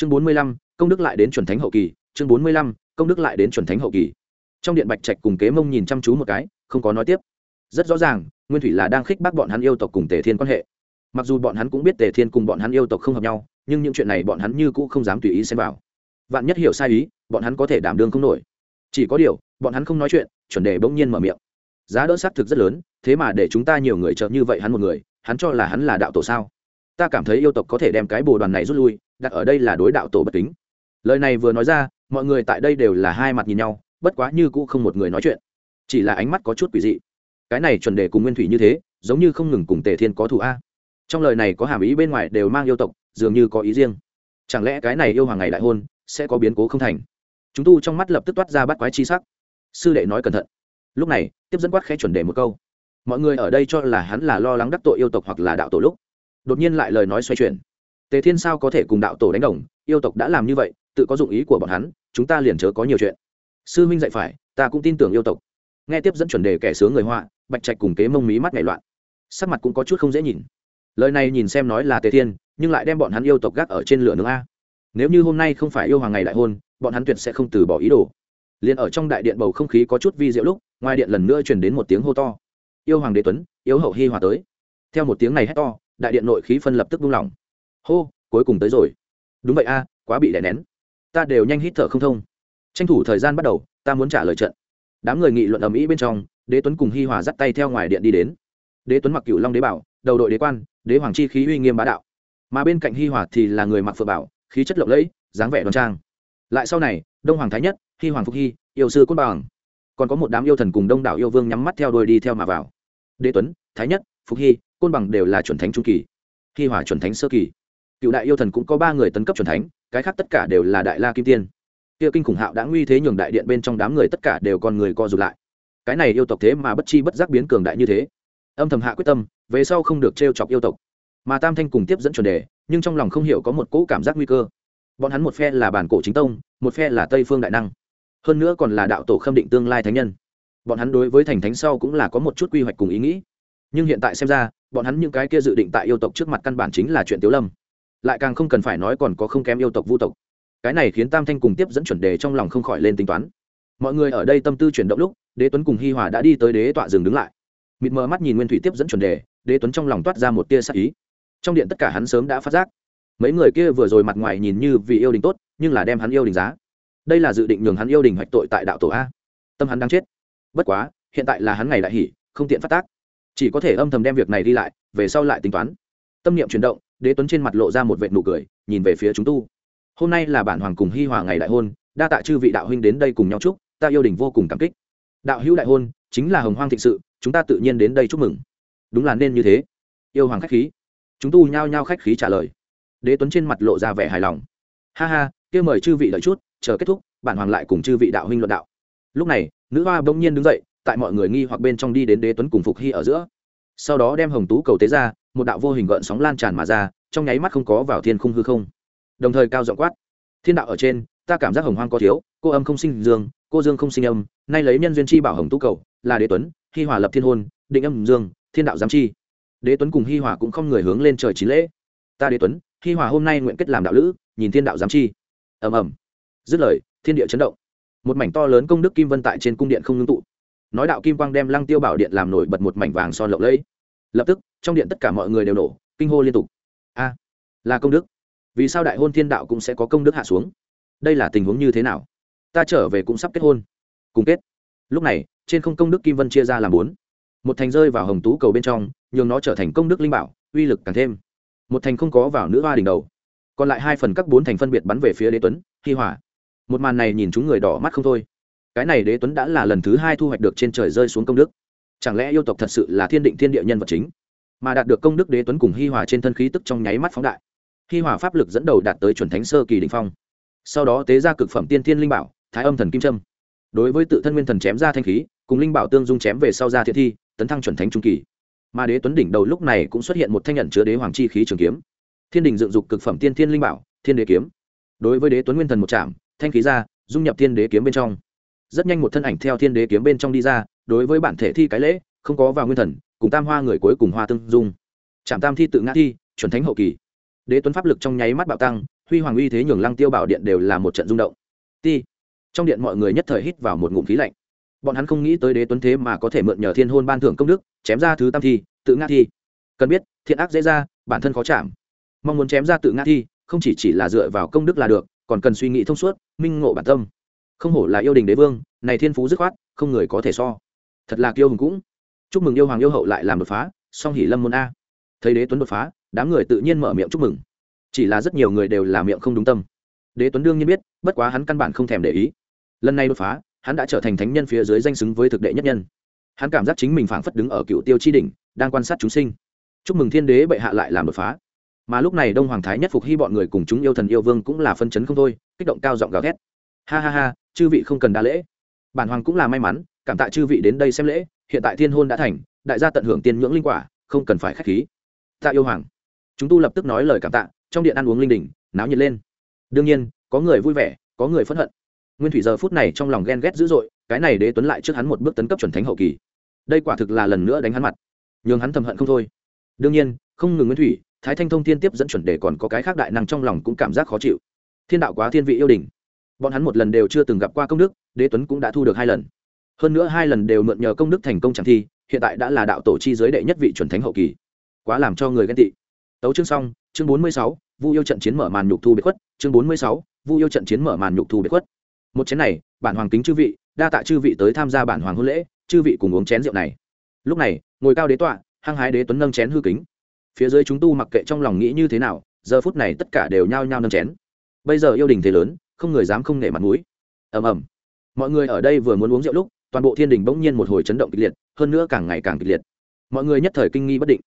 chương bốn mươi lăm, công đức lại đến chuẩn thánh hậu kỳ. Chương bốn mươi lăm, công đức lại đến chuẩn thánh hậu kỳ. Trong điện bạch trạch cùng kế mông nhìn chăm chú một cái, không có nói tiếp. Rất rõ ràng, nguyên thủy là đang khích bác bọn hắn yêu tộc cùng tề thiên quan hệ. Mặc dù bọn hắn cũng biết tề thiên cùng bọn hắn yêu tộc không hợp nhau, nhưng những chuyện này bọn hắn như cũ không dám tùy ý xem vào. Vạn nhất hiểu sai ý, bọn hắn có thể đảm đương không nổi. Chỉ có điều, bọn hắn không nói chuyện, chuẩn đề bỗng nhiên mở miệng. Giá đỡ xác thực rất lớn, thế mà để chúng ta nhiều người trợ như vậy hắn một người, hắn cho là hắn là đạo tổ sao? Ta cảm thấy yêu tộc có thể đem cái bồ đoàn này rút lui đặt ở đây là đối đạo tổ bất kính. Lời này vừa nói ra, mọi người tại đây đều là hai mặt nhìn nhau, bất quá như cũ không một người nói chuyện. Chỉ là ánh mắt có chút quỷ dị. Cái này chuẩn đề cùng nguyên thủy như thế, giống như không ngừng cùng tề thiên có thù a. Trong lời này có hàm ý bên ngoài đều mang yêu tộc, dường như có ý riêng. Chẳng lẽ cái này yêu hoàng ngày đại hôn, sẽ có biến cố không thành? Chúng tu trong mắt lập tức toát ra bắt quái chi sắc. Sư đệ nói cẩn thận. Lúc này, tiếp dẫn quát khẽ chuẩn đề một câu. Mọi người ở đây cho là hắn là lo lắng đắc tội yêu tộc hoặc là đạo tổ lúc. Đột nhiên lại lời nói xoay chuyển tề thiên sao có thể cùng đạo tổ đánh đồng? Yêu tộc đã làm như vậy, tự có dụng ý của bọn hắn, chúng ta liền chớ có nhiều chuyện. Sư minh dạy phải, ta cũng tin tưởng yêu tộc. Nghe tiếp dẫn chuẩn đề kẻ sướng người họa, bạch trạch cùng kế mông mí mắt nhảy loạn. Sắc mặt cũng có chút không dễ nhìn. Lời này nhìn xem nói là tề thiên, nhưng lại đem bọn hắn yêu tộc gác ở trên lửa nướng a. Nếu như hôm nay không phải yêu hoàng ngày đại hôn, bọn hắn tuyệt sẽ không từ bỏ ý đồ. Liền ở trong đại điện bầu không khí có chút vi diệu lúc, ngoài điện lần nữa truyền đến một tiếng hô to. Yêu hoàng đế tuấn, yêu hậu hi hòa tới. Theo một tiếng này hét to, đại điện nội khí phân lập tức buông lỏng hô, cuối cùng tới rồi. Đúng vậy a, quá bị đè nén. Ta đều nhanh hít thở không thông. Tranh thủ thời gian bắt đầu, ta muốn trả lời trận. Đám người nghị luận ầm ĩ bên trong, đế tuấn cùng hi hòa dắt tay theo ngoài điện đi đến. Đế tuấn mặc cựu long đế bảo, đầu đội đế quan, đế hoàng chi khí uy nghiêm bá đạo. Mà bên cạnh hi hòa thì là người mặc phượng bảo, khí chất lộng lẫy, dáng vẻ đoan trang. Lại sau này, đông hoàng thái nhất, hi hoàng phục hy yêu sư côn bằng. Còn có một đám yêu thần cùng đông đảo yêu vương nhắm mắt theo đuôi đi theo mà vào. Đế tuấn, thái nhất, phục hy côn bằng đều là chuẩn thánh trung kỳ. Hi hòa chuẩn thánh sơ kỳ cựu đại yêu thần cũng có ba người tấn cấp chuẩn thánh, cái khác tất cả đều là đại la kim tiên. Kia kinh khủng hạo đã nguy thế nhường đại điện bên trong đám người tất cả đều còn người co rụt lại. Cái này yêu tộc thế mà bất chi bất giác biến cường đại như thế. Âm thầm hạ quyết tâm, về sau không được t chọc yêu tộc. Mà tam thanh cùng tiếp dẫn chuẩn đề, nhưng trong lòng không hiểu có một cỗ cảm giác nguy cơ. Bọn hắn một phe là bản cổ chính tông, một phe là tây phương đại năng. Hơn nữa còn là đạo tổ khâm định tương lai thánh nhân. Bọn hắn đối với thành thánh sau cũng là có một chút quy hoạch cùng ý nghĩ. Nhưng hiện tại xem ra, bọn hắn những cái kia dự định tại yêu tộc trước mặt căn bản chính là chuyện tiếu lâm lại càng không cần phải nói còn có không kém yêu tộc vu tộc. Cái này khiến tam thanh cùng tiếp dẫn chuẩn đề trong lòng không khỏi lên tính toán. Mọi người ở đây tâm tư chuyển động lúc, đế tuấn cùng hi hòa đã đi tới đế tọa dừng đứng lại. Mịt mờ mắt nhìn nguyên thủy tiếp dẫn chuẩn đề, đế tuấn trong lòng toát ra một tia sắc ý. Trong điện tất cả hắn sớm đã phát giác. Mấy người kia vừa rồi mặt ngoài nhìn như vì yêu đình tốt, nhưng là đem hắn yêu đình giá. Đây là dự định nhường hắn yêu đình hoạch tội tại đạo tổ a. Tâm hắn đang chết. Bất quá, hiện tại là hắn ngày đại hỉ không tiện phát tác. Chỉ có thể âm thầm đem việc này đi lại, về sau lại tính toán. Tâm niệm chuyển động đế tuấn trên mặt lộ ra một vệt nụ cười, nhìn về phía chúng tu. Hôm nay là bản hoàng cùng hi hòa ngày đại hôn, đa tạ chư vị đạo huynh đến đây cùng nhau chúc, ta yêu đình vô cùng cảm kích. Đạo hữu đại hôn, chính là hồng hoang thịnh sự, chúng ta tự nhiên đến đây chúc mừng. Đúng là nên như thế. Yêu hoàng khách khí. Chúng tu nhao nhao khách khí trả lời. Đế tuấn trên mặt lộ ra vẻ hài lòng. Ha ha, kia mời chư vị đợi chút, chờ kết thúc, bản hoàng lại cùng chư vị đạo huynh luận đạo. Lúc này, nữ hoa bỗng nhiên đứng dậy, tại mọi người nghi hoặc bên trong đi đến đế tuấn cùng phục hy ở giữa. Sau đó đem hồng tú cầu tế ra một đạo vô hình gợn sóng lan tràn mà ra, trong nháy mắt không có vào thiên khung hư không. Đồng thời cao giọng quát, thiên đạo ở trên, ta cảm giác hồng hoang có thiếu, cô âm không sinh dương, cô dương không sinh âm, nay lấy nhân duyên chi bảo hồng tú cầu, là đế tuấn, hi hòa lập thiên hôn, định âm dương, thiên đạo giám chi. Đế tuấn cùng hi hòa cũng không người hướng lên trời chín lễ. Ta đế tuấn, hi hòa hôm nay nguyện kết làm đạo lữ, nhìn thiên đạo giám chi. Ầm ầm. Dứt lời, thiên địa chấn động. Một mảnh to lớn công đức kim vân tại trên cung điện không ngưng tụ. Nói đạo kim quang đem lăng tiêu bảo điện làm nổi bật một mảnh vàng son lộng lẫy lập tức, trong điện tất cả mọi người đều nổ, kinh hô liên tục. A, là công đức. Vì sao đại hôn thiên đạo cũng sẽ có công đức hạ xuống? Đây là tình huống như thế nào? Ta trở về cũng sắp kết hôn. Cùng kết. Lúc này, trên không công đức kim vân chia ra làm bốn. Một thành rơi vào hồng tú cầu bên trong, nhường nó trở thành công đức linh bảo, uy lực càng thêm. Một thành không có vào nữ hoa đỉnh đầu. Còn lại hai phần các bốn thành phân biệt bắn về phía đế tuấn, hi hỏa một màn này nhìn chúng người đỏ mắt không thôi. Cái này đế tuấn đã là lần thứ hai thu hoạch được trên trời rơi xuống công đức chẳng lẽ yêu tộc thật sự là thiên định thiên địa nhân vật chính? Mà đạt được công đức đế tuấn cùng hi hòa trên thân khí tức trong nháy mắt phóng đại. Hi hòa pháp lực dẫn đầu đạt tới chuẩn thánh sơ kỳ đình phong. Sau đó tế ra cực phẩm tiên thiên linh bảo, thái âm thần kim trâm đối với tự thân nguyên thần chém ra thanh khí, cùng linh bảo tương dung chém về sau ra thiện thi, tấn thăng chuẩn thánh trung kỳ. Mà đế tuấn đỉnh đầu lúc này cũng xuất hiện một thanh nhận chứa đế hoàng chi khí trường kiếm. Thiên đình dựng dục cực phẩm tiên thiên linh bảo, thiên đế kiếm. Đối với đế tuấn nguyên thần một trạm, thanh khí ra, dung nhập thiên đế kiếm bên trong rất nhanh một thân ảnh theo thiên đế kiếm bên trong đi ra, đối với bản thể thi cái lễ, không có vào nguyên thần, cùng tam hoa người cuối cùng hoa tương dung. Trạm tam thi tự ngã thi, chuẩn thánh hậu kỳ. Đế tuấn pháp lực trong nháy mắt bạo tăng, huy hoàng uy thế nhường lăng tiêu bảo điện đều là một trận rung động. Ti. Trong điện mọi người nhất thời hít vào một ngụm khí lạnh. Bọn hắn không nghĩ tới đế tuấn thế mà có thể mượn nhờ thiên hôn ban thưởng công đức, chém ra thứ tam thi, tự ngã thi. Cần biết, thiện ác dễ ra, bản thân khó chạm. Mong muốn chém ra tự ngã thi, không chỉ chỉ là dựa vào công đức là được, còn cần suy nghĩ thông suốt, minh ngộ bản tâm không hổ là yêu đình đế vương, này thiên phú dứt khoát, không người có thể so. Thật là kiêu hùng cũng. Chúc mừng yêu hoàng yêu hậu lại làm đột phá, song hỉ lâm môn a. Thấy đế tuấn đột phá, đám người tự nhiên mở miệng chúc mừng. Chỉ là rất nhiều người đều là miệng không đúng tâm. Đế tuấn đương nhiên biết, bất quá hắn căn bản không thèm để ý. Lần này đột phá, hắn đã trở thành thánh nhân phía dưới danh xứng với thực đệ nhất nhân. Hắn cảm giác chính mình phảng phất đứng ở cựu tiêu chi đỉnh, đang quan sát chúng sinh. Chúc mừng thiên đế bệ hạ lại làm đột phá. Mà lúc này đông hoàng thái nhất phục hy bọn người cùng chúng yêu thần yêu vương cũng là phân chấn không thôi, kích động cao giọng gào thét. Ha ha ha chư vị không cần đa lễ. Bản hoàng cũng là may mắn, cảm tạ chư vị đến đây xem lễ, hiện tại thiên hôn đã thành, đại gia tận hưởng tiên nhưỡng linh quả, không cần phải k h á c h khí. Tạ yêu hoàng. Chúng tu lập tức nói lời cảm tạ, trong điện ăn uống linh đình, náo nhiệt lên. Đương nhiên, có người vui vẻ, có người phẫn hận. Nguyên thủy giờ phút này trong lòng ghen ghét dữ dội, cái này đế tuấn lại trước hắn một bước tấn cấp chuẩn thánh hậu kỳ. Đây quả thực là lần nữa đánh hắn mặt. Nhường hắn thầm hận không thôi. Đương nhiên, không ngừng nguyên thủy, thái thanh thông thiên tiếp dẫn chuẩn đề còn có cái khác đại năng trong lòng cũng cảm giác khó chịu. Thiên đạo quá thiên vị yêu đình bọn hắn một lần đều chưa từng gặp qua công đức, đế tuấn cũng đã thu được hai lần. Hơn nữa hai lần đều mượn nhờ công đức thành công chẳng thi, hiện tại đã là đạo tổ chi giới đệ nhất vị chuẩn thánh hậu kỳ. Quá làm cho người ghen tị. Tấu chương xong, chương bốn mươi sáu, vu yêu trận chiến mở màn nhục thu biệt khuất, chương bốn mươi sáu, vu yêu trận chiến mở màn nhục thu biệt khuất. Một chén này, bản hoàng kính chư vị, đa tạ chư vị tới tham gia bản hoàng hôn lễ, chư vị cùng uống chén rượu này. Lúc này, ngồi cao đế tọa, hăng hái đế tuấn nâng chén hư kính. Phía dưới chúng tu mặc kệ trong lòng nghĩ như thế nào, giờ phút này tất cả đều nhao nhao nâng chén. Bây giờ yêu đình thế lớn không người dám không nể mặt mũi. Ầm ầm. Mọi người ở đây vừa muốn uống rượu lúc, toàn bộ thiên đình bỗng nhiên một hồi chấn động kịch liệt, hơn nữa càng ngày càng kịch liệt. Mọi người nhất thời kinh nghi bất định.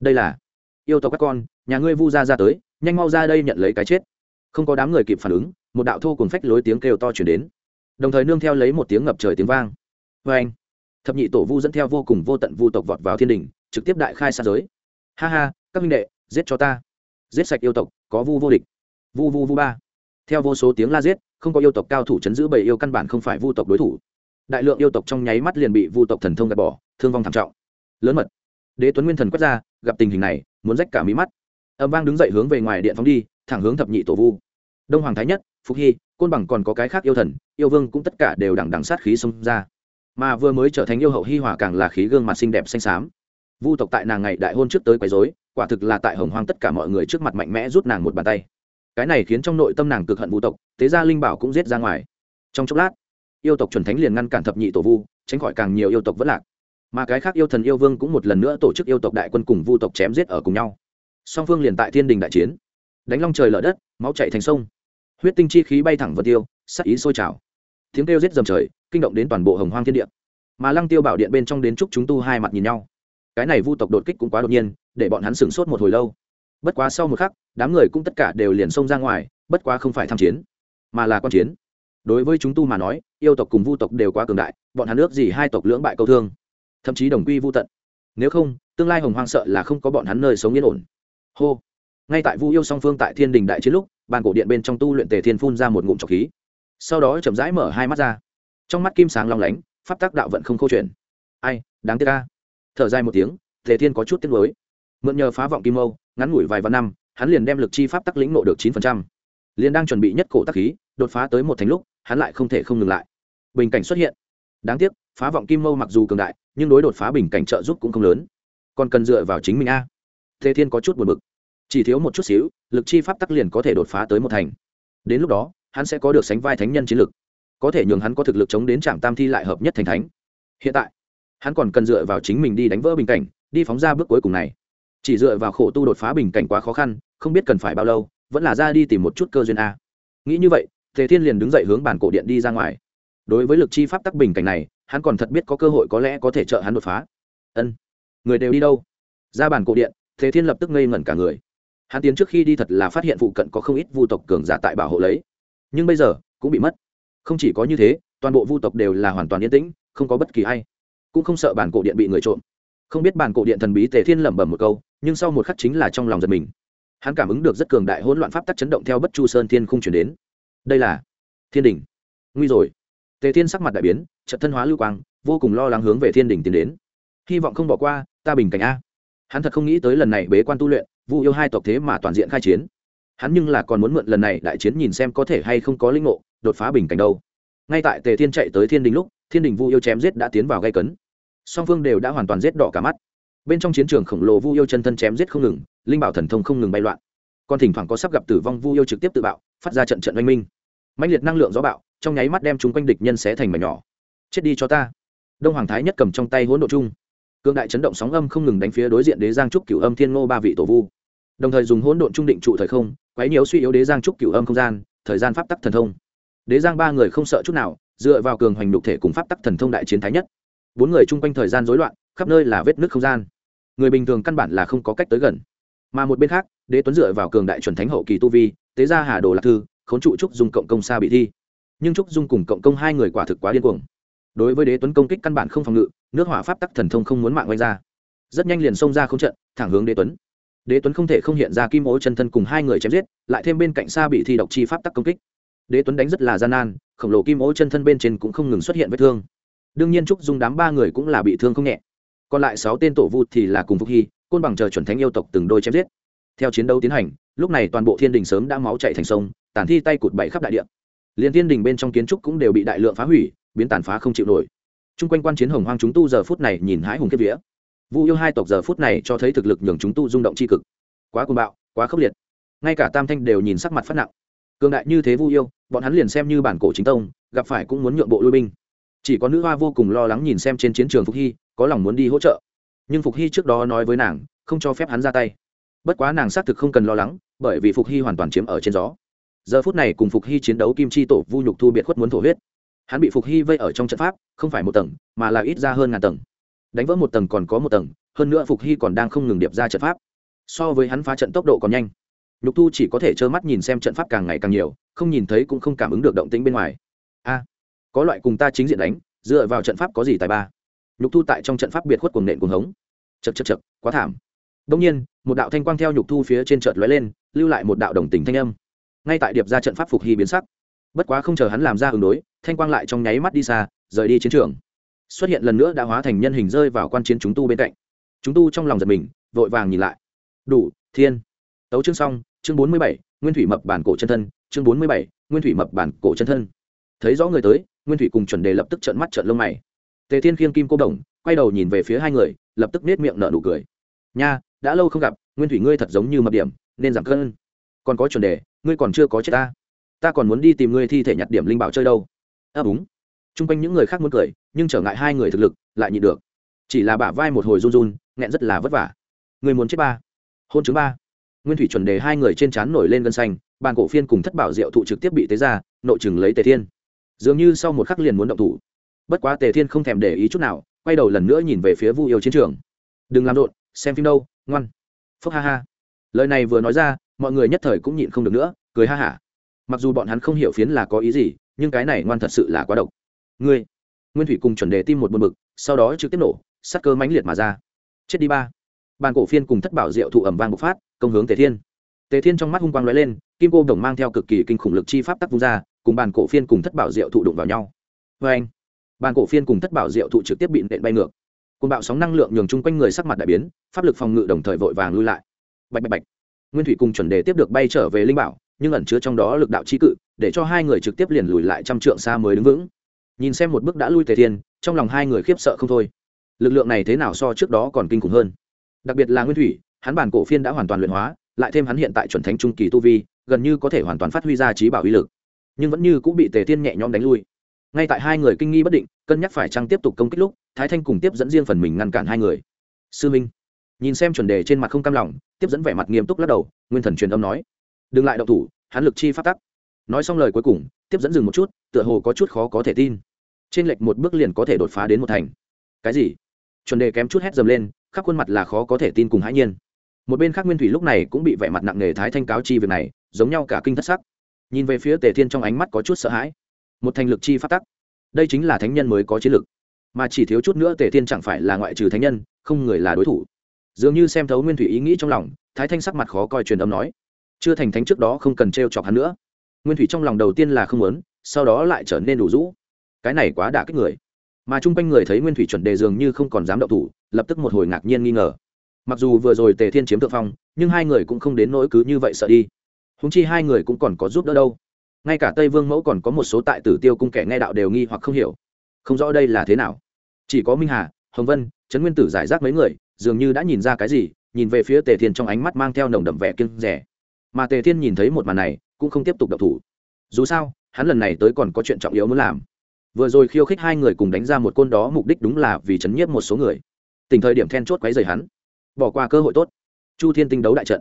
Đây là yêu tộc các con, nhà ngươi vu ra ra tới, nhanh mau ra đây nhận lấy cái chết. Không có đám người kịp phản ứng, một đạo thô cùng phách lối tiếng kêu to chuyển đến. Đồng thời nương theo lấy một tiếng ngập trời tiếng vang. Vê anh thập nhị tổ vu dẫn theo vô cùng vô tận vu tộc vọt vào thiên đình, trực tiếp đại khai xa giới. Ha ha, các minh đệ, giết cho ta. Giết sạch yêu tộc, có vu vô địch. Vu vu vu ba theo vô số tiếng la giết, không có yêu tộc cao thủ chấn giữ bầy yêu căn bản không phải vu tộc đối thủ. Đại lượng yêu tộc trong nháy mắt liền bị vu tộc thần thông gạt bỏ, thương vong thảm trọng. Lớn mật. Đế tuấn nguyên thần quét ra, gặp tình hình này, muốn rách cả mí mắt. Âm vang đứng dậy hướng về ngoài điện phóng đi, thẳng hướng thập nhị tổ vu. Đông hoàng thái nhất phúc hy, côn bằng còn có cái khác yêu thần, yêu vương cũng tất cả đều đằng đằng sát khí xông ra. Mà vừa mới trở thành yêu hậu hi hòa càng là khí gương mặt xinh đẹp xanh xám. Vu tộc tại nàng ngày đại hôn trước tới quấy dối quả thực là tại hồng hoang tất cả mọi người trước mặt mạnh mẽ rút nàng một bàn tay cái này khiến trong nội tâm nàng cực hận vu tộc tế gia linh bảo cũng giết ra ngoài. Trong chốc lát, yêu tộc chuẩn thánh liền ngăn cản thập nhị tổ vu, tránh khỏi càng nhiều yêu tộc vẫn lạc. Mà cái khác yêu thần yêu vương cũng một lần nữa tổ chức yêu tộc đại quân cùng vu tộc chém giết ở cùng nhau. Song phương liền tại thiên đình đại chiến. Đánh long trời lở đất, máu chạy thành sông. Huyết tinh chi khí bay thẳng vào tiêu sắc ý sôi trào. Tiếng kêu giết dầm trời, kinh động đến toàn bộ hồng hoang thiên địa. Mà lăng tiêu bảo điện bên trong đến chúc chúng tu hai mặt nhìn nhau. Cái này vu tộc đột kích cũng quá đột nhiên, để bọn hắn sửng sốt một hồi lâu bất quá sau một khắc, đám người cũng tất cả đều liền xông ra ngoài, bất quá không phải tham chiến, mà là quan chiến. Đối với chúng tu mà nói, yêu tộc cùng vu tộc đều quá cường đại, bọn hắn ước gì hai tộc lưỡng bại câu thương. Thậm chí đồng quy vu tận. Nếu không, tương lai hồng hoang sợ là không có bọn hắn nơi sống yên ổn. Hô. Ngay tại vu yêu song phương tại thiên đình đại chiến lúc, bàn cổ điện bên trong tu luyện tề thiên phun ra một ngụm trọc khí. Sau đó chậm rãi mở hai mắt ra. Trong mắt kim sáng long lánh, pháp tác đạo vận không câu chuyện ai, đáng tiếc ca thở dài một tiếng, tề thiên có chút tiếc lối mượn nhờ phá vọng kim âu ngắn ngủi vài vạn năm, hắn liền đem lực chi pháp tắc lĩnh nộ được chín phần trăm. Liền đang chuẩn bị nhất cổ tắc khí, đột phá tới một thành lúc, hắn lại không thể không ngừng lại. Bình cảnh xuất hiện. Đáng tiếc, phá vọng kim mâu mặc dù cường đại, nhưng đối đột phá bình cảnh trợ giúp cũng không lớn. Còn cần dựa vào chính mình a. Thế thiên có chút buồn bực. Chỉ thiếu một chút xíu, lực chi pháp tắc liền có thể đột phá tới một thành. Đến lúc đó, hắn sẽ có được sánh vai thánh nhân chiến lực. Có thể nhường hắn có thực lực chống đến trạm tam thi lại hợp nhất thành thánh. Hiện tại, hắn còn cần dựa vào chính mình đi đánh vỡ bình cảnh, đi phóng ra bước cuối cùng này chỉ dựa vào khổ tu đột phá bình cảnh quá khó khăn, không biết cần phải bao lâu, vẫn là ra đi tìm một chút cơ duyên a. Nghĩ như vậy, tề thiên liền đứng dậy hướng bản cổ điện đi ra ngoài. Đối với lực chi pháp tắc bình cảnh này, hắn còn thật biết có cơ hội có lẽ có thể trợ hắn đột phá. Ân, người đều đi đâu? Ra bản cổ điện, tề thiên lập tức ngây ngẩn cả người. Hắn tiến trước khi đi thật là phát hiện phụ cận có không ít vu tộc cường giả tại bảo hộ lấy. Nhưng bây giờ, cũng bị mất. Không chỉ có như thế, toàn bộ vu tộc đều là hoàn toàn yên tĩnh, không có bất kỳ ai. Cũng không sợ bản cổ điện bị người trộm. Không biết bản cổ điện thần bí tề thiên lẩm bẩm một câu nhưng sau một khắc chính là trong lòng giật mình. Hắn cảm ứng được rất cường đại hỗn loạn pháp tắc chấn động theo bất chu sơn thiên không chuyển đến. Đây là thiên đình nguy rồi. Tề thiên sắc mặt đại biến trận thân hóa lưu quang, vô cùng lo lắng hướng về thiên đình tiến đến. Hy vọng không bỏ qua, ta bình cảnh a. Hắn thật không nghĩ tới lần này bế quan tu luyện, vu yêu hai tộc thế mà toàn diện khai chiến. Hắn nhưng là còn muốn mượn lần này đại chiến nhìn xem có thể hay không có linh ngộ, đột phá bình cảnh đâu. Ngay tại tề thiên chạy tới thiên đình lúc, thiên đình vu yêu chém giết đã tiến vào gây cấn. Song phương đều đã hoàn toàn giết đỏ cả mắt bên trong chiến trường khổng lồ vu yêu chân thân chém giết không ngừng, linh bảo thần thông không ngừng bay loạn. Còn thỉnh thoảng có sắp gặp tử vong vu yêu trực tiếp tự bạo, phát ra trận trận oanh minh. Mạnh liệt năng lượng gió bạo, trong nháy mắt đem chúng quanh địch nhân xé thành mảnh nhỏ. Chết đi cho ta. Đông hoàng thái nhất cầm trong tay hỗn độ chung. Cương đại chấn động sóng âm không ngừng đánh phía đối diện đế giang trúc cửu âm thiên ngô ba vị tổ vu. Đồng thời dùng hỗn độn trung định trụ thời không, quấy nhiễu suy yếu đế giang trúc cửu âm không gian, thời gian pháp tắc thần thông. Đế giang ba người không sợ chút nào, dựa vào cường hoành đục thể cùng pháp tắc thần thông đại chiến thái nhất. Bốn người chung quanh thời gian rối loạn, khắp nơi là vết nước không gian người bình thường căn bản là không có cách tới gần. Mà một bên khác, đế tuấn dựa vào cường đại chuẩn thánh hậu kỳ tu vi, tế ra hà đồ lạc thư, khốn trụ trúc dung cộng công xa bị thi. Nhưng trúc dung cùng cộng công hai người quả thực quá điên cuồng. Đối với đế tuấn công kích căn bản không phòng ngự, nước hỏa pháp tắc thần thông không muốn mạng oanh ra. Rất nhanh liền xông ra không trận, thẳng hướng đế tuấn. Đế tuấn không thể không hiện ra kim ố chân thân cùng hai người chém giết, lại thêm bên cạnh xa bị thi độc chi pháp tắc công kích. Đế tuấn đánh rất là gian nan, khổng lồ kim ố chân thân bên trên cũng không ngừng xuất hiện vết thương. Đương nhiên trúc dung đám ba người cũng là bị thương không nhẹ còn lại sáu tên tổ vu thì là cùng phục hy, côn bằng chờ chuẩn thánh yêu tộc từng đôi chém giết. Theo chiến đấu tiến hành, lúc này toàn bộ thiên đình sớm đã máu chạy thành sông, tàn thi tay cụt bảy khắp đại địa. Liền thiên đình bên trong kiến trúc cũng đều bị đại lượng phá hủy, biến tàn phá không chịu nổi. Chung quanh quan chiến hồng hoang chúng tu giờ phút này nhìn hãi hùng kết vía. Vu yêu hai tộc giờ phút này cho thấy thực lực nhường chúng tu rung động c h i cực. Quá cuồng bạo, quá khốc liệt. Ngay cả tam thanh đều nhìn sắc mặt phát nặng. Cường đại như thế vu yêu, bọn hắn liền xem như bản cổ chính tông, gặp phải cũng muốn nhượng bộ lui binh. Chỉ có nữ hoa vô cùng lo lắng nhìn xem trên chiến trường phục hy có lòng muốn đi hỗ trợ. Nhưng phục hy trước đó nói với nàng, không cho phép hắn ra tay. Bất quá nàng xác thực không cần lo lắng, bởi vì phục hy hoàn toàn chiếm ở trên gió. Giờ phút này cùng phục hy chiến đấu kim chi tổ vu nhục thu biệt khuất muốn thổ huyết. Hắn bị phục hy vây ở trong trận pháp, không phải một tầng, mà là ít ra hơn ngàn tầng. Đánh vỡ một tầng còn có một tầng, hơn nữa phục hy còn đang không ngừng điệp ra trận pháp. So với hắn phá trận tốc độ còn nhanh. Nhục thu chỉ có thể trơ mắt nhìn xem trận pháp càng ngày càng nhiều, không nhìn thấy cũng không cảm ứng được động tĩnh bên ngoài. A, có loại cùng ta chính diện đánh, dựa vào trận pháp có gì tài ba? Nhục thu tại trong trận pháp biệt khuất cuồng nện cuồng hống. Chật chật chật quá thảm. Đông nhiên, một đạo thanh quang theo nhục thu phía trên trận lóe lên, lưu lại một đạo đồng tình thanh âm. Ngay tại điệp ra trận pháp phục hy biến sắc. Bất quá không chờ hắn làm ra ứng đối, thanh quang lại trong nháy mắt đi xa, rời đi chiến trường. Xuất hiện lần nữa đã hóa thành nhân hình rơi vào quan chiến chúng tu bên cạnh. Chúng tu trong lòng giật mình, vội vàng nhìn lại. Đủ, thiên. Tấu chương xong, chương bốn mươi bảy, nguyên thủy mập bản cổ chân thân, chương bốn mươi bảy, nguyên thủy mập bản cổ chân thân. Thấy rõ người tới, nguyên thủy cùng chuẩn đề lập tức trợn mắt trợn lông mày tề thiên khiêng kim cô đồng quay đầu nhìn về phía hai người lập tức nết miệng nở nụ cười. Nha đã lâu không gặp nguyên thủy ngươi thật giống như mập điểm nên giảm cân. Còn có chuẩn đề ngươi còn chưa có chết ta. Ta còn muốn đi tìm ngươi thi thể nhặt điểm linh bảo chơi đâu. Ấp à, úng t quanh những người khác muốn cười nhưng trở ngại hai người thực lực lại nhịn được. Chỉ là bả vai một hồi run run nghẹn rất là vất vả. Người muốn chết ba. Hôn chứng ba. Nguyên thủy chuẩn đề hai người trên trán nổi lên gân xanh bàn cổ phiên cùng thất bảo diệu thụ trực tiếp bị tế ra nội chừng lấy tề thiên. Dường như sau một khắc liền muốn động thủ bất quá tề thiên không thèm để ý chút nào, quay đầu lần nữa nhìn về phía vu yêu chiến trường. Đừng làm rộn, xem phim đâu, ngoan. Phúc ha ha. Lời này vừa nói ra, mọi người nhất thời cũng nhịn không được nữa, cười ha hả. Mặc dù bọn hắn không hiểu phiến là có ý gì, nhưng cái này ngoan thật sự là quá độc. Ngươi. Nguyên thủy cùng chuẩn đề tim một buồn bực, sau đó trực tiếp nổ sắt cơ mãnh liệt mà ra. Chết đi ba. Bàn cổ phiên cùng thất bảo diệu thụ ẩm vang bộc phát, công hướng tề thiên. Tề thiên trong mắt hung quang lóe lên, kim cô đồng mang theo cực kỳ kinh khủng lực chi pháp tắc vung ra, cùng bàn cổ phiên cùng thất bảo diệu thụ đụng vào nhau. Vê anh bàn cổ phiên cùng thất bảo diệu thụ trực tiếp bị nện bay ngược. Cùng bạo sóng năng lượng nhường chung quanh người sắc mặt đại biến, pháp lực phòng ngự đồng thời vội vàng lui lại. Bạch bạch bạch. Nguyên thủy cùng chuẩn đề tiếp được bay trở về linh bảo, nhưng ẩn chứa trong đó lực đạo trí cự, để cho hai người trực tiếp liền lùi lại trăm trượng xa mới đứng vững. Nhìn xem một bước đã lui tề thiên, trong lòng hai người khiếp sợ không thôi. Lực lượng này thế nào so trước đó còn kinh khủng hơn? Đặc biệt là nguyên thủy, hắn bản cổ phiên đã hoàn toàn luyện hóa, lại thêm hắn hiện tại chuẩn thánh trung kỳ tu vi, gần như có thể hoàn toàn phát huy ra trí bảo uy lực. Nhưng vẫn như cũng bị tề thiên nhẹ nhõm đánh lui ngay tại hai người kinh nghi bất định, cân nhắc phải chăng tiếp tục công kích lúc, thái thanh cùng tiếp dẫn riêng phần mình ngăn cản hai người. Sư minh. Nhìn xem chuẩn đề trên mặt không cam lòng, tiếp dẫn vẻ mặt nghiêm túc lắc đầu, nguyên thần truyền âm nói. Đừng lại động thủ, hắn lực chi phát tắc nói xong lời cuối cùng, tiếp dẫn dừng một chút, tựa hồ có chút khó có thể tin. Trên lệch một bước liền có thể đột phá đến một thành. Cái gì? Chuẩn đề kém chút hét dầm lên, khắp khuôn mặt là khó có thể tin cùng hãi nhiên. Một bên khác nguyên thủy lúc này cũng bị vẻ mặt nặng nề thái thanh cáo chi việc này, giống nhau cả kinh thất sắc. Nhìn về phía tề thiên trong ánh mắt có chút sợ hãi một thành lực chi phát tắc. Đây chính là thánh nhân mới có chiến lực. Mà chỉ thiếu chút nữa tề thiên chẳng phải là ngoại trừ thánh nhân, không người là đối thủ. Dường như xem thấu nguyên thủy ý nghĩ trong lòng, thái thanh sắc mặt khó coi truyền âm nói, chưa thành thánh trước đó không cần t r e o chọc hắn nữa. Nguyên thủy trong lòng đầu tiên là không muốn, sau đó lại trở nên đủ rũ. Cái này quá đả kích người. Mà chung quanh người thấy nguyên thủy chuẩn đề dường như không còn dám động thủ, lập tức một hồi ngạc nhiên nghi ngờ. Mặc dù vừa rồi tề thiên chiếm thượng phong, nhưng hai người cũng không đến nỗi cứ như vậy sợ đi. Húng chi hai người cũng còn có giúp đỡ đâu ngay cả tây vương mẫu còn có một số tại tử tiêu cung kẻ nghe đạo đều nghi hoặc không hiểu. Không rõ đây là thế nào. Chỉ có minh hà, hồng vân, trấn nguyên tử giải rác mấy người, dường như đã nhìn ra cái gì, nhìn về phía tề thiên trong ánh mắt mang theo nồng đậm vẻ kiêng rẻ mà tề thiên nhìn thấy một màn này, cũng không tiếp tục độc thủ. Dù sao, hắn lần này tới còn có chuyện trọng yếu muốn làm. Vừa rồi khiêu khích hai người cùng đánh ra một côn đó mục đích đúng là vì chấn nhiếp một số người. Tình thời điểm then chốt quấy rầy hắn. Bỏ qua cơ hội tốt. Chu thiên tinh đấu đại trận.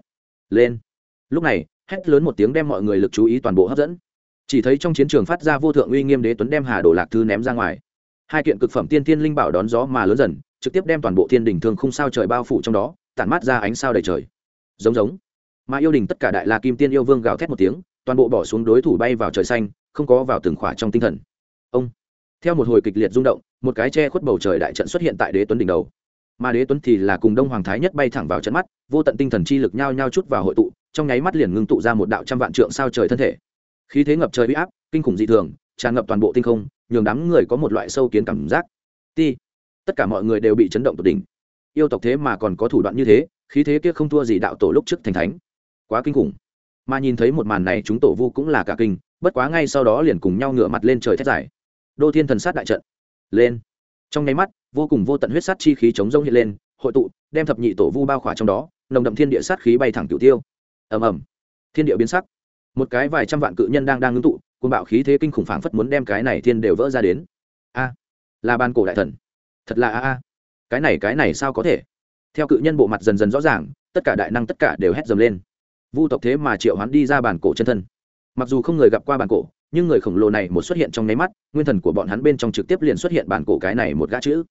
Lên. Lúc này, hét lớn một tiếng đem mọi người lực chú ý toàn bộ hấp dẫn chỉ thấy trong chiến trường phát ra vô thượng uy nghiêm đế tuấn đem hà đồ lạc thư ném ra ngoài. Hai kiện cực phẩm tiên thiên linh bảo đón gió mà lớn dần, trực tiếp đem toàn bộ thiên đình thường không sao trời bao phủ trong đó, tản mát ra ánh sao đầy trời. Giống giống. Mà yêu đình tất cả đại la kim tiên yêu vương gào thét một tiếng, toàn bộ bỏ xuống đối thủ bay vào trời xanh, không có vào từng khỏa trong tinh thần. Ông. Theo một hồi kịch liệt rung động, một cái che khuất bầu trời đại trận xuất hiện tại đế tuấn đỉnh đầu. Mà đế tuấn thì là cùng đông hoàng thái nhất bay thẳng vào trận mắt, vô tận tinh thần chi lực nhao nhao chút vào hội tụ, trong nháy mắt liền ngưng tụ ra một đạo trăm vạn trượng sao trời thân thể khí thế ngập trời bị áp, kinh khủng dị thường, tràn ngập toàn bộ tinh không, nhường đám người có một loại sâu kiến cảm giác. Ti, tất cả mọi người đều bị chấn động tột đỉnh. Yêu tộc thế mà còn có thủ đoạn như thế, khí thế kia không thua gì đạo tổ lúc trước thành thánh. Quá kinh khủng. Mà nhìn thấy một màn này chúng tổ vu cũng là cả kinh, bất quá ngay sau đó liền cùng nhau ngửa mặt lên trời thét giải đô thiên thần sát đại trận. Lên. Trong nháy mắt, vô cùng vô tận huyết sát chi khí chống rông hiện lên, hội tụ, đem thập nhị tổ vu bao khỏa trong đó, nồng đậm thiên địa sát khí bay thẳng cửu tiêu. Ầm ầm. Thiên địa biến sắc một cái vài trăm vạn cự nhân đang đang ngưng tụ côn bạo khí thế kinh khủng phảng phất muốn đem cái này thiên đều vỡ ra đến. A, là ban cổ đại thần. Thật là a a. Cái này cái này sao có thể? Theo cự nhân bộ mặt dần dần rõ ràng, tất cả đại năng tất cả đều hét dầm lên. Vu tộc thế mà triệu hắn đi ra bản cổ chân thân. Mặc dù không người gặp qua bản cổ, nhưng người khổng lồ này một xuất hiện trong nháy mắt, nguyên thần của bọn hắn bên trong trực tiếp liền xuất hiện bản cổ cái này một gã chữ.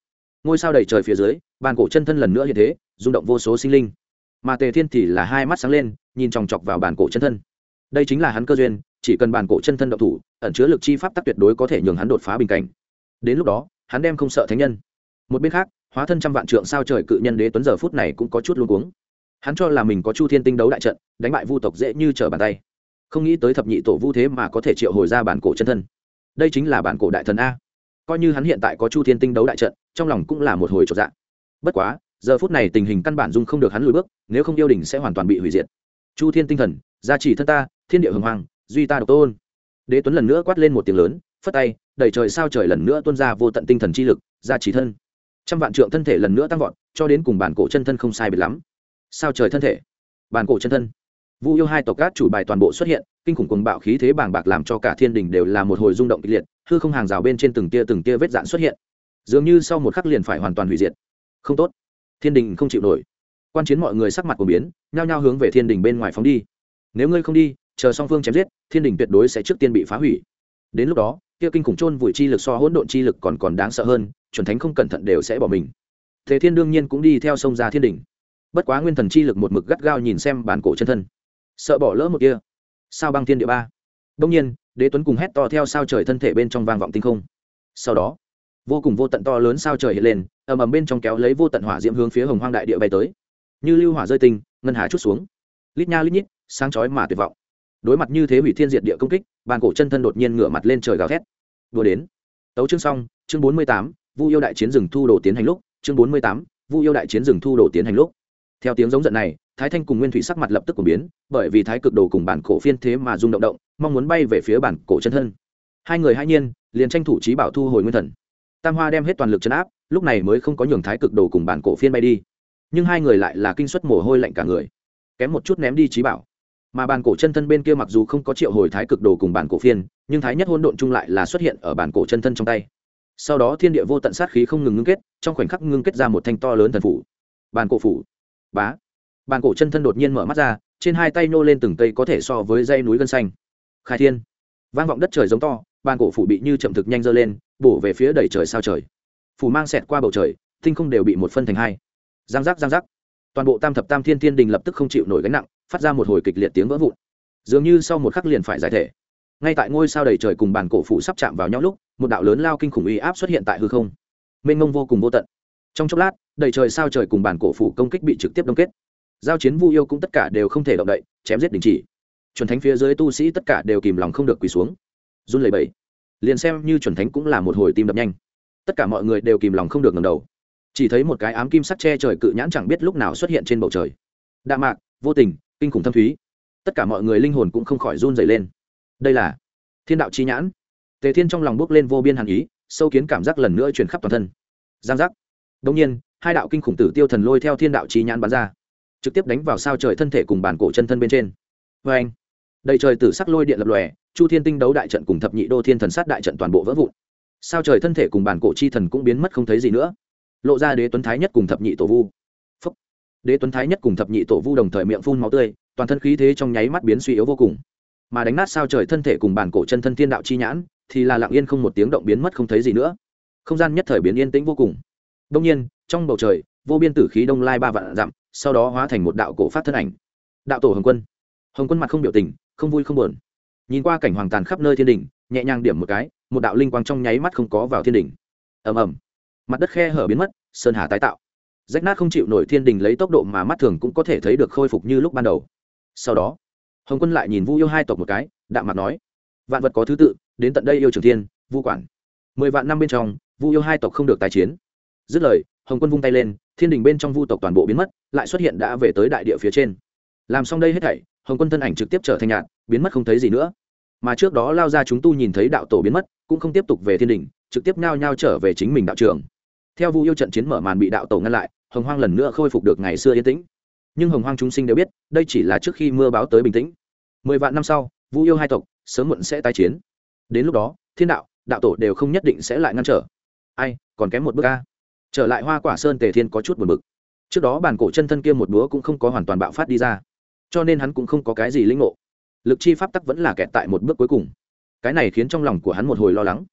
Ngôi sao đầy trời phía dưới, bản cổ chân thân lần nữa như thế, rung động vô số sinh linh. Mà tề thiên thì là hai mắt sáng lên, nhìn chòng chọc vào bản cổ chân thân đây chính là hắn cơ duyên, chỉ cần bản cổ chân thân động thủ, ẩn chứa lực chi pháp tắc tuyệt đối có thể nhường hắn đột phá bình cảnh. Đến lúc đó, hắn đem không sợ thánh nhân. Một bên khác, hóa thân trăm vạn trượng sao trời cự nhân đế tuấn giờ phút này cũng có chút luôn cuống. Hắn cho là mình có chu thiên tinh đấu đại trận, đánh bại vu tộc dễ như trở bàn tay. Không nghĩ tới thập nhị tổ vu thế mà có thể triệu hồi ra bản cổ chân thân. Đây chính là bản cổ đại thần a. Coi như hắn hiện tại có chu thiên tinh đấu đại trận, trong lòng cũng là một hồi trọn dạng bất quá, giờ phút này tình hình căn bản dung không được hắn lùi bước, nếu không yêu đình sẽ hoàn toàn bị hủy diệt. Chu thiên tinh thần, gia trì thân ta thiên địa hồng hoàng duy ta độc tôn. Đế tuấn lần nữa quát lên một tiếng lớn, phất tay đẩy trời sao trời lần nữa tuôn ra vô tận tinh thần chi lực, ra trí thân. Trăm vạn trượng thân thể lần nữa tăng vọt, cho đến cùng bản cổ chân thân không sai biệt lắm. Sao trời thân thể? Bản cổ chân thân. Vu yêu hai tộc cát chủ bài toàn bộ xuất hiện, kinh khủng cuồng bạo khí thế bàng bạc làm cho cả thiên đình đều là một hồi rung động kịch liệt, hư không hàng rào bên trên từng tia từng tia vết dạn xuất hiện. Dường như sau một khắc liền phải hoàn toàn hủy diệt. Không tốt. Thiên đình không chịu nổi. Quan chiến mọi người sắc mặt của biến, nhao nhao hướng về thiên đình bên ngoài phóng đi. Nếu ngươi không đi chờ song phương chém giết, thiên đình tuyệt đối sẽ trước tiên bị phá hủy. Đến lúc đó, kia kinh khủng chôn vùi chi lực so hỗn độn chi lực còn còn đáng sợ hơn, chuẩn thánh không cẩn thận đều sẽ bỏ mình. Thế thiên đương nhiên cũng đi theo sông ra thiên đình. Bất quá nguyên thần chi lực một mực gắt gao nhìn xem bản cổ chân thân. Sợ bỏ lỡ một kia. Sao băng thiên địa ba? Đông nhiên, đế tuấn cùng hét to theo sao trời thân thể bên trong vang vọng tinh không. Sau đó, vô cùng vô tận to lớn sao trời hiện lên, ầm ầm bên trong kéo lấy vô tận hỏa diễm hướng phía hồng hoang đại địa bay tới. Như lưu hỏa rơi tinh, ngân hà chút xuống. Lít nha lít nhít, sáng chói mà tuyệt vọng đối mặt như thế hủy thiên diệt địa công kích, bàn cổ chân thân đột nhiên ngửa mặt lên trời gào thét. Vừa đến. Tấu chương xong, chương bốn mươi tám, vu yêu đại chiến rừng thu đồ tiến hành lúc, chương bốn mươi tám, vu yêu đại chiến rừng thu đồ tiến hành lúc. Theo tiếng giống giận này, thái thanh cùng nguyên thủy sắc mặt lập tức của biến, bởi vì thái cực đồ cùng bản cổ phiên thế mà rung động động, mong muốn bay về phía bản cổ chân thân. Hai người hai nhiên, liền tranh thủ trí bảo thu hồi nguyên thần. Tam hoa đem hết toàn lực chấn áp, lúc này mới không có nhường thái cực đồ cùng bản cổ phiên bay đi. Nhưng hai người lại là kinh suất mồ hôi lạnh cả người. Kém một chút ném đi trí bảo mà bản cổ chân thân bên kia mặc dù không có triệu hồi thái cực đồ cùng bản cổ phiên, nhưng thái nhất hôn độn chung lại là xuất hiện ở bản cổ chân thân trong tay. Sau đó thiên địa vô tận sát khí không ngừng ngưng kết, trong khoảnh khắc ngưng kết ra một thanh to lớn thần phủ. Bản cổ phủ. Bá. Bàn cổ chân thân đột nhiên mở mắt ra, trên hai tay nô lên từng cây có thể so với dây núi gân xanh. Khai thiên. Vang vọng đất trời giống to bàn cổ phủ bị như chậm thực nhanh dơ lên, bổ về phía đầy trời sao trời. Phủ mang xẹt qua bầu trời, tinh không đều bị một phân thành hai. Giang giác giang giác. Toàn bộ tam thập tam thiên thiên đình lập tức không chịu nổi gánh nặng phát ra một hồi kịch liệt tiếng vỡ vụn. Dường như sau một khắc liền phải giải thể. Ngay tại ngôi sao đầy trời cùng bàn cổ phủ sắp chạm vào nhau lúc, một đạo lớn lao kinh khủng uy áp xuất hiện tại hư không. Mênh mông vô cùng vô tận. Trong chốc lát, đầy trời sao trời cùng bàn cổ phủ công kích bị trực tiếp đông kết. Giao chiến vu yêu cũng tất cả đều không thể động đậy, chém giết đình chỉ. Chuẩn thánh phía dưới tu sĩ tất cả đều kìm lòng không được quỳ xuống. Run lẩy bẩy. Liền xem như chuẩn thánh cũng là một hồi tim đập nhanh. Tất cả mọi người đều kìm lòng không được ngầm đầu. Chỉ thấy một cái ám kim sắc che trời cự nhãn chẳng biết lúc nào xuất hiện trên bầu trời. Đạ mạc, vô tình kinh khủng thâm thúy. Tất cả mọi người linh hồn cũng không khỏi run dày lên. Đây là thiên đạo chi nhãn. Tề thiên trong lòng bước lên vô biên hàn ý, sâu kiến cảm giác lần nữa truyền khắp toàn thân. Giang giác. Đông nhiên, hai đạo kinh khủng tử tiêu thần lôi theo thiên đạo chi nhãn bắn ra, trực tiếp đánh vào sao trời thân thể cùng bản cổ chân thân bên trên. Vê anh, đầy trời tử sắc lôi điện lập lòe, chu thiên tinh đấu đại trận cùng thập nhị đô thiên thần sát đại trận toàn bộ vỡ vụn. Sao trời thân thể cùng bản cổ chi thần cũng biến mất không thấy gì nữa. Lộ ra đế tuấn thái nhất cùng thập nhị tổ vu đế tuấn thái nhất cùng thập nhị tổ vu đồng thời miệng phun máu tươi, toàn thân khí thế trong nháy mắt biến suy yếu vô cùng. Mà đánh nát sao trời thân thể cùng bản cổ chân thân thiên đạo chi nhãn, thì là lặng yên không một tiếng động biến mất không thấy gì nữa. Không gian nhất thời biến yên tĩnh vô cùng. Đông nhiên, trong bầu trời, vô biên tử khí đông lai ba vạn dặm, sau đó hóa thành một đạo cổ phát thân ảnh. Đạo tổ hồng quân. Hồng quân mặt không biểu tình, không vui không buồn. Nhìn qua cảnh hoàng tàn khắp nơi thiên đình, nhẹ nhàng điểm một cái, một đạo linh quang trong nháy mắt không có vào thiên đình. Ầm ầm. Mặt đất khe hở biến mất, sơn hà tái tạo rách nát không chịu nổi thiên đình lấy tốc độ mà mắt thường cũng có thể thấy được khôi phục như lúc ban đầu. Sau đó, hồng quân lại nhìn vu yêu hai tộc một cái, đạm mặt nói, vạn vật có thứ tự, đến tận đây yêu trường thiên, vu quản. Mười vạn năm bên trong, vu yêu hai tộc không được tái chiến. Dứt lời, hồng quân vung tay lên, thiên đình bên trong vu tộc toàn bộ biến mất, lại xuất hiện đã về tới đại địa phía trên. Làm xong đây hết thảy, hồng quân thân ảnh trực tiếp trở thành nhạt biến mất không thấy gì nữa. Mà trước đó lao ra chúng tu nhìn thấy đạo tổ biến mất, cũng không tiếp tục về thiên đình, trực tiếp nhao nhao trở về chính mình đạo trường theo vu yêu trận chiến mở màn bị đạo tổ ngăn lại, hồng hoang lần nữa khôi phục được ngày xưa yên tĩnh. Nhưng hồng hoang chúng sinh đều biết, đây chỉ là trước khi mưa báo tới bình tĩnh. Mười vạn năm sau, vu yêu hai tộc sớm muộn sẽ tái chiến. Đến lúc đó, thiên đạo đạo tổ đều không nhất định sẽ lại ngăn trở. Ai, còn kém một bước ca trở lại hoa quả sơn tề thiên có chút buồn bực. Trước đó bản cổ chân thân kia một búa cũng không có hoàn toàn bạo phát đi ra. Cho nên hắn cũng không có cái gì linh ngộ. Lực chi pháp tắc vẫn là kẹt tại một bước cuối cùng. Cái này khiến trong lòng của hắn một hồi lo lắng.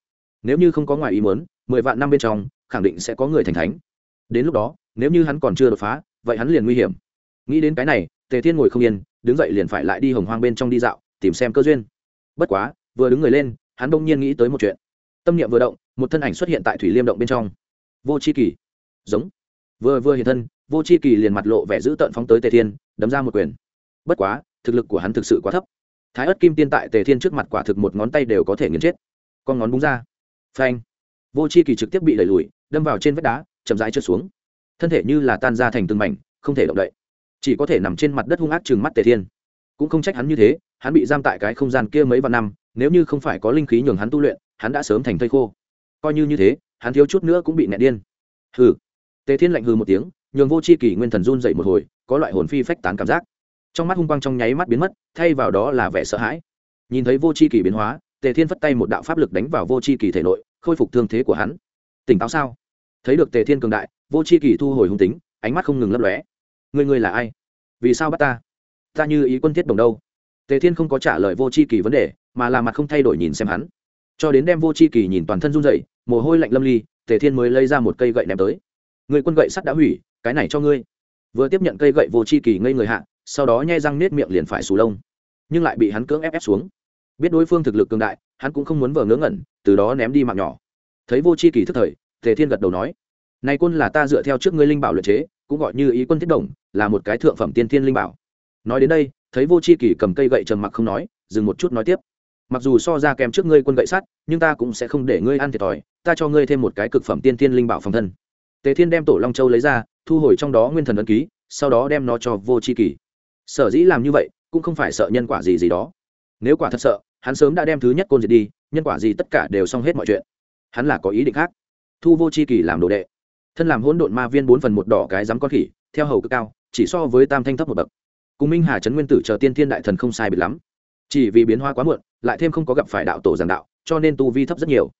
Nếu như không có ngoài ý muốn, mười vạn năm bên trong khẳng định sẽ có người thành thánh. Đến lúc đó, nếu như hắn còn chưa đột phá, vậy hắn liền nguy hiểm. Nghĩ đến cái này, tề thiên ngồi không yên, đứng dậy liền phải lại đi hồng hoang bên trong đi dạo, tìm xem cơ duyên. Bất quá, vừa đứng người lên, hắn đông nhiên nghĩ tới một chuyện. Tâm niệm vừa động, một thân ảnh xuất hiện tại thủy liêm động bên trong. Vô c h i kỳ. Giống. Vừa vừa hiện thân, vô c h i kỳ liền mặt lộ vẻ giữ tợn phóng tới tề thiên, đấm ra một quyền. Bất quá, thực lực của hắn thực sự quá thấp. Thái ất kim tiên tại tề thiên trước mặt quả thực một ngón tay đều có thể nghiền chết. Con ngón búng ra. Phanh. Vô c h i kỳ trực tiếp bị đẩy lùi đâm vào trên vách đá, chậm rãi trượt xuống. Thân thể như là tan ra thành từng mảnh, không thể động đậy. Chỉ có thể nằm trên mặt đất hung ác chừng mắt tề thiên. Cũng không trách hắn như thế, hắn bị giam tại cái không gian kia mấy vạn năm, nếu như không phải có linh khí nhường hắn tu luyện, hắn đã sớm thành thây khô. Coi như như thế, hắn thiếu chút nữa cũng bị nẹt điên. Hừ. Tề thiên lạnh hừ một tiếng, nhường vô c h i kỷ nguyên thần run dậy một hồi, có loại hồn phi phách tán cảm giác. Trong mắt hung quang trong nháy mắt biến mất, thay vào đó là vẻ sợ hãi. Nhìn thấy vô c h i kỷ biến hóa, tề thiên phất tay một đạo pháp lực đánh vào vô c h i kỷ thể nội, khôi phục thương thế của hắn. Tỉnh táo sao? Thấy được tề thiên cường đại, vô c h i kỳ thu hồi hung tính, ánh mắt không ngừng lấp lóe. Người người là ai? Vì sao bắt ta? Ta như ý quân thiết đồng đâu? Tề thiên không có trả lời vô c h i kỳ vấn đề, mà là mặt không thay đổi nhìn xem hắn. Cho đến đem vô c h i kỳ nhìn toàn thân run dậy mồ hôi lạnh lâm ly, tề thiên mới lấy ra một cây gậy ném tới. Người quân gậy sắt đã hủy, cái này cho ngươi. Vừa tiếp nhận cây gậy vô c h i kỳ ngây người hạ, sau đó nhai răng nết miệng liền phải sù lông. Nhưng lại bị hắn cưỡng ép ép xuống. Biết đối phương thực lực cường đại, hắn cũng không muốn vờ ngớ ngẩn, từ đó ném đi mạng nhỏ. Thấy vô c h i kỳ thức thời tề thiên gật đầu nói, này quân là ta dựa theo trước ngươi linh bảo luyện chế, cũng gọi như ý quân thiết đồng, là một cái thượng phẩm tiên thiên linh bảo. Nói đến đây, thấy vô c h i kỳ cầm cây gậy trầm mặc không nói, dừng một chút nói tiếp, mặc dù so ra kèm trước ngươi quân gậy sắt, nhưng ta cũng sẽ không để ngươi ăn thiệt thòi, ta cho ngươi thêm một cái cực phẩm tiên thiên linh bảo phòng thân. Tề thiên đem tổ long châu lấy ra, thu hồi trong đó nguyên thần ấn ký, sau đó đem nó cho vô c h i kỳ. Sở dĩ làm như vậy, cũng không phải sợ nhân quả gì gì đó. Nếu quả thật sợ, hắn sớm đã đem thứ nhất côn diệt đi, nhân quả gì tất cả đều xong hết mọi chuyện. Hắn là có ý định khác thu vô c h i kỳ làm đồ đệ. Thân làm hỗn độn ma viên bốn phần một đỏ cái dám con khỉ, theo hầu cực cao, chỉ so với tam thanh thấp một bậc. Cùng minh hà trấn nguyên tử chờ tiên thiên đại thần không sai biệt lắm. Chỉ vì biến hóa quá muộn, lại thêm không có gặp phải đạo tổ giảng đạo, cho nên tu vi thấp rất nhiều.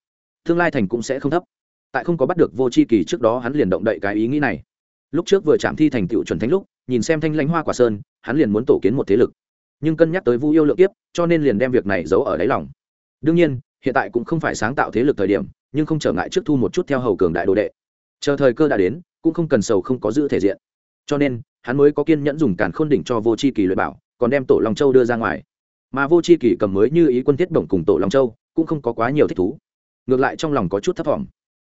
Tương lai thành cũng sẽ không thấp. Tại không có bắt được vô c h i kỳ trước đó hắn liền động đậy cái ý nghĩ này. Lúc trước vừa chạm thi thành tựu chuẩn thánh lúc, nhìn xem thanh lãnh hoa quả sơn, hắn liền muốn tổ kiến một thế lực. Nhưng cân nhắc tới vu yêu lượng kiếp, cho nên liền đem việc này giấu ở đáy lòng. Đương nhiên, hiện tại cũng không phải sáng tạo thế lực thời điểm nhưng không trở ngại trước thu một chút theo hầu cường đại đồ đệ. Chờ thời cơ đã đến, cũng không cần sầu không có giữ thể diện. Cho nên, hắn mới có kiên nhẫn dùng càn khôn đỉnh cho vô c h i kỳ luyện bảo, còn đem tổ long châu đưa ra ngoài. Mà vô c h i kỳ cầm mới như ý quân thiết bổng cùng tổ long châu, cũng không có quá nhiều thích thú. Ngược lại trong lòng có chút thấp t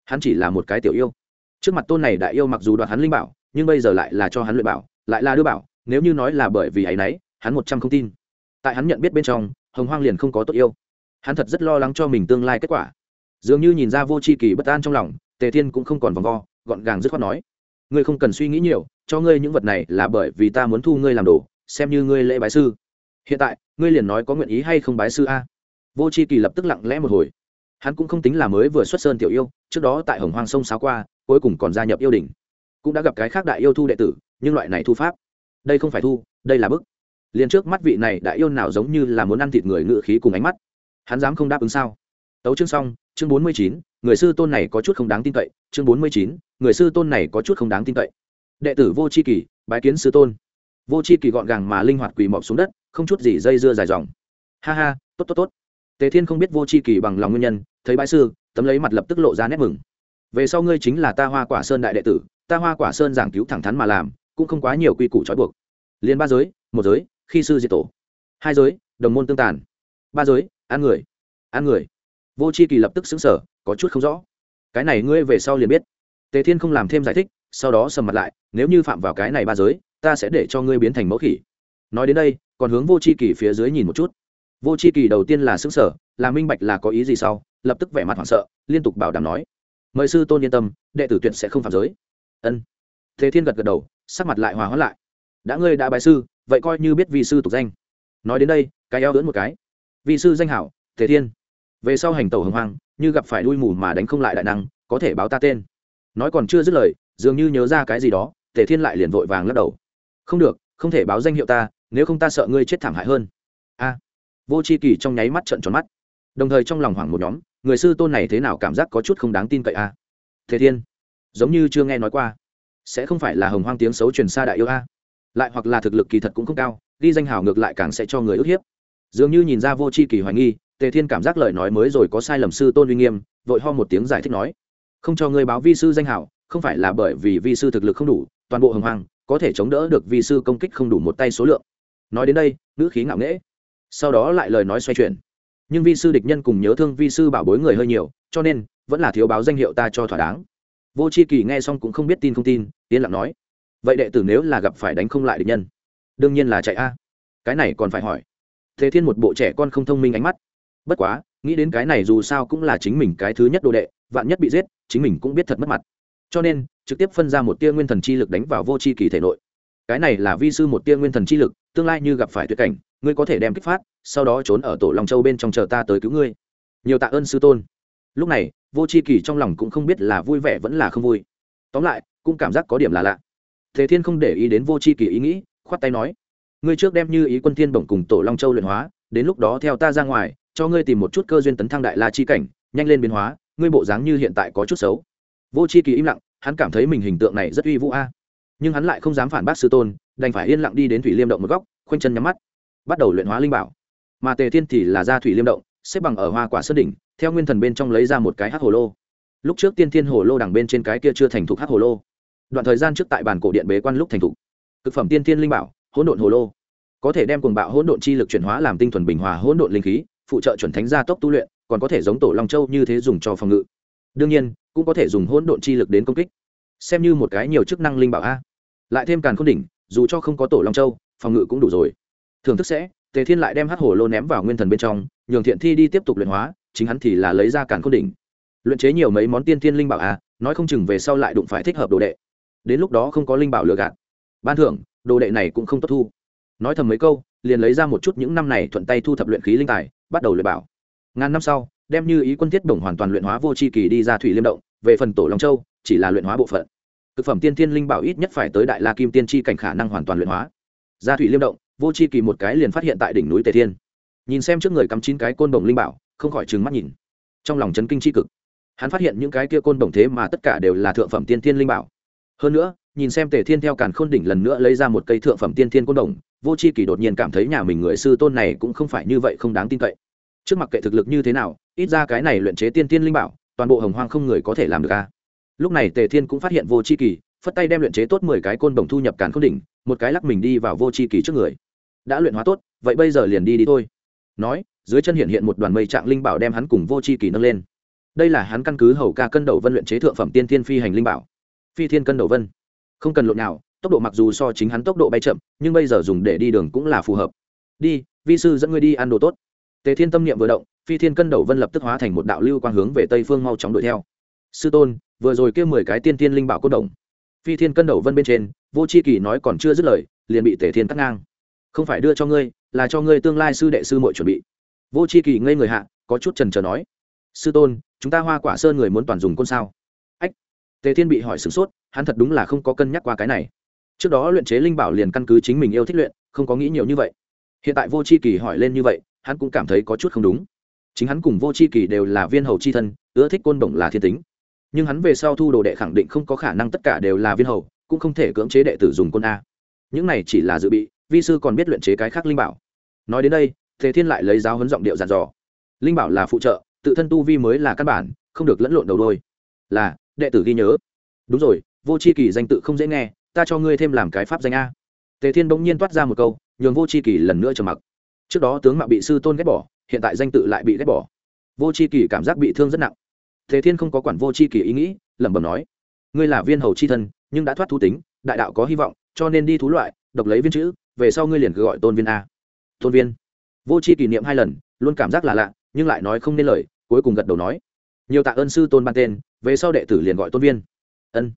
hắn chỉ là một cái tiểu yêu. Trước mặt tôn này đại yêu mặc dù đoạt hắn linh bảo, nhưng bây giờ lại là cho hắn luyện bảo, lại là đưa bảo, nếu như nói là bởi vì ấ y n ấ y hắn một trăm không tin. Tại hắn nhận biết bên trong, hồng hoang liền không có tốt yêu. Hắn thật rất lo lắng cho mình tương lai kết quả dường như nhìn ra vô c h i kỳ bất an trong lòng, tề thiên cũng không còn vòng vo, gọn gàng dứt khoát nói, ngươi không cần suy nghĩ nhiều, cho ngươi những vật này là bởi vì ta muốn thu ngươi làm đồ, xem như ngươi lễ bái sư. Hiện tại, ngươi liền nói có nguyện ý hay không bái sư a? Vô c h i kỳ lập tức lặng lẽ một hồi. Hắn cũng không tính là mới vừa xuất sơn tiểu yêu, trước đó tại hồng hoang sông sáo qua, cuối cùng còn gia nhập yêu đình cũng đã gặp cái khác đại yêu thu đệ tử, nhưng loại này thu pháp, đây không phải thu, đây là bức. Liền trước mắt vị này đại yêu nào giống như là muốn ăn thịt người ngự khí cùng ánh mắt, hắn dám không đáp ứng sao? Tấu chương xong chương bốn mươi chín, người sư tôn này có chút không đáng tin cậy. Chương bốn mươi chín, người sư tôn này có chút không đáng tin cậy. Đệ tử vô c h i kỳ, bái kiến sư tôn. Vô c h i kỳ gọn gàng mà linh hoạt quỳ mọc xuống đất, không chút gì dây dưa dài dòng. Ha ha, tốt tốt tốt. Tề thiên không biết vô c h i kỳ bằng lòng nguyên nhân, thấy bái sư, tấm lấy mặt lập tức lộ ra nét mừng. Về sau ngươi chính là ta hoa quả sơn đại đệ tử, ta hoa quả sơn giảng cứu thẳng thắn mà làm, cũng không quá nhiều quy củ trói buộc. Liên ba giới, một giới, khi sư diệt tổ. Hai giới, đồng môn tương tàn. Ba giới ăn người ăn người vô c h i kỳ lập tức xứng sở có chút không rõ. Cái này ngươi về sau liền biết. Tề thiên không làm thêm giải thích, sau đó sầm mặt lại, nếu như phạm vào cái này ba giới, ta sẽ để cho ngươi biến thành mẫu khỉ. Nói đến đây, còn hướng vô c h i kỳ phía dưới nhìn một chút. Vô c h i kỳ đầu tiên là xứng sở là minh bạch là có ý gì sau, lập tức vẻ mặt hoảng sợ, liên tục bảo đảm nói. Mời sư tôn yên tâm, đệ tử tuyệt sẽ không phạm giới. Ân. Thế thiên gật gật đầu, sắc mặt lại hòa hóa lại. Đã ngươi đã bài sư, vậy coi như biết vi sư tục danh. Nói đến đây, cái eo lưỡn một cái. Vi sư danh hảo thế thiên về sau hành tẩu hồng hoang, như gặp phải đuôi mù mà đánh không lại đại năng, có thể báo ta tên. Nói còn chưa dứt lời, dường như nhớ ra cái gì đó, tề thiên lại liền vội vàng lắc đầu. Không được, không thể báo danh hiệu ta, nếu không ta sợ ngươi chết thảm hại hơn. A. À. Vô c h i kỳ trong nháy mắt trận tròn mắt. Đồng thời trong lòng hoảng một nhóm, người sư tôn này thế nào cảm giác có chút không đáng tin cậy a? À? Thế thiên, giống như chưa nghe nói qua. Sẽ không phải là hồng hoang tiếng xấu truyền xa đại yêu a? À? Lại hoặc là thực lực kỳ thật cũng không cao, ghi danh hào ngược lại càng sẽ cho người ức hiếp. Dường như nhìn ra vô c h i kỳ hoài nghi tề thiên cảm giác lời nói mới rồi có sai lầm sư tôn uy nghiêm, vội ho một tiếng giải thích nói, không cho ngươi báo vi sư danh hảo, không phải là bởi vì vi sư thực lực không đủ, toàn bộ hồng hoàng có thể chống đỡ được vi sư công kích không đủ một tay số lượng. Nói đến đây, ngữ khí ngạo nghễ. Sau đó lại lời nói xoay chuyển. Nhưng vi sư địch nhân cùng nhớ thương vi sư bảo bối người hơi nhiều, cho nên vẫn là thiếu báo danh hiệu ta cho thỏa đáng. Vô c h i kỳ nghe xong cũng không biết tin không tin, yên lặng nói, vậy đệ tử nếu là gặp phải đánh không lại địch nhân, đương nhiên là chạy a. Cái này còn phải hỏi. Thế thiên một bộ trẻ con không thông minh ánh mắt bất quá, nghĩ đến cái này dù sao cũng là chính mình cái thứ nhất đồ đệ, vạn nhất bị giết, chính mình cũng biết thật mất mặt. Cho nên, trực tiếp phân ra một tia nguyên thần chi lực đánh vào vô c h i kỳ thể nội. Cái này là vi sư một tia nguyên thần chi lực, tương lai như gặp phải tuyệt cảnh, ngươi có thể đem kích phát, sau đó trốn ở tổ long châu bên trong chờ ta tới cứu ngươi. Nhiều tạ ơn sư tôn. Lúc này, vô c h i kỳ trong lòng cũng không biết là vui vẻ vẫn là không vui. Tóm lại, cũng cảm giác có điểm là lạ. Thế thiên không để ý đến vô c h i kỳ ý nghĩ, khoát tay nói, ngươi trước đem như ý quân thiên bổng cùng tổ long châu luyện hóa, đến lúc đó theo ta ra ngoài cho ngươi tìm một chút cơ duyên tấn thăng đại la chi cảnh, nhanh lên biến hóa, ngươi bộ dáng như hiện tại có chút xấu. Vô c h i kỳ im lặng, hắn cảm thấy mình hình tượng này rất uy vũ a. Nhưng hắn lại không dám phản bác sư tôn, đành phải yên lặng đi đến thủy liêm động một góc, khoanh chân nhắm mắt, bắt đầu luyện hóa linh bảo. Mà tề thiên thì là ra thủy liêm động, xếp bằng ở hoa quả sơn đỉnh, theo nguyên thần bên trong lấy ra một cái hát hồ lô. Lúc trước tiên thiên hồ lô đằng bên trên cái kia chưa thành thục hát hồ lô. Đoạn thời gian trước tại bàn cổ điện bế quan lúc thành thục. Thực phẩm tiên thiên linh bảo, hỗn độn hồ lô. Có thể đem cuồng bạo hỗn độn chi lực chuyển hóa làm tinh thuần bình hòa hỗn độn linh khí phụ trợ chuẩn thánh gia tốc tu luyện, còn có thể giống tổ long châu như thế dùng cho phòng ngự. Đương nhiên, cũng có thể dùng hỗn độn chi lực đến công kích. Xem như một cái nhiều chức năng linh bảo a. Lại thêm càn khôn đỉnh, dù cho không có tổ long châu, phòng ngự cũng đủ rồi. Thưởng thức sẽ, tề thiên lại đem hát hổ lô ném vào nguyên thần bên trong, nhường thiện thi đi tiếp tục luyện hóa, chính hắn thì là lấy ra càn khôn đỉnh. Luyện chế nhiều mấy món tiên thiên linh bảo a, nói không chừng về sau lại đụng phải thích hợp đồ đệ. Đến lúc đó không có linh bảo lừa gạt. Ban thưởng, đồ đệ này cũng không tốt thu. Nói thầm mấy câu, liền lấy ra một chút những năm này thuận tay thu thập luyện khí linh tài bắt đầu luyện bảo. Ngàn năm sau, đem như ý quân thiết đồng hoàn toàn luyện hóa vô c h i kỳ đi ra thủy liêm động, về phần tổ long châu, chỉ là luyện hóa bộ phận. Thực phẩm tiên thiên linh bảo ít nhất phải tới đại la kim tiên tri cảnh khả năng hoàn toàn luyện hóa. Ra thủy liêm động, vô c h i kỳ một cái liền phát hiện tại đỉnh núi tề thiên. Nhìn xem trước người cắm chín cái côn đồng linh bảo, không khỏi trừng mắt nhìn. Trong lòng chấn kinh tri cực. Hắn phát hiện những cái kia côn đồng thế mà tất cả đều là thượng phẩm tiên thiên linh bảo. Hơn nữa, nhìn xem tề thiên theo càn khôn đỉnh lần nữa lấy ra một cây thượng phẩm tiên thiên côn đồng vô c h i kỳ đột nhiên cảm thấy nhà mình người sư tôn này cũng không phải như vậy không đáng tin cậy. Trước mặt kệ thực lực như thế nào, ít ra cái này luyện chế tiên tiên linh bảo, toàn bộ hồng hoang không người có thể làm được a lúc này tề thiên cũng phát hiện vô c h i kỳ phất tay đem luyện chế tốt mười cái côn đồng thu nhập càn không đỉnh, một cái lắc mình đi vào vô c h i kỳ trước người. Đã luyện hóa tốt, vậy bây giờ liền đi đi thôi. Nói, dưới chân hiện hiện một đoàn mây trạng linh bảo đem hắn cùng vô c h i kỳ nâng lên. Đây là hắn căn cứ hầu ca cân đầu vân luyện chế thượng phẩm tiên thiên phi hành linh bảo. Phi thiên cân đầu vân. Không cần lộn nào tốc độ mặc dù so chính hắn tốc độ bay chậm, nhưng bây giờ dùng để đi đường cũng là phù hợp. Đi, vi sư dẫn ngươi đi ăn đồ tốt. Tề thiên tâm niệm vừa động, phi thiên cân đầu vân lập tức hóa thành một đạo lưu quang hướng về tây phương mau chóng đuổi theo. Sư tôn, vừa rồi kêu mười cái tiên tiên linh bảo cốt đồng phi thiên cân đầu vân bên trên, vô c h i kỳ nói còn chưa dứt lời, liền bị tề thiên cắt ngang. Không phải đưa cho ngươi, là cho ngươi tương lai sư đệ sư muội chuẩn bị. Vô c h i kỳ ngây người hạ, có chút trần trờ nói. Sư tôn, chúng ta hoa quả sơn người muốn toàn dùng côn sao? Ách, tề thiên bị hỏi sửng sốt, hắn thật đúng là không có cân nhắc qua cái này trước đó luyện chế linh bảo liền căn cứ chính mình yêu thích luyện, không có nghĩ nhiều như vậy. Hiện tại vô c h i kỳ hỏi lên như vậy, hắn cũng cảm thấy có chút không đúng. Chính hắn cùng vô c h i kỳ đều là viên hầu c h i thân, ưa thích côn đồng là thiên tính. Nhưng hắn về sau thu đồ đệ khẳng định không có khả năng tất cả đều là viên hầu, cũng không thể cưỡng chế đệ tử dùng côn a. Những này chỉ là dự bị, vi sư còn biết luyện chế cái khác linh bảo. Nói đến đây thế thiên lại lấy giáo huấn giọng điệu dàn dò. Linh bảo là phụ trợ, tự thân tu vi mới là căn bản, không được lẫn lộn đầu đôi. Là, đệ tử ghi nhớ. Đúng rồi, vô c h i kỳ danh tự không dễ nghe ta cho ngươi thêm làm cái pháp danh a. Tề thiên bỗng nhiên toát ra một câu, nhường vô c h i kỳ lần nữa trầm mặc. Trước đó tướng mạo bị sư tôn ghét bỏ, hiện tại danh tự lại bị ghét bỏ. Vô c h i kỳ cảm giác bị thương rất nặng. Tề thiên không có quản vô c h i kỳ ý nghĩ, lẩm bẩm nói, ngươi là viên hầu c h i thân, nhưng đã thoát thú tính, đại đạo có hy vọng, cho nên đi thú loại, độc lấy viên chữ, về sau ngươi liền cứ gọi tôn viên a. Tôn viên. Vô c h i kỷ niệm hai lần, luôn cảm giác là lạ, nhưng lại nói không nên lời, cuối cùng gật đầu nói, nhiều tạ ơn sư tôn ban tên, về sau đệ tử liền gọi tôn viên. Ân.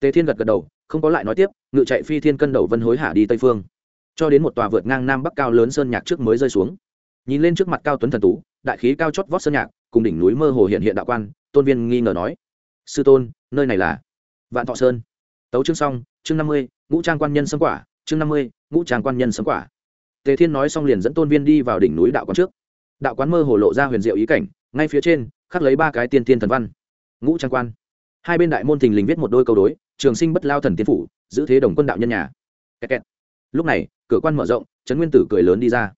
Tề thiên gật gật đầu không có lại nói tiếp, ngự chạy phi thiên cân đầu vân hối hả đi tây phương. Cho đến một tòa vượt ngang nam bắc cao lớn sơn nhạc trước mới rơi xuống. Nhìn lên trước mặt cao tuấn thần tú, đại khí cao chót vót sơn nhạc, cùng đỉnh núi mơ hồ hiện hiện đạo quan, tôn viên nghi ngờ nói, sư tôn, nơi này là vạn thọ sơn. Tấu chương xong, chương năm mươi, ngũ trang quan nhân sấm quả, chương năm mươi, ngũ trang quan nhân sấm quả. Tề thiên nói xong liền dẫn tôn viên đi vào đỉnh núi đạo quán trước. Đạo quán mơ hồ lộ ra huyền diệu ý cảnh, ngay phía trên, khắc lấy ba cái tiên tiên thần văn. Ngũ trang quan. Hai bên đại môn thình lình viết một đôi câu đối trường sinh bất lao thần tiên phủ, giữ thế đồng quân đạo nhân nhà. Kẹt kẹt. lúc này, cửa quan mở rộng, trấn nguyên tử cười lớn đi ra.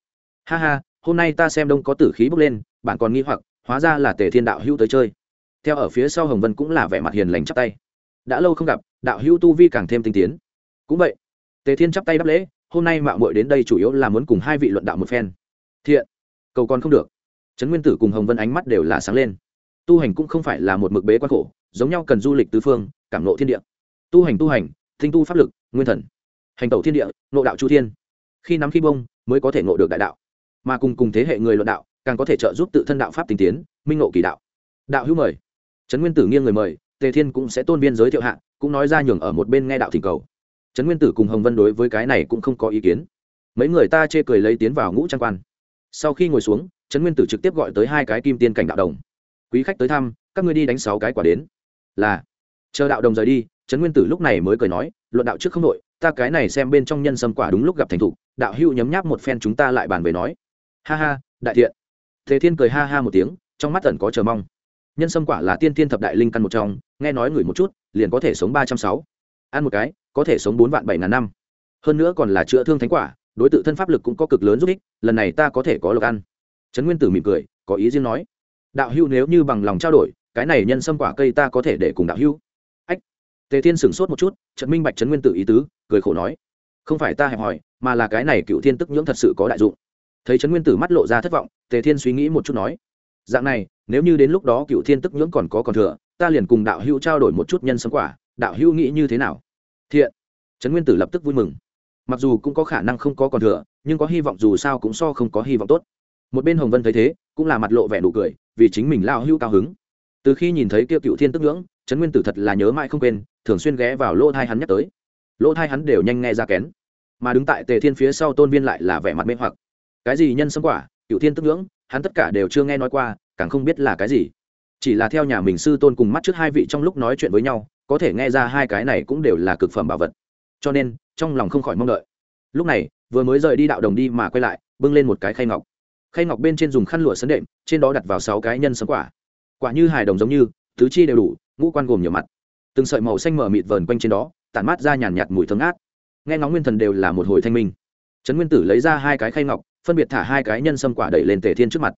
Ha ha, hôm nay ta xem đông có tử khí bốc lên, bạn còn nghi hoặc, hóa ra là tề thiên đạo hữu tới chơi. Theo ở phía sau hồng vân cũng là vẻ mặt hiền lành chắp tay. Đã lâu không gặp, đạo hữu tu vi càng thêm tinh tiến. Cũng vậy, tề thiên chắp tay đáp lễ, hôm nay mạo muội đến đây chủ yếu là muốn cùng hai vị luận đạo một phen. Thiện, cầu còn không được. Trấn nguyên tử cùng hồng vân ánh mắt đều là sáng lên. Tu hành cũng không phải là một mực bế quan khổ, giống nhau cần du lịch tứ phương, cảm nộ thiên địa tu hành tu hành, tinh tu pháp lực, nguyên thần. Hành tẩu thiên địa nộ đạo chu thiên. Khi nắm khi bông mới có thể nộ được đại đạo. Mà cùng cùng thế hệ người luận đạo, càng có thể trợ giúp tự thân đạo pháp tinh tiến, minh nộ kỳ đạo. Đạo hữu mời. Trấn nguyên tử nghiêng người mời, tề thiên cũng sẽ tôn biên giới thiệu hạ, cũng nói ra nhường ở một bên nghe đạo thỉnh cầu. Trấn nguyên tử cùng hồng vân đối với cái này cũng không có ý kiến. Mấy người ta chê cười lấy tiến vào ngũ trang quan. Sau khi ngồi xuống, trấn nguyên tử trực tiếp gọi tới hai cái kim tiên cảnh đạo đồng. Quý khách tới thăm, các ngươi đi đánh sáu cái quả đến. Là, chờ đạo đồng rời đi trấn nguyên tử lúc này mới cười nói, luận đạo trước không đội ta cái này xem bên trong nhân sâm quả đúng lúc gặp thành thục đạo hữu nhấm nháp một phen chúng ta lại bàn về nói. Ha ha, đại thiện. Thế thiên cười ha ha một tiếng, trong mắt tẩn có chờ mong. Nhân sâm quả là tiên thiên thập đại linh căn một trong, nghe nói ngửi một chút, liền có thể sống ba trăm sáu. Ăn một cái, có thể sống bốn vạn bảy ngàn năm. Hơn nữa còn là chữa thương thánh quả, đối tượng thân pháp lực cũng có cực lớn giúp ích, lần này ta có thể có lộc ăn. Trấn nguyên tử mỉm cười, có ý riêng nói. Đạo hữu nếu như bằng lòng trao đổi, cái này nhân sâm quả cây ta có thể để cùng đạo hữu tề thiên sửng sốt một chút trận minh bạch trấn nguyên tử ý tứ, cười khổ nói, không phải ta hẹp hòi, mà là cái này cựu thiên tức nhưỡng thật sự có đại dụng. Thấy trấn nguyên tử mắt lộ ra thất vọng, tề thiên suy nghĩ một chút nói, dạng này, nếu như đến lúc đó cựu thiên tức nhưỡng còn có còn thừa, ta liền cùng đạo hữu trao đổi một chút nhân sống quả, đạo hữu nghĩ như thế nào? Thiện, trấn nguyên tử lập tức vui mừng. Mặc dù cũng có khả năng không có còn thừa, nhưng có hy vọng dù sao cũng so không có hy vọng tốt. Một bên hồng vân thấy thế, cũng là mặt lộ vẻ nụ cười, vì chính mình lao hữu cao hứng. Từ khi nhìn thấy kia cựu thiên tức nhưỡng trấn nguyên tử thật là nhớ mãi không quên, thường xuyên ghé vào lỗ thai hắn nhắc tới. Lỗ thai hắn đều nhanh nghe ra kén, mà đứng tại tề thiên phía sau tôn viên lại là vẻ mặt mê hoặc. Cái gì nhân sâm quả cựu thiên tức ngưỡng, hắn tất cả đều chưa nghe nói qua, càng không biết là cái gì. Chỉ là theo nhà mình sư tôn cùng mắt trước hai vị trong lúc nói chuyện với nhau, có thể nghe ra hai cái này cũng đều là cực phẩm bảo vật. Cho nên, trong lòng không khỏi mong đợi. Lúc này, vừa mới rời đi đạo đồng đi mà quay lại, bưng lên một cái khay ngọc. Khay ngọc bên trên dùng khăn lụa sấn đệm, trên đó đặt vào sáu cái nhân sấm quả. Quả như hài đồng giống như, tứ chi đều đủ ngũ quan gồm nhiều mặt. Từng sợi màu xanh mờ mịt vờn quanh trên đó, tản mát ra nhàn nhạt mùi thương ác nghe ngóng nguyên thần đều là một hồi thanh minh. Trấn nguyên tử lấy ra hai cái khay ngọc, phân biệt thả hai cái nhân sâm quả đẩy lên tề thiên trước mặt.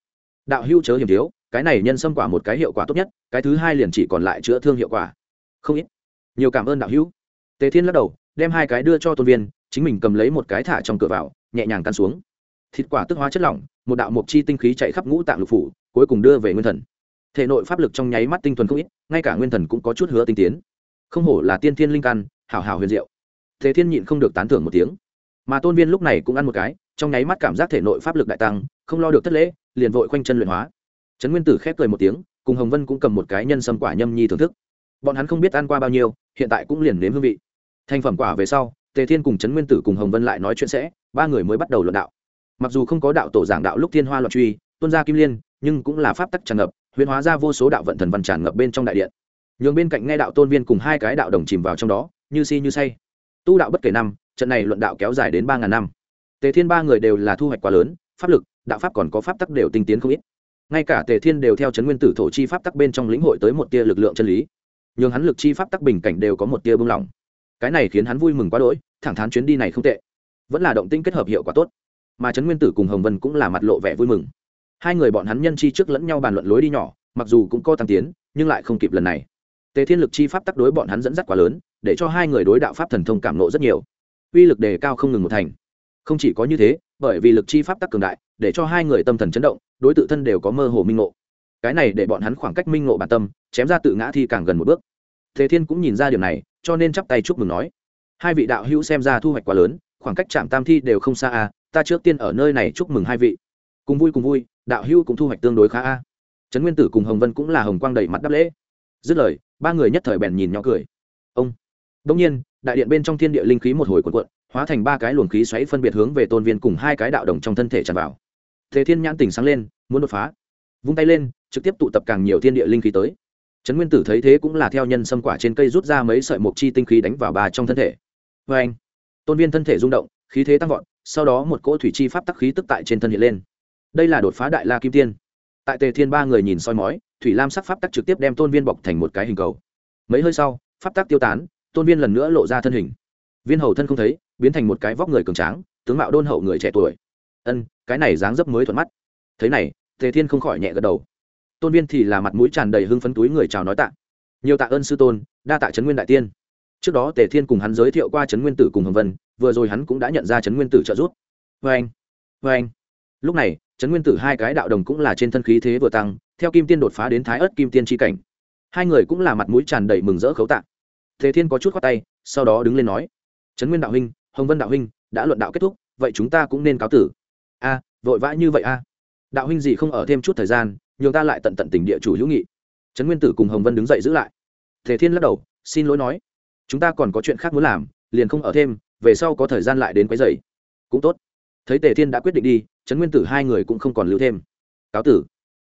Đạo hữu chớ hiểm thiếu, cái này nhân sâm quả một cái hiệu quả tốt nhất, cái thứ hai liền chỉ còn lại chữa thương hiệu quả. Không ít. Nhiều cảm ơn đạo hữu. Tề thiên lắc đầu, đem hai cái đưa cho tôn viên, chính mình cầm lấy một cái thả trong cửa vào, nhẹ nhàng căn xuống. Thịt quả tức hóa chất lỏng, một đạo mộc chi tinh khí chạy khắp ngũ tạng lục phủ, cuối cùng đưa về nguyên thần thể nội pháp lực trong nháy mắt tinh thuần không ít, ngay cả nguyên thần cũng có chút hứa tinh tiến. Không hổ là tiên thiên linh căn, hảo hảo huyền diệu. Thế thiên nhịn không được tán thưởng một tiếng. Mà tôn viên lúc này cũng ăn một cái, trong nháy mắt cảm giác thể nội pháp lực đại tăng, không lo được thất lễ, liền vội khoanh chân luyện hóa. Trấn nguyên tử khép cười một tiếng, cùng hồng vân cũng cầm một cái nhân sâm quả nhâm nhi thưởng thức. Bọn hắn không biết ăn qua bao nhiêu, hiện tại cũng liền nếm hương vị. Thành phẩm quả về sau, tề thiên cùng trấn nguyên tử cùng hồng vân lại nói chuyện sẽ, ba người mới bắt đầu luận đạo. Mặc dù không có đạo tổ giảng đạo lúc thiên hoa loạn truy, tuân gia kim liên, nhưng cũng là pháp tắc tràn ngập huyễn hóa ra vô số đạo vận thần văn tràn ngập bên trong đại điện. Nhường bên cạnh nghe đạo tôn viên cùng hai cái đạo đồng chìm vào trong đó, như si như say. Tu đạo bất kể năm, trận này luận đạo kéo dài đến ba ngàn năm. Tề thiên ba người đều là thu hoạch quá lớn, pháp lực, đạo pháp còn có pháp tắc đều tinh tiến không ít. Ngay cả tề thiên đều theo chấn nguyên tử thổ chi pháp tắc bên trong lĩnh hội tới một tia lực lượng chân lý. Nhường hắn lực chi pháp tắc bình cảnh đều có một tia bưng lỏng cái này khiến hắn vui mừng quá đỗi, thẳng thắn chuyến đi này không tệ. Vẫn là động tinh kết hợp hiệu quả tốt. Mà trấn nguyên tử cùng hồng vân cũng là mặt lộ vẻ vui mừng hai người bọn hắn nhân chi trước lẫn nhau bàn luận lối đi nhỏ, mặc dù cũng có tăng tiến, nhưng lại không kịp lần này. Tề thiên lực chi pháp tắc đối bọn hắn dẫn dắt quá lớn, để cho hai người đối đạo pháp thần thông cảm nộ rất nhiều. Uy lực đề cao không ngừng một thành. Không chỉ có như thế, bởi vì lực chi pháp tắc cường đại, để cho hai người tâm thần chấn động, đối tự thân đều có mơ hồ minh ngộ. Cái này để bọn hắn khoảng cách minh ngộ bản tâm, chém ra tự ngã thi càng gần một bước. Thế thiên cũng nhìn ra điều này, cho nên chắp tay chúc mừng nói, hai vị đạo hữu xem ra thu hoạch quá lớn, khoảng cách chạm tam thi đều không xa à? ta trước tiên ở nơi này chúc mừng hai vị. Cùng vui cùng vui đạo hữu cũng thu hoạch tương đối khá a. Trấn nguyên tử cùng hồng vân cũng là hồng quang đầy mặt đáp lễ. Dứt lời, ba người nhất thời bèn nhìn nhỏ cười. Ông. Đông nhiên, đại điện bên trong thiên địa linh khí một hồi cuộn cuộn, hóa thành ba cái luồng khí xoáy phân biệt hướng về tôn viên cùng hai cái đạo đồng trong thân thể tràn vào. Thế thiên nhãn tỉnh sáng lên, muốn đột phá. Vung tay lên, trực tiếp tụ tập càng nhiều thiên địa linh khí tới. Trấn nguyên tử thấy thế cũng là theo nhân xâm quả trên cây rút ra mấy sợi mộc chi tinh khí đánh vào bà trong thân thể. Vê anh tôn viên thân thể rung động, khí thế tăng vọt, sau đó một cỗ thủy chi pháp tắc khí tức tại trên thân hiện lên đây là đột phá đại la kim tiên. Tại tề thiên ba người nhìn soi mói, thủy lam sắc pháp tắc trực tiếp đem tôn viên bọc thành một cái hình cầu. Mấy hơi sau, pháp tắc tiêu tán, tôn viên lần nữa lộ ra thân hình. Viên hầu thân không thấy, biến thành một cái vóc người cường tráng, tướng mạo đôn hậu người trẻ tuổi. Ân, cái này dáng dấp mới thuận mắt. Thế này, tề thiên không khỏi nhẹ gật đầu. Tôn viên thì là mặt mũi tràn đầy hưng phấn túi người chào nói tạ. Nhiều tạ ơn sư tôn, đa tạ trấn nguyên đại tiên. Trước đó tề thiên cùng hắn giới thiệu qua trấn nguyên tử cùng hồng vân, vừa rồi hắn cũng đã nhận ra trấn nguyên tử trợ giúp. Vê anh vê anh lúc này trấn nguyên tử hai cái đạo đồng cũng là trên thân khí thế vừa tăng, theo kim tiên đột phá đến thái ớt kim tiên tri cảnh. Hai người cũng là mặt mũi tràn đầy mừng rỡ khấu tạng thế thiên có chút khoát tay, sau đó đứng lên nói, trấn nguyên đạo huynh, hồng vân đạo huynh, đã luận đạo kết thúc, vậy chúng ta cũng nên cáo tử. A, vội vã như vậy a? Đạo huynh gì không ở thêm chút thời gian, nhường ta lại tận tận tình địa chủ hữu nghị. Trấn nguyên tử cùng hồng vân đứng dậy giữ lại. Thế thiên lắc đầu, xin lỗi nói, chúng ta còn có chuyện khác muốn làm, liền không ở thêm, về sau có thời gian lại đến quấy dày cũng tốt thấy tề thiên đã quyết định đi, trấn nguyên tử hai người cũng không còn lưu thêm. Cáo tử.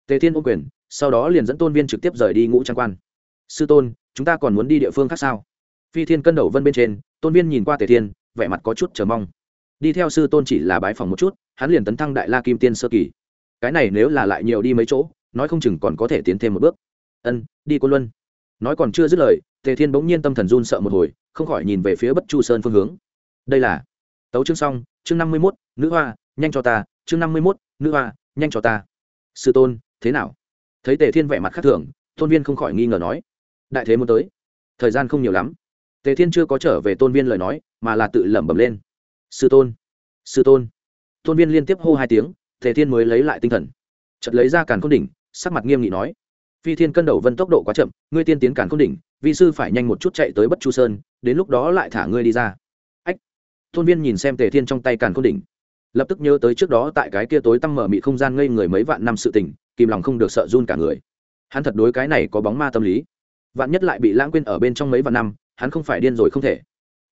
Tề thiên ô quyền, sau đó liền dẫn tôn viên trực tiếp rời đi ngũ trang quan. Sư tôn, chúng ta còn muốn đi địa phương khác sao? Phi thiên cân đầu vân bên trên, tôn viên nhìn qua tề thiên, vẻ mặt có chút chờ mong. Đi theo sư tôn chỉ là bái phòng một chút, hắn liền tấn thăng đại la kim tiên sơ kỳ. Cái này nếu là lại nhiều đi mấy chỗ, nói không chừng còn có thể tiến thêm một bước. Ân, đi cô luân. Nói còn chưa dứt lời, tề thiên bỗng nhiên tâm thần run sợ một hồi, không khỏi nhìn về phía bất chu sơn phương hướng. Đây là tấu chương xong, chương năm mươi mốt, nữ hoa, nhanh cho ta, chương năm mươi mốt, nữ hoa, nhanh cho ta. Sư tôn, thế nào? Thấy tề thiên vẻ mặt khác thường, tôn viên không khỏi nghi ngờ nói. Đại thế muốn tới. Thời gian không nhiều lắm. Tề thiên chưa có trở về tôn viên lời nói, mà là tự lẩm bẩm lên. Sư tôn sư tôn. Tôn viên liên tiếp hô hai tiếng, tề thiên mới lấy lại tinh thần. Chợt lấy ra càn khôn đỉnh, sắc mặt nghiêm nghị nói. Phi thiên cân đầu vân tốc độ quá chậm, ngươi tiên tiến càn khôn đỉnh, vi sư phải nhanh một chút chạy tới bất chu sơn, đến lúc đó lại thả ngươi đi ra tôn viên nhìn xem tề thiên trong tay càn khôn đỉnh. Lập tức nhớ tới trước đó tại cái kia tối tăm mở mị không gian ngây người mấy vạn năm sự tình, kìm lòng không được sợ run cả người. Hắn thật đối cái này có bóng ma tâm lý. Vạn nhất lại bị lãng quên ở bên trong mấy vạn năm, hắn không phải điên rồi không thể.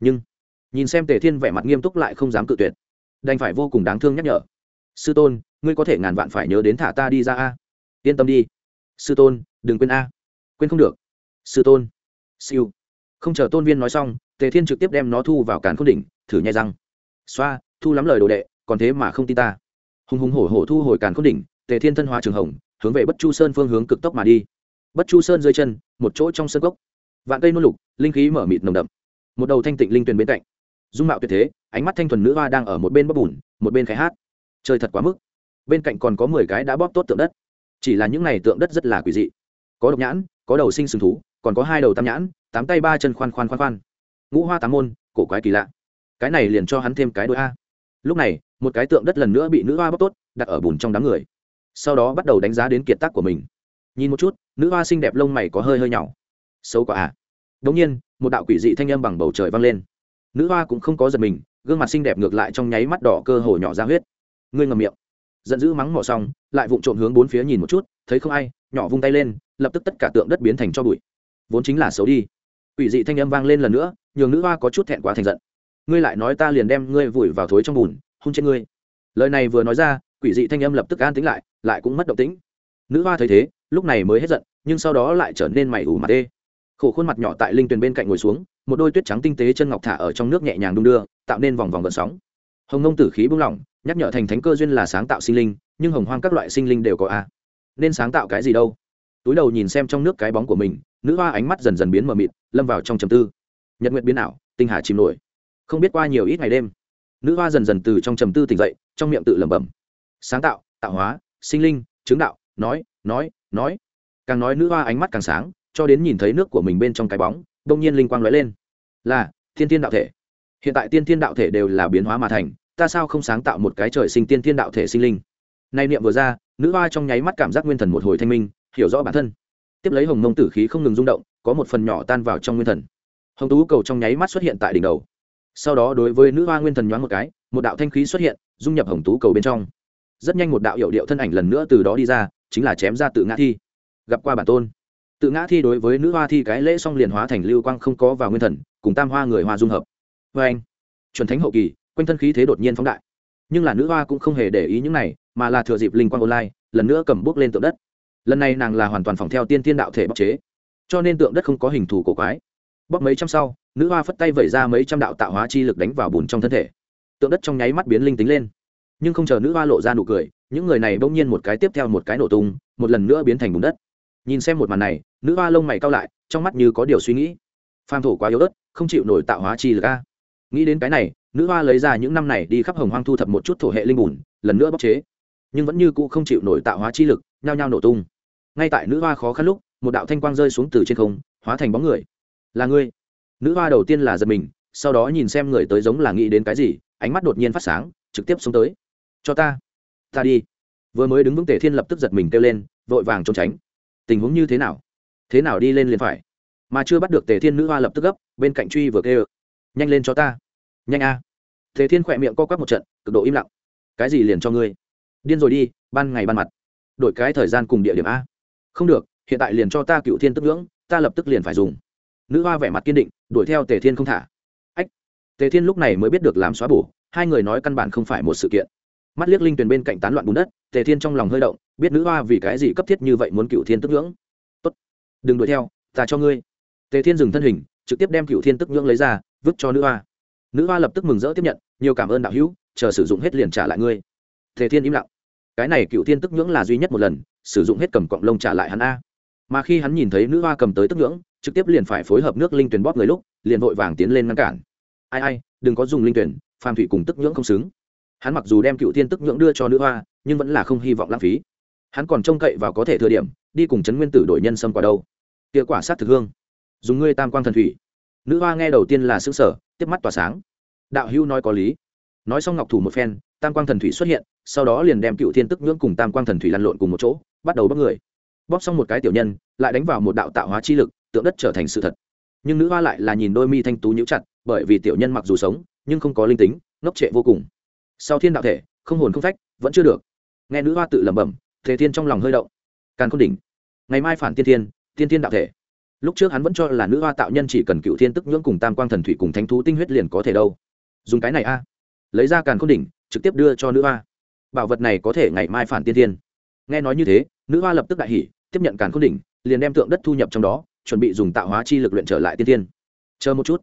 Nhưng, nhìn xem tề thiên vẻ mặt nghiêm túc lại không dám cự tuyệt. Đành phải vô cùng đáng thương nhắc nhở. Sư tôn, ngươi có thể ngàn vạn phải nhớ đến thả ta đi ra a. Yên tâm đi. Sư tôn, đừng quên a. Quên không được. Sư tôn. Siêu. Không chờ tôn viên nói xong, tề thiên trực tiếp đem nó thu vào càn k h ô n đỉnh thử nhai răng. Xoa, thu lắm lời đồ đệ, còn thế mà không tin ta. Hùng hùng hổ hổ thu hồi càn khôn đỉnh, tề thiên thân hóa trường hồng, hướng về bất chu sơn phương hướng cực tốc mà đi. Bất chu sơn dưới chân, một chỗ trong sân gốc vạn cây nôn lục, linh khí mở mịt nồng đậm. Một đầu thanh tịnh linh tuyền bên cạnh. Dung mạo tuyệt thế, ánh mắt thanh thuần nữ hoa đang ở một bên bắp bùn, một bên khai hát. Chơi thật quá mức. Bên cạnh còn có mười cái đã bóp tốt tượng đất. Chỉ là những này tượng đất rất là quỷ dị. Có độc nhãn, có đầu sinh sừng thú, còn có hai đầu tam nhãn, tám tay ba chân khoan khoan khoan khoan. Ngũ hoa tám môn, cổ quái kỳ lạ cái này liền cho hắn thêm cái đôi a. Lúc này, một cái tượng đất lần nữa bị nữ hoa bóp tốt, đặt ở bùn trong đám người. Sau đó bắt đầu đánh giá đến kiệt tác của mình. Nhìn một chút, nữ hoa xinh đẹp lông mày có hơi hơi nhỏ xấu quá à. Đống nhiên, một đạo quỷ dị thanh âm bằng bầu trời vang lên. Nữ hoa cũng không có giật mình, gương mặt xinh đẹp ngược lại trong nháy mắt đỏ cơ hồ nhỏ ra huyết. Ngươi ngầm miệng. Giận dữ mắng mỏ xong, lại vụng trộm hướng bốn phía nhìn một chút, thấy không ai, nhỏ vung tay lên, lập tức tất cả tượng đất biến thành cho bụi. Vốn chính là xấu đi. Quỷ dị thanh âm vang lên lần nữa, nhường nữ hoa có chút thẹn quá thành giận ngươi lại nói ta liền đem ngươi vùi vào thối trong bùn, hôn trên ngươi. Lời này vừa nói ra, quỷ dị thanh âm lập tức an tính lại lại cũng mất động tĩnh. Nữ hoa thấy thế, lúc này mới hết giận, nhưng sau đó lại trở nên mày ủ mặt đê. Khổ khuôn mặt nhỏ tại linh tuyền bên cạnh ngồi xuống, một đôi tuyết trắng tinh tế chân ngọc thả ở trong nước nhẹ nhàng đung đưa, tạo nên vòng vòng gợn sóng. Hồng ngông tử khí bung lỏng, nhắc nhở thành thánh cơ duyên là sáng tạo sinh linh, nhưng hồng hoang các loại sinh linh đều có a. Nên sáng tạo cái gì đâu? Túi đầu nhìn xem trong nước cái bóng của mình, nữ hoa ánh mắt dần dần biến mờ mịt, lâm vào trong trầm tư. Nhật nguyện biến ảo, tinh hà chìm nổi không biết qua nhiều ít ngày đêm. Nữ hoa dần dần từ trong trầm tư tỉnh dậy, trong miệng tự lẩm bẩm. Sáng tạo tạo hóa, sinh linh, chứng đạo, nói nói nói. Càng nói nữ hoa ánh mắt càng sáng, cho đến nhìn thấy nước của mình bên trong cái bóng, đông nhiên linh quang lóe lên. Là, thiên thiên đạo thể. Hiện tại tiên thiên đạo thể đều là biến hóa mà thành, ta sao không sáng tạo một cái trời sinh tiên thiên đạo thể sinh linh? Nay niệm vừa ra, nữ hoa trong nháy mắt cảm giác nguyên thần một hồi thanh minh, hiểu rõ bản thân. Tiếp lấy hồng mông tử khí không ngừng rung động, có một phần nhỏ tan vào trong nguyên thần. Hồng tú cầu trong nháy mắt xuất hiện tại đỉnh đầu sau đó đối với nữ hoa nguyên thần nhoáng một cái, một đạo thanh khí xuất hiện, dung nhập hồng tú cầu bên trong. Rất nhanh một đạo hiệu điệu thân ảnh lần nữa từ đó đi ra, chính là chém ra tự ngã thi. Gặp qua bản tôn. Tự ngã thi đối với nữ hoa thi cái lễ xong liền hóa thành lưu quang không có vào nguyên thần, cùng tam hoa người hoa dung hợp. Vê anh, chuẩn thánh hậu kỳ, quanh thân khí thế đột nhiên phóng đại. Nhưng là nữ hoa cũng không hề để ý những này, mà là thừa dịp linh quang online, lần nữa cầm bước lên tượng đất. Lần này nàng là hoàn toàn phòng theo tiên tiên đạo thể bóc chế. Cho nên tượng đất không có hình thù cổ quái. Bóc mấy trăm sau nữ hoa phất tay vẩy ra mấy trăm đạo tạo hóa chi lực đánh vào bùn trong thân thể. Tượng đất trong nháy mắt biến linh tính lên. Nhưng không chờ nữ hoa lộ ra nụ cười, những người này bỗng nhiên một cái tiếp theo một cái nổ tung, một lần nữa biến thành bùn đất. Nhìn xem một màn này, nữ hoa lông mày cao lại, trong mắt như có điều suy nghĩ. Phàm thổ quá yếu ớt, không chịu nổi tạo hóa chi lực a. Nghĩ đến cái này, nữ hoa lấy ra những năm này đi khắp hồng hoang thu thập một chút thổ hệ linh bùn, lần nữa bóc chế. Nhưng vẫn như cũ không chịu nổi tạo hóa chi lực, nhao nhao nổ tung. Ngay tại nữ hoa khó khăn lúc, một đạo thanh quang rơi xuống từ trên không, hóa thành bóng người. Là ngươi nữ hoa đầu tiên là giật mình, sau đó nhìn xem người tới giống là nghĩ đến cái gì, ánh mắt đột nhiên phát sáng, trực tiếp xuống tới. Cho ta ta đi. Vừa mới đứng vững tề thiên lập tức giật mình kêu lên, vội vàng trốn tránh. Tình huống như thế nào? Thế nào đi lên liền phải? Mà chưa bắt được tề thiên, nữ hoa lập tức gấp, bên cạnh truy vừa kêu, nhanh lên cho ta. Nhanh a. Tề thiên khỏe miệng co quắp một trận, cực độ im lặng. Cái gì liền cho ngươi? Điên rồi đi, ban ngày ban mặt. Đổi cái thời gian cùng địa điểm a. Không được, hiện tại liền cho ta cựu thiên tức ngưỡng, ta lập tức liền phải dùng nữ hoa vẻ mặt kiên định, đuổi theo tề thiên không thả. Ách, tề thiên lúc này mới biết được làm xóa bổ, hai người nói căn bản không phải một sự kiện. Mắt liếc linh tuyền bên cạnh tán loạn bùn đất, tề thiên trong lòng hơi động, biết nữ hoa vì cái gì cấp thiết như vậy muốn cựu thiên tức ngưỡng. Tốt, đừng đuổi theo, ta cho ngươi. Tề thiên dừng thân hình, trực tiếp đem cựu thiên tức ngưỡng lấy ra, vứt cho nữ hoa. Nữ hoa lập tức mừng rỡ tiếp nhận, nhiều cảm ơn đạo hữu, chờ sử dụng hết liền trả lại ngươi. Tề thiên im lặng. Cái này cựu thiên tức ngưỡng là duy nhất một lần, sử dụng hết cầm cọng lông trả lại hắn a. Mà khi hắn nhìn thấy nữ hoa cầm tới tức ngưỡng trực tiếp liền phải phối hợp nước linh tuyển bóp người lúc, liền vội vàng tiến lên ngăn cản. Ai ai, đừng có dùng linh tuyển, phàm thủy cùng tức nhưỡng không xứng. Hắn mặc dù đem cựu thiên tức nhưỡng đưa cho nữ hoa, nhưng vẫn là không hy vọng lãng phí. Hắn còn trông cậy vào có thể thừa điểm, đi cùng chấn nguyên tử đổi nhân sâm quả đâu. Kia quả sát thực hương. Dùng ngươi tam quang thần thủy. Nữ hoa nghe đầu tiên là xứ sở tiếp mắt tỏa sáng. Đạo hữu nói có lý. Nói xong ngọc thủ một phen, tam quang thần thủy xuất hiện, sau đó liền đem cựu thiên tức nhưỡng cùng tam quang thần thủy lăn lộn cùng một chỗ, bắt đầu bóc người. Bóp xong một cái tiểu nhân, lại đánh vào một đạo tạo hóa chi lực tượng đất trở thành sự thật. Nhưng nữ hoa lại là nhìn đôi mi thanh tú nhũ chặt, bởi vì tiểu nhân mặc dù sống, nhưng không có linh tính, ngốc trệ vô cùng. Sau thiên đạo thể, không hồn không phách, vẫn chưa được. Nghe nữ hoa tự lẩm bẩm, thế thiên trong lòng hơi động. Càn khôn đỉnh. Ngày mai phản tiên thiên tiên thiên đạo thể. Lúc trước hắn vẫn cho là nữ hoa tạo nhân chỉ cần cựu thiên tức nhưỡng cùng tam quang thần thủy cùng thánh thú tinh huyết liền có thể đâu. Dùng cái này a. Lấy ra càn khôn đỉnh, trực tiếp đưa cho nữ hoa. Bảo vật này có thể ngày mai phản tiên thiên. Nghe nói như thế, nữ hoa lập tức đại hỉ, tiếp nhận càn khôn đỉnh, liền đem tượng đất thu nhập trong đó chuẩn bị dùng tạo hóa chi lực luyện trở lại tiên thiên chờ một chút.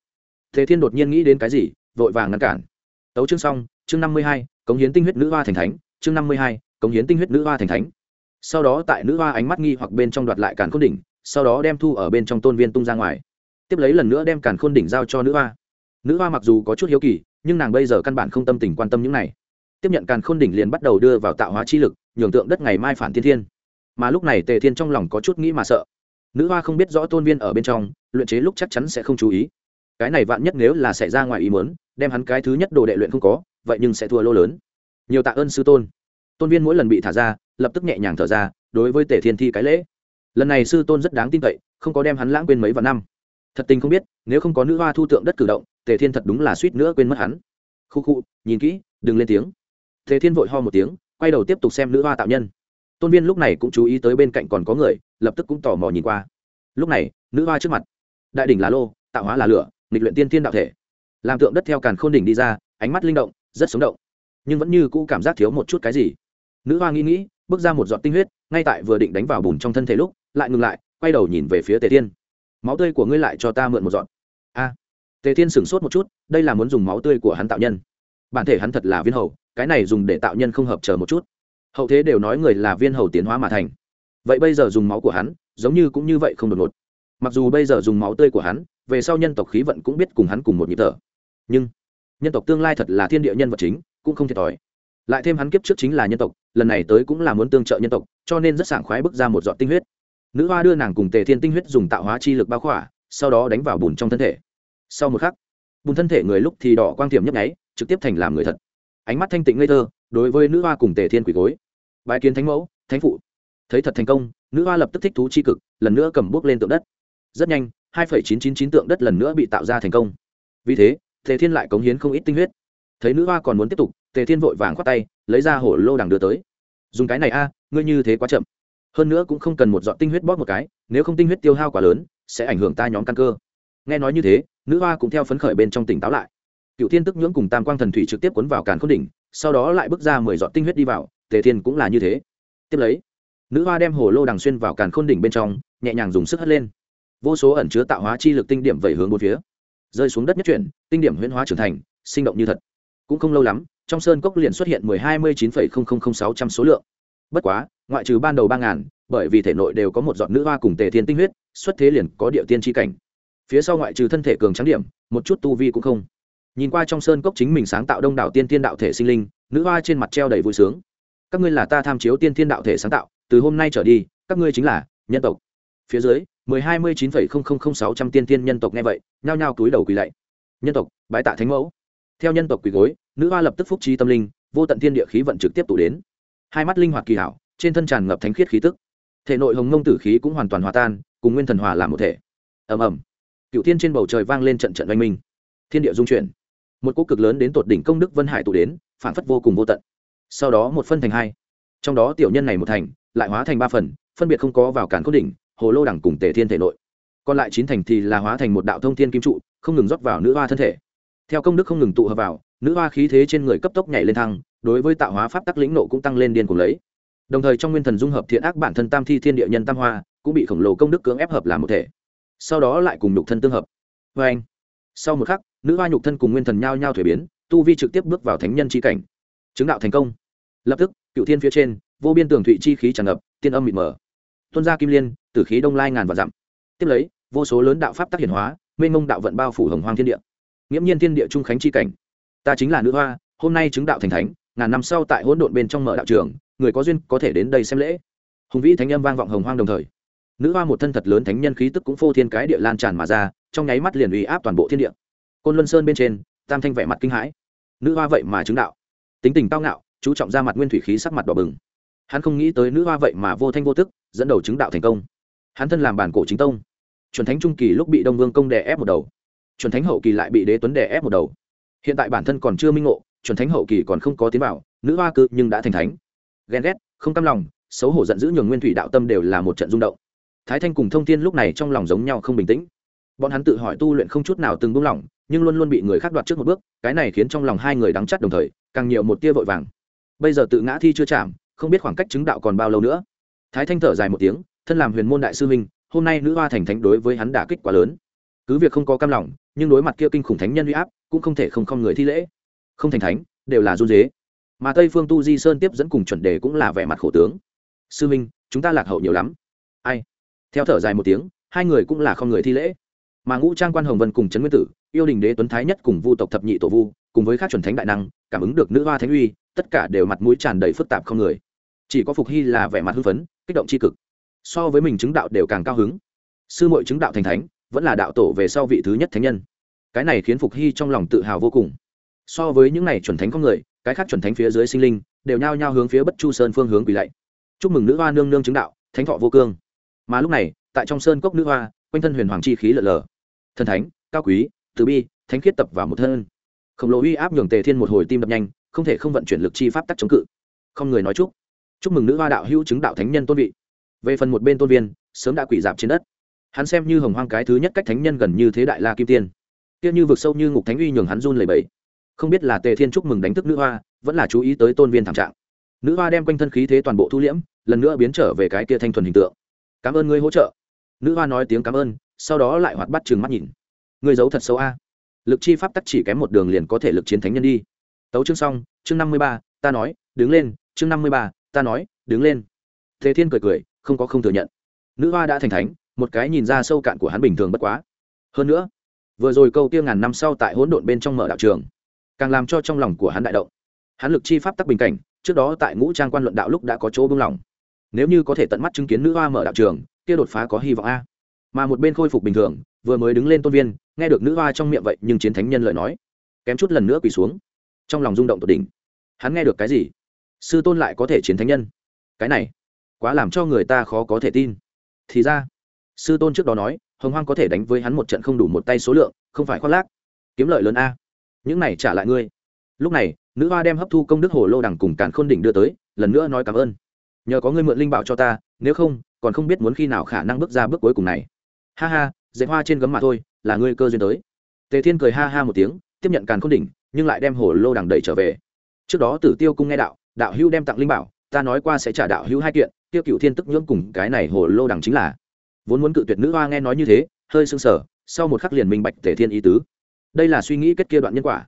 Thế thiên đột nhiên nghĩ đến cái gì, vội vàng ngăn cản. Tấu chương xong, chương năm mươi hai, cống hiến tinh huyết nữ hoa thành thánh, chương năm mươi hai, cống hiến tinh huyết nữ hoa thành thánh. Sau đó tại nữ hoa ánh mắt nghi hoặc bên trong đoạt lại càn khôn đỉnh, sau đó đem thu ở bên trong tôn viên tung ra ngoài. Tiếp lấy lần nữa đem càn khôn đỉnh giao cho nữ hoa. Nữ hoa mặc dù có chút hiếu kỳ, nhưng nàng bây giờ căn bản không tâm tình quan tâm những này. Tiếp nhận càn khôn đỉnh liền bắt đầu đưa vào tạo hóa chi lực, nhường tượng đất ngày mai phản thiên thiên. Mà lúc này tề thiên trong lòng có chút nghĩ mà sợ nữ hoa không biết rõ tôn viên ở bên trong, luyện chế lúc chắc chắn sẽ không chú ý. Cái này vạn nhất nếu là xảy ra ngoài ý muốn, đem hắn cái thứ nhất đồ đệ luyện không có, vậy nhưng sẽ thua lô lớn. Nhiều tạ ơn sư tôn. Tôn viên mỗi lần bị thả ra, lập tức nhẹ nhàng thở ra, đối với tề thiên thi cái lễ. Lần này sư tôn rất đáng tin cậy, không có đem hắn lãng quên mấy vạn năm. Thật tình không biết, nếu không có nữ hoa thu tượng đất cử động, tề thiên thật đúng là suýt nữa quên mất hắn. Khu khu, nhìn kỹ, đừng lên tiếng. Tề thiên vội ho một tiếng, quay đầu tiếp tục xem nữ hoa tạo nhân. Tôn viên lúc này cũng chú ý tới bên cạnh còn có người lập tức cũng tò mò nhìn qua. Lúc này, nữ hoa trước mặt, đại đỉnh là lô, tạo hóa là lửa, nghịch luyện tiên tiên đạo thể. Làm tượng đất theo càn khôn đỉnh đi ra, ánh mắt linh động, rất sống động. Nhưng vẫn như cũ cảm giác thiếu một chút cái gì. Nữ hoa nghĩ nghĩ, bước ra một giọt tinh huyết, ngay tại vừa định đánh vào bùn trong thân thể lúc, lại ngừng lại, quay đầu nhìn về phía tề thiên. Máu tươi của ngươi lại cho ta mượn một giọt. A. Tề thiên sửng sốt một chút, đây là muốn dùng máu tươi của hắn tạo nhân. Bản thể hắn thật là viên hầu, cái này dùng để tạo nhân không hợp chờ một chút. Hậu thế đều nói người là viên hầu tiến hóa mà thành vậy bây giờ dùng máu của hắn, giống như cũng như vậy không đột ngột. Mặc dù bây giờ dùng máu tươi của hắn, về sau nhân tộc khí vận cũng biết cùng hắn cùng một nhịp thở. Nhưng, nhân tộc tương lai thật là thiên địa nhân vật chính, cũng không thiệt thòi. Lại thêm hắn kiếp trước chính là nhân tộc, lần này tới cũng là muốn tương trợ nhân tộc, cho nên rất sảng khoái bước ra một giọt tinh huyết. Nữ hoa đưa nàng cùng tề thiên tinh huyết dùng tạo hóa chi lực bao khỏa, sau đó đánh vào bùn trong thân thể. Sau một khắc, bùn thân thể người lúc thì đỏ quang tiềm nhấp nháy, trực tiếp thành làm người thật. Ánh mắt thanh tịnh ngây thơ, đối với nữ hoa cùng tề thiên quỷ gối. Bãi kiến thánh mẫu, thánh phụ thấy thật thành công, nữ hoa lập tức thích thú c h i cực, lần nữa cầm bước lên tượng đất. Rất nhanh, hai phẩy chín chín chín tượng đất lần nữa bị tạo ra thành công. Vì thế, tề thiên lại cống hiến không ít tinh huyết. Thấy nữ hoa còn muốn tiếp tục, tề thiên vội vàng khoát tay, lấy ra hổ lô đằng đưa tới. Dùng cái này a, ngươi như thế quá chậm. Hơn nữa cũng không cần một dọn tinh huyết bóp một cái, nếu không tinh huyết tiêu hao quá lớn, sẽ ảnh hưởng ta nhóm căn cơ. Nghe nói như thế, nữ hoa cũng theo phấn khởi bên trong tỉnh táo lại. Cựu thiên tức nhưỡng cùng tam quang thần thủy trực tiếp cuốn vào càn khôn đỉnh, sau đó lại bước ra mười dọn tinh huyết đi vào, tề thiên cũng là như thế. Tiếp lấy nữ hoa đem hồ lô đằng xuyên vào càn khôn đỉnh bên trong, nhẹ nhàng dùng sức hất lên. Vô số ẩn chứa tạo hóa chi lực tinh điểm vẩy hướng bốn phía. Rơi xuống đất nhất chuyển, tinh điểm huyễn hóa trưởng thành, sinh động như thật. Cũng không lâu lắm, trong sơn cốc liền xuất hiện mười hai mươi chín phẩy không không không sáu trăm số lượng. Bất quá, ngoại trừ ban đầu ba ngàn, bởi vì thể nội đều có một giọt nữ hoa cùng tề thiên tinh huyết, xuất thế liền có địa tiên tri cảnh. Phía sau ngoại trừ thân thể cường trắng điểm, một chút tu vi cũng không. Nhìn qua trong sơn cốc chính mình sáng tạo đông đảo tiên tiên đạo thể sinh linh, nữ hoa trên mặt treo đầy vui sướng. Các ngươi là ta tham chiếu tiên tiên đạo thể sáng tạo từ hôm nay trở đi, các ngươi chính là nhân tộc. Phía dưới, mười hai mươi chín phẩy không không không sáu trăm tiên tiên nhân tộc nghe vậy, nhao nhao túi đầu quỳ lạy. Nhân tộc, bái tạ thánh mẫu. Theo nhân tộc quỳ gối, nữ hoa lập tức phúc trí tâm linh, vô tận thiên địa khí vận trực tiếp tụ đến. Hai mắt linh hoạt kỳ hảo, trên thân tràn ngập thánh khiết khí tức. Thể nội hồng ngông tử khí cũng hoàn toàn hòa tan, cùng nguyên thần hòa làm một thể. Ầm ầm. Cựu thiên trên bầu trời vang lên trận trận oanh minh. Thiên địa dung chuyển. Một cỗ cực lớn đến tột đỉnh công đức vân hải tụ đến phản phất vô cùng vô tận. Sau đó một phân thành hai. Trong đó tiểu nhân này một thành lại hóa thành ba phần, phân biệt không có vào cản cốt đỉnh, hồ lô đẳng cùng tề thiên thể nội. Còn lại chín thành thì là hóa thành một đạo thông thiên kim trụ, không ngừng rót vào nữ hoa thân thể. Theo công đức không ngừng tụ hợp vào, nữ hoa khí thế trên người cấp tốc nhảy lên thăng, đối với tạo hóa pháp tắc lĩnh nộ cũng tăng lên điên cùng lấy. Đồng thời trong nguyên thần dung hợp thiện ác bản thân tam thi thiên địa nhân tam hoa, cũng bị khổng lồ công đức cưỡng ép hợp làm một thể. Sau đó lại cùng nhục thân tương hợp. Vê anh, sau một khắc, nữ hoa nhục thân cùng nguyên thần nhao nhao thuế biến, tu vi trực tiếp bước vào thánh nhân c cảnh. Chứng đạo thành công. Lập tức, cựu thiên phía trên vô biên tường thụy chi khí tràn ngập, tiên âm mịt mờ. Tuân gia kim liên, tử khí đông lai ngàn và dặm. Tiếp lấy, vô số lớn đạo pháp tác hiển hóa, mênh mông đạo vận bao phủ hồng hoang thiên địa. Nghiễm nhiên thiên địa trung khánh chi cảnh. Ta chính là nữ hoa, hôm nay chứng đạo thành thánh, ngàn năm sau tại hỗn độn bên trong mở đạo trường, người có duyên có thể đến đây xem lễ. Hùng vĩ thánh âm vang vọng hồng hoang đồng thời. Nữ hoa một thân thật lớn thánh nhân khí tức cũng phô thiên cái địa lan tràn mà ra, trong nháy mắt liền uy áp toàn bộ thiên địa. Côn luân sơn bên trên, tam thanh vẻ mặt kinh hãi. Nữ hoa vậy mà chứng đạo. Tính tình cao ngạo, chú trọng ra mặt nguyên thủy khí sắc mặt đỏ bừng hắn không nghĩ tới nữ hoa vậy mà vô thanh vô tức, dẫn đầu chứng đạo thành công. Hắn thân làm bản cổ chính tông. Chuẩn thánh trung kỳ lúc bị đông vương công đè ép một đầu. Chuẩn thánh hậu kỳ lại bị đế tuấn đè ép một đầu. Hiện tại bản thân còn chưa minh ngộ, chuẩn thánh hậu kỳ còn không có tiến bảo nữ hoa cự nhưng đã thành thánh. Ghen ghét, không cam lòng, xấu hổ giận dữ nhường nguyên thủy đạo tâm đều là một trận rung động. Thái thanh cùng thông Thiên lúc này trong lòng giống nhau không bình tĩnh. Bọn hắn tự hỏi tu luyện không chút nào từng buông lỏng, nhưng luôn luôn bị người khác đoạt trước một bước, cái này khiến trong lòng hai người đắng chắt đồng thời, càng nhiều một tia vội vàng. Bây giờ tự ngã thi chưa chạm không biết khoảng cách chứng đạo còn bao lâu nữa. Thái thanh thở dài một tiếng, thân làm huyền môn đại sư minh hôm nay nữ hoa thành thánh đối với hắn đả kích quá lớn. Cứ việc không có cam lòng, nhưng đối mặt kia kinh khủng thánh nhân uy áp, cũng không thể không không người thi lễ. Không thành thánh, đều là run dế mà tây phương tu di sơn tiếp dẫn cùng chuẩn đề cũng là vẻ mặt khổ tướng. Sư minh chúng ta lạc hậu nhiều lắm. Ai? Theo thở dài một tiếng, hai người cũng là không người thi lễ. Mà ngũ trang quan hồng vân cùng trấn nguyên tử, yêu đình đế tuấn thái nhất cùng vu tộc thập nhị tổ vu, cùng với các chuẩn thánh đại năng, cảm ứng được nữ hoa thánh uy, tất cả đều mặt mũi tràn đầy phức tạp không người chỉ có phục hy là vẻ mặt hưng phấn, kích động c h i cực. So với mình chứng đạo đều càng cao hứng. Sư mội chứng đạo thành thánh, vẫn là đạo tổ về sau vị thứ nhất thánh nhân. Cái này khiến phục hy trong lòng tự hào vô cùng. So với những n à y chuẩn thánh con người, cái khác chuẩn thánh phía dưới sinh linh, đều nhao nhao hướng phía bất chu sơn phương hướng quỳ lạy. Chúc mừng nữ hoa nương nương chứng đạo, thánh thọ vô cương. Mà lúc này, tại trong sơn cốc nữ hoa, quanh thân huyền hoàng chi khí lợn lờ thần thánh, cao quý, từ bi, thánh khiết tập vào một thân. Khổng lồ uy áp nhường tề thiên một hồi tim đập nhanh, không thể không vận chuyển lực chi pháp tắc chống cự. Không người nói chúc chúc mừng nữ hoa đạo hữu chứng đạo thánh nhân tôn vị. Về phần một bên tôn viên, sớm đã quỷ dạp trên đất. Hắn xem như hồng hoang cái thứ nhất cách thánh nhân gần như thế đại la kim tiên. Tiếc như vực sâu như ngục thánh uy nhường hắn run lầy bẫy không biết là tề thiên chúc mừng đánh thức nữ hoa, vẫn là chú ý tới tôn viên thảm trạng. Nữ hoa đem quanh thân khí thế toàn bộ thu liễm, lần nữa biến trở về cái kia thanh thuần hình tượng. Cảm ơn ngươi hỗ trợ. Nữ hoa nói tiếng cảm ơn, sau đó lại hoạt bắt chừng mắt nhìn. Ngươi giấu thật xấu a. Lực chi pháp tắc chỉ kém một đường liền có thể lực chiến thánh nhân đi. Tấu chương xong, chương năm mươi ba, ta nói, đứng lên, chương năm mươi ba ta nói, đứng lên. Thế thiên cười cười, không có không thừa nhận. Nữ hoa đã thành thánh, một cái nhìn ra sâu cạn của hắn bình thường bất quá. Hơn nữa, vừa rồi câu tiêu ngàn năm sau tại hỗn độn bên trong mở đạo trường, càng làm cho trong lòng của hắn đại động. Hắn lực chi pháp tắc bình cảnh, trước đó tại ngũ trang quan luận đạo lúc đã có chỗ bưng lòng nếu như có thể tận mắt chứng kiến nữ hoa mở đạo trường, kia đột phá có hy vọng a. Mà một bên khôi phục bình thường, vừa mới đứng lên tôn viên, nghe được nữ hoa trong miệng vậy nhưng chiến thánh nhân lời nói, kém chút lần nữa quỳ xuống. Trong lòng rung động tột đỉnh. Hắn nghe được cái gì? Sư tôn lại có thể chiến thánh nhân. Cái này, quá làm cho người ta khó có thể tin. Thì ra, sư tôn trước đó nói, hồng hoang có thể đánh với hắn một trận không đủ một tay số lượng, không phải khoác lác. Kiếm lợi lớn a. Những này trả lại ngươi. Lúc này, nữ hoa đem hấp thu công đức hồ lô đằng cùng càn khôn đỉnh đưa tới, lần nữa nói cảm ơn. Nhờ có ngươi mượn linh bảo cho ta, nếu không, còn không biết muốn khi nào khả năng bước ra bước cuối cùng này. Ha ha, dạy hoa trên gấm mà thôi, là ngươi cơ duyên tới. Tề thiên cười ha ha một tiếng, tiếp nhận càn khôn đỉnh, nhưng lại đem hồ lô đằng đẩy trở về. Trước đó tử tiêu cung nghe đạo đạo hữu đem tặng linh bảo, ta nói qua sẽ trả đạo hữu hai kiện tiêu cựu thiên tức nhưỡng cùng cái này hồ lô đằng chính là. Vốn muốn cự tuyệt nữ hoa nghe nói như thế, hơi sưng sở sau một khắc liền minh bạch tề thiên ý tứ. Đây là suy nghĩ kết kia đoạn nhân quả.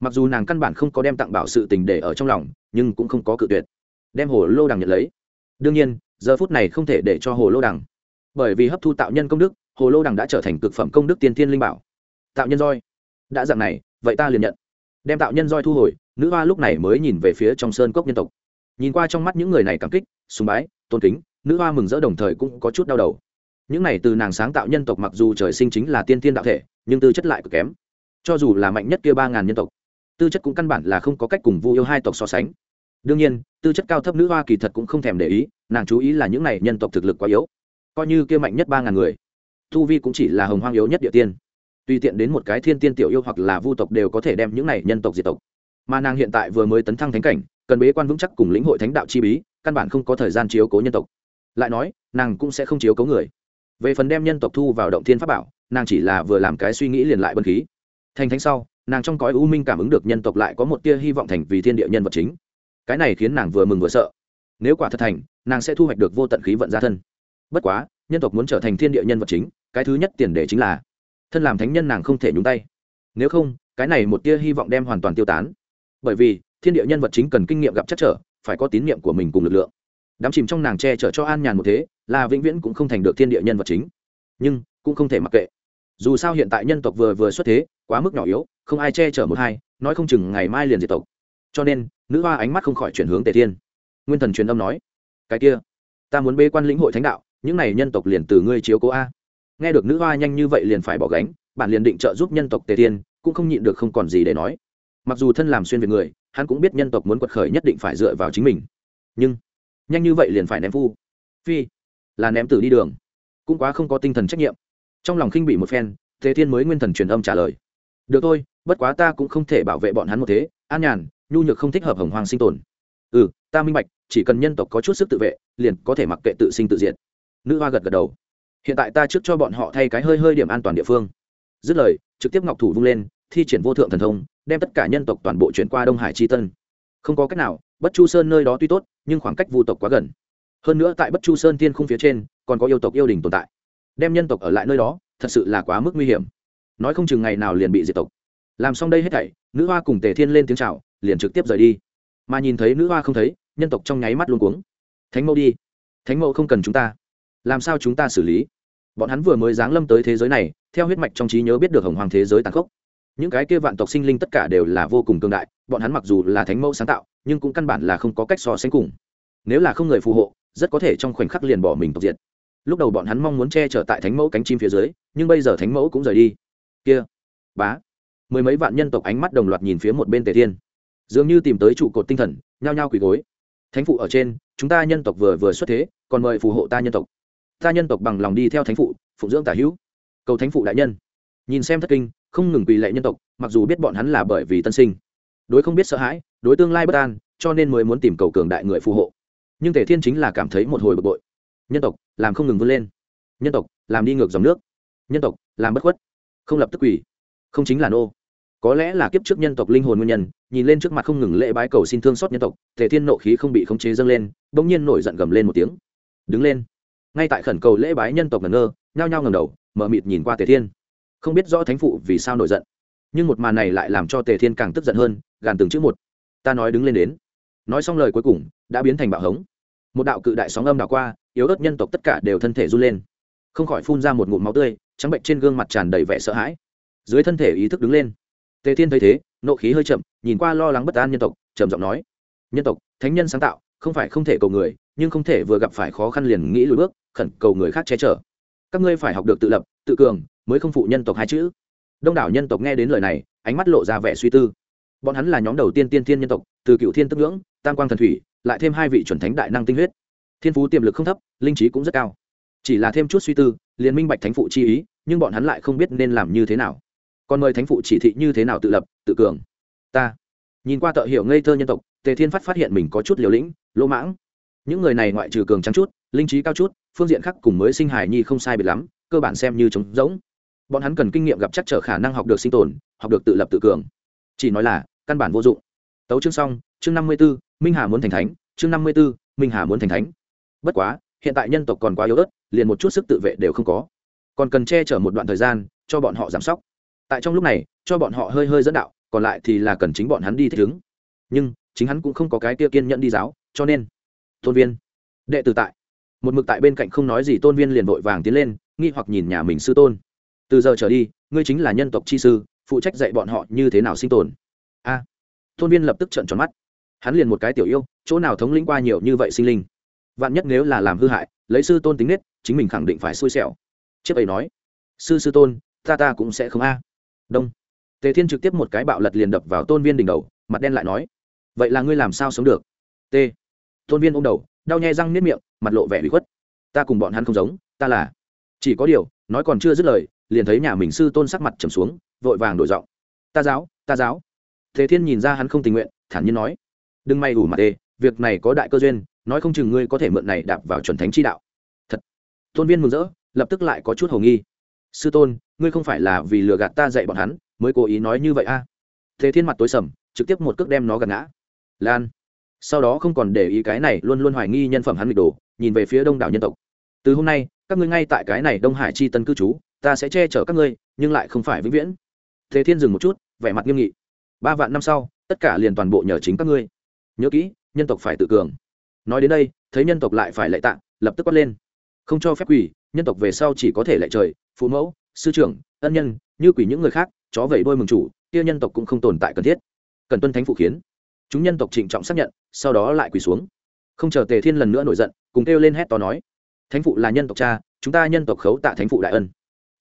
Mặc dù nàng căn bản không có đem tặng bảo sự tình để ở trong lòng, nhưng cũng không có cự tuyệt. Đem hồ lô đằng nhận lấy. Đương nhiên, giờ phút này không thể để cho hồ lô đằng. Bởi vì hấp thu tạo nhân công đức, hồ lô đằng đã trở thành cực phẩm công đức tiên thiên linh bảo. Tạo nhân roi. Đã dạng này, vậy ta liền nhận đem tạo nhân roi thu hồi, nữ hoa lúc này mới nhìn về phía trong sơn cốc nhân tộc. Nhìn qua trong mắt những người này cảm kích, sùng bái, tôn kính, nữ hoa mừng rỡ đồng thời cũng có chút đau đầu. Những này từ nàng sáng tạo nhân tộc mặc dù trời sinh chính là tiên tiên đạo thể, nhưng tư chất lại cực kém. Cho dù là mạnh nhất kia ba ngàn nhân tộc, tư chất cũng căn bản là không có cách cùng vu yêu hai tộc so sánh. Đương nhiên, tư chất cao thấp nữ hoa kỳ thật cũng không thèm để ý, nàng chú ý là những này nhân tộc thực lực quá yếu. Coi như kia mạnh nhất ba ngàn người thu vi cũng chỉ là hồng hoang yếu nhất địa tiên tùy tiện đến một cái thiên tiên tiểu yêu hoặc là vu tộc đều có thể đem những này nhân tộc diệt tộc. Mà nàng hiện tại vừa mới tấn thăng thánh cảnh, cần bế quan vững chắc cùng lĩnh hội thánh đạo chi bí, căn bản không có thời gian chiếu cố nhân tộc. Lại nói, nàng cũng sẽ không chiếu cố người. Về phần đem nhân tộc thu vào động thiên pháp bảo, nàng chỉ là vừa làm cái suy nghĩ liền lại bân khí. Thành thánh sau, nàng trong cõi u minh cảm ứng được nhân tộc lại có một tia hy vọng thành vì thiên địa nhân vật chính. Cái này khiến nàng vừa mừng vừa sợ. Nếu quả thật thành, nàng sẽ thu hoạch được vô tận khí vận gia thân. Bất quá, nhân tộc muốn trở thành thiên địa nhân vật chính, cái thứ nhất tiền đề chính là thân làm thánh nhân nàng không thể nhúng tay. Nếu không, cái này một tia hy vọng đem hoàn toàn tiêu tán. Bởi vì, thiên địa nhân vật chính cần kinh nghiệm gặp chắc trở, phải có tín nhiệm của mình cùng lực lượng. Đám chìm trong nàng che chở cho an nhàn một thế, là vĩnh viễn cũng không thành được thiên địa nhân vật chính. Nhưng, cũng không thể mặc kệ. Dù sao hiện tại nhân tộc vừa vừa xuất thế, quá mức nhỏ yếu, không ai che chở một hai, nói không chừng ngày mai liền diệt tộc. Cho nên, nữ hoa ánh mắt không khỏi chuyển hướng tề thiên. Nguyên thần truyền âm nói, cái kia, ta muốn bê quan lĩnh hội thánh đạo, những này nhân tộc liền từ ngươi chiếu cố a nghe được nữ hoa nhanh như vậy liền phải bỏ gánh bản liền định trợ giúp nhân tộc tề thiên, cũng không nhịn được không còn gì để nói. Mặc dù thân làm xuyên về người, hắn cũng biết nhân tộc muốn quật khởi nhất định phải dựa vào chính mình. Nhưng, nhanh như vậy liền phải ném phu. Phi, là ném tử đi đường. Cũng quá không có tinh thần trách nhiệm. Trong lòng khinh bị một phen, tề thiên mới nguyên thần truyền âm trả lời. Được thôi, bất quá ta cũng không thể bảo vệ bọn hắn một thế. An nhàn, nhu nhược không thích hợp hồng hoàng sinh tồn. Ừ ta minh bạch, chỉ cần nhân tộc có chút sức tự vệ, liền có thể mặc kệ tự sinh tự diệt. Nữ hoa gật gật đầu hiện tại ta trước cho bọn họ thay cái hơi hơi điểm an toàn địa phương. Dứt lời, trực tiếp ngọc thủ vung lên, thi triển vô thượng thần thông, đem tất cả nhân tộc toàn bộ chuyển qua đông hải tri tân. Không có cách nào, bất chu sơn nơi đó tuy tốt, nhưng khoảng cách vu tộc quá gần. Hơn nữa tại bất chu sơn tiên khung phía trên, còn có yêu tộc yêu đình tồn tại. Đem nhân tộc ở lại nơi đó, thật sự là quá mức nguy hiểm. Nói không chừng ngày nào liền bị diệt tộc. Làm xong đây hết thảy, nữ hoa cùng tề thiên lên tiếng c h à o liền trực tiếp rời đi. Mà nhìn thấy nữ hoa không thấy, nhân tộc trong nháy mắt luôn cuống. Thánh mẫu đi. Thánh mẫu không cần chúng ta làm sao chúng ta xử lý? Bọn hắn vừa mới giáng lâm tới thế giới này, theo huyết mạch trong trí nhớ biết được hồng hoàng thế giới tàn khốc. Những cái kia vạn tộc sinh linh tất cả đều là vô cùng cương đại, bọn hắn mặc dù là thánh mẫu sáng tạo, nhưng cũng căn bản là không có cách so sánh cùng. Nếu là không người phù hộ, rất có thể trong khoảnh khắc liền bỏ mình tộc diệt. Lúc đầu bọn hắn mong muốn che chở tại thánh mẫu cánh chim phía dưới, nhưng bây giờ thánh mẫu cũng rời đi. Kia, bá. Mười mấy vạn nhân tộc ánh mắt đồng loạt nhìn phía một bên tề thiên. Dường như tìm tới trụ cột tinh thần, nhao nhao quỳ gối. Thánh phụ ở trên, chúng ta nhân tộc vừa vừa xuất thế, còn mời phù hộ ta nhân tộc ta nhân tộc bằng lòng đi theo thánh phụ, phụng dưỡng tả hữu. Cầu thánh phụ đại nhân. Nhìn xem thất kinh, không ngừng quỳ lệ nhân tộc, mặc dù biết bọn hắn là bởi vì tân sinh, đối không biết sợ hãi, đối tương lai bất an, cho nên mới muốn tìm cầu cường đại người phù hộ. Nhưng tề thiên chính là cảm thấy một hồi bực bội. Nhân tộc, làm không ngừng vươn lên. Nhân tộc, làm đi ngược dòng nước. Nhân tộc, làm bất khuất. Không lập tức quỳ. Không chính là nô. Có lẽ là kiếp trước nhân tộc linh hồn nguyên nhân, nhìn lên trước mặt không ngừng lễ bái cầu xin thương xót nhân tộc, tề thiên nộ khí không bị khống chế dâng lên, bỗng nhiên nổi giận gầm lên một tiếng. Đứng lên ngay tại khẩn cầu lễ bái nhân tộc ngẩn ngơ, nhao nhao ngầm đầu mờ mịt nhìn qua tề thiên. Không biết rõ thánh phụ vì sao nổi giận. Nhưng một màn này lại làm cho tề thiên càng tức giận hơn, gàn từng chữ một. Ta nói đứng lên đến. Nói xong lời cuối cùng, đã biến thành bạo hống. Một đạo cự đại sóng âm đảo qua, yếu ớt nhân tộc tất cả đều thân thể run lên. Không khỏi phun ra một ngụm máu tươi, trắng bệnh trên gương mặt tràn đầy vẻ sợ hãi. Dưới thân thể ý thức đứng lên. Tề thiên thấy thế, nộ khí hơi chậm, nhìn qua lo lắng bất an nhân tộc, trầm giọng nói, nhân tộc, thánh nhân sáng tạo không phải không thể cầu người, nhưng không thể vừa gặp phải khó khăn liền nghĩ lùi bước, khẩn cầu người khác che chở. Các ngươi phải học được tự lập, tự cường, mới không phụ nhân tộc hai chữ. Đông đảo nhân tộc nghe đến lời này, ánh mắt lộ ra vẻ suy tư. Bọn hắn là nhóm đầu tiên tiên thiên nhân tộc, từ cựu thiên tức ngưỡng, tam quang thần thủy, lại thêm hai vị chuẩn thánh đại năng tinh huyết. Thiên phú tiềm lực không thấp, linh trí cũng rất cao. Chỉ là thêm chút suy tư, liền minh bạch thánh phụ chi ý, nhưng bọn hắn lại không biết nên làm như thế nào. Còn mời thánh phụ chỉ thị như thế nào tự lập, tự cường. Ta nhìn qua tợ hiểu ngây thơ nhân tộc, tề thiên phát phát hiện mình có chút liều lĩnh lỗ mãng. Những người này ngoại trừ cường trắng chút, linh trí cao chút, phương diện khác cùng mới sinh hài nhi không sai biệt lắm, cơ bản xem như trống rỗng. Bọn hắn cần kinh nghiệm gặp chắc trở khả năng học được sinh tồn, học được tự lập tự cường. Chỉ nói là, căn bản vô dụng. Tấu chương xong, chương năm mươi b ố minh hà muốn thành thánh, chương năm mươi b ố minh hà muốn thành thánh. Bất quá, hiện tại nhân tộc còn quá yếu ớt, liền một chút sức tự vệ đều không có. Còn cần che chở một đoạn thời gian, cho bọn họ giảm sóc. Tại trong lúc này, cho bọn họ hơi hơi dẫn đạo, còn lại thì là cần chính bọn hắn đi thích ứng. Nhưng, chính hắn cũng không có cái kia kiên nhẫn đi giáo cho nên, tôn viên, đệ tử tại. Một mực tại bên cạnh không nói gì, tôn viên liền vội vàng tiến lên, nghi hoặc nhìn nhà mình sư tôn. Từ giờ trở đi, ngươi chính là nhân tộc chi sư, phụ trách dạy bọn họ như thế nào sinh tồn. A. Tôn viên lập tức trợn tròn mắt. Hắn liền một cái tiểu yêu, chỗ nào thống lĩnh qua nhiều như vậy sinh linh? Vạn nhất nếu là làm hư hại, lấy sư tôn tính nết, chính mình khẳng định phải xui xẻo. Chiếc ấy nói, sư sư tôn, ta ta cũng sẽ không a. Đông. Tề thiên trực tiếp một cái bạo lật liền đập vào tôn viên đỉnh đầu, mặt đen lại nói, vậy là ngươi làm sao sống được? T tôn viên ôm đầu đau nhai răng nếp miệng mặt lộ vẻ bị khuất. Ta cùng bọn hắn không giống ta là. Chỉ có điều nói còn chưa dứt lời liền thấy nhà mình sư tôn sắc mặt trầm xuống vội vàng đổi giọng. Ta giáo ta giáo. Thế thiên nhìn ra hắn không tình nguyện thản nhiên nói. Đừng may ủ mặt đê, việc này có đại cơ duyên nói không chừng ngươi có thể mượn này đạp vào chuẩn thánh chi đạo. Thật. Tôn viên mừng rỡ lập tức lại có chút hồ nghi. Sư tôn ngươi không phải là vì lừa gạt ta dạy bọn hắn mới cố ý nói như vậy a? À? thế thiên mặt tối sầm trực tiếp một cước đem nó gạt ngã. Lan sau đó không còn để ý cái này luôn luôn hoài nghi nhân phẩm hắn nghịch đồ, nhìn về phía đông đảo nhân tộc. Từ hôm nay, các ngươi ngay tại cái này đông hải chi tân cư trú, ta sẽ che chở các ngươi, nhưng lại không phải vĩnh viễn. Thế thiên dừng một chút, vẻ mặt nghiêm nghị. Ba vạn năm sau, tất cả liền toàn bộ nhờ chính các ngươi. Nhớ kỹ, nhân tộc phải tự cường. Nói đến đây, thấy nhân tộc lại phải lệ tạng, lập tức quát lên. Không cho phép quỷ, nhân tộc về sau chỉ có thể lệ trời, phụ mẫu, sư trưởng, ân nhân, như quỷ những người khác, chó vẩy đôi mừng chủ, kia nhân tộc cũng không tồn tại cần thiết. Cần tuân thánh phụ khiến chúng nhân tộc trịnh trọng xác nhận, sau đó lại quỳ xuống. Không chờ tề thiên lần nữa nổi giận, cùng kêu lên hét to nói, thánh phụ là nhân tộc cha, chúng ta nhân tộc khấu tạ thánh phụ đại ân.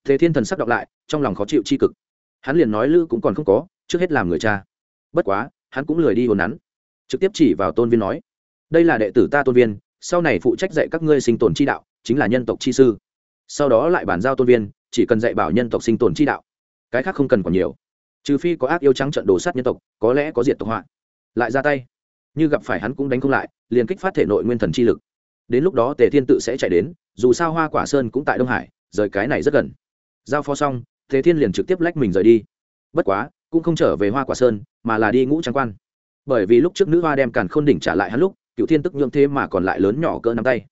Tề thiên thần sắc đọc lại, trong lòng khó chịu c h i cực. Hắn liền nói lữ cũng còn không có, trước hết làm người cha. Bất quá, hắn cũng lười đi hồn nắn. Trực tiếp chỉ vào tôn viên nói, đây là đệ tử ta tôn viên, sau này phụ trách dạy các ngươi sinh tồn chi đạo, chính là nhân tộc chi sư. Sau đó lại bàn giao tôn viên, chỉ cần dạy bảo nhân tộc sinh tồn chi đạo. Cái khác không cần còn nhiều. Trừ phi có ác yêu trắng trận đổ sát nhân tộc, có lẽ có diệt tộc họa lại ra tay. Như gặp phải hắn cũng đánh không lại, liền kích phát thể nội nguyên thần chi lực. Đến lúc đó tề thiên tự sẽ chạy đến, dù sao hoa quả sơn cũng tại đông hải, rời cái này rất gần. Giao phó xong, tề thiên liền trực tiếp lách mình rời đi. Bất quá, cũng không trở về hoa quả sơn, mà là đi ngũ trang quan. Bởi vì lúc trước nữ hoa đem càn khôn đỉnh trả lại hắn lúc cựu thiên tức nhượng thế mà còn lại lớn nhỏ cỡ nắm tay.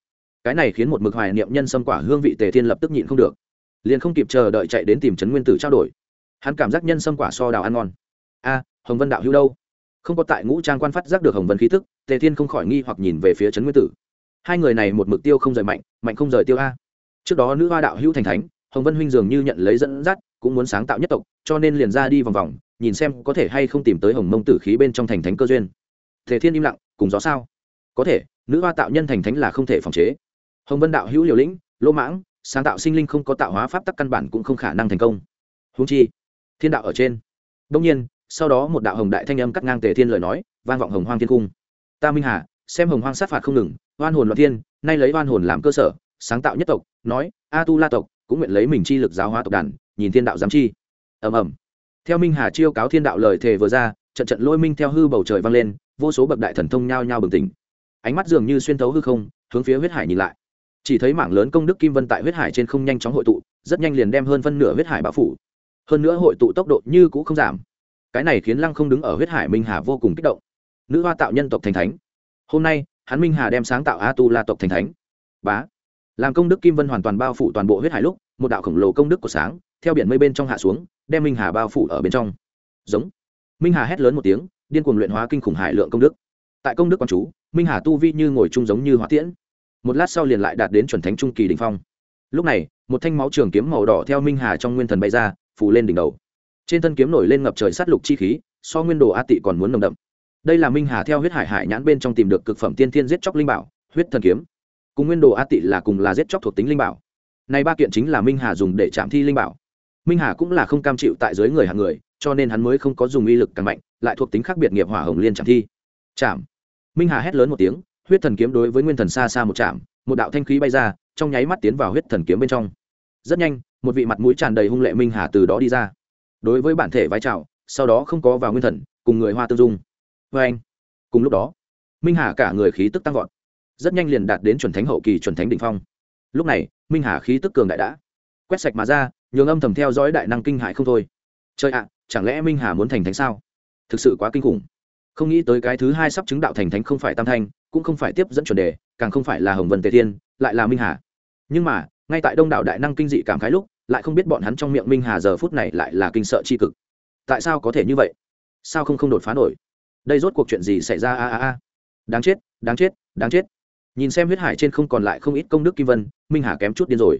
Cái này khiến một mực hoài niệm nhân xâm quả hương vị tề thiên lập tức nhịn không được. Liền không kịp chờ đợi chạy đến tìm trấn nguyên tử trao đổi. Hắn cảm giác nhân xâm quả so đào ăn ngon. A, hồng vân đạo hữu đâu? Không có tại ngũ trang quan phát giác được hồng vân khí tức, tề thiên không khỏi nghi hoặc nhìn về phía trấn nguyên tử. Hai người này một mực tiêu không rời mạnh mạnh không rời tiêu a. Trước đó nữ hoa đạo hữu thành thánh, hồng vân huynh dường như nhận lấy dẫn dắt, cũng muốn sáng tạo nhất tộc, cho nên liền ra đi vòng vòng, nhìn xem có thể hay không tìm tới hồng mông tử khí bên trong thành thánh cơ duyên. Thể thiên im lặng, cùng gió sao? Có thể, nữ hoa tạo nhân thành thánh là không thể phòng chế. Hồng vân đạo hữu liều lĩnh, lỗ mãng, sáng tạo sinh linh không có tạo hóa pháp tắc căn bản cũng không khả năng thành công. Húng chi, thiên đạo ở trên. Đông nhiên sau đó một đạo hồng đại thanh âm cắt ngang tề thiên lời nói, vang vọng hồng hoang thiên cung. Ta minh hà, xem hồng hoang sát phạt không ngừng, oan hồn loạn thiên, nay lấy oan hồn làm cơ sở, sáng tạo nhất tộc, nói, a tu la tộc, cũng nguyện lấy mình chi lực giáo hóa tộc đàn, nhìn thiên đạo giám chi. Ầm ầm. Theo minh hà chiêu cáo thiên đạo lời thề vừa ra, trận trận lôi minh theo hư bầu trời vang lên, vô số bậc đại thần thông nhao nhao bừng tỉnh. Ánh mắt dường như xuyên thấu hư không, hướng phía huyết hải nhìn lại. Chỉ thấy mảng lớn công đức kim vân tại huyết hải trên không nhanh chóng hội tụ, rất nhanh liền đem hơn phân nửa huyết hải bao phủ. Hơn nữa hội tụ tốc độ như cũ không giảm cái này khiến lăng không đứng ở huyết hải minh hà vô cùng kích động. Nữ hoa tạo nhân tộc thành thánh. Hôm nay, hắn minh hà đem sáng tạo a tu la tộc thành thánh. Bá. Làm công đức kim vân hoàn toàn bao phủ toàn bộ huyết hải lúc, một đạo khổng lồ công đức của sáng, theo biển mây bên trong hạ xuống, đem minh hà bao phủ ở bên trong. Giống. Minh hà hét lớn một tiếng, điên cuồng luyện hóa kinh khủng hải lượng công đức. Tại công đức quán chú, minh hà tu vi như ngồi chung giống như hỏa tiễn. Một lát sau liền lại đạt đến chuẩn thánh trung kỳ đ ỉ n h phong. Lúc này, một thanh máu trường kiếm màu đỏ theo minh hà trong nguyên thần bay ra, phủ lên đỉnh đầu trên thân kiếm nổi lên ngập trời sát lục chi khí, so nguyên đồ a tị còn muốn nồng đậm. Đây là minh hà theo huyết hải hải nhãn bên trong tìm được cực phẩm tiên thiên giết chóc linh bảo, huyết thần kiếm. Cùng nguyên đồ a tị là cùng là giết chóc thuộc tính linh bảo. Này ba kiện chính là minh hà dùng để chạm thi linh bảo. Minh hà cũng là không cam chịu tại giới người hàng người, cho nên hắn mới không có dùng uy lực càng mạnh, lại thuộc tính khác biệt nghiệp hỏa hồng liên chạm thi. Chạm. Minh hà hét lớn một tiếng, huyết thần kiếm đối với nguyên thần xa xa một chạm, một đạo thanh khí bay ra, trong nháy mắt tiến vào huyết thần kiếm bên trong. Rất nhanh, một vị mặt mũi tràn đầy hung lệ minh hà từ đó đi ra đối với bản thể vai trào, sau đó không có vào nguyên thần, cùng người hoa tương dung. Vê anh, cùng lúc đó, minh hà cả người khí tức tăng vọt, rất nhanh liền đạt đến chuẩn thánh hậu kỳ, chuẩn thánh đ ỉ n h phong. Lúc này, minh hà khí tức cường đại đã quét sạch mà ra, nhường âm thầm theo dõi đại năng kinh hại không thôi. Chơi ạ, chẳng lẽ minh hà muốn thành thánh sao? Thực sự quá kinh khủng. Không nghĩ tới cái thứ hai sắp chứng đạo thành thánh không phải tam thanh, cũng không phải tiếp dẫn chuẩn đề, càng không phải là hồng vân tề thiên, lại là minh hà. Nhưng mà, ngay tại đông đảo đại năng kinh dị cảm khái lúc lại không biết bọn hắn trong miệng minh hà giờ phút này lại là kinh sợ c h i cực. Tại sao có thể như vậy? Sao không không đột phá nổi? Đây rốt cuộc chuyện gì xảy ra? A a a. Đáng chết đáng chết đáng chết. Nhìn xem huyết hải trên không còn lại không ít công đức kim vân, minh hà kém chút điên rồi.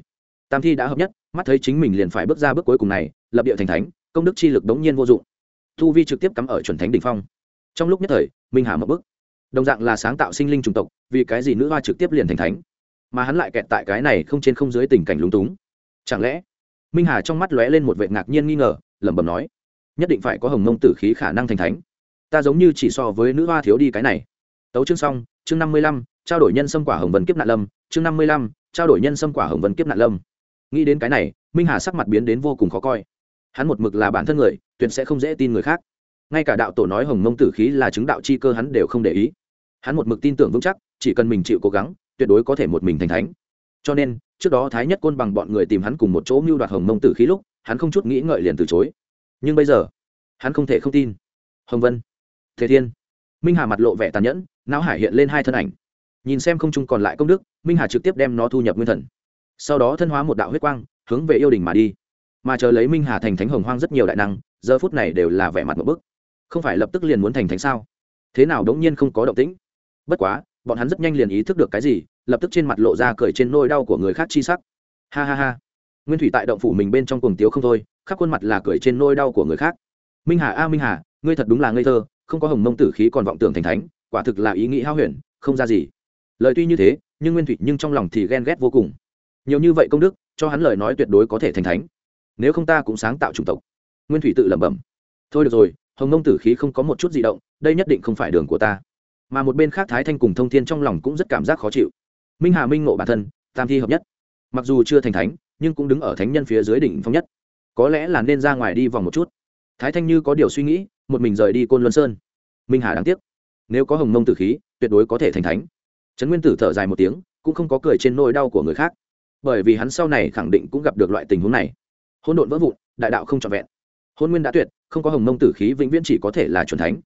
Tam thi đã hợp nhất, mắt thấy chính mình liền phải bước ra bước cuối cùng này, lập địa thành thánh, công đức chi lực đống nhiên vô dụng. Thu vi trực tiếp cắm ở chuẩn thánh đ ỉ n h phong. Trong lúc nhất thời, minh hà mập bức đồng dạng là sáng tạo sinh linh chủng tộc, vì cái gì nữ hoa trực tiếp liền thành thánh? Mà hắn lại kẹt tại cái này không trên không dưới tình cảnh lúng túng. Chẳng lẽ minh hà trong mắt lóe lên một vệ ngạc nhiên nghi ngờ, lẩm bẩm nói, nhất định phải có hồng mông tử khí khả năng thành thánh. Ta giống như chỉ so với nữ hoa thiếu đi cái này. Tấu chương xong, chương năm mươi lăm, trao đổi nhân sâm quả hồng vân kiếp nạn lâm, chương năm mươi lăm, trao đổi nhân sâm quả hồng vân kiếp nạn lâm. Nghĩ đến cái này, minh hà sắc mặt biến đến vô cùng khó coi. Hắn một mực là bản thân người, tuyệt sẽ không dễ tin người khác. Ngay cả đạo tổ nói hồng mông tử khí là chứng đạo chi cơ hắn đều không để ý. Hắn một mực tin tưởng vững chắc, chỉ cần mình chịu cố gắng, tuyệt đối có thể một mình thành thánh. Cho nên trước đó thái nhất côn bằng bọn người tìm hắn cùng một chỗ mưu đoạt hồng mông tử khí lúc, hắn không chút nghĩ ngợi liền từ chối. Nhưng bây giờ, hắn không thể không tin. Hồng vân, thế thiên, minh hà mặt lộ vẻ tàn nhẫn, não hải hiện lên hai thân ảnh. Nhìn xem không chung còn lại công đức, minh hà trực tiếp đem nó thu nhập nguyên thần. Sau đó thân hóa một đạo huyết quang, hướng về yêu đình mà đi. Mà chờ lấy minh hà thành thánh hồng hoang rất nhiều đại năng, giờ phút này đều là vẻ mặt một bức. Không phải lập tức liền muốn thành thánh sao? Thế nào đống nhiên không có động tĩnh? Bất quá, bọn hắn rất nhanh liền ý thức được cái gì lập tức trên mặt lộ ra cười trên nôi đau của người khác chi sắc. Ha ha ha. Nguyên thủy tại động phủ mình bên trong cuồng tiếu không thôi, khắp khuôn mặt là cười trên nôi đau của người khác. Minh hà, a minh hà, ngươi thật đúng là ngây thơ, không có hồng mông tử khí còn vọng tưởng thành thánh, quả thực là ý nghĩ hao huyền, không ra gì. Lời tuy như thế, nhưng nguyên thủy nhưng trong lòng thì ghen ghét vô cùng. Nhiều như vậy công đức, cho hắn lời nói tuyệt đối có thể thành thánh. Nếu không ta cũng sáng tạo chủng tộc. Nguyên thủy tự lẩm bẩm. Thôi được rồi, hồng mông tử khí không có một chút di động, đây nhất định không phải đường của ta. Mà một bên khác thái thanh cùng thông thiên trong lòng cũng rất cảm giác khó chịu minh hà minh ngộ bản thân, tam thi hợp nhất. Mặc dù chưa thành thánh, nhưng cũng đứng ở thánh nhân phía dưới đỉnh phong nhất. Có lẽ là nên ra ngoài đi vòng một chút. Thái thanh như có điều suy nghĩ, một mình rời đi côn luân sơn. Minh hà đáng tiếc. Nếu có hồng mông tử khí, tuyệt đối có thể thành thánh. Trấn nguyên tử thở dài một tiếng, cũng không có cười trên nỗi đau của người khác. Bởi vì hắn sau này khẳng định cũng gặp được loại tình huống này. Hôn độn vỡ vụn, đại đạo không trọn vẹn. Hôn nguyên đã tuyệt, không có hồng mông tử khí vĩnh viễn chỉ có thể là c thánh.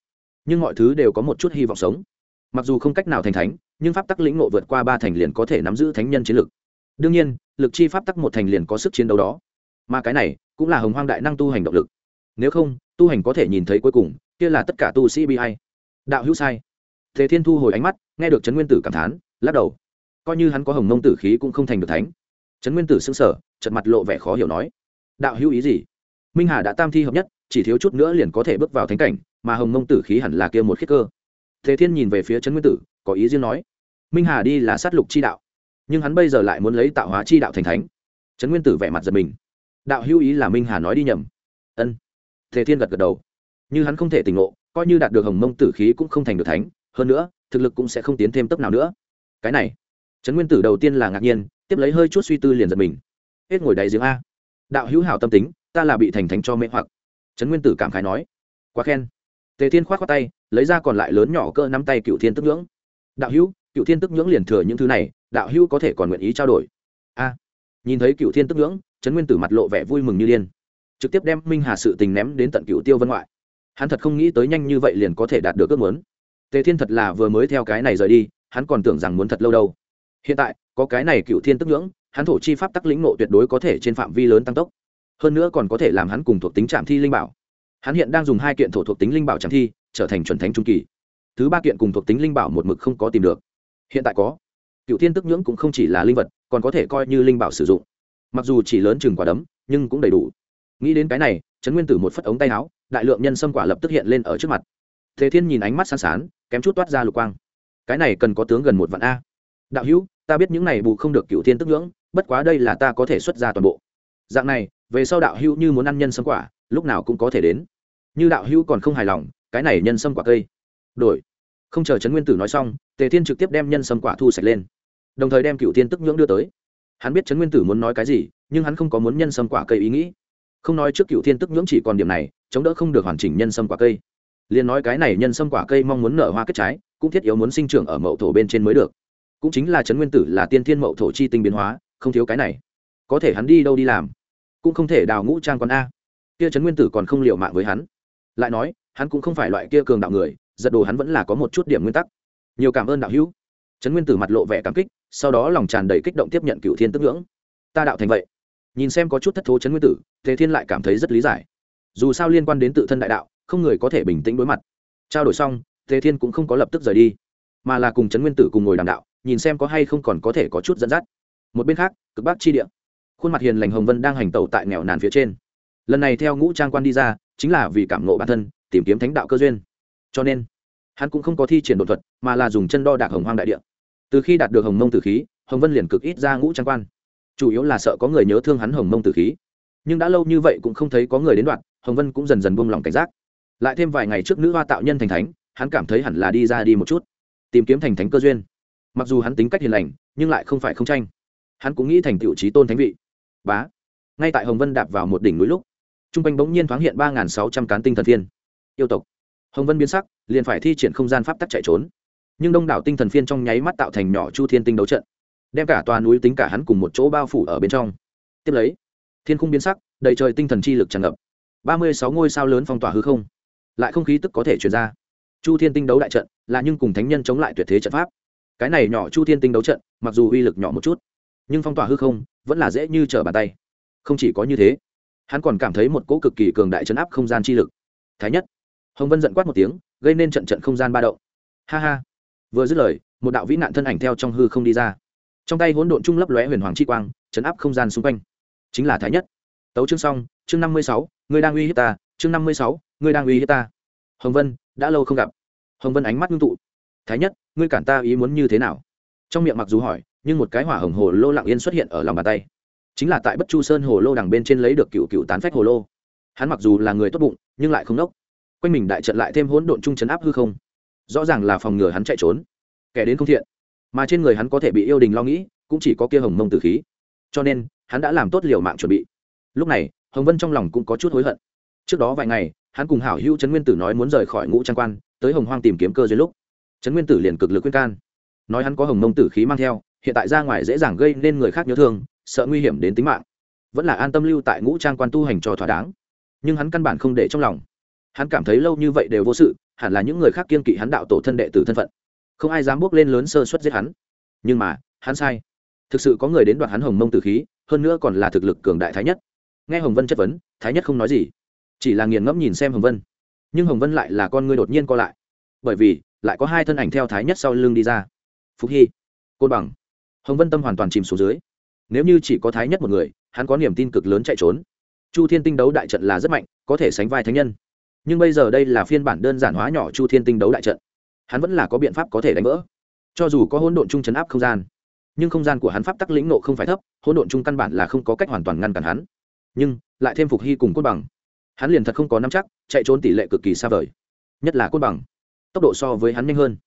Nhưng mọi thứ đều có một chút hy vọng sống. Mặc dù không cách nào thành thánh nhưng pháp tắc lĩnh ngộ vượt qua ba thành liền có thể nắm giữ thánh nhân chiến lực đương nhiên, lực chi pháp tắc một thành liền có sức chiến đấu đó. Mà cái này cũng là hồng hoang đại năng tu hành động lực. Nếu không, tu hành có thể nhìn thấy cuối cùng, kia là tất cả tu sĩ bi hay đạo hữu sai. Thế thiên thu hồi ánh mắt, nghe được trấn nguyên tử cảm thán, lắc đầu. Coi như hắn có hồng mông tử khí cũng không thành được thánh. Trấn nguyên tử xưng sở chật mặt lộ vẻ khó hiểu nói, đạo hữu ý gì? Minh hà đã tam thi hợp nhất, chỉ thiếu chút nữa liền có thể bước vào thánh cảnh, mà hồng mông tử khí hẳn là kia một khiết cơ thế thiên nhìn về phía trấn nguyên tử, có ý riêng nói, minh hà đi là sát lục chi đạo, nhưng hắn bây giờ lại muốn lấy tạo hóa chi đạo thành thánh. Trấn nguyên tử vẻ mặt giật mình. Đạo hữu ý là minh hà nói đi nhầm. Ân. Thế thiên gật gật đầu. Như hắn không thể tỉnh ngộ, coi như đạt được hồng mông tử khí cũng không thành được thánh, hơn nữa, thực lực cũng sẽ không tiến thêm tốc nào nữa. Cái này, trấn nguyên tử đầu tiên là ngạc nhiên, tiếp lấy hơi chút suy tư liền giật mình. Hết ngồi đáy giếng a. Đạo hữu hảo tâm tính, ta là bị thành thánh cho mê hoặc. Trấn nguyên tử cảm khái nói. Quá khen tề thiên khoát qua tay, lấy ra còn lại lớn nhỏ cỡ nắm tay cựu thiên tức ngưỡng đạo hữu cựu thiên tức ngưỡng liền thừa những thứ này, đạo hữu có thể còn nguyện ý trao đổi. A. Nhìn thấy cựu thiên tức ngưỡng trấn nguyên tử mặt lộ vẻ vui mừng như liên trực tiếp đem minh hà sự tình ném đến tận cựu tiêu vân ngoại. Hắn thật không nghĩ tới nhanh như vậy liền có thể đạt được ước muốn. Tề thiên thật là vừa mới theo cái này rời đi, hắn còn tưởng rằng muốn thật lâu đâu. Hiện tại, có cái này cựu thiên tức ngưỡng hắn thổ chi pháp tắc lĩnh nộ tuyệt đối có thể trên phạm vi lớn tăng tốc. Hơn nữa còn có thể làm hắn cùng thuộc tính trạm thi linh bảo hắn hiện đang dùng hai kiện thổ thuộc tính linh bảo trạm thi, trở thành chuẩn thánh trung kỳ. Thứ ba kiện cùng thuộc tính linh bảo một mực không có tìm được. Hiện tại có. Cựu thiên tức nhưỡng cũng không chỉ là linh vật, còn có thể coi như linh bảo sử dụng. Mặc dù chỉ lớn chừng quả đấm, nhưng cũng đầy đủ. Nghĩ đến cái này, trấn nguyên tử một phất ống tay áo, đại lượng nhân sâm quả lập tức hiện lên ở trước mặt. Thế thiên nhìn ánh mắt sáng sán, kém chút toát ra lục quang. Cái này cần có tướng gần một vạn a. Đạo hữu, ta biết những này bù không được cựu thiên tức nhưỡng, bất quá đây là ta có thể xuất ra toàn bộ. Dạng này, về sau đạo hữu như muốn ăn nhân sâm quả, lúc nào cũng có thể đến như đạo hữu còn không hài lòng, cái này nhân sâm quả cây. Đổi. Không chờ trấn nguyên tử nói xong, tề thiên trực tiếp đem nhân sâm quả thu sạch lên. Đồng thời đem cựu thiên tức nhưỡng đưa tới. Hắn biết trấn nguyên tử muốn nói cái gì, nhưng hắn không có muốn nhân sâm quả cây ý nghĩ. Không nói trước cựu thiên tức nhưỡng chỉ còn điểm này, chống đỡ không được hoàn chỉnh nhân sâm quả cây. Liền nói cái này nhân sâm quả cây mong muốn nở hoa kết trái, cũng thiết yếu muốn sinh trưởng ở mậu thổ bên trên mới được. Cũng chính là trấn nguyên tử là tiên thiên mậu thổ chi tinh biến hóa, không thiếu cái này. Có thể hắn đi đâu đi làm, cũng không thể đào ngũ trang con a. Kia trấn nguyên tử còn không liệu mạng với hắn lại nói, hắn cũng không phải loại kia cường đạo người, giật đồ hắn vẫn là có một chút điểm nguyên tắc. Nhiều cảm ơn đạo hữu. Trấn nguyên tử mặt lộ vẻ cảm kích, sau đó lòng tràn đầy kích động tiếp nhận cựu thiên tức ngưỡng. Ta đạo thành vậy. Nhìn xem có chút thất thố trấn nguyên tử thế thiên lại cảm thấy rất lý giải. Dù sao liên quan đến tự thân đại đạo, không người có thể bình tĩnh đối mặt. Trao đổi xong thế thiên cũng không có lập tức rời đi, mà là cùng trấn nguyên tử cùng ngồi đàm đạo, nhìn xem có hay không còn có thể có chút dẫn dắt. Một bên khác, cực bắc chi địa. Khuôn mặt hiền lành hồng vân đang hành tẩu tại nghèo nàn phía trên lần này theo ngũ trang quan đi ra, chính là vì cảm nộ bản thân, tìm kiếm thánh đạo cơ duyên. Cho nên, hắn cũng không có thi triển đột thuật, mà là dùng chân đo đạc hồng hoang đại địa. Từ khi đạt được hồng mông tử khí, hồng vân liền cực ít ra ngũ trang quan. Chủ yếu là sợ có người nhớ thương hắn hồng mông tử khí. Nhưng đã lâu như vậy cũng không thấy có người đến đoạn, hồng vân cũng dần dần buông lỏng cảnh giác. Lại thêm vài ngày trước nữ hoa tạo nhân thành thánh, hắn cảm thấy hẳn là đi ra đi một chút, tìm kiếm thành thánh cơ duyên. Mặc dù hắn tính cách hiền lành, nhưng lại không phải không tranh. Hắn cũng nghĩ thành tựu trí tôn thánh vị. Bá. Ngay tại hồng vân đạp vào một đỉnh núi lúc t r u n g quanh bỗng nhiên thoáng hiện ba sáu trăm cán tinh thần phiên. Yêu tộc. Hồng vân biến sắc, liền phải thi triển không gian pháp tắc chạy trốn. Nhưng đông đảo tinh thần phiên trong nháy mắt tạo thành nhỏ chu thiên tinh đấu trận, đem cả tòa núi tính cả hắn cùng một chỗ bao phủ ở bên trong. Tiếp lấy, thiên khung biến sắc, đầy trời tinh thần chi lực tràn ngập. Ba mươi sáu ngôi sao lớn phong tỏa hư không. Lại không khí tức có thể chuyển ra. Chu thiên tinh đấu đại trận, là nhưng cùng thánh nhân chống lại tuyệt thế trận pháp. Cái này nhỏ chu thiên tinh đấu trận, mặc dù uy lực nhỏ một chút, nhưng phong tỏa hư không, vẫn là dễ như trở bàn tay. Không chỉ có như thế hắn còn cảm thấy một cỗ cực kỳ cường đại chấn áp không gian chi lực. Thái nhất. Hồng vân giận quát một tiếng, gây nên trận trận không gian ba động. Ha ha. Vừa dứt lời, một đạo vĩ nạn thân ảnh theo trong hư không đi ra. Trong tay hỗn độn trung lấp lóe huyền hoàng chi quang, chấn áp không gian xung quanh. Chính là thái nhất. Tấu chương xong, chương năm mươi sáu người đang uy hiếp ta, chương năm mươi sáu người đang uy hiếp ta. Hồng vân, đã lâu không gặp. Hồng vân ánh mắt ngưng tụ. Thái nhất, ngươi cản ta ý muốn như thế nào? Trong miệng mặc dù hỏi, nhưng một cái hỏa hồng hồ lô lặng yên xuất hiện ở lòng bàn tay chính là tại bất chu sơn hồ lô đằng bên trên lấy được cựu cựu tán phách hồ lô. Hắn mặc dù là người tốt bụng, nhưng lại không nốc. Quanh mình đại trận lại thêm hỗn độn chung chấn áp hư không. Rõ ràng là phòng ngừa hắn chạy trốn. Kẻ đến không thiện. Mà trên người hắn có thể bị yêu đình lo nghĩ, cũng chỉ có kia hồng mông tử khí. Cho nên, hắn đã làm tốt liều mạng chuẩn bị. Lúc này, hồng vân trong lòng cũng có chút hối hận. Trước đó vài ngày, hắn cùng hảo hữu trấn nguyên tử nói muốn rời khỏi ngũ trang quan, tới hồng hoang tìm kiếm cơ duyên lúc. Trấn nguyên tử liền cực lực khuyên can. Nói hắn có hồng mông tử khí mang theo, hiện tại ra ngoài dễ dàng gây nên người khác nhớ thương sợ nguy hiểm đến tính mạng. Vẫn là an tâm lưu tại ngũ trang quan tu hành cho thỏa đáng. Nhưng hắn căn bản không để trong lòng. Hắn cảm thấy lâu như vậy đều vô sự, hẳn là những người khác kiên kỵ hắn đạo tổ thân đệ tử thân phận. Không ai dám bước lên lớn sơ suất giết hắn. Nhưng mà, hắn sai. Thực sự có người đến đoạt hắn hồng mông tử khí, hơn nữa còn là thực lực cường đại thái nhất. Nghe hồng vân chất vấn, thái nhất không nói gì. Chỉ là nghiền ngẫm nhìn xem hồng vân. Nhưng hồng vân lại là con người đột nhiên co lại. Bởi vì, lại có hai thân ảnh theo thái nhất sau lưng đi ra. Phúc hy, côn bằng. Hồng vân tâm hoàn toàn chìm xuống dưới nếu như chỉ có thái nhất một người, hắn có niềm tin cực lớn chạy trốn. Chu thiên tinh đấu đại trận là rất mạnh, có thể sánh vai thánh nhân. Nhưng bây giờ đây là phiên bản đơn giản hóa nhỏ chu thiên tinh đấu đại trận. Hắn vẫn là có biện pháp có thể đánh vỡ. Cho dù có hỗn độn chung chấn áp không gian, nhưng không gian của hắn pháp tắc lĩnh nộ không phải thấp, hỗn độn chung căn bản là không có cách hoàn toàn ngăn cản hắn. Nhưng, lại thêm phục hy cùng cốt bằng. Hắn liền thật không có nắm chắc, chạy trốn tỷ lệ cực kỳ xa vời. Nhất là cốt bằng. Tốc độ so với hắn nhanh hơn.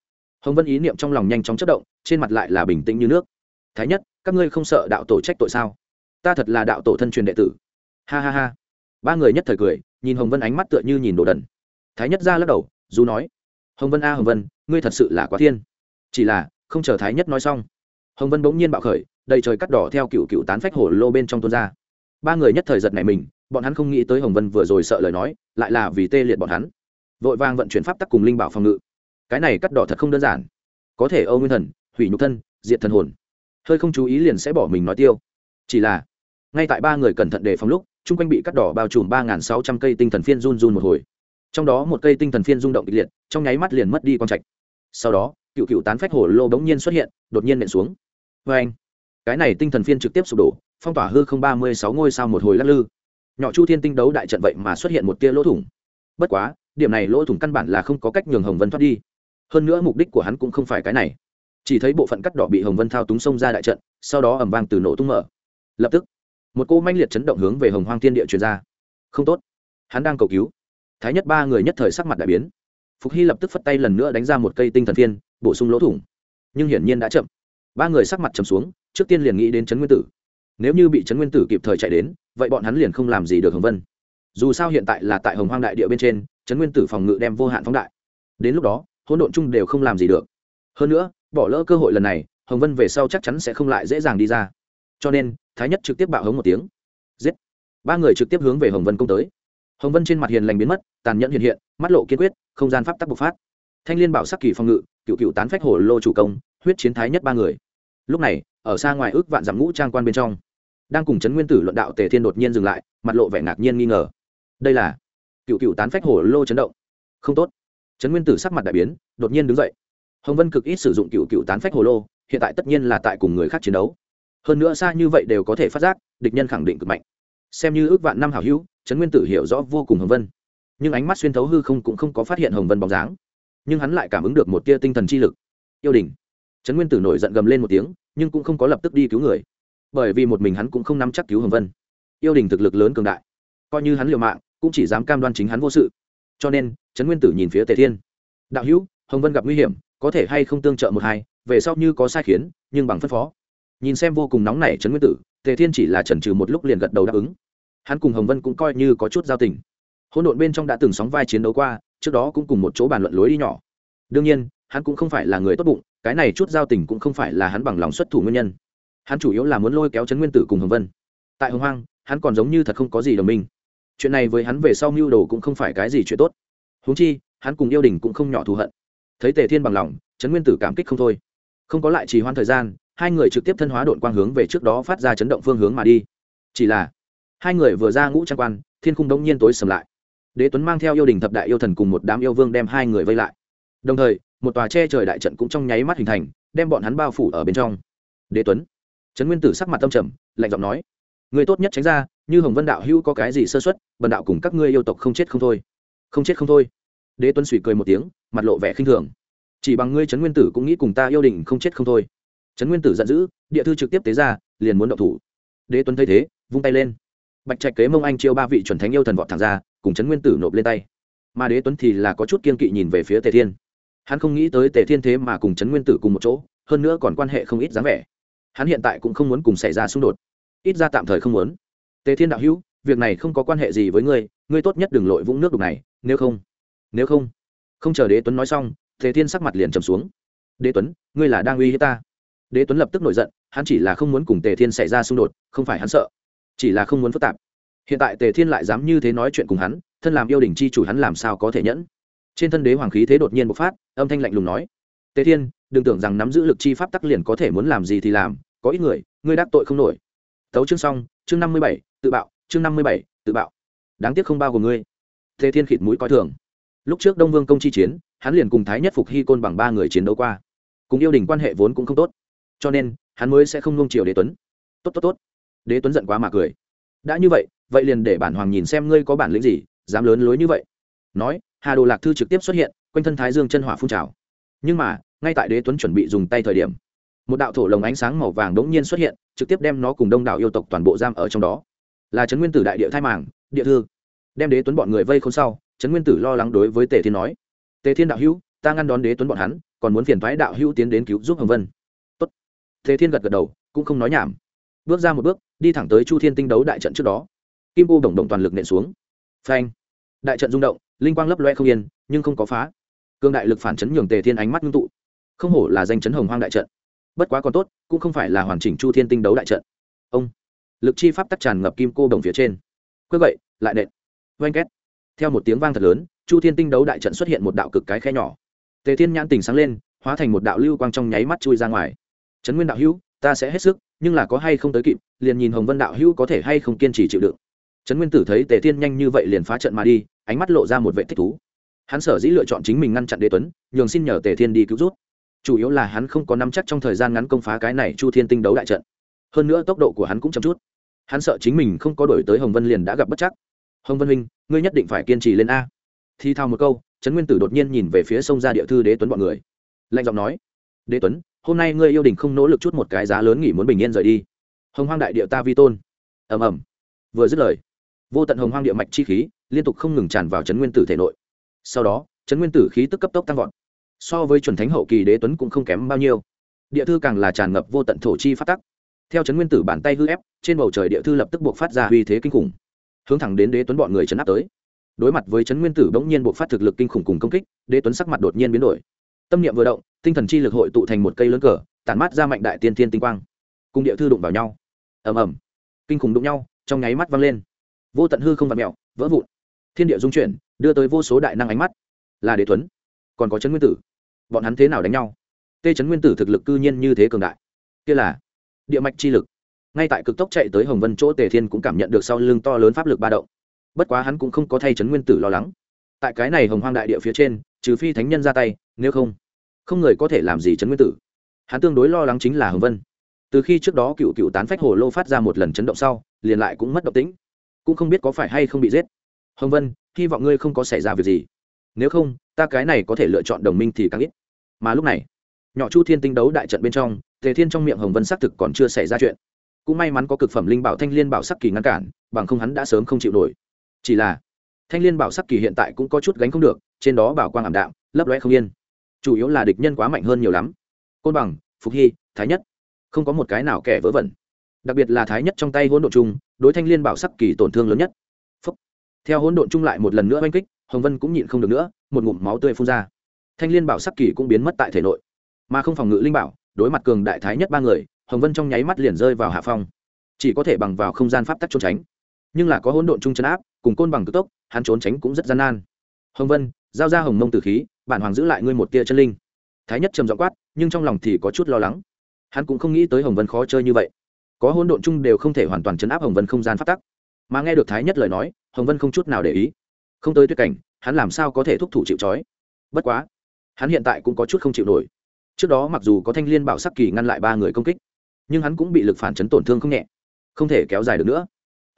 Hồng vân ý niệm trong lòng nhanh chóng chất động, trên mặt lại là bình tĩnh như nước. Thái nhất các ngươi không sợ đạo tổ trách tội sao? Ta thật là đạo tổ thân truyền đệ tử. Ha ha ha. Ba người nhất thời cười, nhìn hồng vân ánh mắt tựa như nhìn đồ đần. Thái nhất ra lắc đầu, dù nói, hồng vân a, hồng vân, ngươi thật sự là quá thiên. Chỉ là, không chờ thái nhất nói xong, hồng vân bỗng nhiên bạo khởi, đầy trời cắt đỏ theo cựu cựu tán phách hổ lô bên trong tuôn ra. Ba người nhất thời giật này mình, bọn hắn không nghĩ tới hồng vân vừa rồi sợ lời nói, lại là vì tê liệt bọn hắn. Vội vàng vận chuyển pháp tắc cùng linh bảo phòng ngự. Cái này cắt đỏ thật không đơn giản. Có thể âu nguyên thần, hủy nhục thân, diệt thần hồn hơi không chú ý liền sẽ bỏ mình nói tiêu. Chỉ là, ngay tại ba người cẩn thận đề phòng lúc, chung quanh bị cắt đỏ bao trùm ba sáu trăm cây tinh thần phiên run run một hồi. Trong đó một cây tinh thần phiên rung động kịch liệt, trong nháy mắt liền mất đi quang trạch. Sau đó, cựu cựu tán phách hổ lô bỗng nhiên xuất hiện, đột nhiên nện xuống. Vê anh, cái này tinh thần phiên trực tiếp sụp đổ, phong tỏa hư không ba mươi sáu ngôi sao một hồi lắc lư. Nhỏ chu thiên tinh đấu đại trận vậy mà xuất hiện một tia lỗ thủng. Bất quá, điểm này lỗ thủng căn bản là không có cách nhường hồng vân thoát đi. Hơn nữa mục đích của hắn cũng không phải cái này chỉ thấy bộ phận cắt đỏ bị hồng vân thao túng xông ra đại trận, sau đó ẩm vang từ nổ tung mở. Lập tức, một cô manh liệt chấn động hướng về hồng hoang thiên địa truyền ra. Không tốt, hắn đang cầu cứu. Thái nhất ba người nhất thời sắc mặt đại biến. Phục hy lập tức phất tay lần nữa đánh ra một cây tinh thần phiên bổ sung lỗ thủng. Nhưng hiển nhiên đã chậm. Ba người sắc mặt chầm xuống, trước tiên liền nghĩ đến trấn nguyên tử. Nếu như bị trấn nguyên tử kịp thời chạy đến, vậy bọn hắn liền không làm gì được hồng vân. Dù sao hiện tại là tại hồng hoang đại địa bên trên, trấn nguyên tử phòng ngự đem vô hạn phóng đại. Đến lúc đó, hỗn độn chung đều không làm gì được. Hơn nữa bỏ lỡ cơ hội lần này, hồng vân về sau chắc chắn sẽ không lại dễ dàng đi ra. Cho nên, thái nhất trực tiếp bạo hống một tiếng. Giết! Ba người trực tiếp hướng về hồng vân công tới. Hồng vân trên mặt hiền lành biến mất, tàn nhẫn hiện hiện, mắt lộ kiên quyết, không gian pháp tắc bộc phát. Thanh liên bảo sắc kỳ phòng ngự, cựu cựu tán phách hồ lô chủ công, huyết chiến thái nhất ba người. Lúc này, ở xa ngoài ước vạn dặm ngũ trang quan bên trong, đang cùng chấn nguyên tử luận đạo tề thiên đột nhiên dừng lại, mặt lộ vẻ ngạc nhiên nghi ngờ. Đây là cựu cựu tán phách hồ lô chấn động. Không tốt. Chấn nguyên tử sắc mặt đại biến, đột nhiên đứng dậy hồng vân cực ít sử dụng cựu cựu tán phách hồ lô, hiện tại tất nhiên là tại cùng người khác chiến đấu. Hơn nữa xa như vậy đều có thể phát giác, địch nhân khẳng định cực mạnh. Xem như ước vạn năm hảo hữu, trấn nguyên tử hiểu rõ vô cùng hồng vân. Nhưng ánh mắt xuyên thấu hư không cũng không có phát hiện hồng vân bóng dáng. Nhưng hắn lại cảm ứng được một tia tinh thần chi lực. Yêu đình. Trấn nguyên tử nổi giận gầm lên một tiếng, nhưng cũng không có lập tức đi cứu người. Bởi vì một mình hắn cũng không nắm chắc cứu hồng vân. Yêu đình thực lực lớn cường đại. Coi như hắn liều mạng, cũng chỉ dám cam đoan chính hắn vô sự. Cho nên, trấn nguyên tử nhìn phía tề thiên. Đạo hữu, hồng vân gặp nguy hiểm có thể hay không tương trợ một hai, về sau như có sai khiến, nhưng bằng phân phó. Nhìn xem vô cùng nóng nảy trấn nguyên tử, tề thiên chỉ là chần trừ một lúc liền gật đầu đáp ứng. Hắn cùng hồng vân cũng coi như có chút giao tình. Hỗn độn bên trong đã từng sóng vai chiến đấu qua, trước đó cũng cùng một chỗ bàn luận lối đi nhỏ. Đương nhiên, hắn cũng không phải là người tốt bụng, cái này chút giao tình cũng không phải là hắn bằng lòng xuất thủ nguyên nhân. Hắn chủ yếu là muốn lôi kéo trấn nguyên tử cùng hồng vân. Tại hồng hoang, hắn còn giống như thật không có gì đồng minh. Chuyện này với hắn về sau mưu đồ cũng không phải cái gì chuyện tốt. Huống chi, hắn cùng yêu đình cũng không nhỏ thù hận thấy tề thiên bằng lòng, trấn nguyên tử cảm kích không thôi. Không có lại trì hoãn thời gian, hai người trực tiếp thân hóa đội quang hướng về trước đó phát ra chấn động phương hướng mà đi. Chỉ là, hai người vừa ra ngũ trang quan, thiên khung đông nhiên tối sầm lại. Đế tuấn mang theo yêu đình thập đại yêu thần cùng một đám yêu vương đem hai người vây lại. Đồng thời, một tòa che trời đại trận cũng trong nháy mắt hình thành, đem bọn hắn bao phủ ở bên trong. Đế tuấn, trấn nguyên tử sắc mặt tâm trầm, lạnh giọng nói, người tốt nhất tránh ra, như hồng vân đạo hữu có cái gì sơ xuất bần đạo cùng các ngươi yêu tộc không chết không thôi. Không chết không thôi đế tuấn suy cười một tiếng, mặt lộ vẻ khinh thường. Chỉ bằng ngươi trấn nguyên tử cũng nghĩ cùng ta yêu đình không chết không thôi. Trấn nguyên tử giận dữ, địa thư trực tiếp tế ra, liền muốn động thủ. Đế tuấn thấy thế, vung tay lên. Bạch trạch kế mông anh chiêu ba vị chuẩn thánh yêu thần vọt thẳng ra, cùng trấn nguyên tử nộp lên tay. Mà đế tuấn thì là có chút kiên kỵ nhìn về phía tề thiên. Hắn không nghĩ tới tề thiên thế mà cùng trấn nguyên tử cùng một chỗ, hơn nữa còn quan hệ không ít dáng vẻ. Hắn hiện tại cũng không muốn cùng xảy ra xung đột. Ít ra tạm thời không muốn. Tề thiên đạo hữu, việc này không có quan hệ gì với ngươi ngươi tốt nhất đừng lội vũng nước đục này, nếu không nếu không không chờ đế tuấn nói xong, thế thiên sắc mặt liền trầm xuống. Đế tuấn, ngươi là đang uy hiếp ta? Đế tuấn lập tức nổi giận, hắn chỉ là không muốn cùng tề thiên xảy ra xung đột, không phải hắn sợ, chỉ là không muốn phức tạp. Hiện tại tề thiên lại dám như thế nói chuyện cùng hắn, thân làm yêu đình c h i chủ hắn làm sao có thể nhẫn? Trên thân đế hoàng khí thế đột nhiên bộc phát, âm thanh lạnh lùng nói, tề thiên, đừng tưởng rằng nắm giữ lực chi pháp tắc liền có thể muốn làm gì thì làm, có ít người, ngươi đắc tội không nổi. Tấu chương xong, chương năm mươi bảy, tự bạo, chương năm mươi bảy, tự bạo. Đáng tiếc không bao của ngươi. Tề thiên khịt mũi coi thường lúc trước đông vương công chi chiến, hắn liền cùng thái nhất phục hy côn bằng ba người chiến đấu qua. Cùng yêu đình quan hệ vốn cũng không tốt. Cho nên, hắn mới sẽ không nung chiều đế tuấn. Tốt tốt tốt. Đế tuấn giận quá mà cười. Đã như vậy vậy liền để bản hoàng nhìn xem ngươi có bản lĩnh gì, dám lớn lối như vậy. Nói, hà đồ lạc thư trực tiếp xuất hiện, quanh thân thái dương chân hỏa phun trào. Nhưng mà, ngay tại đế tuấn chuẩn bị dùng tay thời điểm, một đạo thổ lồng ánh sáng màu vàng đống nhiên xuất hiện, trực tiếp đem nó cùng đông đảo yêu tộc toàn bộ giam ở trong đó. Là trấn nguyên tử đại địa thai màng, địa thư. Đem đế tuấn bọn người vây không sau trấn nguyên tử lo lắng đối với tề thiên nói, tề thiên đạo hữu, ta ngăn đón đế tuấn bọn hắn, còn muốn phiền thoái đạo hữu tiến đến cứu giúp hồng vân. Tốt. tề thiên gật gật đầu, cũng không nói nhảm. Bước ra một bước, đi thẳng tới chu thiên tinh đấu đại trận trước đó. Kim cô đồng động toàn lực nện xuống. Phanh. Đại trận rung động, linh quang lấp loe không yên, nhưng không có phá. Cương đại lực phản chấn nhường tề thiên ánh mắt ngưng tụ. Không hổ là danh chấn hồng hoang đại trận. Bất quá còn tốt, cũng không phải là hoàn chỉnh chu thiên tinh đấu đại trận. Ông. Lực chi pháp tắc tràn ngập kim cô đồng phía trên. Quê vậy, lại nện. Oanh két theo một tiếng vang thật lớn, chu thiên tinh đấu đại trận xuất hiện một đạo cực cái khe nhỏ. Tề thiên nhãn tình sáng lên, hóa thành một đạo lưu quang trong nháy mắt chui ra ngoài. Trấn nguyên đạo hữu, ta sẽ hết sức, nhưng là có hay không tới kịp, liền nhìn hồng vân đạo hữu có thể hay không kiên trì chịu đựng. Trấn nguyên tử thấy tề thiên nhanh như vậy liền phá trận mà đi, ánh mắt lộ ra một vệ thích thú. Hắn sở dĩ lựa chọn chính mình ngăn chặn đế tuấn, nhường xin nhờ tề thiên đi cứu rút chủ yếu là hắn không có nắm chắc trong thời gian ngắn công phá cái này chu thiên tinh đấu đại trận. Hơn nữa tốc độ của hắn cũng chậm chút. Hắn sợ chính mình không có đổi tới hồng vân liền đã gặp bất chắc hồng vân minh ngươi nhất định phải kiên trì lên a. Thi thao một câu, trấn nguyên tử đột nhiên nhìn về phía sông ra địa thư đế tuấn bọn người. Lạnh giọng nói, đế tuấn, hôm nay ngươi yêu đình không nỗ lực chút một cái giá lớn nghỉ muốn bình yên rời đi. Hồng hoang đại địa ta vi tôn. Ầm ầm. Vừa dứt lời, vô tận hồng hoang địa mạch chi khí liên tục không ngừng tràn vào trấn nguyên tử thể nội. Sau đó, trấn nguyên tử khí tức cấp tốc tăng vọt. So với chuẩn thánh hậu kỳ đế tuấn cũng không kém bao nhiêu. Địa thư càng là tràn ngập vô tận thổ chi phát tắc. Theo trấn nguyên tử bàn tay hư ép, trên bầu trời địa thư lập tức buộc phát ra uy thế kinh khủng hướng thẳng đến đế tuấn bọn người chấn áp tới. Đối mặt với Chấn nguyên tử bỗng nhiên bộc phát thực lực kinh khủng cùng công kích, đế tuấn sắc mặt đột nhiên biến đổi. Tâm niệm vừa động, tinh thần chi lực hội tụ thành một cây lớn cờ, tản mát ra mạnh đại tiên thiên tinh quang. Cùng địa thư đụng vào nhau. Ầm ầm. Kinh khủng đụng nhau, trong nháy mắt văng lên. Vô tận hư không vặt mẹo vỡ vụn. Thiên địa dung chuyển, đưa tới vô số đại năng ánh mắt. Là đế tuấn. Còn có trấn nguyên tử. Bọn hắn thế nào đánh nhau? Tê trấn nguyên tử thực lực cư nhiên như thế cường đại. Kia là địa mạch chi lực ngay tại cực tốc chạy tới hồng vân chỗ, tề thiên cũng cảm nhận được sau lưng to lớn pháp lực ba động. Bất quá hắn cũng không có thay trấn nguyên tử lo lắng. Tại cái này hồng hoang đại địa phía trên, trừ phi thánh nhân ra tay, nếu không không người có thể làm gì trấn nguyên tử. Hắn tương đối lo lắng chính là hồng vân. Từ khi trước đó cựu cựu tán phách hồ lô phát ra một lần chấn động sau, liền lại cũng mất động tĩnh. Cũng không biết có phải hay không bị giết. Hồng vân, hy vọng ngươi không có xảy ra việc gì. Nếu không, ta cái này có thể lựa chọn đồng minh thì càng ít. Mà lúc này, nhỏ chu thiên tinh đấu đại trận bên trong, tề thiên trong miệng hồng vân xác thực còn chưa xảy ra chuyện cũng may mắn có cực phẩm linh bảo thanh liên bảo sắc kỳ ngăn cản, bằng không hắn đã sớm không chịu nổi. Chỉ là, thanh liên bảo sắc kỳ hiện tại cũng có chút gánh không được, trên đó bảo quang ảm đạm, lấp loe không yên. Chủ yếu là địch nhân quá mạnh hơn nhiều lắm. Côn bằng, phục hy, thái nhất. Không có một cái nào kẻ vớ vẩn. Đặc biệt là thái nhất trong tay hỗn độn chung, đối thanh liên bảo sắc kỳ tổn thương lớn nhất. Phúc. theo hỗn độn chung lại một lần nữa oanh kích, hồng vân cũng nhịn không được nữa, một ngụm máu tươi phun ra. Thanh liên bảo sắc kỳ cũng biến mất tại thể nội. Mà không phòng ngự linh bảo, đối mặt cường đại thái nhất ba người hồng vân trong nháy mắt liền rơi vào hạ phong. Chỉ có thể bằng vào không gian pháp tắc trốn tránh. Nhưng là có hỗn độn chung chấn áp, cùng côn bằng cực tốc, hắn trốn tránh cũng rất gian nan. Hồng vân, giao ra hồng mông tử khí, bản hoàng giữ lại ngươi một tia chân linh. Thái nhất trầm giọng quát, nhưng trong lòng thì có chút lo lắng. Hắn cũng không nghĩ tới hồng vân khó chơi như vậy. Có hỗn độn chung đều không thể hoàn toàn chấn áp hồng vân không gian pháp tắc. Mà nghe được thái nhất lời nói, hồng vân không chút nào để ý. Không tới tuyết cảnh, hắn làm sao có thể thúc thủ chịu trói? bất quá, hắn hiện tại cũng có chút không chịu nổi. Trước đó mặc dù có thanh liên bảo sắc kỳ ngăn lại ba người công kích nhưng hắn cũng bị lực phản chấn tổn thương không nhẹ, không thể kéo dài được nữa.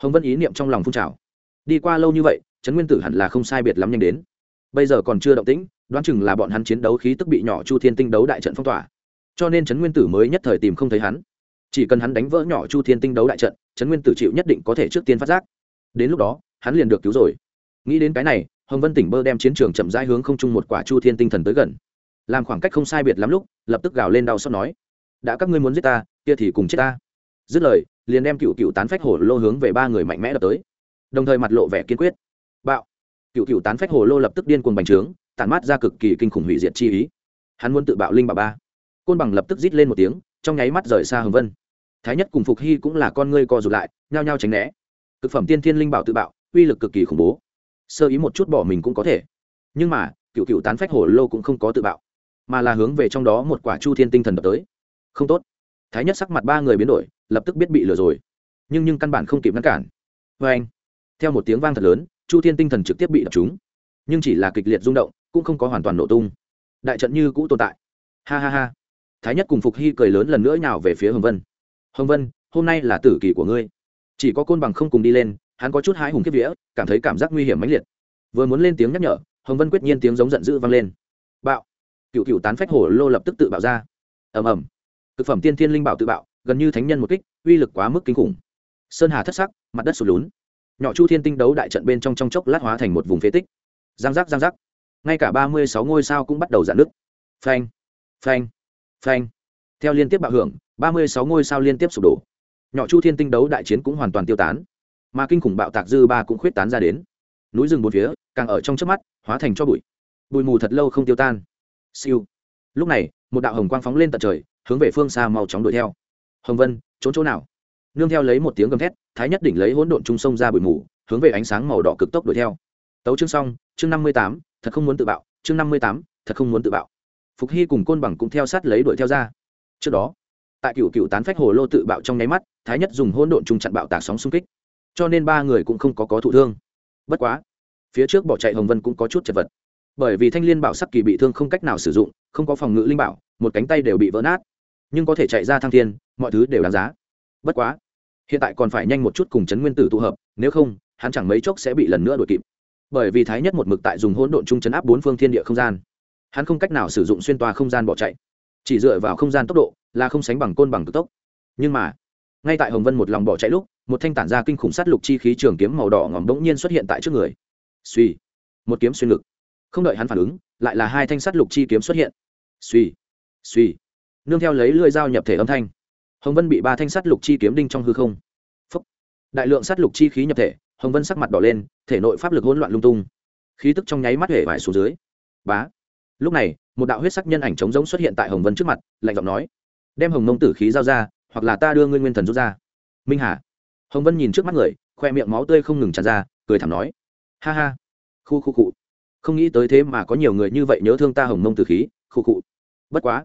Hồng vân ý niệm trong lòng phun trào. Đi qua lâu như vậy, trấn nguyên tử hẳn là không sai biệt lắm nhanh đến. Bây giờ còn chưa động tĩnh, đoán chừng là bọn hắn chiến đấu khí tức bị nhỏ chu thiên tinh đấu đại trận phong tỏa. Cho nên trấn nguyên tử mới nhất thời tìm không thấy hắn. Chỉ cần hắn đánh vỡ nhỏ chu thiên tinh đấu đại trận, trấn nguyên tử chịu nhất định có thể trước tiên phát giác. Đến lúc đó, hắn liền được cứu rồi. Nghĩ đến cái này, hồng vân tỉnh bơ đem chiến trường chậm rãi hướng không chung một quả chu thiên tinh thần tới gần. Làm khoảng cách không sai biệt lắm lúc, lập tức gào lên đau xót nói, đã các ngươi muốn giết ta kia thì cùng chết ta. Dứt lời, liền đem cựu cựu tán phách hổ lô hướng về ba người mạnh mẽ đập tới. Đồng thời mặt lộ vẻ kiên quyết. Bạo. Cựu cựu tán phách hồ lô lập tức điên cuồng bành trướng, tản mát ra cực kỳ kinh khủng hủy diệt chi ý. Hắn muốn tự bạo linh bà ba. Côn bằng lập tức rít lên một tiếng, trong nháy mắt rời xa hồng vân. Thái nhất cùng phục hy cũng là con ngươi co rụt lại, nhao nhao tránh né. Cực phẩm tiên thiên linh bảo tự bạo, uy lực cực kỳ khủng bố. Sơ ý một chút bỏ mình cũng có thể. Nhưng mà cựu cựu tán phách hồ lô cũng không có tự bạo, mà là hướng về trong đó một quả chu thiên tinh thần đập tới. Không tốt thái nhất sắc mặt ba người biến đổi, lập tức biết bị lừa rồi. Nhưng nhưng căn bản không kịp ngăn cản. Vê anh, theo một tiếng vang thật lớn, chu thiên tinh thần trực tiếp bị đập trúng. Nhưng chỉ là kịch liệt rung động, cũng không có hoàn toàn nổ tung. Đại trận như cũ tồn tại. Ha ha ha. Thái nhất cùng phục hy cười lớn lần nữa nhào về phía hồng vân. Hồng vân, hôm nay là tử kỳ của ngươi. Chỉ có côn bằng không cùng đi lên, hắn có chút hái hùng kiếp vía, cảm thấy cảm giác nguy hiểm mãnh liệt. Vừa muốn lên tiếng nhắc nhở, hồng vân quyết nhiên tiếng giống giận dữ vang lên. Bạo. Cựu cựu tán phách hổ lô lập tức tự bạo ra. Ầm ầm thực phẩm tiên thiên linh bảo tự bạo, gần như thánh nhân một kích, uy lực quá mức kinh khủng. Sơn hà thất sắc, mặt đất sụt lún. Nhỏ chu thiên tinh đấu đại trận bên trong trong chốc lát hóa thành một vùng phế tích. Giang giác giang giác. Ngay cả ba mươi sáu ngôi sao cũng bắt đầu giãn nứt. Phanh phanh phanh. Theo liên tiếp bạo hưởng, ba mươi sáu ngôi sao liên tiếp sụp đổ. Nhỏ chu thiên tinh đấu đại chiến cũng hoàn toàn tiêu tán. Mà kinh khủng bạo tạc dư ba cũng khuyết tán ra đến. Núi rừng bốn phía, càng ở trong trước mắt, hóa thành cho bụi. Bụi mù thật lâu không tiêu tan. Siêu. Lúc này, một đạo hồng quang phóng lên tận trời hướng về phương xa mau chóng đuổi theo. Hồng vân, trốn chỗ nào? Nương theo lấy một tiếng gầm thét, thái nhất đỉnh lấy hỗn độn trung sông ra bụi mù, hướng về ánh sáng màu đỏ cực tốc đuổi theo. Tấu chương xong, chương năm mươi tám, thật không muốn tự bạo, chương năm mươi tám, thật không muốn tự bạo. Phục hy cùng côn bằng cũng theo sát lấy đuổi theo ra. Trước đó, tại cựu cựu tán phách hồ lô tự bạo trong nháy mắt, thái nhất dùng hỗn độn trung chặn bạo tạc sóng xung kích. Cho nên ba người cũng không có có thụ thương. Bất quá, phía trước bỏ chạy hồng vân cũng có chút chật vật. Bởi vì thanh liên bảo sắc kỳ bị thương không cách nào sử dụng, không có phòng ngự linh bảo, một cánh tay đều bị vỡ nát nhưng có thể chạy ra thăng thiên, mọi thứ đều đáng giá. Bất quá, hiện tại còn phải nhanh một chút cùng chấn nguyên tử tụ hợp, nếu không, hắn chẳng mấy chốc sẽ bị lần nữa đuổi kịp. Bởi vì thái nhất một mực tại dùng hỗn độn chung chấn áp bốn phương thiên địa không gian. Hắn không cách nào sử dụng xuyên toa không gian bỏ chạy. Chỉ dựa vào không gian tốc độ là không sánh bằng côn bằng cực tốc. Nhưng mà, ngay tại hồng vân một lòng bỏ chạy lúc, một thanh tản ra kinh khủng sát lục chi khí trường kiếm màu đỏ ngòm đống nhiên xuất hiện tại trước người. Suy một kiếm xuyên ngực. Không đợi hắn phản ứng, lại là hai thanh sát lục chi kiếm xuất hiện. Suy suy nương theo lấy lưỡi dao nhập thể âm thanh. Hồng vân bị ba thanh sắt lục chi kiếm đinh trong hư không. Phúc. đại lượng sắt lục chi khí nhập thể, hồng vân sắc mặt đỏ lên, thể nội pháp lực hỗn loạn lung tung. Khí tức trong nháy mắt hể vải xuống dưới. Bá. Lúc này, một đạo huyết sắc nhân ảnh trống rỗng xuất hiện tại hồng vân trước mặt, lạnh giọng nói, đem hồng mông tử khí giao ra, hoặc là ta đưa ngươi nguyên thần rút ra. Minh hà. Hồng vân nhìn trước mắt người, khoe miệng máu tươi không ngừng tràn ra, cười thảm nói, ha ha. Khu khu cụ. Không nghĩ tới thế mà có nhiều người như vậy nhớ thương ta hồng mông tử khí, khu cụ. Bất quá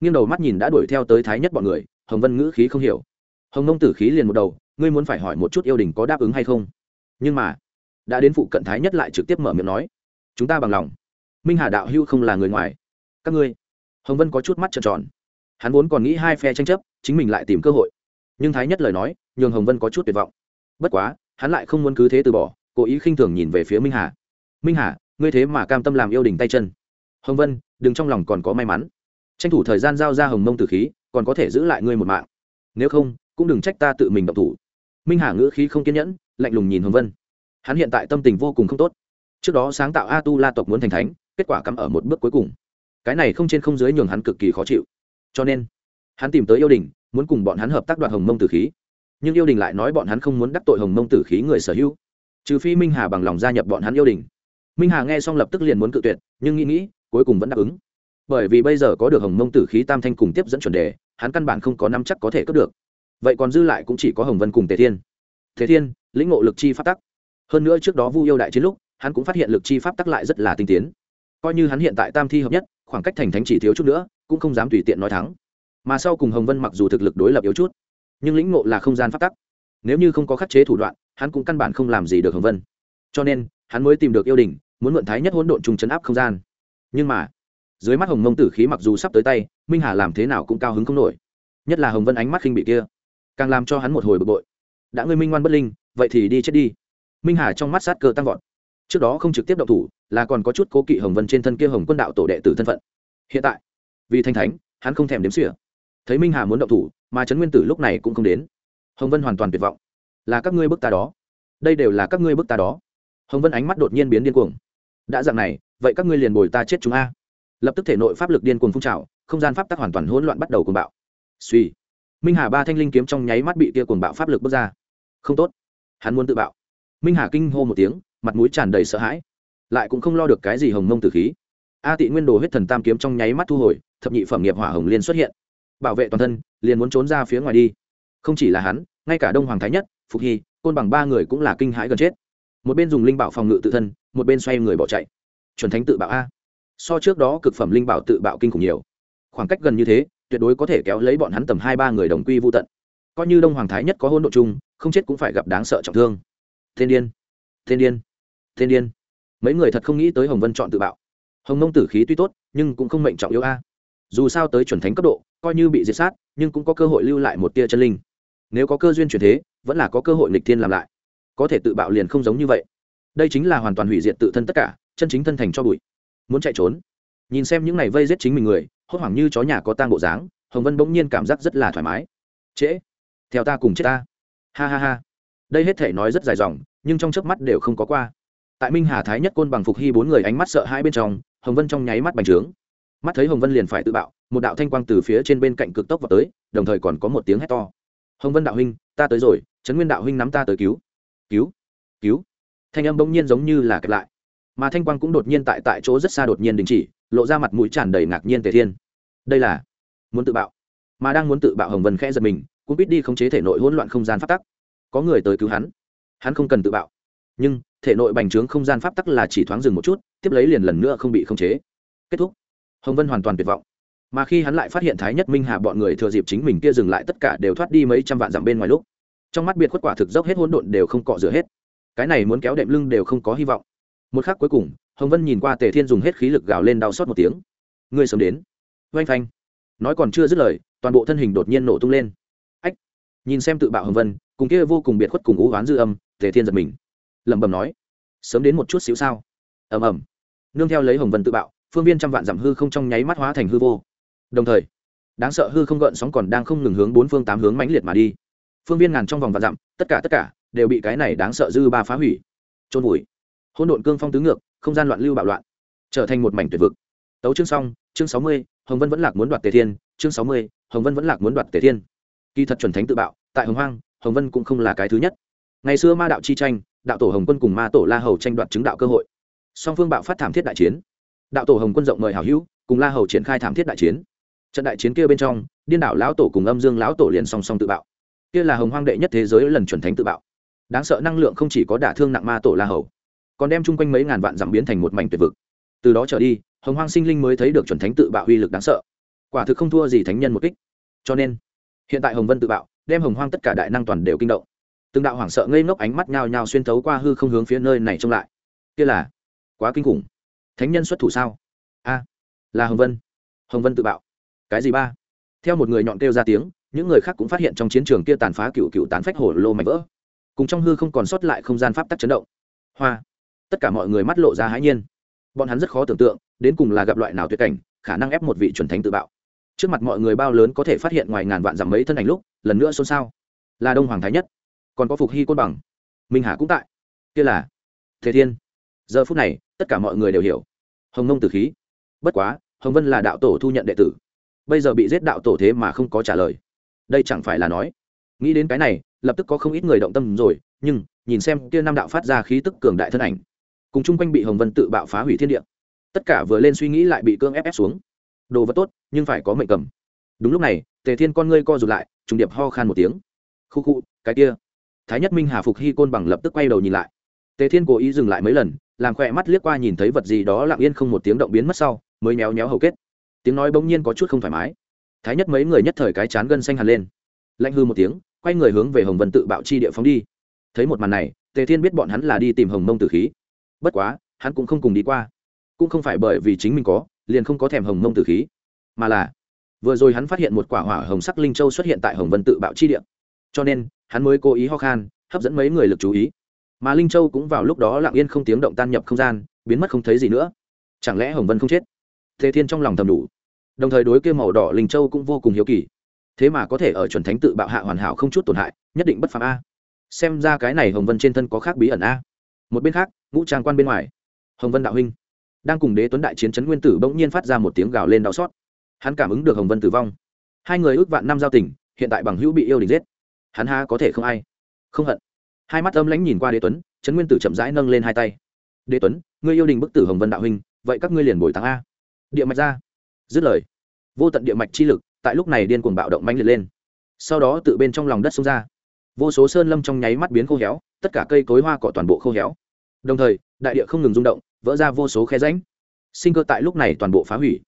nghiêng đầu mắt nhìn đã đuổi theo tới thái nhất bọn người, hồng vân ngữ khí không hiểu. Hồng Nông tử khí liền một đầu, ngươi muốn phải hỏi một chút yêu đình có đáp ứng hay không? Nhưng mà, đã đến phụ cận thái nhất lại trực tiếp mở miệng nói, chúng ta bằng lòng. Minh hà đạo hưu không là người ngoài. Các ngươi, hồng vân có chút mắt trợn tròn. Hắn vốn còn nghĩ hai phe tranh chấp, chính mình lại tìm cơ hội. Nhưng thái nhất lời nói, nhường hồng vân có chút tuyệt vọng. Bất quá, hắn lại không muốn cứ thế từ bỏ, cố ý khinh thường nhìn về phía minh hà. Minh hà, ngươi thế mà cam tâm làm yêu đình tay chân. Hồng vân, đừng trong lòng còn có may mắn tranh thủ thời gian giao ra hồng mông tử khí, còn có thể giữ lại ngươi một mạng. Nếu không, cũng đừng trách ta tự mình động thủ. Minh hà ngữ khí không kiên nhẫn, lạnh lùng nhìn hồng vân. Hắn hiện tại tâm tình vô cùng không tốt. Trước đó sáng tạo a tu la tộc muốn thành thánh, kết quả cắm ở một bước cuối cùng. Cái này không trên không dưới nhường hắn cực kỳ khó chịu. Cho nên, hắn tìm tới yêu đình, muốn cùng bọn hắn hợp tác đoạt hồng mông tử khí. Nhưng yêu đình lại nói bọn hắn không muốn đắc tội hồng mông tử khí người sở hữu. Trừ phi minh hà bằng lòng gia nhập bọn hắn yêu đình. Minh hà nghe xong lập tức liền muốn cự tuyệt, nhưng nghĩ nghĩ, cuối cùng vẫn đáp ứng bởi vì bây giờ có được hồng mông tử khí tam thanh cùng tiếp dẫn chuẩn đề, hắn căn bản không có năm chắc có thể cướp được. Vậy còn dư lại cũng chỉ có hồng vân cùng tề thiên. Thế thiên, lĩnh ngộ lực chi pháp tắc. Hơn nữa trước đó vu yêu đại chiến lúc, hắn cũng phát hiện lực chi pháp tắc lại rất là tinh tiến. Coi như hắn hiện tại tam thi hợp nhất, khoảng cách thành thánh chỉ thiếu chút nữa, cũng không dám tùy tiện nói thắng. Mà sau cùng hồng vân mặc dù thực lực đối lập yếu chút, nhưng lĩnh ngộ là không gian pháp tắc. Nếu như không có khắc chế thủ đoạn, hắn cũng căn bản không làm gì được hồng vân. Cho nên, hắn mới tìm được yêu đình, muốn mượn thái nhất hỗn độn trùng chấn áp không gian. Nhưng mà dưới mắt hồng mông tử khí mặc dù sắp tới tay, minh hà làm thế nào cũng cao hứng không nổi. Nhất là hồng vân ánh mắt khinh bị kia, càng làm cho hắn một hồi bực bội. Đã ngươi minh ngoan bất linh, vậy thì đi chết đi. Minh hà trong mắt sát cơ tăng vọt. Trước đó không trực tiếp động thủ, là còn có chút cố kỵ hồng vân trên thân kia hồng quân đạo tổ đệ tử thân phận. Hiện tại, vì thanh thánh, hắn không thèm đếm xỉa. Thấy minh hà muốn động thủ, mà trấn nguyên tử lúc này cũng không đến. Hồng vân hoàn toàn tuyệt vọng. Là các ngươi bức ta đó. Đây đều là các ngươi bức ta đó. Hồng vân ánh mắt đột nhiên biến điên cuồng. Đã dạng này, vậy các ngươi liền bồi ta chết chúng a lập tức thể nội pháp lực điên cuồng phun trào, không gian pháp tắc hoàn toàn hỗn loạn bắt đầu cuồng bạo. Suy, minh hà ba thanh linh kiếm trong nháy mắt bị tia cuồng bạo pháp lực bước ra. Không tốt, hắn muốn tự bạo. Minh hà kinh hô một tiếng, mặt mũi tràn đầy sợ hãi. Lại cũng không lo được cái gì hồng mông tử khí. A tị nguyên đồ huyết thần tam kiếm trong nháy mắt thu hồi, thập nhị phẩm nghiệp hỏa hồng liên xuất hiện. Bảo vệ toàn thân, liền muốn trốn ra phía ngoài đi. Không chỉ là hắn, ngay cả đông hoàng thái nhất, phục hy, côn bằng ba người cũng là kinh hãi gần chết. Một bên dùng linh bảo phòng ngự tự thân, một bên xoay người bỏ chạy. Chuẩn thánh tự bạo a so trước đó cực phẩm linh bảo tự bạo kinh khủng nhiều. Khoảng cách gần như thế, tuyệt đối có thể kéo lấy bọn hắn tầm hai ba người đồng quy vô tận. Coi như đông hoàng thái nhất có hôn độ chung, không chết cũng phải gặp đáng sợ trọng thương. Thiên điên thiên điên thiên điên. Mấy người thật không nghĩ tới hồng vân chọn tự bạo. Hồng mông tử khí tuy tốt, nhưng cũng không mệnh trọng yếu a. Dù sao tới chuẩn thánh cấp độ, coi như bị diệt sát, nhưng cũng có cơ hội lưu lại một tia chân linh. Nếu có cơ duyên chuyển thế, vẫn là có cơ hội nghịch thiên làm lại. Có thể tự bạo liền không giống như vậy. Đây chính là hoàn toàn hủy diệt tự thân tất cả, chân chính thân thành cho bụi muốn chạy trốn. Nhìn xem những này vây giết chính mình người, hốt hoảng như chó nhà có tang bộ dáng, hồng vân bỗng nhiên cảm giác rất là thoải mái. Trễ, theo ta cùng chết ta. Ha ha ha. Đây hết thể nói rất dài dòng, nhưng trong chớp mắt đều không có qua. Tại minh hà thái nhất côn bằng phục hy bốn người ánh mắt sợ hai bên trong, hồng vân trong nháy mắt bành trướng. Mắt thấy hồng vân liền phải tự bạo, một đạo thanh quang từ phía trên bên cạnh cực tốc vào tới, đồng thời còn có một tiếng hét to. Hồng vân đạo huynh, ta tới rồi, trấn nguyên đạo huynh nắm ta tới cứu. Cứu cứu. Thanh âm bỗng nhiên giống như là kẹp lại mà thanh quang cũng đột nhiên tại tại chỗ rất xa đột nhiên đình chỉ, lộ ra mặt mũi tràn đầy ngạc nhiên tề thiên. Đây là muốn tự bạo, mà đang muốn tự bạo hồng vân khẽ giật mình, cũng biết đi khống chế thể nội hỗn loạn không gian phát tắc. Có người tới cứu hắn hắn không cần tự bạo. Nhưng, thể nội bành trướng không gian pháp tắc là chỉ thoáng dừng một chút, tiếp lấy liền lần nữa không bị khống chế. Kết thúc. Hồng vân hoàn toàn tuyệt vọng. Mà khi hắn lại phát hiện thái nhất minh hà bọn người thừa dịp chính mình kia dừng lại tất cả đều thoát đi mấy trăm vạn dặm bên ngoài lúc, trong mắt biệt khuất quả thực dốc hết hỗn độn đều không cọ rửa hết. Cái này muốn kéo đệm lưng đều không có hy vọng một khắc cuối cùng, hồng vân nhìn qua tề thiên dùng hết khí lực gào lên đau xót một tiếng. Ngươi sớm đến. Oanh phanh. Nói còn chưa dứt lời, toàn bộ thân hình đột nhiên nổ tung lên. Ách. Nhìn xem tự bạo hồng vân, cùng kia vô cùng biệt khuất cùng ú oán dư âm, tề thiên giật mình. Lẩm bẩm nói, sớm đến một chút xíu sao? Ầm ầm. Nương theo lấy hồng vân tự bạo, phương viên trăm vạn giảm hư không trong nháy mắt hóa thành hư vô. Đồng thời, đáng sợ hư không gợn sóng còn đang không ngừng hướng bốn phương tám hướng mãnh liệt mà đi. Phương viên ngàn trong vòng vạn dặm, tất cả tất cả đều bị cái này đáng sợ dư ba phá hủy. Trôn vùi hỗn độn cương phong tứ ngược, không gian loạn lưu bạo loạn, trở thành một mảnh tuyệt vực. Tấu chương xong, chương sáu mươi, hồng vân vẫn lạc muốn đoạt tề thiên. Chương sáu mươi, hồng vân vẫn lạc muốn đoạt tề thiên. Kỳ thật chuẩn thánh tự bạo, tại hồng hoang, hồng vân cũng không là cái thứ nhất. Ngày xưa ma đạo chi tranh, đạo tổ hồng quân cùng ma tổ la hầu tranh đoạt chứng đạo cơ hội. Song phương bạo phát thảm thiết đại chiến. Đạo tổ hồng quân rộng mời hảo hữu, cùng la hầu triển khai thảm thiết đại chiến. Trận đại chiến kia bên trong, điên đảo lão tổ cùng âm dương lão tổ liền song song tự bạo. Kia là hồng hoang đệ nhất thế giới lần chuẩn thánh tự bạo. Đáng sợ năng lượng không chỉ có đả thương nặng ma tổ la hầu còn đem chung quanh mấy ngàn vạn dặm biến thành một mảnh tuyệt vực. Từ đó trở đi, hồng hoang sinh linh mới thấy được chuẩn thánh tự bạo uy lực đáng sợ. Quả thực không thua gì thánh nhân một kích. Cho nên, hiện tại hồng vân tự bạo, đem hồng hoang tất cả đại năng toàn đều kinh động. Từng đạo hoảng sợ ngây ngốc ánh mắt nhao nhao xuyên thấu qua hư không hướng phía nơi này trông lại. Kia là, quá kinh khủng. Thánh nhân xuất thủ sao? A, là hồng vân. Hồng vân tự bạo. Cái gì ba? Theo một người nhọn kêu ra tiếng, những người khác cũng phát hiện trong chiến trường kia tàn phá cựu cựu tán phách hổ lô mảnh vỡ. Cùng trong hư không còn sót lại không gian pháp tắc chấn động. Hoa tất cả mọi người mắt lộ ra hãi nhiên. Bọn hắn rất khó tưởng tượng, đến cùng là gặp loại nào tuyệt cảnh, khả năng ép một vị chuẩn thánh tự bạo. Trước mặt mọi người bao lớn có thể phát hiện ngoài ngàn vạn dặm mấy thân ảnh lúc, lần nữa xôn xao. Là đông hoàng thái nhất, còn có phục hy côn bằng, minh hà cũng tại. Kia là thế thiên. Giờ phút này, tất cả mọi người đều hiểu. Hồng nông tử khí. Bất quá, hồng vân là đạo tổ thu nhận đệ tử. Bây giờ bị giết đạo tổ thế mà không có trả lời. Đây chẳng phải là nói, nghĩ đến cái này, lập tức có không ít người động tâm rồi, nhưng, nhìn xem kia năm đạo phát ra khí tức cường đại thân ảnh cùng chung quanh bị hồng vân tự bạo phá hủy thiên địa. Tất cả vừa lên suy nghĩ lại bị cương ép ép xuống. Đồ vật tốt, nhưng phải có mệnh cầm. Đúng lúc này, tề thiên con ngươi co rụt lại, trùng điệp ho khan một tiếng. Khu khu, cái kia. Thái nhất minh hà phục hy côn bằng lập tức quay đầu nhìn lại. Tề thiên cố ý dừng lại mấy lần, làm khỏe mắt liếc qua nhìn thấy vật gì đó lặng yên không một tiếng động biến mất sau, mới méo méo hầu kết. Tiếng nói bỗng nhiên có chút không thoải mái. Thái nhất mấy người nhất thời cái chán gân xanh hẳn lên. Lạnh hư một tiếng, quay người hướng về hồng vân tự bạo chi địa phóng đi. Thấy một màn này, tề thiên biết bọn hắn là đi tìm hồng mông tử khí bất quá, hắn cũng không cùng đi qua. Cũng không phải bởi vì chính mình có, liền không có thèm hồng mông tử khí, mà là vừa rồi hắn phát hiện một quả hỏa hồng sắc linh châu xuất hiện tại hồng vân tự bạo chi địa. Cho nên, hắn mới cố ý ho khan, hấp dẫn mấy người lực chú ý. Mà linh châu cũng vào lúc đó lặng yên không tiếng động tan nhập không gian, biến mất không thấy gì nữa. Chẳng lẽ hồng vân không chết? Thế thiên trong lòng thầm đủ. Đồng thời đối kia màu đỏ linh châu cũng vô cùng hiếu kỳ. Thế mà có thể ở chuẩn thánh tự bạo hạ hoàn hảo không chút tổn hại, nhất định bất phạm a. Xem ra cái này hồng vân trên thân có khác bí ẩn a một bên khác, ngũ trang quan bên ngoài, hồng vân đạo huynh, đang cùng đế tuấn đại chiến trấn nguyên tử bỗng nhiên phát ra một tiếng gào lên đau xót. Hắn cảm ứng được hồng vân tử vong. Hai người ước vạn năm giao tình, hiện tại bằng hữu bị yêu đình giết. Hắn ha có thể không ai? Không hận. Hai mắt âm lãnh nhìn qua đế tuấn trấn nguyên tử chậm rãi nâng lên hai tay. Đế tuấn, ngươi yêu đình bức tử hồng vân đạo huynh, vậy các ngươi liền bồi táng a. Địa mạch ra. Dứt lời, vô tận địa mạch chi lực tại lúc này điên cuồng bạo động manh liệt lên. Sau đó tự bên trong lòng đất xông ra. Vô số sơn lâm trong nháy mắt biến khô héo tất cả cây cối hoa cỏ toàn bộ khô héo. Đồng thời, đại địa không ngừng rung động, vỡ ra vô số khe ránh sinh cơ tại lúc này toàn bộ phá hủy.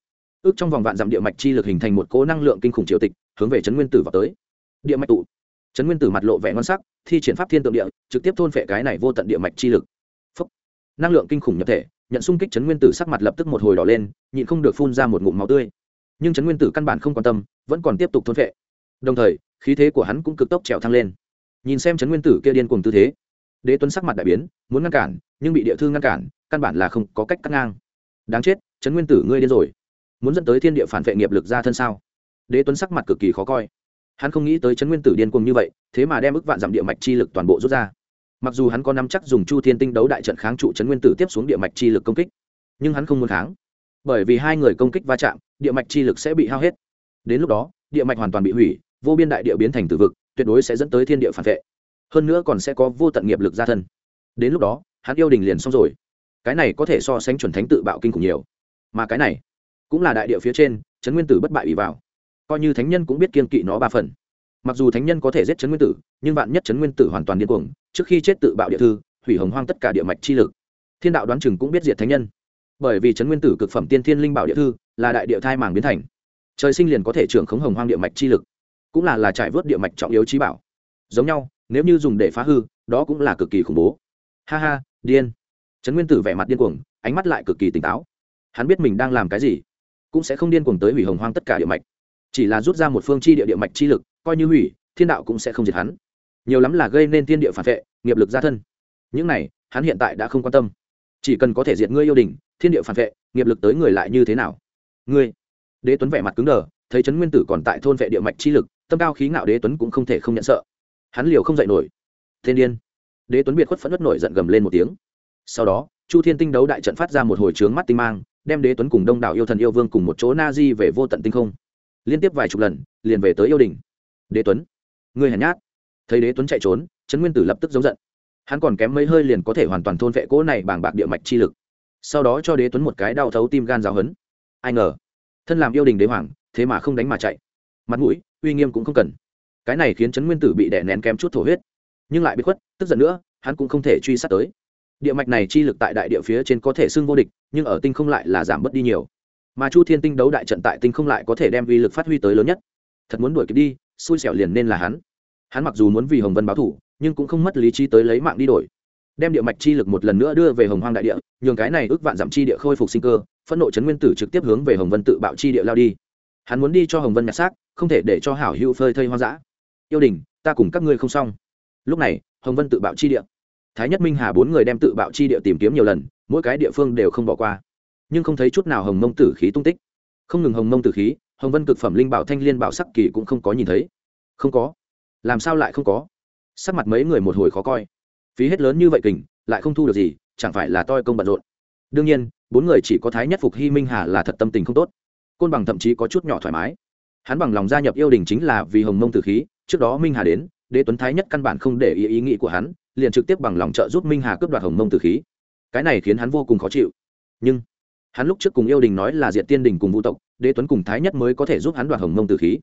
Ước trong vòng vạn dặm địa mạch chi lực hình thành một cỗ năng lượng kinh khủng triều tịch, hướng về trấn nguyên tử vào tới. Địa mạch tụ. Trấn nguyên tử mặt lộ vẻ ngon sắc, thi triển pháp thiên tượng địa, trực tiếp thôn phệ cái này vô tận địa mạch chi lực. Phúc. năng lượng kinh khủng nhập thể, nhận xung kích trấn nguyên tử sắc mặt lập tức một hồi đỏ lên, nhịn không được phun ra một ngụm máu tươi. Nhưng trấn nguyên tử căn bản không quan tâm, vẫn còn tiếp tục thôn phệ. Đồng thời, khí thế của hắn cũng cực tốc trèo thăng lên nhìn xem trấn nguyên tử kia điên cùng tư thế. Đế tuấn sắc mặt đại biến, muốn ngăn cản, nhưng bị địa thư ngăn cản, căn bản là không có cách cắt ngang. Đáng chết, trấn nguyên tử ngươi điên rồi. Muốn dẫn tới thiên địa phản vệ nghiệp lực ra thân sao? Đế tuấn sắc mặt cực kỳ khó coi. Hắn không nghĩ tới trấn nguyên tử điên cuồng như vậy, thế mà đem ức vạn dặm địa mạch chi lực toàn bộ rút ra. Mặc dù hắn có nắm chắc dùng chu thiên tinh đấu đại trận kháng trụ trấn nguyên tử tiếp xuống địa mạch chi lực công kích, nhưng hắn không muốn kháng. Bởi vì hai người công kích va chạm, địa mạch chi lực sẽ bị hao hết. Đến lúc đó, địa mạch hoàn toàn bị hủy, vô biên đại địa biến thành tử vực tuyệt đối sẽ dẫn tới thiên địa phản vệ. Hơn nữa còn sẽ có vô tận nghiệp lực gia thân. Đến lúc đó, hắn yêu đình liền xong rồi. Cái này có thể so sánh chuẩn thánh tự bạo kinh khủng nhiều. Mà cái này cũng là đại địa phía trên trấn nguyên tử bất bại ủy vào. Coi như thánh nhân cũng biết kiên kỵ nó ba phần. Mặc dù thánh nhân có thể giết trấn nguyên tử, nhưng bạn nhất trấn nguyên tử hoàn toàn điên cuồng, trước khi chết tự bạo địa thư, hủy hồng hoang tất cả địa mạch chi lực. Thiên đạo đoán chừng cũng biết diệt thánh nhân. Bởi vì trấn nguyên tử cực phẩm tiên thiên linh bảo địa thư là đại địa thai màng biến thành. Trời sinh liền có thể trưởng khống hồng hoang địa mạch chi lực cũng là là trải vớt địa mạch trọng yếu trí bảo. Giống nhau, nếu như dùng để phá hư, đó cũng là cực kỳ khủng bố. Ha ha, điên. Trấn nguyên tử vẻ mặt điên cuồng, ánh mắt lại cực kỳ tỉnh táo. Hắn biết mình đang làm cái gì, cũng sẽ không điên cuồng tới hủy hồng hoang tất cả địa mạch. Chỉ là rút ra một phương chi địa địa mạch chi lực, coi như hủy, thiên đạo cũng sẽ không diệt hắn. Nhiều lắm là gây nên thiên địa phản vệ, nghiệp lực gia thân. Những này, hắn hiện tại đã không quan tâm. Chỉ cần có thể diệt ngươi yêu đình thiên địa phản vệ, nghiệp lực tới người lại như thế nào? Ngươi. Đế tuấn vẻ mặt cứng đờ, thấy trấn nguyên tử còn tại thôn vệ địa mạch chi lực tâm cao khí ngạo đế tuấn cũng không thể không nhận sợ. Hắn liều không dậy nổi. Thiên điên. Đế tuấn biệt khuất phẫn nứt nổi giận gầm lên một tiếng. Sau đó, chu thiên tinh đấu đại trận phát ra một hồi trướng mắt tinh mang, đem đế tuấn cùng đông đảo yêu thần yêu vương cùng một chỗ na di về vô tận tinh không. Liên tiếp vài chục lần, liền về tới yêu đình. Đế tuấn, ngươi hèn nhát. Thấy đế tuấn chạy trốn, trấn nguyên tử lập tức giống giận. Hắn còn kém mấy hơi liền có thể hoàn toàn thôn vệ cỗ này bàng bạc địa mạch chi lực. Sau đó cho đế tuấn một cái đau thấu tim gan giáo hấn ai ngờ, thân làm yêu đình đế hoàng, thế mà không đánh mà chạy. Mặt mũi uy nghiêm cũng không cần. Cái này khiến trấn nguyên tử bị đè nén kém chút thổ huyết. Nhưng lại bị khuất, tức giận nữa, hắn cũng không thể truy sát tới. Địa mạch này chi lực tại đại địa phía trên có thể xưng vô địch, nhưng ở tinh không lại là giảm bớt đi nhiều. Mà chu thiên tinh đấu đại trận tại tinh không lại có thể đem uy lực phát huy tới lớn nhất. Thật muốn đuổi kịp đi, xui xẻo liền nên là hắn. Hắn mặc dù muốn vì hồng vân báo thủ, nhưng cũng không mất lý trí tới lấy mạng đi đổi. Đem địa mạch chi lực một lần nữa đưa về hồng hoang đại địa, nhường cái này ước vạn giảm chi địa khôi phục sinh cơ, phẫn nộ chấn nguyên tử trực tiếp hướng về hồng vân tự bạo chi địa lao đi. Hắn muốn đi cho hồng vân nhặt xác không thể để cho hảo hữu phơi thây hoang dã. Yêu đình, ta cùng các ngươi không xong. Lúc này, hồng vân tự bạo chi địa. Thái nhất minh hà bốn người đem tự bạo chi địa tìm kiếm nhiều lần, mỗi cái địa phương đều không bỏ qua. Nhưng không thấy chút nào hồng mông tử khí tung tích. Không ngừng hồng mông tử khí, hồng vân cực phẩm linh bảo thanh liên bảo sắc kỳ cũng không có nhìn thấy. Không có. Làm sao lại không có? Sắc mặt mấy người một hồi khó coi. Phí hết lớn như vậy kình, lại không thu được gì, chẳng phải là toi công bận rộn. Đương nhiên, bốn người chỉ có thái nhất phục hy minh hà là thật tâm tình không tốt. Côn bằng thậm chí có chút nhỏ thoải mái hắn bằng lòng gia nhập yêu đình chính là vì hồng mông tử khí, trước đó minh hà đến, đế tuấn thái nhất căn bản không để ý ý nghĩ của hắn, liền trực tiếp bằng lòng trợ giúp minh hà cướp đoạt hồng mông tử khí. Cái này khiến hắn vô cùng khó chịu. Nhưng, hắn lúc trước cùng yêu đình nói là diện tiên đình cùng vũ tộc, đế tuấn cùng thái nhất mới có thể giúp hắn đoạt hồng mông tử khí.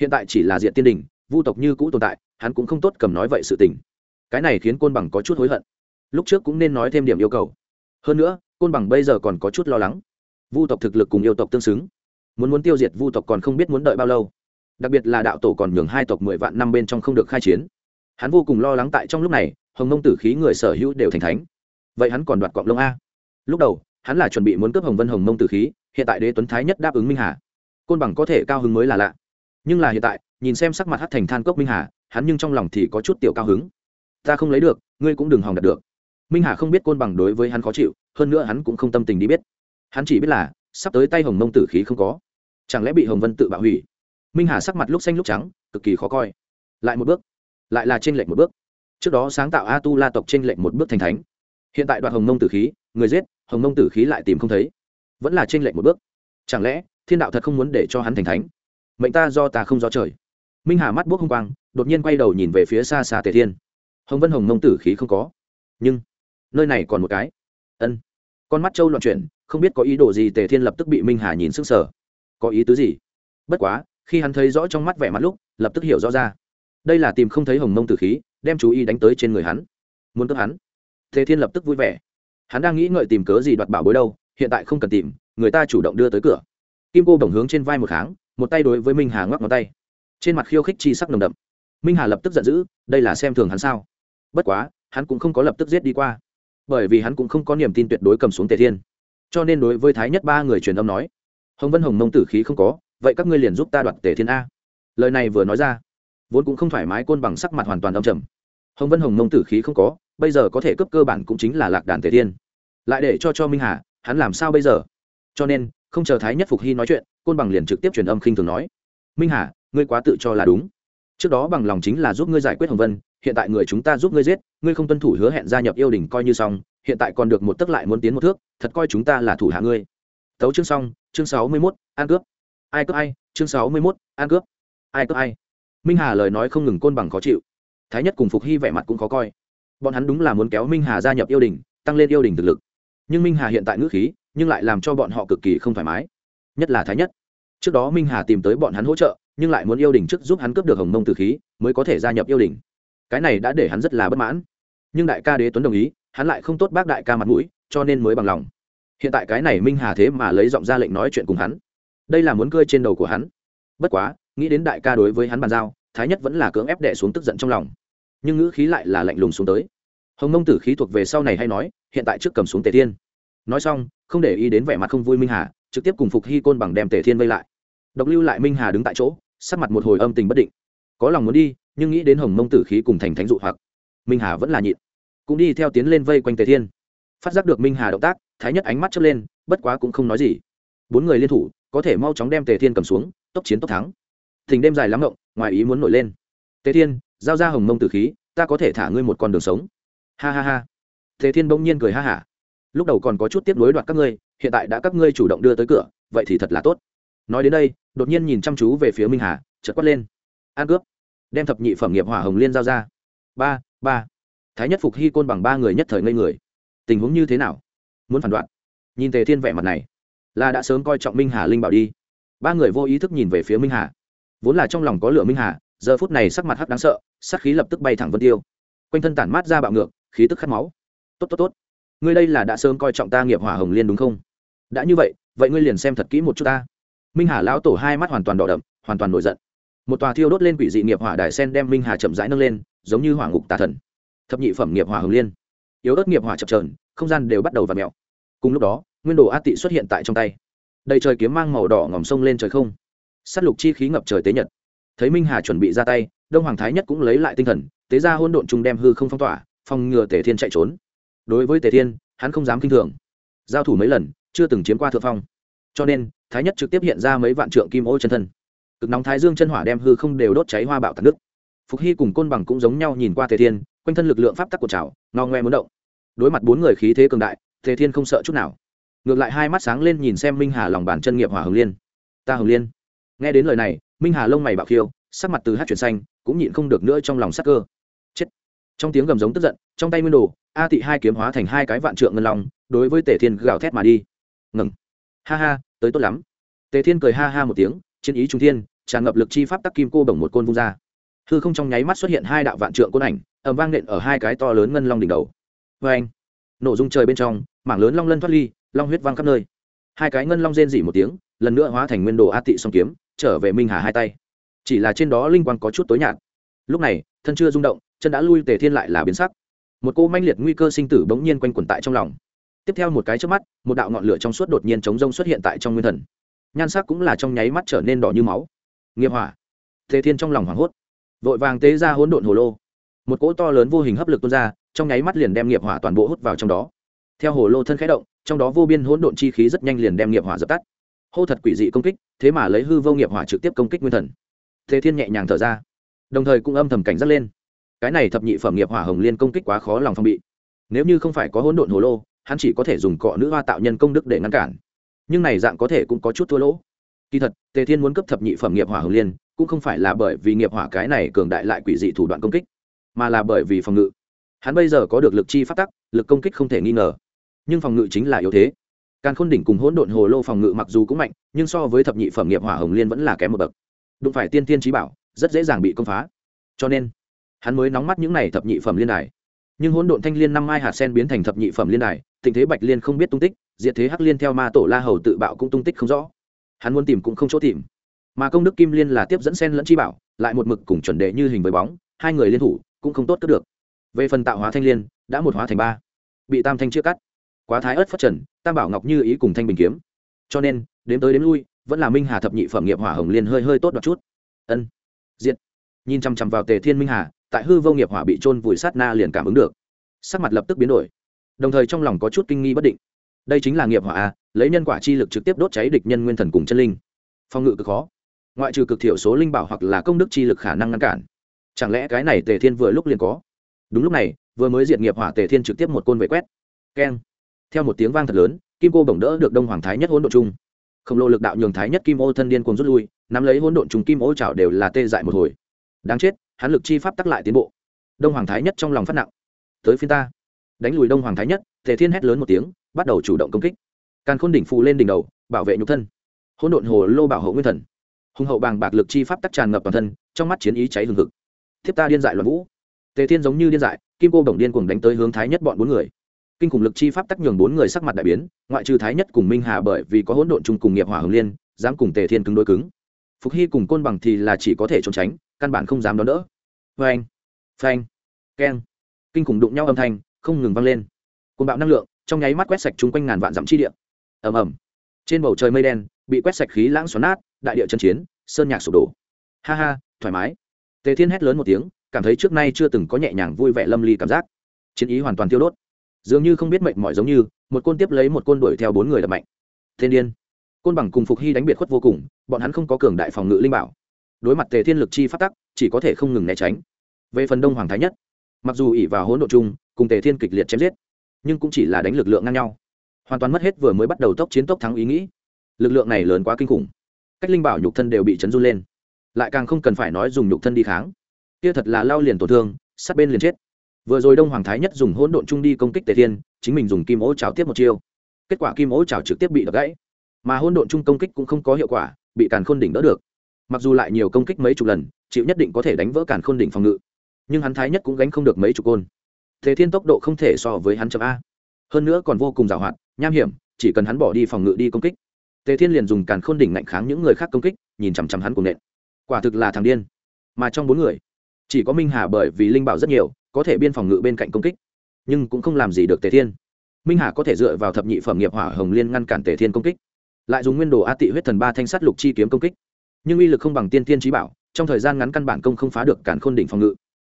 Hiện tại chỉ là diện tiên đình, vu tộc như cũ tồn tại, hắn cũng không tốt cầm nói vậy sự tình. Cái này khiến côn bằng có chút hối hận. Lúc trước cũng nên nói thêm điểm yêu cầu. Hơn nữa, côn bằng bây giờ còn có chút lo lắng. Vu tộc thực lực cùng yêu tộc tương xứng muốn muốn tiêu diệt vu tộc còn không biết muốn đợi bao lâu. Đặc biệt là đạo tổ còn nhường hai tộc mười vạn năm bên trong không được khai chiến. Hắn vô cùng lo lắng tại trong lúc này, hồng nông tử khí người sở hữu đều thành thánh. Vậy hắn còn đoạt cọng lông a. Lúc đầu, hắn là chuẩn bị muốn cướp hồng vân hồng nông tử khí, hiện tại đế tuấn thái nhất đáp ứng minh hà. Côn bằng có thể cao hứng mới là lạ. Nhưng là hiện tại, nhìn xem sắc mặt hát thành than cốc minh hà, hắn nhưng trong lòng thì có chút tiểu cao hứng. Ta không lấy được, ngươi cũng đừng hòng đạt được. Minh hà không biết côn bằng đối với hắn khó chịu, hơn nữa hắn cũng không tâm tình đi biết. Hắn chỉ biết là sắp tới tay hồng mông tử khí không có. Chẳng lẽ bị hồng vân tự bạo hủy? Minh hà sắc mặt lúc xanh lúc trắng, cực kỳ khó coi. Lại một bước, lại là trên lệnh một bước. Trước đó sáng tạo a tu la tộc trên lệnh một bước thành thánh. Hiện tại đoạn hồng mông tử khí, người giết, hồng mông tử khí lại tìm không thấy. Vẫn là trên lệnh một bước. Chẳng lẽ, thiên đạo thật không muốn để cho hắn thành thánh? Mệnh ta do ta không do trời. Minh hà mắt buốc hung quang, đột nhiên quay đầu nhìn về phía xa xa tề thiên. Hồng vân hồng mông tử khí không có. Nhưng, nơi này còn một cái. Ân. Con mắt châu loạn chuyển không biết có ý đồ gì tề thiên lập tức bị minh hà nhìn sức sở có ý tứ gì? Bất quá khi hắn thấy rõ trong mắt vẻ mặt lúc lập tức hiểu rõ ra. Đây là tìm không thấy hồng mông tử khí đem chú ý đánh tới trên người hắn. Muốn cướp hắn? Tề thiên lập tức vui vẻ. Hắn đang nghĩ ngợi tìm cớ gì đoạt bảo bối đâu hiện tại không cần tìm người ta chủ động đưa tới cửa. Kim cô đồng hướng trên vai một tháng, một tay đối với minh hà ngoắc ngón tay. Trên mặt khiêu khích chi sắc nồng đậm. Minh hà lập tức giận dữ đây là xem thường hắn sao? Bất quá hắn cũng không có lập tức giết đi qua. Bởi vì hắn cũng không có niềm tin tuyệt đối cầm xuống tề thiên cho nên đối với thái nhất ba người truyền âm nói, hồng vân hồng mông tử khí không có, vậy các ngươi liền giúp ta đoạt tề thiên a. Lời này vừa nói ra, vốn cũng không thoải mái côn bằng sắc mặt hoàn toàn âm trầm. Hồng vân hồng mông tử khí không có, bây giờ có thể cấp cơ bản cũng chính là lạc đàn tề thiên. Lại để cho cho minh hà, hắn làm sao bây giờ? Cho nên, không chờ thái nhất phục hy nói chuyện, côn bằng liền trực tiếp truyền âm khinh thường nói, minh hà, ngươi quá tự cho là đúng. Trước đó bằng lòng chính là giúp ngươi giải quyết hồng vân, hiện tại người chúng ta giúp ngươi giết, ngươi không tuân thủ hứa hẹn gia nhập yêu đình coi như xong hiện tại còn được một tấc lại muốn tiến một thước, thật coi chúng ta là thủ hạ ngươi. Tấu chương xong, chương sáu mươi mốt an cướp. Ai cướp ai, chương sáu mươi mốt an cướp. Ai cướp ai. Minh hà lời nói không ngừng côn bằng khó chịu. Thái nhất cùng phục hy vẻ mặt cũng khó coi. Bọn hắn đúng là muốn kéo minh hà gia nhập yêu đình, tăng lên yêu đình thực lực. Nhưng minh hà hiện tại ngữ khí, nhưng lại làm cho bọn họ cực kỳ không thoải mái. Nhất là thái nhất. Trước đó minh hà tìm tới bọn hắn hỗ trợ, nhưng lại muốn yêu đình trước giúp hắn cướp được hồng mông từ khí, mới có thể gia nhập yêu đình. Cái này đã để hắn rất là bất mãn. Nhưng đại ca đế tuấn đồng ý hắn lại không tốt bác đại ca mặt mũi, cho nên mới bằng lòng. Hiện tại cái này minh hà thế mà lấy giọng ra lệnh nói chuyện cùng hắn. Đây là muốn cơi trên đầu của hắn. Bất quá, nghĩ đến đại ca đối với hắn bàn giao, thái nhất vẫn là cưỡng ép đệ xuống tức giận trong lòng. Nhưng ngữ khí lại là lạnh lùng xuống tới. Hồng nông tử khí thuộc về sau này hay nói, hiện tại trước cầm xuống tề thiên. Nói xong, không để ý đến vẻ mặt không vui minh hà, trực tiếp cùng phục hy côn bằng đem tề thiên vây lại. Độc lưu lại minh hà đứng tại chỗ, sắc mặt một hồi âm tình bất định. Có lòng muốn đi, nhưng nghĩ đến hồng mông tử khí cùng thành thánh dụ hoặc, minh hà vẫn là nhịn cũng đi theo tiến lên vây quanh tề thiên. Phát giác được minh hà động tác thái nhất ánh mắt chớp lên bất quá cũng không nói gì. Bốn người liên thủ có thể mau chóng đem tề thiên cầm xuống tốc chiến tốc thắng. Thình đêm dài lắm động, ngoài ý muốn nổi lên. Tề thiên giao ra hồng mông tử khí ta có thể thả ngươi một con đường sống. Ha ha ha. Tề thiên bỗng nhiên cười ha hả. Lúc đầu còn có chút tiếp nối đoạt các ngươi hiện tại đã các ngươi chủ động đưa tới cửa vậy thì thật là tốt. Nói đến đây đột nhiên nhìn chăm chú về phía minh hà chợt quát lên. An cướp. Đem thập nhị phẩm nghiệp hỏa hồng liên giao ra. Ba ba thái nhất phục hy côn bằng ba người nhất thời ngây người. Tình huống như thế nào? Muốn phản đoạn. Nhìn tề thiên vẻ mặt này, là đã sớm coi trọng minh hà linh bảo đi. Ba người vô ý thức nhìn về phía minh hà. Vốn là trong lòng có lửa minh hà, giờ phút này sắc mặt hắc đáng sợ sắc khí lập tức bay thẳng vân tiêu. Quanh thân tản mát ra bạo ngược, khí tức khát máu. Tốt tốt tốt. Ngươi đây là đã sớm coi trọng ta nghiệp hỏa hồng liên đúng không? Đã như vậy vậy ngươi liền xem thật kỹ một chút ta. Minh hà lão tổ hai mắt hoàn toàn đỏ đậm, hoàn toàn nổi giận. Một tòa thiêu đốt lên quỷ dị nghiệp hỏa đài sen đem minh hà chậm rãi nâng lên, giống như hỏa ngục tà thần thập nhị phẩm nghiệp hỏa hồng liên. Yếu ớt nghiệp hỏa chập trờn không gian đều bắt đầu và mèo. Mẹo cùng lúc đó, nguyên đồ a tị xuất hiện tại trong tay. Đầy trời kiếm mang màu đỏ ngòm sông lên trời không. S á t lục chi khí ngập trời tế nhật. Thấy minh hà chuẩn bị ra tay, đông hoàng thái nhất cũng lấy lại tinh thần, tế ra hôn độn trung đem hư không phong tỏa, phòng ngừa tề thiên chạy trốn. Đối với tề thiên, hắn không dám k i n h thường. Giao thủ mấy lần, chưa từng chiếm qua thượng phong. Cho nên, thái nhất trực tiếp hiện ra mấy vạn trượng kim ô chân thân. Cực nóng thái dương chân hỏa đem hư không đều đốt cháy hoa bạo tạt nước phục hy cùng côn bằng cũng giống nhau nhìn qua tề thiên quanh thân lực lượng pháp tắc của trào no ngoe muốn động. Đối mặt bốn người khí thế cường đại, tề thiên không sợ chút nào. Ngược lại hai mắt sáng lên nhìn xem minh hà lòng bàn chân nghiệp hỏa hồng liên. Ta hồng liên. Nghe đến lời này, minh hà lông mày bạo khiêu, sắc mặt từ hát chuyển xanh, cũng nhịn không được nữa trong lòng sắc cơ. Chết. Trong tiếng gầm giống tức giận, trong tay nguyên đồ, a tị hai kiếm hóa thành hai cái vạn trượng ngân long, đối với tề thiên gào thét mà đi. Ngừng. Ha ha, tới tốt lắm. Tề thiên cười ha ha một tiếng, chiến ý trung thiên, tràn ngập lực chi pháp tắc kim cô bổng một côn vung ra hư không trong nháy mắt xuất hiện hai đạo vạn trượng côn ảnh ẩm vang nện ở hai cái to lớn ngân long đỉnh đầu. Vê anh, nổ dung trời bên trong, mảng lớn long lân thoát ly, long huyết văng khắp nơi. Hai cái ngân long rên dỉ một tiếng, lần nữa hóa thành nguyên đồ a tị song kiếm, trở về minh hà hai tay. Chỉ là trên đó linh quang có chút tối nhạt. Lúc này, thân chưa rung động, chân đã lui tề thiên lại là biến sắc. Một cô manh liệt nguy cơ sinh tử bỗng nhiên quanh quẩn tại trong lòng. Tiếp theo một cái trước mắt, một đạo ngọn lửa trong suốt đột nhiên chống rông xuất hiện tại trong nguyên thần. Nhan sắc cũng là trong nháy mắt trở nên đỏ như máu. Nghiệp hỏa. Tề thiên trong lòng hoảng hốt vội vàng tế ra hỗn độn hồ lô. Một cỗ to lớn vô hình hấp lực tuôn ra, trong nháy mắt liền đem nghiệp hỏa toàn bộ hút vào trong đó. Theo hồ lô thân khẽ động, trong đó vô biên hỗn độn chi khí rất nhanh liền đem nghiệp hỏa dập tắt. Hô thật quỷ dị công kích, thế mà lấy hư vô nghiệp hỏa trực tiếp công kích nguyên thần. Thế thiên nhẹ nhàng thở ra, đồng thời cũng âm thầm cảnh giác lên. Cái này thập nhị phẩm nghiệp hỏa hồng liên công kích quá khó lòng phòng bị. Nếu như không phải có hỗn độn hồ lô, hắn chỉ có thể dùng cọ nữ hoa tạo nhân công đức để ngăn cản. Nhưng này dạng có thể cũng có chút thua lỗ. Kỳ thật, tề thiên muốn cấp thập nhị phẩm nghiệp hỏa hồng liên cũng không phải là bởi vì nghiệp hỏa cái này cường đại lại quỷ dị thủ đoạn công kích, mà là bởi vì phòng ngự. Hắn bây giờ có được lực chi phát tắc, lực công kích không thể nghi ngờ. Nhưng phòng ngự chính là yếu thế. Càn khôn đỉnh cùng hỗn độn hồ lô phòng ngự mặc dù cũng mạnh, nhưng so với thập nhị phẩm nghiệp hỏa hồng liên vẫn là kém một bậc. Đụng phải tiên tiên trí bảo, rất dễ dàng bị công phá. Cho nên, hắn mới nóng mắt những này thập nhị phẩm liên đài. Nhưng hỗn độn thanh liên năm mai hạt sen biến thành thập nhị phẩm liên đài tình thế bạch liên không biết tung tích, diệt thế hắc liên theo ma tổ la hầu tự bạo cũng tung tích không rõ. Hắn muốn tìm cũng không chỗ tìm mà công đức kim liên là tiếp dẫn sen lẫn chi bảo, lại một mực cùng chuẩn đệ như hình với bóng, hai người liên thủ cũng không tốt cất được. Về phần tạo hóa thanh liên, đã một hóa thành ba. Bị tam thanh chia cắt. Quá thái ớt phát trần, tam bảo ngọc như ý cùng thanh bình kiếm. Cho nên đến tới đến lui, vẫn là minh hà thập nhị phẩm nghiệp hỏa hồng liên hơi hơi tốt đ chút. Ân. Diện nhìn chằm chằm vào tề thiên minh hà, tại hư vô nghiệp hỏa bị trôn vùi sát na liền cảm ứng được. Sắc mặt lập tức biến đổi. Đồng thời trong lòng có chút kinh nghi bất định. Đây chính là nghiệp hỏa a lấy nhân quả chi lực trực tiếp đốt cháy địch nhân nguyên thần cùng chân linh. Phong ngự cực khó ngoại trừ cực thiểu số linh bảo hoặc là công đức chi lực khả năng ngăn cản. Chẳng lẽ cái này tề thiên vừa lúc liền có? Đúng lúc này, vừa mới diệt nghiệp hỏa tề thiên trực tiếp một côn vệ quét. Keng. Theo một tiếng vang thật lớn, kim cô bổng đỡ được đông hoàng thái nhất hỗn độn chung khổng lồ lực đạo nhường thái nhất kim ô thân điên cuồng rút lui, nắm lấy hỗn độn trùng kim ô chảo đều là tê dại một hồi. Đáng chết, hắn lực chi pháp tắc lại tiến bộ. Đông hoàng thái nhất trong lòng phát nặng. Tới phiên ta. Đánh lùi đông hoàng thái nhất, tề thiên hét lớn một tiếng, bắt đầu chủ động công kích. Càn khôn đỉnh phù lên đỉnh đầu, bảo vệ nhục thân. Hỗn độn hồ lô bảo hộ nguyên thần hùng hậu bàng bạc lực chi pháp tắc tràn ngập toàn thân, trong mắt chiến ý cháy hừng hực. Thiếp ta điên dại loạn vũ. Tề thiên giống như điên dại, kim cô đồng điên cùng đánh tới hướng thái nhất bọn bốn người. Kinh khủng lực chi pháp tắc nhường bốn người sắc mặt đại biến, ngoại trừ thái nhất cùng minh hà bởi vì có hỗn độn chung cùng nghiệp hỏa hồng liên, dám cùng tề thiên cứng đối cứng. Phục hy cùng côn bằng thì là chỉ có thể trốn tránh, căn bản không dám đón đỡ. Phanh phanh, keng. Kinh khủng đụng nhau âm thanh, không ngừng vang lên. Côn bạo năng lượng, trong nháy mắt quét sạch chung quanh ngàn vạn dặm chi địa. Ầm ầm. Trên bầu trời mây đen, bị quét sạch khí lãng xoắn nát đại địa chân chiến, sơn nhạc sụp đổ. Ha ha, thoải mái. Tề thiên hét lớn một tiếng, cảm thấy trước nay chưa từng có nhẹ nhàng vui vẻ lâm ly cảm giác. Chiến ý hoàn toàn tiêu đốt. Dường như không biết mệnh mỏi giống như, một côn tiếp lấy một côn đuổi theo bốn người đập mạnh. Thiên điên. Côn bằng cùng phục hy đánh biệt khuất vô cùng, bọn hắn không có cường đại phòng ngự linh bảo. Đối mặt tề thiên lực chi phát tắc, chỉ có thể không ngừng né tránh. Về phần đông hoàng thái nhất, mặc dù ỉ vào hỗn độ chung, cùng tề thiên kịch liệt chém giết, nhưng cũng chỉ là đánh lực lượng ngang nhau. Hoàn toàn mất hết vừa mới bắt đầu tốc chiến tốc thắng ý nghĩ. Lực lượng này lớn quá kinh khủng cách linh bảo nhục thân đều bị chấn run lên. Lại càng không cần phải nói dùng nhục thân đi kháng. Kia thật là lao liền tổn thương, sát bên liền chết. Vừa rồi đông hoàng thái nhất dùng hỗn độn trung đi công kích tề thiên, chính mình dùng kim ố cháo tiếp một chiêu. Kết quả kim ố cháo trực tiếp bị đập gãy. Mà hỗn độn chung công kích cũng không có hiệu quả, bị càn khôn đỉnh đỡ được. Mặc dù lại nhiều công kích mấy chục lần, chịu nhất định có thể đánh vỡ càn khôn đỉnh phòng ngự. Nhưng hắn thái nhất cũng gánh không được mấy chục côn. Tề thiên tốc độ không thể so với hắn chậm a. Hơn nữa còn vô cùng giàu hoạt nham hiểm, chỉ cần hắn bỏ đi phòng ngự đi công kích tề thiên liền dùng càn khôn đỉnh ngạnh kháng những người khác công kích, nhìn chằm chằm hắn cùng nện. Quả thực là thằng điên. Mà trong bốn người, chỉ có minh hà bởi vì linh bảo rất nhiều, có thể biên phòng ngự bên cạnh công kích, nhưng cũng không làm gì được tề thiên. Minh hà có thể dựa vào thập nhị phẩm nghiệp hỏa hồng liên ngăn cản tề thiên công kích, lại dùng nguyên đồ a tị huyết thần ba thanh sắt lục chi kiếm công kích. Nhưng uy lực không bằng tiên thiên trí bảo, trong thời gian ngắn căn bản công không phá được cản khôn đỉnh phòng ngự.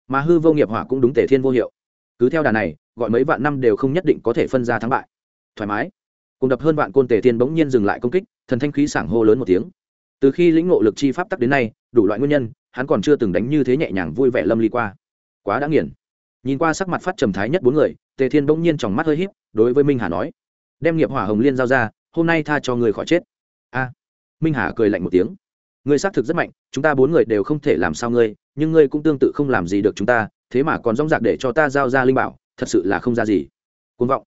Mà hư vô nghiệp hỏa cũng đúng tề thiên vô hiệu. Cứ theo đà này, gọi mấy vạn năm đều không nhất định có thể phân ra thắng bại. Thoải mái cùng đập hơn vạn côn tề thiên bỗng nhiên dừng lại công kích, thần thanh khí sảng hô lớn một tiếng. Từ khi lĩnh ngộ lực chi pháp tắc đến nay, đủ loại nguyên nhân, hắn còn chưa từng đánh như thế nhẹ nhàng vui vẻ lâm ly qua. Quá đã nghiền. Nhìn qua sắc mặt phát trầm thái nhất bốn người, tề thiên bỗng nhiên tròng mắt hơi h í p đối với minh hà nói, đem nghiệp hỏa hồng liên giao ra, hôm nay tha cho người khỏi chết. A. Minh hà cười lạnh một tiếng, ngươi xác thực rất mạnh, chúng ta bốn người đều không thể làm sao ngươi, nhưng ngươi cũng tương tự không làm gì được chúng ta, thế mà còn rong rạc để cho ta giao ra linh bảo, thật sự là không ra gì. Côn vọng.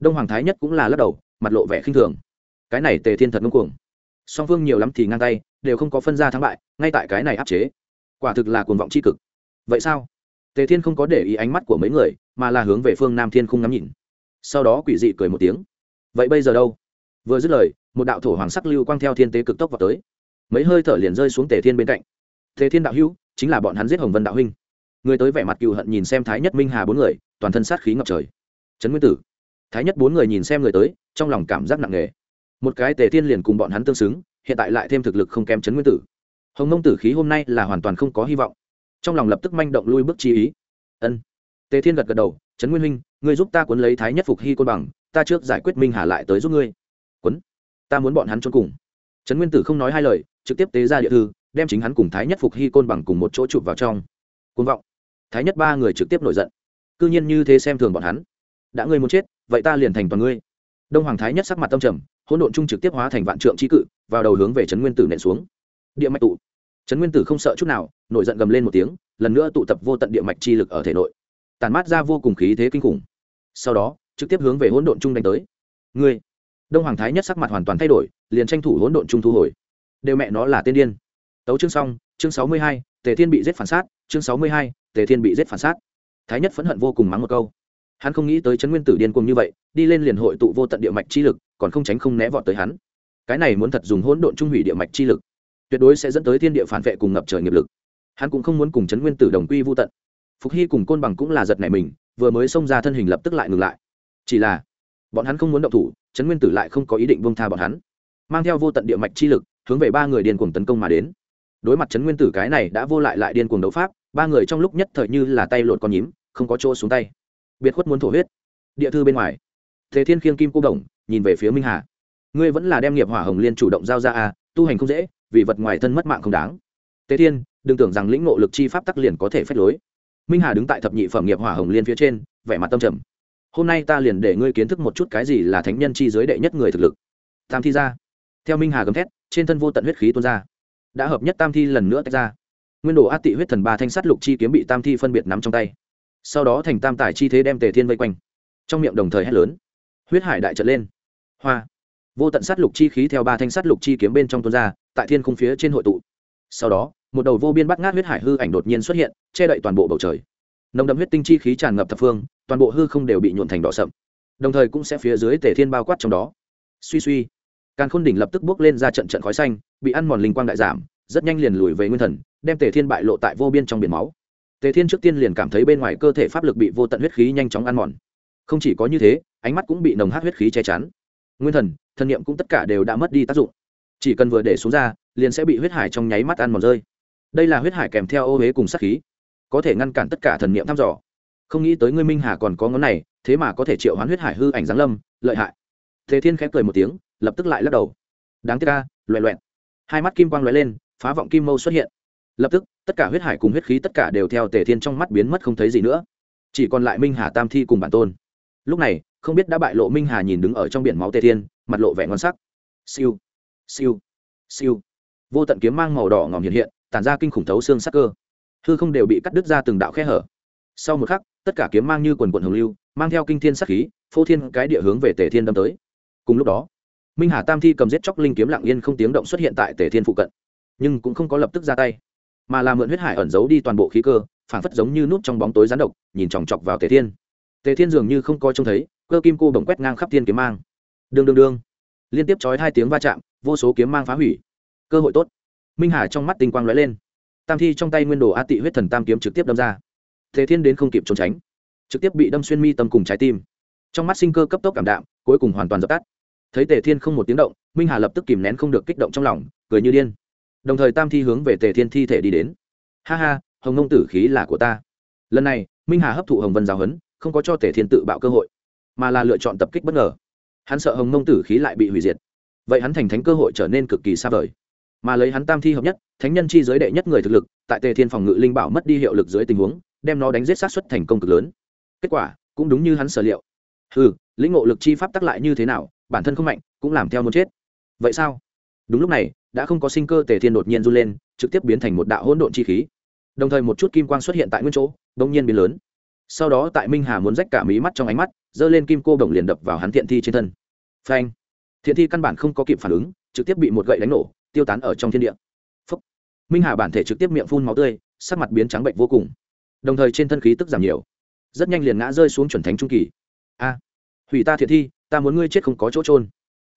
Đông hoàng thái nhất cũng là lắc đầu mặt lộ vẻ khinh thường. Cái này tề thiên thật ngông cuồng. Song phương nhiều lắm thì ngang tay, đều không có phân ra thắng bại, ngay tại cái này áp chế. Quả thực là cuồng vọng c h i cực. Vậy sao? Tề thiên không có để ý ánh mắt của mấy người, mà là hướng về phương nam thiên không ngắm nhìn. Sau đó quỷ dị cười một tiếng. Vậy bây giờ đâu? Vừa dứt lời, một đạo thổ hoàng sắc lưu quang theo thiên tế cực tốc vào tới. Mấy hơi thở liền rơi xuống tề thiên bên cạnh. Tề thiên đạo hữu, chính là bọn hắn giết hồng vân đạo huynh. Người tới vẻ mặt cựu hận nhìn xem thái nhất minh hà bốn người, toàn thân sát khí ngập trời. Trấn nguyên tử. Thái nhất bốn người nhìn xem người tới trong lòng cảm giác nặng nề. Một cái tề thiên liền cùng bọn hắn tương xứng hiện tại lại thêm thực lực không kém trấn nguyên tử. Hồng nông tử khí hôm nay là hoàn toàn không có hy vọng. Trong lòng lập tức manh động lui bước chi ý. Ân. Tề thiên gật gật đầu trấn nguyên huynh ngươi giúp ta cuốn lấy thái nhất phục hy côn bằng ta trước giải quyết minh hà lại tới giúp ngươi. Cuốn, ta muốn bọn hắn trốn cùng. Trấn nguyên tử không nói hai lời trực tiếp tế ra địa thư đem chính hắn cùng thái nhất phục hy côn bằng cùng một chỗ chụp vào trong. Côn vọng. Thái nhất ba người trực tiếp nổi giận. C nhiên như thế xem thường bọn hắn. Đã ngươi muốn chết vậy ta liền thành toàn ngươi đông hoàng thái nhất sắc mặt tâm trầm, hỗn độn trung trực tiếp hóa thành vạn trượng trí cự, vào đầu hướng về trấn nguyên tử nện xuống. Địa mạch tụ. Trấn nguyên tử không sợ chút nào, nổi giận gầm lên một tiếng, lần nữa tụ tập vô tận địa mạch chi lực ở thể nội. Tàn mát ra vô cùng khí thế kinh khủng. Sau đó, trực tiếp hướng về hỗn độn trung đánh tới. Ngươi! Đông hoàng thái nhất sắc mặt hoàn toàn thay đổi, liền tranh thủ hỗn độn trung thu hồi. Đều mẹ nó là tiên điên. Tấu chương xong, chương sáu mươi hai, tề thiên bị giết phản sát, chương sáu mươi hai, tề thiên bị giết phản sát. Thái nhất phẫn hận vô cùng mắng một câu hắn không nghĩ tới chấn nguyên tử điên cuồng như vậy, đi lên liền hội tụ vô tận địa mạch chi lực, còn không tránh không né vọt tới hắn. Cái này muốn thật dùng hỗn độn trung hủy địa mạch chi lực, tuyệt đối sẽ dẫn tới thiên địa phản vệ cùng ngập trời nghiệp lực. Hắn cũng không muốn cùng chấn nguyên tử đồng quy vô tận. Phục hy cùng côn bằng cũng là giật nảy mình, vừa mới xông ra thân hình lập tức lại ngừng lại. Chỉ là, bọn hắn không muốn động thủ, chấn nguyên tử lại không có ý định buông tha bọn hắn. Mang theo vô tận địa mạch chi lực, hướng về ba người điên cuồng tấn công mà đến. Đối mặt chấn nguyên tử cái này đã vô lại lại điên cuồng đấu pháp, ba người trong lúc nhất thời như là tay lột con nhím, không có chỗ xuống tay biệt khuất muốn thổ huyết. Địa thư bên ngoài. Thế thiên khiêng kim cô đồng nhìn về phía minh hà. Ngươi vẫn là đem nghiệp hỏa hồng liên chủ động giao ra à tu hành không dễ, vì vật ngoài thân mất mạng không đáng. Tế thiên, đừng tưởng rằng lĩnh ngộ lực chi pháp tắc liền có thể phép lối. Minh hà đứng tại thập nhị phẩm nghiệp hỏa hồng liên phía trên, vẻ mặt tâm trầm. Hôm nay ta liền để ngươi kiến thức một chút cái gì là thánh nhân chi giới đệ nhất người thực lực. Tam thi ra. Theo minh hà gầm thét, trên thân vô tận huyết khí tuôn ra. Đã hợp nhất tam thi lần nữa tách ra. Nguyên đồ át tị huyết thần ba thanh sắt lục chi kiếm bị tam thi phân biệt nắm trong tay sau đó thành tam tài chi thế đem tề thiên vây quanh. Trong miệng đồng thời hét lớn. Huyết hải đại trận lên. Hoa. Vô tận sát lục chi khí theo ba thanh sát lục chi kiếm bên trong tuôn ra, tại thiên khung phía trên hội tụ. Sau đó, một đầu vô biên bắt ngát huyết hải hư ảnh đột nhiên xuất hiện, che đậy toàn bộ bầu trời. Nồng đậm huyết tinh chi khí tràn ngập thập phương, toàn bộ hư không đều bị nhuộn thành đỏ sậm. Đồng thời cũng sẽ phía dưới tề thiên bao quát trong đó. Suy suy. Càn khôn đỉnh lập tức bước lên ra trận trận khói xanh, bị ăn mòn linh quang đại giảm, rất nhanh liền lùi về nguyên thần, đem tề thiên bại lộ tại vô biên trong biển máu tề thiên trước tiên liền cảm thấy bên ngoài cơ thể pháp lực bị vô tận huyết khí nhanh chóng ăn mòn. Không chỉ có như thế, ánh mắt cũng bị nồng hát huyết khí che chắn. Nguyên thần thần niệm cũng tất cả đều đã mất đi tác dụng. Chỉ cần vừa để xuống ra, liền sẽ bị huyết hải trong nháy mắt ăn mòn rơi. Đây là huyết hải kèm theo ô huế cùng sát khí, có thể ngăn cản tất cả thần niệm thăm dò. Không nghĩ tới ngươi minh hà còn có ngón này, thế mà có thể triệu hoán huyết hải hư ảnh giáng lâm, lợi hại. Thế thiên khẽ cười một tiếng, lập tức lại lắc đầu. Đáng tiếc ca loẹ loẹn hai mắt kim quang lóe lên, phá vọng kim mâu xuất hiện lập tức, tất cả huyết hải cùng huyết khí tất cả đều theo tề thiên trong mắt biến mất không thấy gì nữa. Chỉ còn lại minh hà tam thi cùng bản tôn. Lúc này, không biết đã bại lộ minh hà nhìn đứng ở trong biển máu tề thiên, mặt lộ vẻ ngon sắc. Siêu siêu siêu. Vô tận kiếm mang màu đỏ ngòm hiện hiện, tản ra kinh khủng thấu xương sắc cơ. Hư không đều bị cắt đứt ra từng đạo khe hở. Sau một khắc, tất cả kiếm mang như quần quần hồng lưu, mang theo kinh thiên sắc khí, phô thiên cái địa hướng về tề thiên đâm tới. Cùng lúc đó, minh hà tam thi cầm giết chóc linh kiếm lặng yên không tiếng động xuất hiện tại tề thiên phụ cận, nhưng cũng không có lập tức ra tay mà là mượn huyết hải ẩn giấu đi toàn bộ khí cơ, phảng phất giống như nút trong bóng tối rán độc, nhìn chòng chọc vào tề thiên. Tề thiên dường như không coi trông thấy, cơ kim cô bồng quét ngang khắp thiên kiếm mang. Đương đương đương. Liên tiếp chói hai tiếng va chạm, vô số kiếm mang phá hủy. Cơ hội tốt. Minh hà trong mắt tinh quang lóe lên. Tam thi trong tay nguyên đồ a tị huyết thần tam kiếm trực tiếp đâm ra. Tề thiên đến không kịp trốn tránh, trực tiếp bị đâm xuyên mi tâm cùng trái tim. Trong mắt sinh cơ cấp tốc cảm đạm, cuối cùng hoàn toàn dập tắt. Thấy tề thiên không một tiếng động, minh hà lập tức kìm nén không được kích động trong lòng, cười như điên đồng thời tam thi hướng về tề thiên thi thể đi đến. Ha ha, hồng nông tử khí là của ta. Lần này, minh hà hấp thụ hồng vân giáo huấn, không có cho tề thiên tự bạo cơ hội, mà là lựa chọn tập kích bất ngờ. Hắn sợ hồng nông tử khí lại bị hủy diệt. Vậy hắn thành thánh cơ hội trở nên cực kỳ xa vời. Mà lấy hắn tam thi hợp nhất, thánh nhân chi giới đệ nhất người thực lực, tại tề thiên phòng ngự linh bảo mất đi hiệu lực dưới tình huống, đem nó đánh giết sát xuất thành công cực lớn. Kết quả, cũng đúng như hắn sở liệu. Ừ lĩnh ngộ lực chi pháp tắc lại như thế nào, bản thân không mạnh, cũng làm theo muốn chết. Vậy sao? Đúng lúc này, đã không có sinh cơ tề thiên đột nhiên run lên, trực tiếp biến thành một đạo hỗn độn chi khí. Đồng thời một chút kim quang xuất hiện tại nguyên chỗ đông nhiên biến lớn. Sau đó tại minh hà muốn rách cả mí mắt trong ánh mắt, giơ lên kim cô đồng liền đập vào hắn thiện thi trên thân. Phanh! Thiện thi căn bản không có kịp phản ứng, trực tiếp bị một gậy đánh nổ, tiêu tán ở trong thiên địa. Phúc. minh hà bản thể trực tiếp miệng phun máu tươi, sắc mặt biến trắng bệnh vô cùng. Đồng thời trên thân khí tức giảm nhiều. Rất nhanh liền ngã rơi xuống chuẩn thánh trung kỳ. A! Hủy ta thiện thi, ta muốn ngươi chết không có chỗ trôn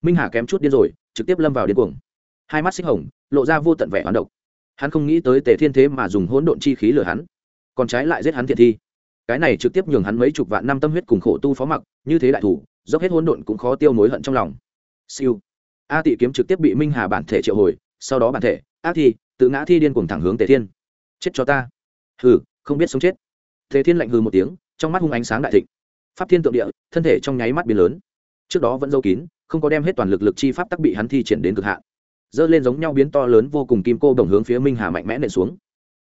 minh hà kém chút điên rồi trực tiếp lâm vào điên cuồng. Hai mắt xích hồng, lộ ra vô tận vẻ hoán độc. Hắn không nghĩ tới tề thiên thế mà dùng hỗn độn chi khí lừa hắn. Còn trái lại giết hắn thiệt thi. Cái này trực tiếp nhường hắn mấy chục vạn năm tâm huyết cùng khổ tu phó mặc, như thế đại thủ, dốc hết hỗn độn cũng khó tiêu mối hận trong lòng. Siêu. A tị kiếm trực tiếp bị minh hà bản thể triệu hồi, sau đó bản thể, ác thi, tự ngã thi điên cuồng thẳng hướng tề thiên. Chết cho ta. Hừ, không biết sống chết. Tề thiên lạnh hừ một tiếng, trong mắt hung ánh sáng đại thịnh. Pháp thiên tượng địa, thân thể trong nháy mắt biến lớn trước đó vẫn giấu kín, không có đem hết toàn lực lực chi pháp tắc bị hắn thi triển đến cực hạn. Dơ lên giống nhau biến to lớn vô cùng kim cô đồng hướng phía minh hà mạnh mẽ nện xuống.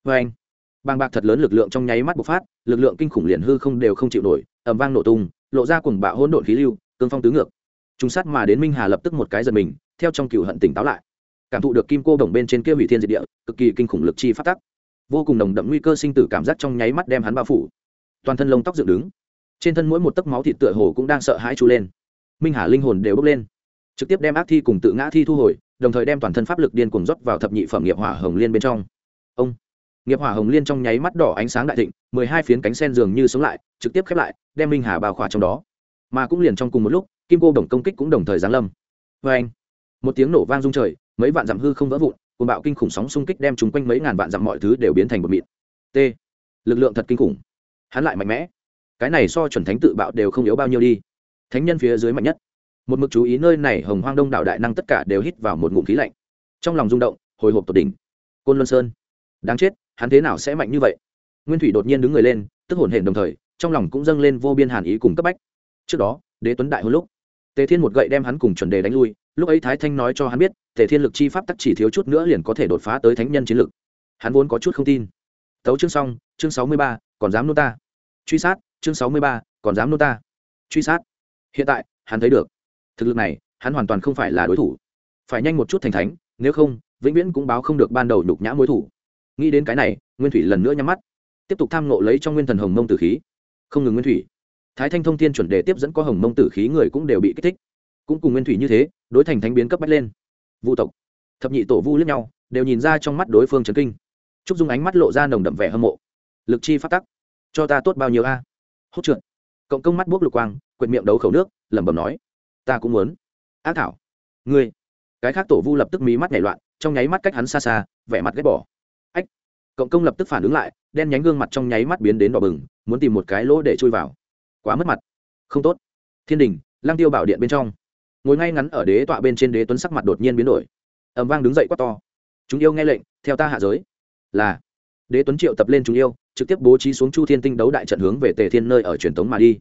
Vê anh, bàng bạc thật lớn lực lượng trong nháy mắt bộc phát, lực lượng kinh khủng liền hư không đều không chịu nổi ẩm vang nổ tung, lộ ra cùng bạo hỗn độn khí lưu, cương phong tứ ngược. Chúng sát mà đến minh hà lập tức một cái giật mình, theo trong cựu hận tỉnh táo lại. Cảm thụ được kim cô đồng bên trên kia hủy thiên diệt địa, cực kỳ kinh khủng lực chi phát tắc. Vô cùng nồng đậm nguy cơ sinh tử cảm giác trong nháy mắt đem hắn bao phủ. Toàn thân lông tóc dựng đứng. Trên thân mỗi một tấc máu thịt tựa hồ cũng đang sợ hãi trú lên minh hà linh hồn đều bốc lên. Trực tiếp đem ác thi cùng tự ngã thi thu hồi, đồng thời đem toàn thân pháp lực điên cuồng rót vào thập nhị phẩm nghiệp hỏa hồng liên bên trong. Ông! Nghiệp hỏa hồng liên trong nháy mắt đỏ ánh sáng đại thịnh, mười hai phiến cánh sen dường như sống lại, trực tiếp khép lại, đem minh hà bao khỏa trong đó. Mà cũng liền trong cùng một lúc, kim cô đồng công kích cũng đồng thời giáng lâm. Vê anh một tiếng nổ vang rung trời, mấy vạn dặm hư không vỡ vụn cùng bạo kinh khủng sóng xung kích đem chúng quanh mấy ngàn vạn dặm mọi thứ đều biến thành một mịn. T! Lực lượng thật kinh khủng. Hắn lại mạnh mẽ. Cái này so chuẩn thánh tự bạo đều không yếu bao nhiêu đi thánh nhân phía dưới mạnh nhất. Một mực chú ý nơi này, hồng hoang đông đảo đại năng tất cả đều hít vào một ngụm khí lạnh. Trong lòng rung động, hồi hộp tột đỉnh. Côn luân sơn, đáng chết, hắn thế nào sẽ mạnh như vậy? Nguyên thủy đột nhiên đứng người lên, tức hổn hển đồng thời, trong lòng cũng dâng lên vô biên hàn ý cùng cấp bách. Trước đó, đế tuấn đại hôn lúc, tề thiên một gậy đem hắn cùng chuẩn đề đánh lui, lúc ấy thái thanh nói cho hắn biết, tề thiên lực chi pháp tắc chỉ thiếu chút nữa liền có thể đột phá tới thánh nhân chiến lực. Hắn vốn có chút không tin. Tấu chương xong, chương sáu mươi ba, còn dám nô ta. Truy sát, chương sáu mươi ba, còn dám nô ta. Truy sát hiện tại, hắn thấy được. Thực lực này, hắn hoàn toàn không phải là đối thủ. Phải nhanh một chút thành thánh, nếu không, vĩnh viễn cũng báo không được ban đầu nhục nhã mối thủ. Nghĩ đến cái này, nguyên thủy lần nữa nhắm mắt. Tiếp tục tham nộ lấy trong nguyên thần hồng mông tử khí. Không ngừng nguyên thủy. Thái thanh thông thiên chuẩn đề tiếp dẫn có hồng mông tử khí người cũng đều bị kích thích. Cũng cùng nguyên thủy như thế, đối thành thánh biến cấp bách lên. Vu tộc, thập nhị tổ vu lướt nhau, đều nhìn ra trong mắt đối phương trấn kinh. Trúc dung ánh mắt lộ ra nồng đậm vẻ hâm mộ. Lực chi phát tắc. Cho ta tốt bao nhiêu a? Hốt trượt cộng công mắt buốc lục quang quyệt miệng đấu khẩu nước, lẩm bẩm nói, ta cũng muốn. Ác thảo, ngươi. Cái khác tổ vu lập tức mí mắt nhảy loạn, trong nháy mắt cách hắn xa xa, vẻ mặt ghét bỏ. Ách. Cộng công lập tức phản ứng lại, đen nhánh gương mặt trong nháy mắt biến đến đỏ bừng, muốn tìm một cái lỗ để chui vào. Quá mất mặt. Không tốt. Thiên đình lang tiêu bảo điện bên trong. Ngồi ngay ngắn ở đế tọa bên trên đế tuấn sắc mặt đột nhiên biến đổi. Ẩm vang đứng dậy quát to. Chúng yêu nghe lệnh, theo ta hạ giới. Là, đế tuấn triệu tập lên chúng yêu trực tiếp bố trí xuống chu thiên tinh đấu đại trận hướng về tề thiên nơi ở truyền tống mà đi.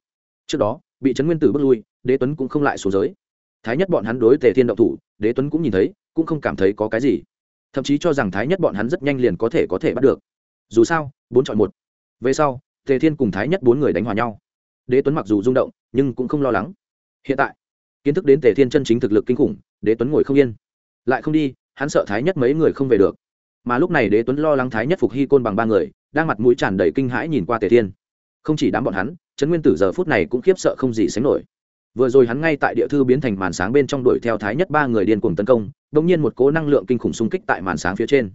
Trước đó, bị trấn nguyên tử bước lui, đế tuấn cũng không lại xuống giới. Thái nhất bọn hắn đối tề thiên động thủ, đế tuấn cũng nhìn thấy, cũng không cảm thấy có cái gì. Thậm chí cho rằng thái nhất bọn hắn rất nhanh liền có thể có thể bắt được. Dù sao, bốn chọn một. Về sau, tề thiên cùng thái nhất bốn người đánh hòa nhau. Đế tuấn mặc dù rung động, nhưng cũng không lo lắng. Hiện tại, kiến thức đến tề thiên chân chính thực lực kinh khủng, đế tuấn ngồi không yên. Lại không đi, hắn sợ thái nhất mấy người không về được. Mà lúc này đế tuấn lo lắng thái nhất phục hy côn bằng ba người đang mặt mũi tràn đầy kinh hãi nhìn qua tề thiên. Không chỉ đám bọn hắn, trấn nguyên tử giờ phút này cũng khiếp sợ không gì sánh nổi. Vừa rồi hắn ngay tại địa thư biến thành màn sáng bên trong đuổi theo thái nhất ba người điên cuồng tấn công đ ỗ n g nhiên một cố năng lượng kinh khủng xung kích tại màn sáng phía trên.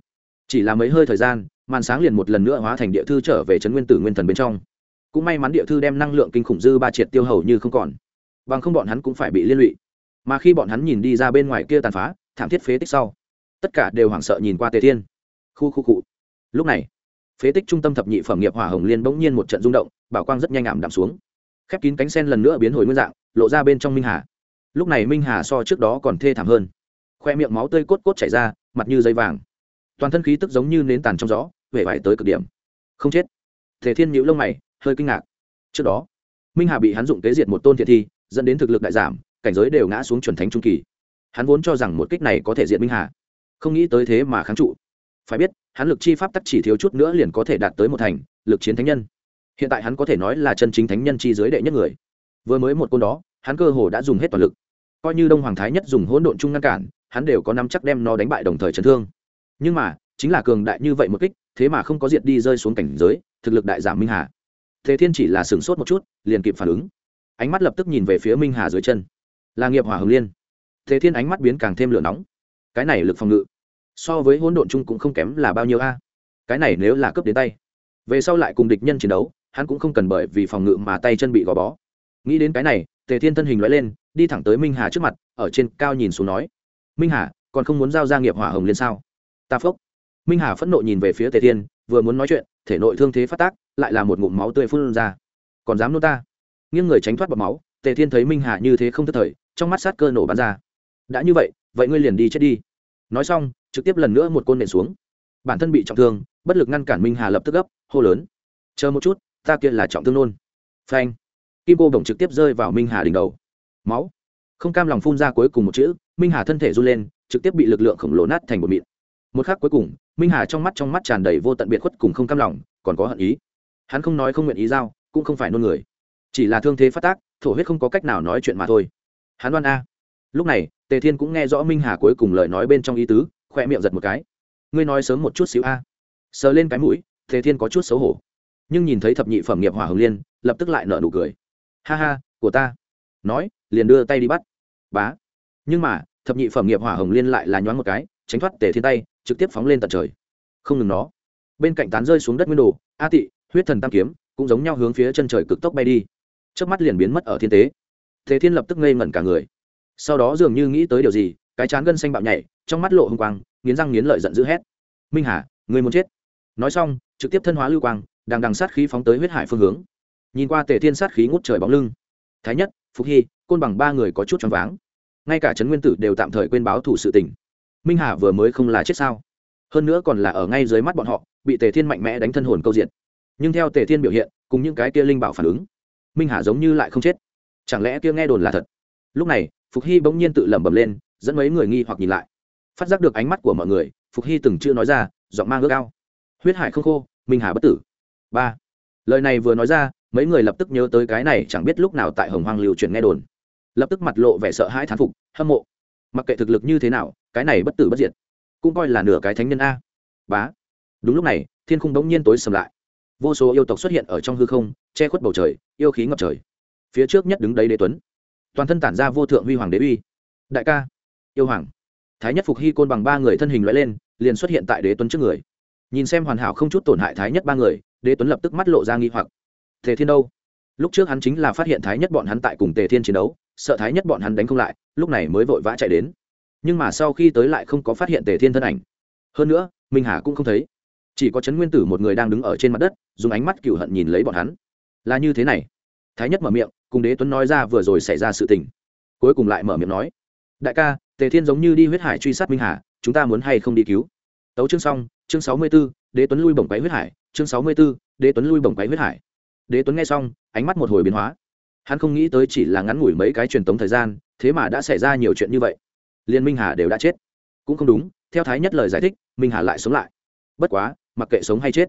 Chỉ là mấy hơi thời gian, màn sáng liền một lần nữa hóa thành địa thư trở về trấn nguyên tử nguyên thần bên trong. Cũng may mắn địa thư đem năng lượng kinh khủng dư ba triệt tiêu hầu như không còn. Bằng không bọn hắn cũng phải bị liên lụy. Mà khi bọn hắn nhìn đi ra bên ngoài kia tàn phá, thảm thiết phế tích sau, tất cả đều hoảng sợ nhìn qua tề thiên. Khu khu cụ lúc này phế tích trung tâm thập nhị phẩm nghiệp hỏa hồng liên bỗng nhiên một trận rung động, bảo quang rất nhanh ảm đạm xuống. Khép kín cánh sen lần nữa biến hồi nguyên dạng, lộ ra bên trong minh hà. Lúc này minh hà so trước đó còn thê thảm hơn. Khoe miệng máu tươi cốt cốt chảy ra, mặt như dây vàng. Toàn thân khí tức giống như nến tàn trong gió, vẻ vải tới cực điểm. Không chết. Thể thiên nhữ lông mày, hơi kinh ngạc. Trước đó, minh hà bị hắn dụng kế diệt một tôn thiện thi, dẫn đến thực lực đại giảm, cảnh giới đều ngã xuống chuẩn thánh trung kỳ. Hắn vốn cho rằng một kích này có thể diệt minh hà. Không nghĩ tới thế mà kháng trụ phải biết, hắn lực chi pháp tắc chỉ thiếu chút nữa liền có thể đạt tới một thành, lực chiến thánh nhân. Hiện tại hắn có thể nói là chân chính thánh nhân chi giới đệ nhất người. Vừa mới một côn đó, hắn cơ hồ đã dùng hết toàn lực. Coi như đông hoàng thái nhất dùng hỗn độn chung ngăn cản, hắn đều có năm chắc đem nó đánh bại đồng thời chấn thương. Nhưng mà, chính là cường đại như vậy một kích, thế mà không có diệt đi rơi xuống cảnh giới, thực lực đại giảm minh hà. Thế thiên chỉ là sửng sốt một chút, liền kịp phản ứng. Ánh mắt lập tức nhìn về phía minh hà dưới chân. Là nghiệp hỏa hồng liên. Thế thiên ánh mắt biến càng thêm lửa nóng. Cái này lực phòng ngự so với hỗn độn chung cũng không kém là bao nhiêu a. Cái này nếu là cướp đến tay, về sau lại cùng địch nhân chiến đấu, hắn cũng không cần bởi vì phòng ngự mà tay chân bị gò bó. Nghĩ đến cái này, tề thiên thân hình loại lên, đi thẳng tới minh hà trước mặt, ở trên cao nhìn xuống nói, minh hà, còn không muốn giao gia nghiệp hỏa hồng liên sao? Ta phốc. Minh hà phẫn nộ nhìn về phía tề thiên, vừa muốn nói chuyện, thể nội thương thế phát tác, lại là một ngụm máu tươi phun ra. Còn dám nô ta? Nghiêng người tránh thoát bọt máu, tề thiên thấy minh hà như thế không thất thời, trong mắt sát cơ nổ bắn ra. Đã như vậy vậy ngươi liền đi chết đi nói xong, trực tiếp lần nữa một côn nện xuống. Bản thân bị trọng thương, bất lực ngăn cản minh hà lập tức gấp, hô lớn. Chờ một chút, ta kia là trọng thương nôn phanh. Kim cô bổng trực tiếp rơi vào minh hà đỉnh đầu. Máu. Không cam lòng phun ra cuối cùng một chữ, minh hà thân thể run lên, trực tiếp bị lực lượng khổng lồ nát thành một mịn. Một khắc cuối cùng, minh hà trong mắt trong mắt tràn đầy vô tận biệt khuất cùng không cam lòng, còn có hận ý. Hắn không nói không nguyện ý giao, cũng không phải nôn người. Chỉ là thương thế phát tác, thổ huyết không có cách nào nói chuyện mà thôi. Hắn đoan a lúc này, tề thiên cũng nghe rõ minh hà cuối cùng lời nói bên trong ý tứ khoe miệng giật một cái. Ngươi nói sớm một chút xíu a. Sờ lên cái mũi, tề thiên có chút xấu hổ. Nhưng nhìn thấy thập nhị phẩm nghiệp hỏa hồng liên, lập tức lại nở nụ cười. Ha ha, của ta. Nói, liền đưa tay đi bắt. Bá. Nhưng mà, thập nhị phẩm nghiệp hỏa hồng liên lại là nhoáng một cái, tránh thoát tề thiên tay, trực tiếp phóng lên tận trời. Không ngừng nó. Bên cạnh tán rơi xuống đất nguyên đồ, a tị, huyết thần tam kiếm, cũng giống nhau hướng phía chân trời cực tốc bay đi. Trước mắt liền biến mất ở thiên tế. Tề thiên lập tức ngây ngẩn cả người sau đó dường như nghĩ tới điều gì, cái chán gân xanh bạo nhảy, trong mắt lộ h ư n g quang, nghiến răng nghiến lợi giận dữ hét. Minh hà, người muốn chết. Nói xong, trực tiếp thân hóa lưu quang đang đằng sát khí phóng tới huyết hải phương hướng. Nhìn qua tề thiên sát khí ngút trời bóng lưng. Thái nhất phúc hy, côn bằng ba người có chút choáng váng. Ngay cả trấn nguyên tử đều tạm thời quên báo thủ sự tình. Minh hà vừa mới không là chết sao? Hơn nữa còn là ở ngay dưới mắt bọn họ, bị tề thiên mạnh mẽ đánh thân hồn câu diện nhưng theo tề thiên biểu hiện, cùng những cái kia linh bảo phản ứng, minh hà giống như lại không chết. Chẳng lẽ kia nghe đồn là thật? Lúc này, phục hy bỗng nhiên tự lẩm bẩm lên, dẫn mấy người nghi hoặc nhìn lại. Phát giác được ánh mắt của mọi người, phục hy từng chưa nói ra, giọng mang ước ao. Huyết hải không khô, minh hà bất tử. Ba. Lời này vừa nói ra, mấy người lập tức nhớ tới cái này chẳng biết lúc nào tại hồng hoang liều chuyển nghe đồn. Lập tức mặt lộ vẻ sợ hãi thán phục, hâm mộ. Mặc kệ thực lực như thế nào, cái này bất tử bất diệt, cũng coi là nửa cái thánh nhân a. Bá. Đúng lúc này, thiên khung bỗng nhiên tối sầm lại. Vô số yêu tộc xuất hiện ở trong hư không, che khuất bầu trời, yêu khí ngập trời. Phía trước nhất đứng đấy đế tuấn toàn thân tản ra vô thượng huy hoàng đế uy. Đại ca, yêu hoàng. Thái nhất phục hy côn bằng ba người thân hình loại lên, liền xuất hiện tại đế tuấn trước người. Nhìn xem hoàn hảo không chút tổn hại thái nhất ba người, đế tuấn lập tức mắt lộ ra nghi hoặc. Tề thiên đâu? Lúc trước hắn chính là phát hiện thái nhất bọn hắn tại cùng tề thiên chiến đấu, sợ thái nhất bọn hắn đánh không lại, lúc này mới vội vã chạy đến. Nhưng mà sau khi tới lại không có phát hiện tề thiên thân ảnh. Hơn nữa, minh hà cũng không thấy. Chỉ có trấn nguyên tử một người đang đứng ở trên mặt đất, dùng ánh mắt cựu hận nhìn lấy bọn hắn. Là như thế này. Thái nhất mở miệng cùng đế tuấn nói ra vừa rồi xảy ra sự tình. Cuối cùng lại mở miệng nói, đại ca, tề thiên giống như đi huyết hải truy sát minh hà, chúng ta muốn hay không đi cứu? Tấu chương xong, chương sáu mươi b ố đế tuấn lui bổng quáy huyết hải, chương sáu mươi b ố đế tuấn lui bổng quáy huyết hải. Đế tuấn nghe xong, ánh mắt một hồi biến hóa. Hắn không nghĩ tới chỉ là ngắn ngủi mấy cái truyền tống thời gian, thế mà đã xảy ra nhiều chuyện như vậy. Liên minh hà đều đã chết. Cũng không đúng, theo thái nhất lời giải thích, minh hà lại sống lại. Bất quá, mặc kệ sống hay chết,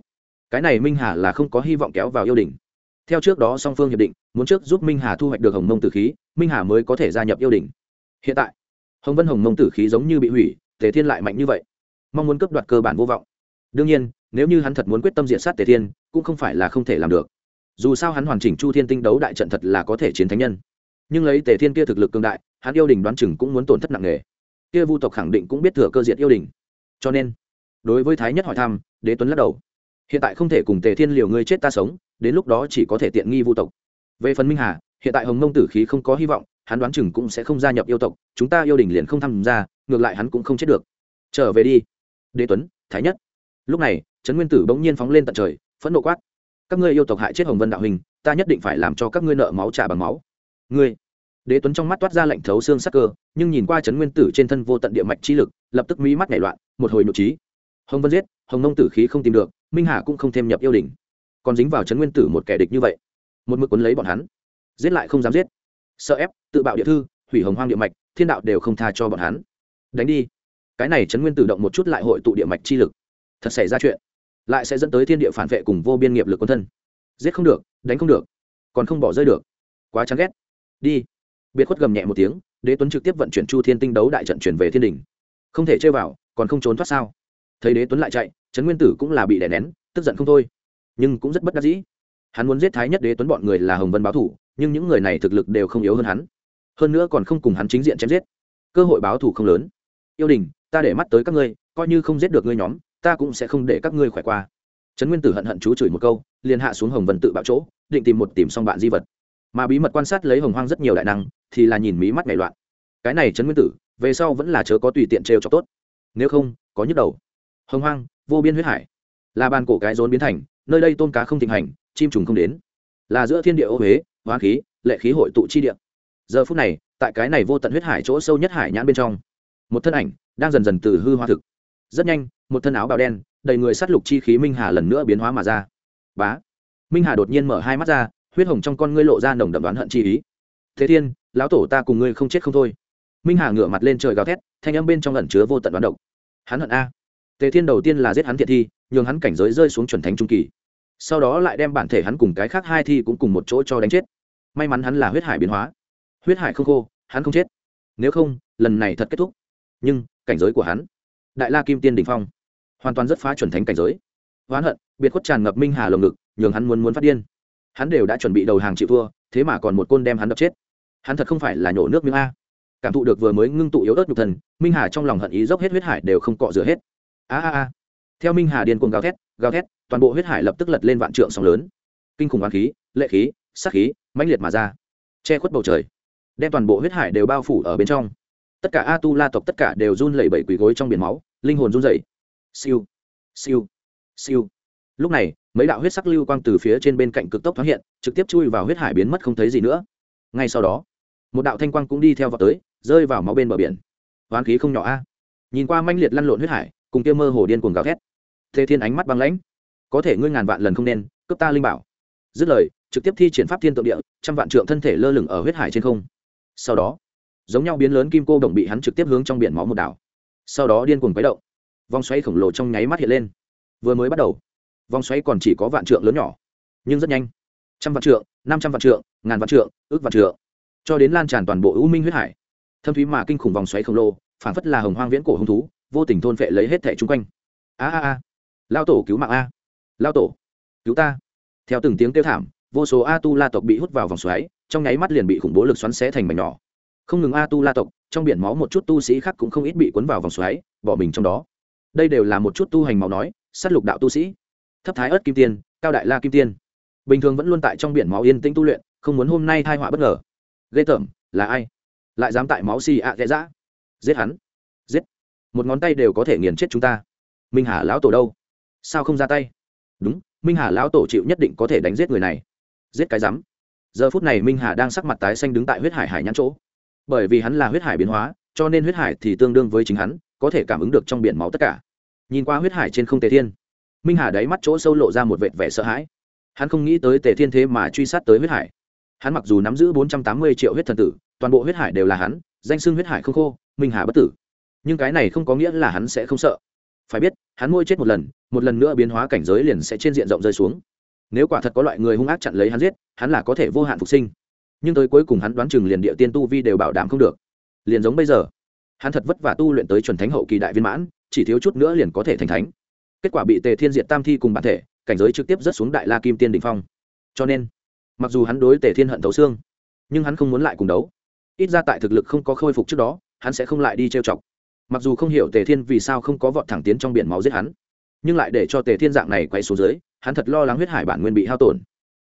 cái này minh hà là không có hy vọng kéo vào yêu đình theo trước đó song phương hiệp định, muốn trước giúp minh hà thu hoạch được hồng mông tử khí, minh hà mới có thể gia nhập yêu đình. Hiện tại, hồng vân hồng mông tử khí giống như bị hủy, tề thiên lại mạnh như vậy. Mong muốn cấp đoạt cơ bản vô vọng. Đương nhiên, nếu như hắn thật muốn quyết tâm diện sát tề thiên, cũng không phải là không thể làm được. Dù sao hắn hoàn chỉnh chu thiên tinh đấu đại trận thật là có thể chiến thánh nhân. Nhưng lấy tề thiên kia thực lực cương đại, hắn yêu đình đoán chừng cũng muốn tổn thất nặng nề. Kia vu tộc khẳng định cũng biết thừa cơ diện yêu đình. Cho nên, đối với thái nhất hỏi thăm, đế tuấn lắc đầu. Hiện tại không thể cùng tề thiên liều ngươi chết ta sống đến lúc đó chỉ có thể tiện nghi vu tộc. Về phần minh hà, hiện tại hồng mông tử khí không có hy vọng, hắn đoán chừng cũng sẽ không gia nhập yêu tộc, chúng ta yêu đình liền không tham gia, ngược lại hắn cũng không chết được. Trở về đi. Đế tuấn, thái nhất. Lúc này, trấn nguyên tử bỗng nhiên phóng lên tận trời, phẫn nộ quát. Các ngươi yêu tộc hại chết hồng vân đạo hình, ta nhất định phải làm cho các ngươi nợ máu trả bằng máu. Ngươi. Đế tuấn trong mắt toát ra lệnh thấu xương sắc cơ, nhưng nhìn qua trấn nguyên tử trên thân vô tận địa mạch chi lực, lập tức mí mắt nhảy loạn, một hồi nội trí hồng vân giết, hồng nông tử khí không tìm được, minh hà cũng không thêm nhập yêu đình còn dính vào trấn nguyên tử một kẻ địch như vậy. Một mực quấn lấy bọn hắn. Giết lại không dám giết. Sợ ép, tự bạo địa thư, hủy hồng hoang địa mạch, thiên đạo đều không tha cho bọn hắn. Đánh đi. Cái này trấn nguyên tử động một chút lại hội tụ địa mạch chi lực. Thật xảy ra chuyện. Lại sẽ dẫn tới thiên địa phản vệ cùng vô biên nghiệp lực quân thân. Giết không được, đánh không được. Còn không bỏ rơi được. Quá chán ghét. Đi. Biệt khuất gầm nhẹ một tiếng, đế tuấn trực tiếp vận chuyển chu thiên tinh đấu đại trận chuyển về thiên đình. Không thể chơi vào, còn không trốn thoát sao? Thấy đế tuấn lại chạy trấn nguyên tử cũng là bị đè nén, tức giận không thôi nhưng cũng rất bất đắc dĩ. Hắn muốn giết thái nhất đế tuấn bọn người là hồng vân báo thủ, nhưng những người này thực lực đều không yếu hơn hắn. Hơn nữa còn không cùng hắn chính diện chém giết. Cơ hội báo thủ không lớn. Yêu đình, ta để mắt tới các ngươi, coi như không giết được ngươi nhóm, ta cũng sẽ không để các ngươi khỏe qua. Trấn nguyên tử hận hận chú chửi một câu, liền hạ xuống hồng vân tự bạo chỗ, định tìm một tìm xong bạn di vật. Mà bí mật quan sát lấy hồng hoang rất nhiều đại năng, thì là nhìn mí mắt nhảy loạn. Cái này trấn nguyên tử, về sau vẫn là chớ có tùy tiện trêu cho tốt. Nếu không, có nhức đầu. Hồng hoang, vô biên huyết hải. Là bàn cổ cái rốn biến thành nơi đây tôm cá không thịnh hành, chim trùng không đến. Là giữa thiên địa ô huế hoa khí, lệ khí hội tụ chi địa. Giờ phút này, tại cái này vô tận huyết hải chỗ sâu nhất hải nhãn bên trong, một thân ảnh đang dần dần từ hư hoa thực. Rất nhanh, một thân áo bào đen, đầy người sát lục chi khí minh hà lần nữa biến hóa mà ra. Bá! Minh hà đột nhiên mở hai mắt ra, huyết hồng trong con ngươi lộ ra nồng đậm đoán hận chi ý. Thế thiên, lão tổ ta cùng ngươi không chết không thôi. Minh hà ngửa mặt lên trời gào thét, thanh âm bên trong ẩn chứa vô tận đoán độc. Hắn hận a. Tề thiên đầu tiên là giết hắn thiệt thi, nhường hắn cảnh giới rơi xuống chuẩn thánh trung kỳ sau đó lại đem bản thể hắn cùng cái khác hai thi cũng cùng một chỗ cho đánh chết. May mắn hắn là huyết hải biến hóa. Huyết hải không khô, hắn không chết. Nếu không, lần này thật kết thúc. Nhưng, cảnh giới của hắn, đại la kim tiên đình phong, hoàn toàn rất phá chuẩn thánh cảnh giới. Oán hận, biệt khuất tràn ngập minh hà lồng ngực, nhường hắn muốn muốn phát điên. Hắn đều đã chuẩn bị đầu hàng chịu thua, thế mà còn một côn đem hắn đập chết. Hắn thật không phải là nhổ nước miếng a. Cảm thụ được vừa mới ngưng tụ yếu ớt nhục thần, minh hà trong lòng hận ý dốc hết huyết hải đều không cọ rửa hết. A a a. Theo minh hà điên cuồng gào thét gào thét, toàn bộ huyết hải lập tức lật lên vạn trượng sóng lớn. Kinh khủng oán khí, lệ khí sắc khí, mãnh liệt mà ra. Che khuất bầu trời. Đem toàn bộ huyết hải đều bao phủ ở bên trong. Tất cả a tu la tộc tất cả đều run lẩy bẩy quỳ gối trong biển máu, linh hồn run rẩy. Siêu siêu siêu. Lúc này, mấy đạo huyết sắc lưu quang từ phía trên bên cạnh cực tốc thoáng hiện, trực tiếp chui vào huyết hải biến mất không thấy gì nữa. Ngay sau đó, một đạo thanh quang cũng đi theo vào tới, rơi vào máu bên bờ biển. Hoán khí không nhỏ a. Nhìn qua manh liệt lăn lộn huyết hải, cùng kia mơ hồ điên cuồng gào thét thế thiên ánh mắt băng lãnh. Có thể ngươi ngàn vạn lần không nên, cướp ta linh bảo. Dứt lời, trực tiếp thi triển pháp thiên tượng địa, trăm vạn trượng thân thể lơ lửng ở huyết hải trên không. Sau đó, giống nhau biến lớn kim cô đồng bị hắn trực tiếp hướng trong biển máu một đảo. Sau đó điên cuồng quấy động. Vòng xoáy khổng lồ trong nháy mắt hiện lên. Vừa mới bắt đầu, vòng xoáy còn chỉ có vạn trượng lớn nhỏ, nhưng rất nhanh. Trăm vạn trượng, năm trăm vạn trượng, ngàn vạn trượng, ước vạn trượng. Cho đến lan tràn toàn bộ u minh huyết hải. Thâm thúy mà kinh khủng vòng xoáy khổng lồ phản phất là hồng hoang viễn cổ hung thú, vô tình thôn vệ lấy hết thẻ chung quanh. A a a lao tổ cứu mạng a. Lao tổ, cứu ta. Theo từng tiếng kêu thảm, vô số a tu la tộc bị hút vào vòng xoáy, trong nháy mắt liền bị khủng bố lực xoắn xé thành mảnh nhỏ. Không ngừng a tu la tộc, trong biển máu một chút tu sĩ khác cũng không ít bị cuốn vào vòng xoáy, bỏ mình trong đó. Đây đều là một chút tu hành máu nói s á t lục đạo tu sĩ. Thấp thái ớt kim tiên, cao đại la kim tiên. Bình thường vẫn luôn tại trong biển máu yên tĩnh tu luyện, không muốn hôm nay thai họa bất ngờ. Ghê tởm, là ai? Lại dám tại máu xì ạ ghẽ dã. Giết hắn. Giết. Một ngón tay đều có thể nghiền chết chúng ta. Minh hà lão tổ đâu? Sao không ra tay? Đúng, minh hà lão tổ chịu nhất định có thể đánh giết người này. Giết cái rắm. Giờ phút này minh hà đang sắc mặt tái xanh đứng tại huyết hải hải nhãn chỗ. Bởi vì hắn là huyết hải biến hóa, cho nên huyết hải thì tương đương với chính hắn, có thể cảm ứng được trong biển máu tất cả. Nhìn qua huyết hải trên không tề thiên, minh hà đáy mắt chỗ sâu lộ ra một vệt vẻ sợ hãi. Hắn không nghĩ tới tề thiên thế mà truy sát tới huyết hải. Hắn mặc dù nắm giữ bốn trăm tám mươi triệu huyết thần tử, toàn bộ huyết hải đều là hắn, danh xưng huyết hải không khô, minh hà bất tử. Nhưng cái này không có nghĩa là hắn sẽ không sợ phải biết, hắn môi chết một lần một lần nữa biến hóa cảnh giới liền sẽ trên diện rộng rơi xuống. Nếu quả thật có loại người hung ác chặn lấy hắn giết, hắn là có thể vô hạn phục sinh. Nhưng tới cuối cùng hắn đoán chừng liền địa tiên tu vi đều bảo đảm không được. Liền giống bây giờ, hắn thật vất vả tu luyện tới chuẩn thánh hậu kỳ đại viên mãn, chỉ thiếu chút nữa liền có thể thành thánh. Kết quả bị tề thiên diệt tam thi cùng bản thể, cảnh giới trực tiếp rớt xuống đại la kim tiên đình phong. Cho nên, mặc dù hắn đối tề thiên hận thấu xương, nhưng hắn không muốn lại cùng đấu. Ít ra tại thực lực không có khôi phục trước đó, hắn sẽ không lại đi trêu chọc mặc dù không hiểu tề thiên vì sao không có vọt thẳng tiến trong biển máu giết hắn, nhưng lại để cho tề thiên dạng này quay xuống dưới, hắn thật lo lắng huyết hải bản nguyên bị hao tổn.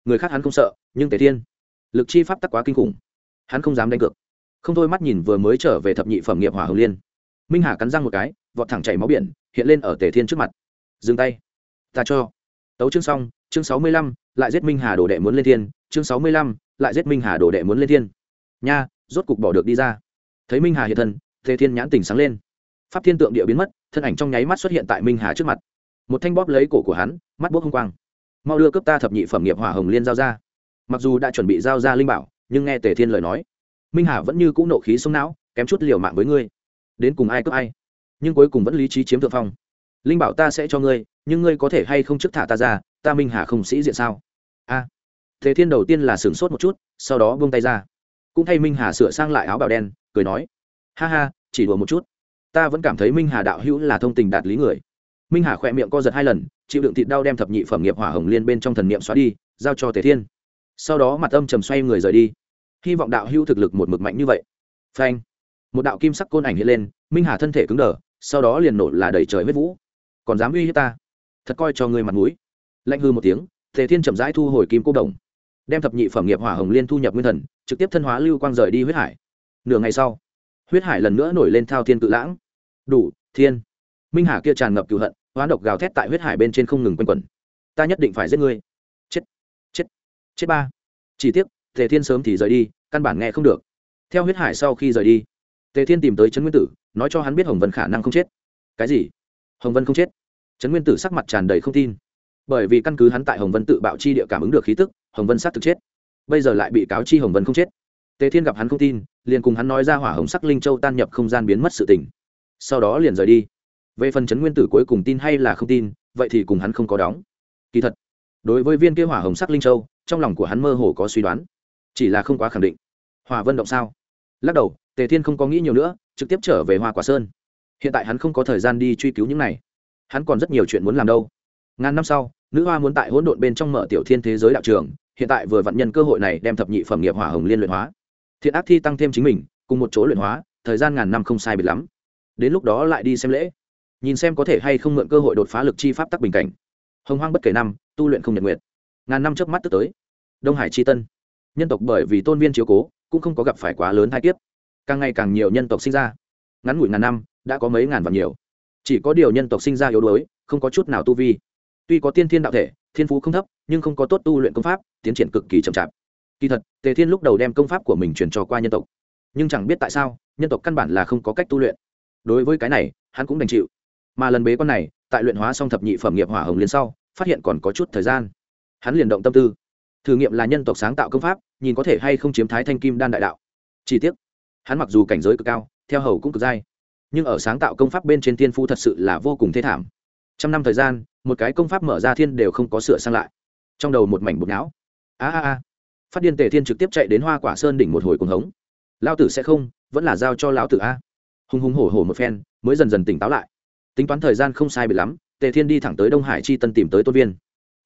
Người khác hắn không sợ, nhưng tề thiên, lực chi pháp tắc quá kinh khủng, hắn không dám đánh cược. Không thôi mắt nhìn vừa mới trở về thập nhị phẩm nghiệp hỏa hồng liên. Minh hà cắn răng một cái, vọt thẳng chảy máu biển, hiện lên ở tề thiên trước mặt. Dừng tay. Ta cho. Tấu chương xong, chương sáu mươi lăm, lại giết minh hà đồ đệ muốn lên thiên. Chương sáu mươi lăm, lại giết minh hà đồ đệ muốn lên thiên. Nha, rốt cục bỏ được đi ra. Thấy minh hà hiện thân, tề thiên nhãn tình sáng lên pháp thiên tượng địa biến mất thân ảnh trong nháy mắt xuất hiện tại minh hà trước mặt. Một thanh bóp lấy cổ của hắn mắt bốc hung quang. Mau đưa cấp ta thập nhị phẩm nghiệp hỏa hồng liên giao ra. Mặc dù đã chuẩn bị giao ra linh bảo nhưng nghe tề thiên lời nói minh hà vẫn như c ũ nộ khí sông não kém chút liều mạng với ngươi. Đến cùng ai cướp ai? Nhưng cuối cùng vẫn lý trí chiếm thượng phong. Linh bảo ta sẽ cho ngươi nhưng ngươi có thể hay không trước thả ta ra ta minh hà không sĩ diện sao? A. À, tề thiên đầu tiên là sửng sốt một chút sau đó buông tay ra. Cũng thay minh hà sửa sang lại áo bào đen cười nói ha ha chỉ đùa một chút ta vẫn cảm thấy minh hà đạo hữu là thông tình đạt lý người. Minh hà khỏe miệng co giật hai lần, chịu đựng thịt đau đem thập nhị phẩm nghiệp hỏa hồng liên bên trong thần niệm xóa đi, giao cho tề thiên. Sau đó mặt âm trầm xoay người rời đi. Hy vọng đạo hữu thực lực một mực mạnh như vậy. Phanh. Một đạo kim sắc côn ảnh hiện lên, minh hà thân thể cứng đờ, sau đó liền nổ là đầy trời huyết vũ. Còn dám uy hiếp ta? Thật coi cho ngươi mặt mũi. Lạnh hư một tiếng, tề thiên chậm rãi thu hồi kim cô đồng. Đem thập nhị phẩm nghiệp hỏa hồng liên thu nhập nguyên thần, trực tiếp thân hóa lưu quang rời đi huyết hải. Nửa ngày sau huyết hải lần nữa nổi lên thao thiên cự lãng. Đủ, thiên. Minh hà kia tràn ngập cựu hận hoán độc gào thét tại huyết hải bên trên không ngừng quanh quẩn. Ta nhất định phải giết ngươi. Chết chết chết ba. Chỉ tiếc, tề thiên sớm thì rời đi, căn bản nghe không được. Theo huyết hải sau khi rời đi, tề thiên tìm tới trấn nguyên tử, nói cho hắn biết hồng vân khả năng không chết. Cái gì? Hồng vân không chết? Trấn nguyên tử sắc mặt tràn đầy không tin. Bởi vì căn cứ hắn tại hồng vân tự bạo chi địa cảm ứng được khí tức, hồng vân xác thực chết. Bây giờ lại bị cáo chi hồng vân không chết tề thiên gặp hắn không tin, liền cùng hắn nói ra hỏa hồng sắc linh châu tan nhập không gian biến mất sự tình. Sau đó liền rời đi. Về phần chấn nguyên tử cuối cùng tin hay là không tin, vậy thì cùng hắn không có đóng. Kỳ thật, đối với viên kia hỏa hồng sắc linh châu, trong lòng của hắn mơ hồ có suy đoán. Chỉ là không quá khẳng định. Hỏa vân động sao? Lắc đầu, tề thiên không có nghĩ nhiều nữa, trực tiếp trở về hoa quả sơn. Hiện tại hắn không có thời gian đi truy cứu những này. Hắn còn rất nhiều chuyện muốn làm đâu. Ngàn năm sau, nữ hoa muốn tại hỗn độn bên trong mở tiểu thiên thế giới đạo trường, hiện tại vừa vận nhân cơ hội này đem thập nhị phẩm nghiệp hỏa hồng liên luyện hóa thiện ác thi tăng thêm chính mình, cùng một chỗ luyện hóa, thời gian ngàn năm không sai biệt lắm. Đến lúc đó lại đi xem lễ. Nhìn xem có thể hay không mượn cơ hội đột phá lực chi pháp tắc bình cảnh. Hồng hoang bất kể năm, tu luyện không nhật nguyện ngàn năm trước mắt tức tới. Đông hải c tân. Nhân tộc bởi vì tôn viên chiếu cố, cũng không có gặp phải quá lớn hai kiếp. Càng ngày càng nhiều nhân tộc sinh ra. Ngắn ngủi ngàn năm, đã có mấy ngàn và nhiều. Chỉ có điều nhân tộc sinh ra yếu đuối, không có chút nào tu vi. Tuy có tiên thiên đạo thể, thiên phú không thấp, nhưng không có tốt tu luyện công pháp, tiến triển cực kỳ chậm chạp kỳ thật, tề thiên lúc đầu đem công pháp của mình truyền cho qua nhân tộc. Nhưng chẳng biết tại sao, nhân tộc căn bản là không có cách tu luyện. Đối với cái này, hắn cũng đành chịu. Mà lần bế con này, tại luyện hóa xong thập nhị phẩm nghiệp hỏa hồng liên sau, phát hiện còn có chút thời gian. Hắn liền động tâm tư. Thử nghiệm là nhân tộc sáng tạo công pháp, nhìn có thể hay không chiếm thái thanh kim đan đại đạo. Chi tiết hắn mặc dù cảnh giới cực cao, theo hầu cũng cực dai, nhưng ở sáng tạo công pháp bên trên thiên phu thật sự là vô cùng thế thảm. Trăm năm thời gian, một cái công pháp mở ra thiên đều không có sửa sang lại. Trong đầu một mảnh bột não. A a a phát điên tề thiên trực tiếp chạy đến hoa quả sơn đỉnh một hồi cuồng hống. Lao tử sẽ không, vẫn là giao cho lão tử a. Hùng hùng hổ hổ một phen, mới dần dần tỉnh táo lại. Tính toán thời gian không sai biệt lắm, tề thiên đi thẳng tới đông hải chi tân tìm tới tôn viên.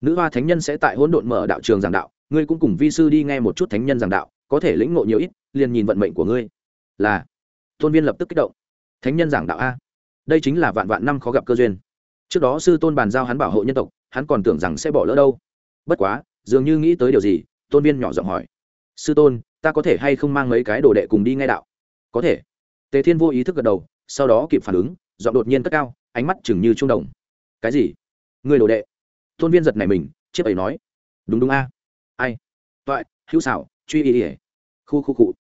Nữ hoa thánh nhân sẽ tại hỗn độn mở đạo trường giảng đạo, ngươi cũng cùng vi sư đi nghe một chút thánh nhân giảng đạo, có thể lĩnh ngộ nhiều ít, liền nhìn vận mệnh của ngươi. Là. Tôn viên lập tức kích động. Thánh nhân giảng đạo a. Đây chính là vạn vạn năm khó gặp cơ duyên. Trước đó sư tôn bàn giao hắn bảo hộ nhân tộc, hắn còn tưởng rằng sẽ bỏ lỡ đâu. Bất quá, dường như nghĩ tới điều gì tôn viên nhỏ giọng hỏi. Sư tôn, ta có thể hay không mang mấy cái đồ đệ cùng đi ngay đạo? Có thể. Tề thiên vô ý thức gật đầu, sau đó kịp phản ứng, giọng đột nhiên cất cao, ánh mắt chừng như trung đồng. Cái gì? Người đồ đệ. Tôn viên giật này mình, chiếc ấy nói. Đúng đúng a. Ai? Toại, hữu xảo, truy ý ỉa khu khu cụ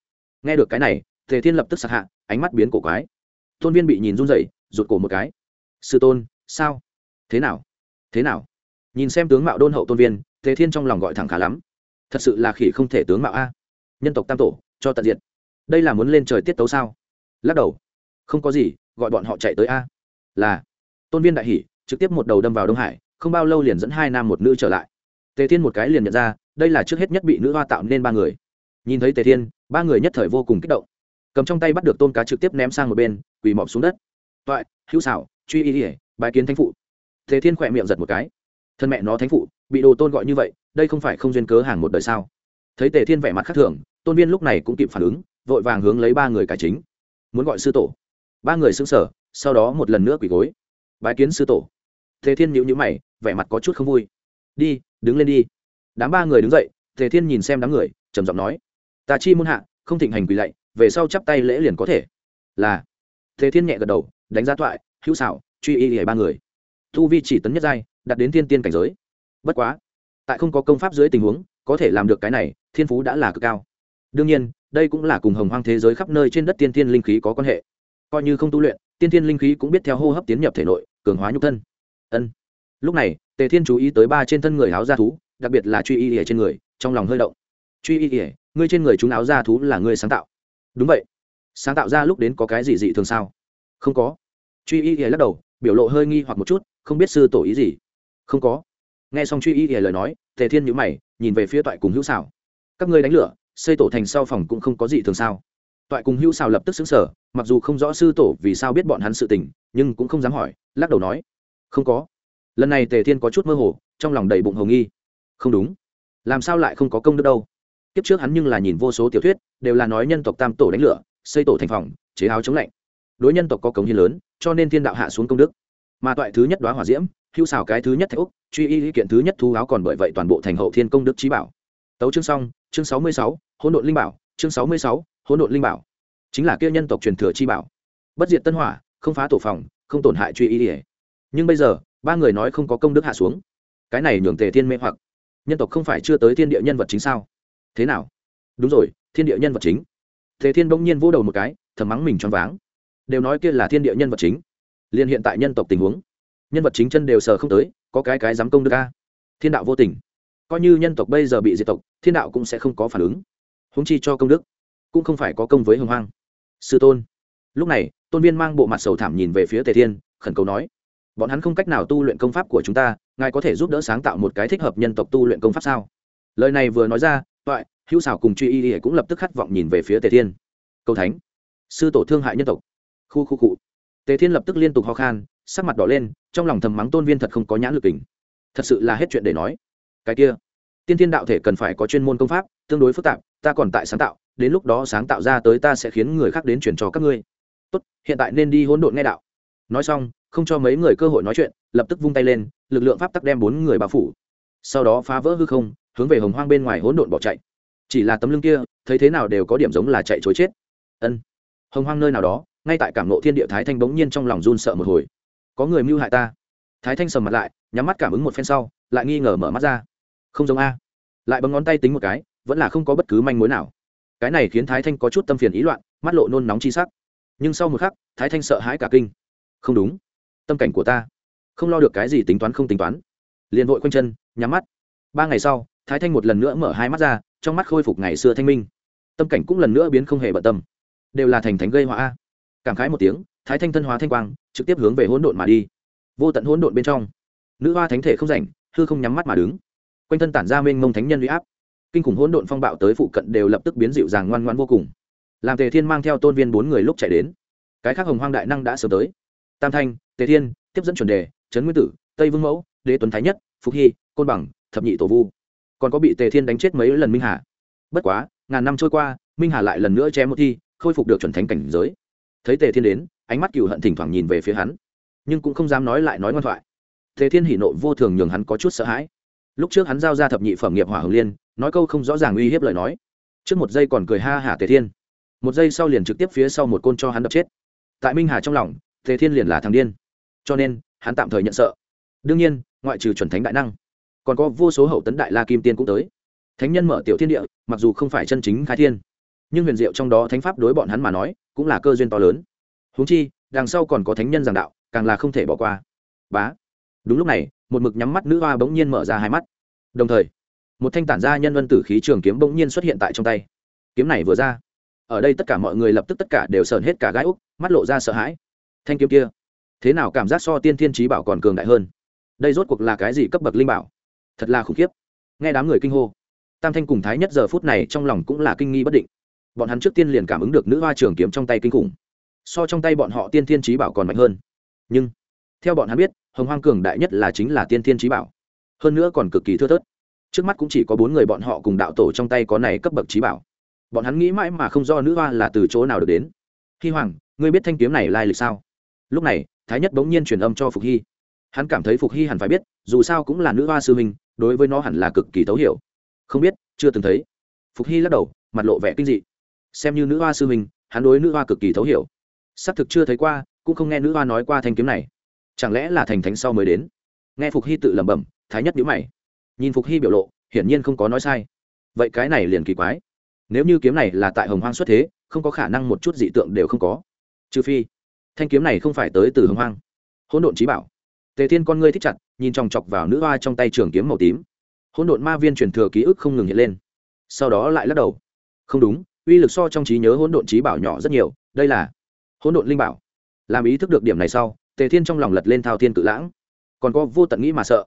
nghe được cái này, tề thiên lập tức sạc hạ, ánh mắt biến cổ quái. Tôn viên bị nhìn run rẩy, rụt cổ một cái. Sư tôn, sao? Thế nào? Thế nào? Nhìn xem tướng mạo đôn hậu tôn viên, tề thiên trong lòng gọi thẳng khá lắm thật sự là khỉ không thể tướng mạo a. Nhân tộc tam tổ, cho tận diện đây là muốn lên trời tiết tấu sao? Lắc đầu. Không có gì, gọi bọn họ chạy tới a. Là. Tôn viên đại hỷ trực tiếp một đầu đâm vào đông hải, không bao lâu liền dẫn hai nam một nữ trở lại. Tề thiên một cái liền nhận ra, đây là trước hết nhất bị nữ hoa tạo nên ba người. Nhìn thấy tề thiên, ba người nhất thời vô cùng kích động. Cầm trong tay bắt được tôn cá trực tiếp ném sang một bên, quỳ mọp xuống đất. Toại, hữu xảo, truy y ỉa bài kiến thánh phụ. Tề thiên khỏe miệng giật một cái thân mẹ nó thánh phụ, bị đồ tôn gọi như vậy, đây không phải không duyên cớ hàng một đời sao? Thấy tề thiên vẻ mặt khác thường, tôn viên lúc này cũng kịp phản ứng, vội vàng hướng lấy ba người cải chính. Muốn gọi sư tổ. Ba người xứng sở sau đó một lần nữa quỳ gối. Bái kiến sư tổ. Tề thiên nhịu nhữ mày, vẻ mặt có chút không vui. Đi, đứng lên đi. Đám ba người đứng dậy, tề thiên nhìn xem đám người, trầm giọng nói. Ta chi môn hạ, không thịnh hành quỳ lạy, về sau chắp tay lễ liền có thể. Là. Tề thiên nhẹ gật đầu, đánh giá thoại, hữu xảo, truy y hề ba người. Thu vi chỉ tấn nhất giai đạt đến thiên tiên cảnh giới. Bất quá, tại không có công pháp dưới tình huống, có thể làm được cái này, thiên phú đã là cực cao. Đương nhiên, đây cũng là cùng hồng hoang thế giới khắp nơi trên đất tiên tiên linh khí có quan hệ. Coi như không tu luyện, tiên tiên linh khí cũng biết theo hô hấp tiến nhập thể nội, cường hóa nhục thân. Ân. Lúc này, tề thiên chú ý tới ba trên thân người áo da thú, đặc biệt là truy y ỉa trên người, trong lòng hơi động. Truy y ỉa ngươi trên người chúng áo da thú là ngươi sáng tạo. Đúng vậy. Sáng tạo ra lúc đến có cái gì dị thường sao? Không có. Truy y ỉa lắc đầu, biểu lộ hơi nghi hoặc một chút, không biết sư tổ ý gì không có. Nghe xong truy y ỉa lời nói, tề thiên nhữ mày, nhìn về phía toại cùng hữu xảo các ngươi đánh lửa, xây tổ thành sau phòng cũng không có gì thường sao? Toại cùng hữu xảo lập tức xứng sở mặc dù không rõ sư tổ vì sao biết bọn hắn sự tình, nhưng cũng không dám hỏi, lắc đầu nói, không có. Lần này tề thiên có chút mơ hồ, trong lòng đầy bụng hồng nghi. Không đúng. Làm sao lại không có công đức đâu? Kiếp trước hắn nhưng là nhìn vô số tiểu thuyết, đều là nói nhân tộc tam tổ đánh lửa, xây tổ thành phòng, chế áo chống lạnh. Đối nhân tộc có cống hiến lớn, cho nên thiên đạo hạ xuống công đức. Mà toại thứ nhất đoá hỏa diễm hưu xảo cái thứ nhất thạch úc, truy y ý kiện thứ nhất thu áo còn bởi vậy toàn bộ thành hậu thiên công đức trí bảo. Tấu chương xong, chương sáu mươi sáu, hỗn độn linh bảo, chương sáu mươi sáu, hỗn độn linh bảo. Chính là kia nhân tộc truyền thừa chi bảo. Bất diệt tân hỏa, không phá tổ phòng, không tổn hại truy y ỉa nhưng bây giờ, ba người nói không có công đức hạ xuống. Cái này nhường tề thiên mê hoặc. Nhân tộc không phải chưa tới thiên địa nhân vật chính sao? Thế nào? Đúng rồi, thiên địa nhân vật chính. Tề thiên bỗng nhiên vỗ đầu một cái, thầm mắng mình choáng váng. Đều nói kia là thiên địa nhân vật chính. Liên hiện tại nhân tộc tình huống nhân vật chính chân đều sờ không tới, có cái cái dám công đức a. Thiên đạo vô tình. Coi như nhân tộc bây giờ bị diệt tộc, thiên đạo cũng sẽ không có phản ứng. Húng chi cho công đức, cũng không phải có công với hồng hoang. Sư tôn. Lúc này, tôn viên mang bộ mặt sầu thảm nhìn về phía tề thiên, khẩn cầu nói, bọn hắn không cách nào tu luyện công pháp của chúng ta, ngài có thể giúp đỡ sáng tạo một cái thích hợp nhân tộc tu luyện công pháp sao? Lời này vừa nói ra, toại, hữu xảo cùng truy y y cũng lập tức khát vọng nhìn về phía tề thiên. Cầu thánh, sư tổ thương hại nhân tộc. Khu khu cụ tề thiên lập tức liên tục ho khan sắc mặt đỏ lên, trong lòng thầm mắng tôn viên thật không có nhãn lực tình thật sự là hết chuyện để nói. Cái kia, tiên thiên đạo thể cần phải có chuyên môn công pháp, tương đối phức tạp, ta còn tại sáng tạo, đến lúc đó sáng tạo ra tới ta sẽ khiến người khác đến chuyển cho các ngươi. Tốt, hiện tại nên đi hỗn độn nghe đạo. Nói xong, không cho mấy người cơ hội nói chuyện, lập tức vung tay lên, lực lượng pháp tắc đem bốn người bao phủ. Sau đó phá vỡ hư không, hướng về hồng hoang bên ngoài hỗn độn bỏ chạy. Chỉ là tấm lưng kia, thấy thế nào đều có điểm giống là chạy chối chết. Ân. Hồng hoang nơi nào đó, ngay tại cảm nộ thiên địa thái thanh bỗng nhiên trong lòng run sợ một hồi có người mưu hại ta. Thái thanh sầm mặt lại, nhắm mắt cảm ứng một phen sau, lại nghi ngờ mở mắt ra. Không giống a. Lại bấm ngón tay tính một cái, vẫn là không có bất cứ manh mối nào. Cái này khiến thái thanh có chút tâm phiền ý loạn, mắt lộ nôn nóng chi sắc. Nhưng sau một khắc, thái thanh sợ hãi cả kinh. Không đúng. Tâm cảnh của ta. Không lo được cái gì tính toán không tính toán. Liền vội quanh chân, nhắm mắt. Ba ngày sau, thái thanh một lần nữa mở hai mắt ra, trong mắt khôi phục ngày xưa thanh minh. Tâm cảnh cũng lần nữa biến không hề bận tâm. Đều là thành thánh gây họa cảm khái một tiếng thái thanh thân hóa thanh quang, trực tiếp hướng về hỗn độn mà đi. Vô tận hỗn độn bên trong, nữ hoa thánh thể không rảnh, hư không nhắm mắt mà đứng. Quanh thân tản ra mênh mông thánh nhân uy áp. Kinh khủng hỗn độn phong bạo tới phụ cận đều lập tức biến dịu dàng ngoan ngoan vô cùng. Làm tề thiên mang theo tôn viên bốn người lúc chạy đến. Cái khác hồng hoang đại năng đã sớm tới. Tam thanh, tề thiên, tiếp dẫn chuẩn đề, trấn nguyên tử, tây vương mẫu, đế tuấn thái nhất phúc hy, côn bằng, thập nhị tổ vu. Còn có bị tề thiên đánh chết mấy lần minh hà. Bất quá, ngàn năm trôi qua, minh hà lại lần nữa chém một thi, khôi phục được chuẩn thánh cảnh giới. Thấy tề thiên đến ánh mắt cừu hận thỉnh thoảng nhìn về phía hắn, nhưng cũng không dám nói lại nói ngoan thoại. Thế thiên hỉ nộ vô thường nhường hắn có chút sợ hãi. Lúc trước hắn giao ra thập nhị phẩm nghiệp hỏa hồng liên, nói câu không rõ ràng uy hiếp lời nói. Trước một giây còn cười ha hả tề thiên. Một giây sau liền trực tiếp phía sau một côn cho hắn đập chết. Tại minh hà trong lòng, tề thiên liền là thằng điên. Cho nên, hắn tạm thời nhận sợ. Đương nhiên, ngoại trừ chuẩn thánh đại năng, còn có vô số hậu tấn đại la kim tiên cũng tới. Thánh nhân mở tiểu thiên địa, mặc dù không phải chân chính khai thiên, nhưng huyền diệu trong đó thánh pháp đối bọn hắn mà nói, cũng là cơ duyên to lớn huống chi, đằng sau còn có thánh nhân giảng đạo, càng là không thể bỏ qua. Bá. Đúng lúc này, một mực nhắm mắt nữ hoa bỗng nhiên mở ra hai mắt. Đồng thời, một thanh tản gia nhân vân tử khí trường kiếm bỗng nhiên xuất hiện tại trong tay. Kiếm này vừa ra, ở đây tất cả mọi người lập tức tất cả đều sờn hết cả gái úc, mắt lộ ra sợ hãi. Thanh kiếm kia, thế nào cảm giác so tiên thiên trí bảo còn cường đại hơn? Đây rốt cuộc là cái gì cấp bậc linh bảo? Thật là khủng khiếp. Nghe đám người kinh hô, tam thanh cùng thái nhất giờ phút này trong lòng cũng là kinh nghi bất định. Bọn hắn trước tiên liền cảm ứng được nữ hoa trường kiếm trong tay kinh khủng so trong tay bọn họ tiên thiên trí bảo còn mạnh hơn. Nhưng, theo bọn hắn biết, hồng hoang cường đại nhất là chính là tiên thiên trí bảo. Hơn nữa còn cực kỳ thưa thớt. Trước mắt cũng chỉ có bốn người bọn họ cùng đạo tổ trong tay có này cấp bậc trí bảo. Bọn hắn nghĩ mãi mà không do nữ hoa là từ chỗ nào được đến. Hy hoàng, ngươi biết thanh kiếm này lai lịch sao? Lúc này, thái nhất bỗng nhiên truyền âm cho phục hy. Hắn cảm thấy phục hy hẳn phải biết, dù sao cũng là nữ hoa sư huynh, đối với nó hẳn là cực kỳ thấu hiểu. Không biết, chưa từng thấy. Phục hy lắc đầu, mặt lộ vẻ kinh dị. Xem như nữ hoa sư huynh, hắn đối nữ hoa cực kỳ thấu hiểu xác thực chưa thấy qua, cũng không nghe nữ hoa nói qua thanh kiếm này. Chẳng lẽ là thành thánh sau mới đến? Nghe phục hy tự lẩm bẩm, thái nhất nhữ mày. Nhìn phục hy biểu lộ, hiển nhiên không có nói sai. Vậy cái này liền kỳ quái. Nếu như kiếm này là tại hồng hoang xuất thế, không có khả năng một chút dị tượng đều không có. Trừ phi, thanh kiếm này không phải tới từ hồng hoang. Hỗn độn trí bảo. Tề thiên con ngươi thích chặt, nhìn chòng chọc vào nữ hoa trong tay trường kiếm màu tím. Hỗn độn ma viên truyền thừa ký ức không ngừng hiện lên. Sau đó lại lắc đầu. Không đúng, uy lực so trong trí nhớ hỗn độn trí bảo nhỏ rất nhiều, đây là hỗn độn linh bảo. Làm ý thức được điểm này sau, tề thiên trong lòng lật lên thao thiên cự lãng. Còn có vô tận nghĩ mà sợ.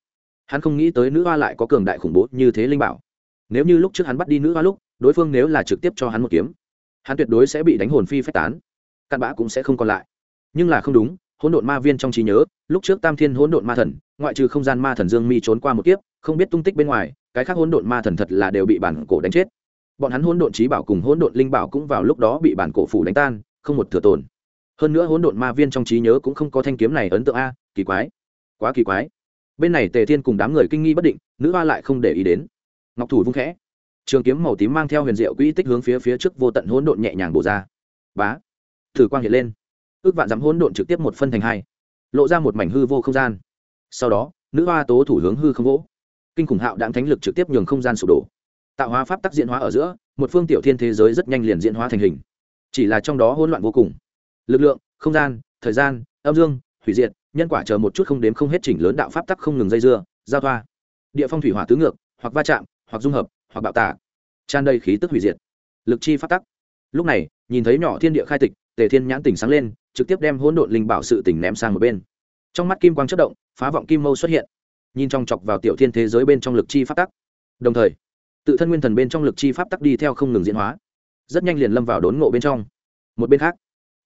Hắn không nghĩ tới nữ hoa lại có cường đại khủng bố như thế linh bảo. Nếu như lúc trước hắn bắt đi nữ hoa lúc, đối phương nếu là trực tiếp cho hắn một kiếm, hắn tuyệt đối sẽ bị đánh hồn phi phách tán. Cặn bã cũng sẽ không còn lại. Nhưng là không đúng, hỗn độn ma viên trong trí nhớ, lúc trước tam thiên hỗn độn ma thần, ngoại trừ không gian ma thần dương mi trốn qua một kiếp, không biết tung tích bên ngoài, cái khác hỗn độn ma thần thật là đều bị bản cổ đánh chết. Bọn hắn hỗn độn trí bảo cùng hỗn độn linh bảo cũng vào lúc đó bị bản cổ phủ đánh tan, không một thừa tồn hơn nữa hỗn độn ma viên trong trí nhớ cũng không có thanh kiếm này ấn tượng a, kỳ quái. Quá kỳ quái. Bên này tề thiên cùng đám người kinh nghi bất định, nữ hoa lại không để ý đến. Ngọc thủ vung khẽ. Trường kiếm màu tím mang theo huyền diệu quỹ tích hướng phía phía trước vô tận hỗn độn nhẹ nhàng bổ ra. Bá. Thử quang hiện lên. Ước vạn dám hỗn độn trực tiếp một phân thành hai. Lộ ra một mảnh hư vô không gian. Sau đó, nữ hoa tố thủ hướng hư không vỗ kinh khủng hạo đạn thánh lực trực tiếp nhường không gian sụp đổ. Tạo hóa pháp tắc diễn hóa ở giữa, một phương tiểu thiên thế giới rất nhanh liền diễn hóa thành hình. Chỉ là trong đó hỗn loạn vô cùng lực lượng, không gian, thời gian, âm dương, hủy diệt, nhân quả chờ một chút không đếm không hết chỉnh lớn đạo pháp tắc không ngừng dây dưa, giao thoa. Địa phong thủy hỏa tứ ngược, hoặc va chạm, hoặc dung hợp, hoặc bạo tả tràn đầy khí tức hủy diệt. Lực chi pháp tắc. Lúc này, nhìn thấy nhỏ thiên địa khai tịch, tề thiên nhãn tỉnh sáng lên, trực tiếp đem hỗn độn linh bảo sự tỉnh ném sang một bên. Trong mắt kim quang chất động, phá vọng kim mâu xuất hiện. Nhìn trong chọc vào tiểu thiên thế giới bên trong lực chi pháp tắc. Đồng thời, tự thân nguyên thần bên trong lực chi pháp tắc đi theo không ngừng diễn hóa. Rất nhanh liền lâm vào đốn ngộ bên trong. Một bên khác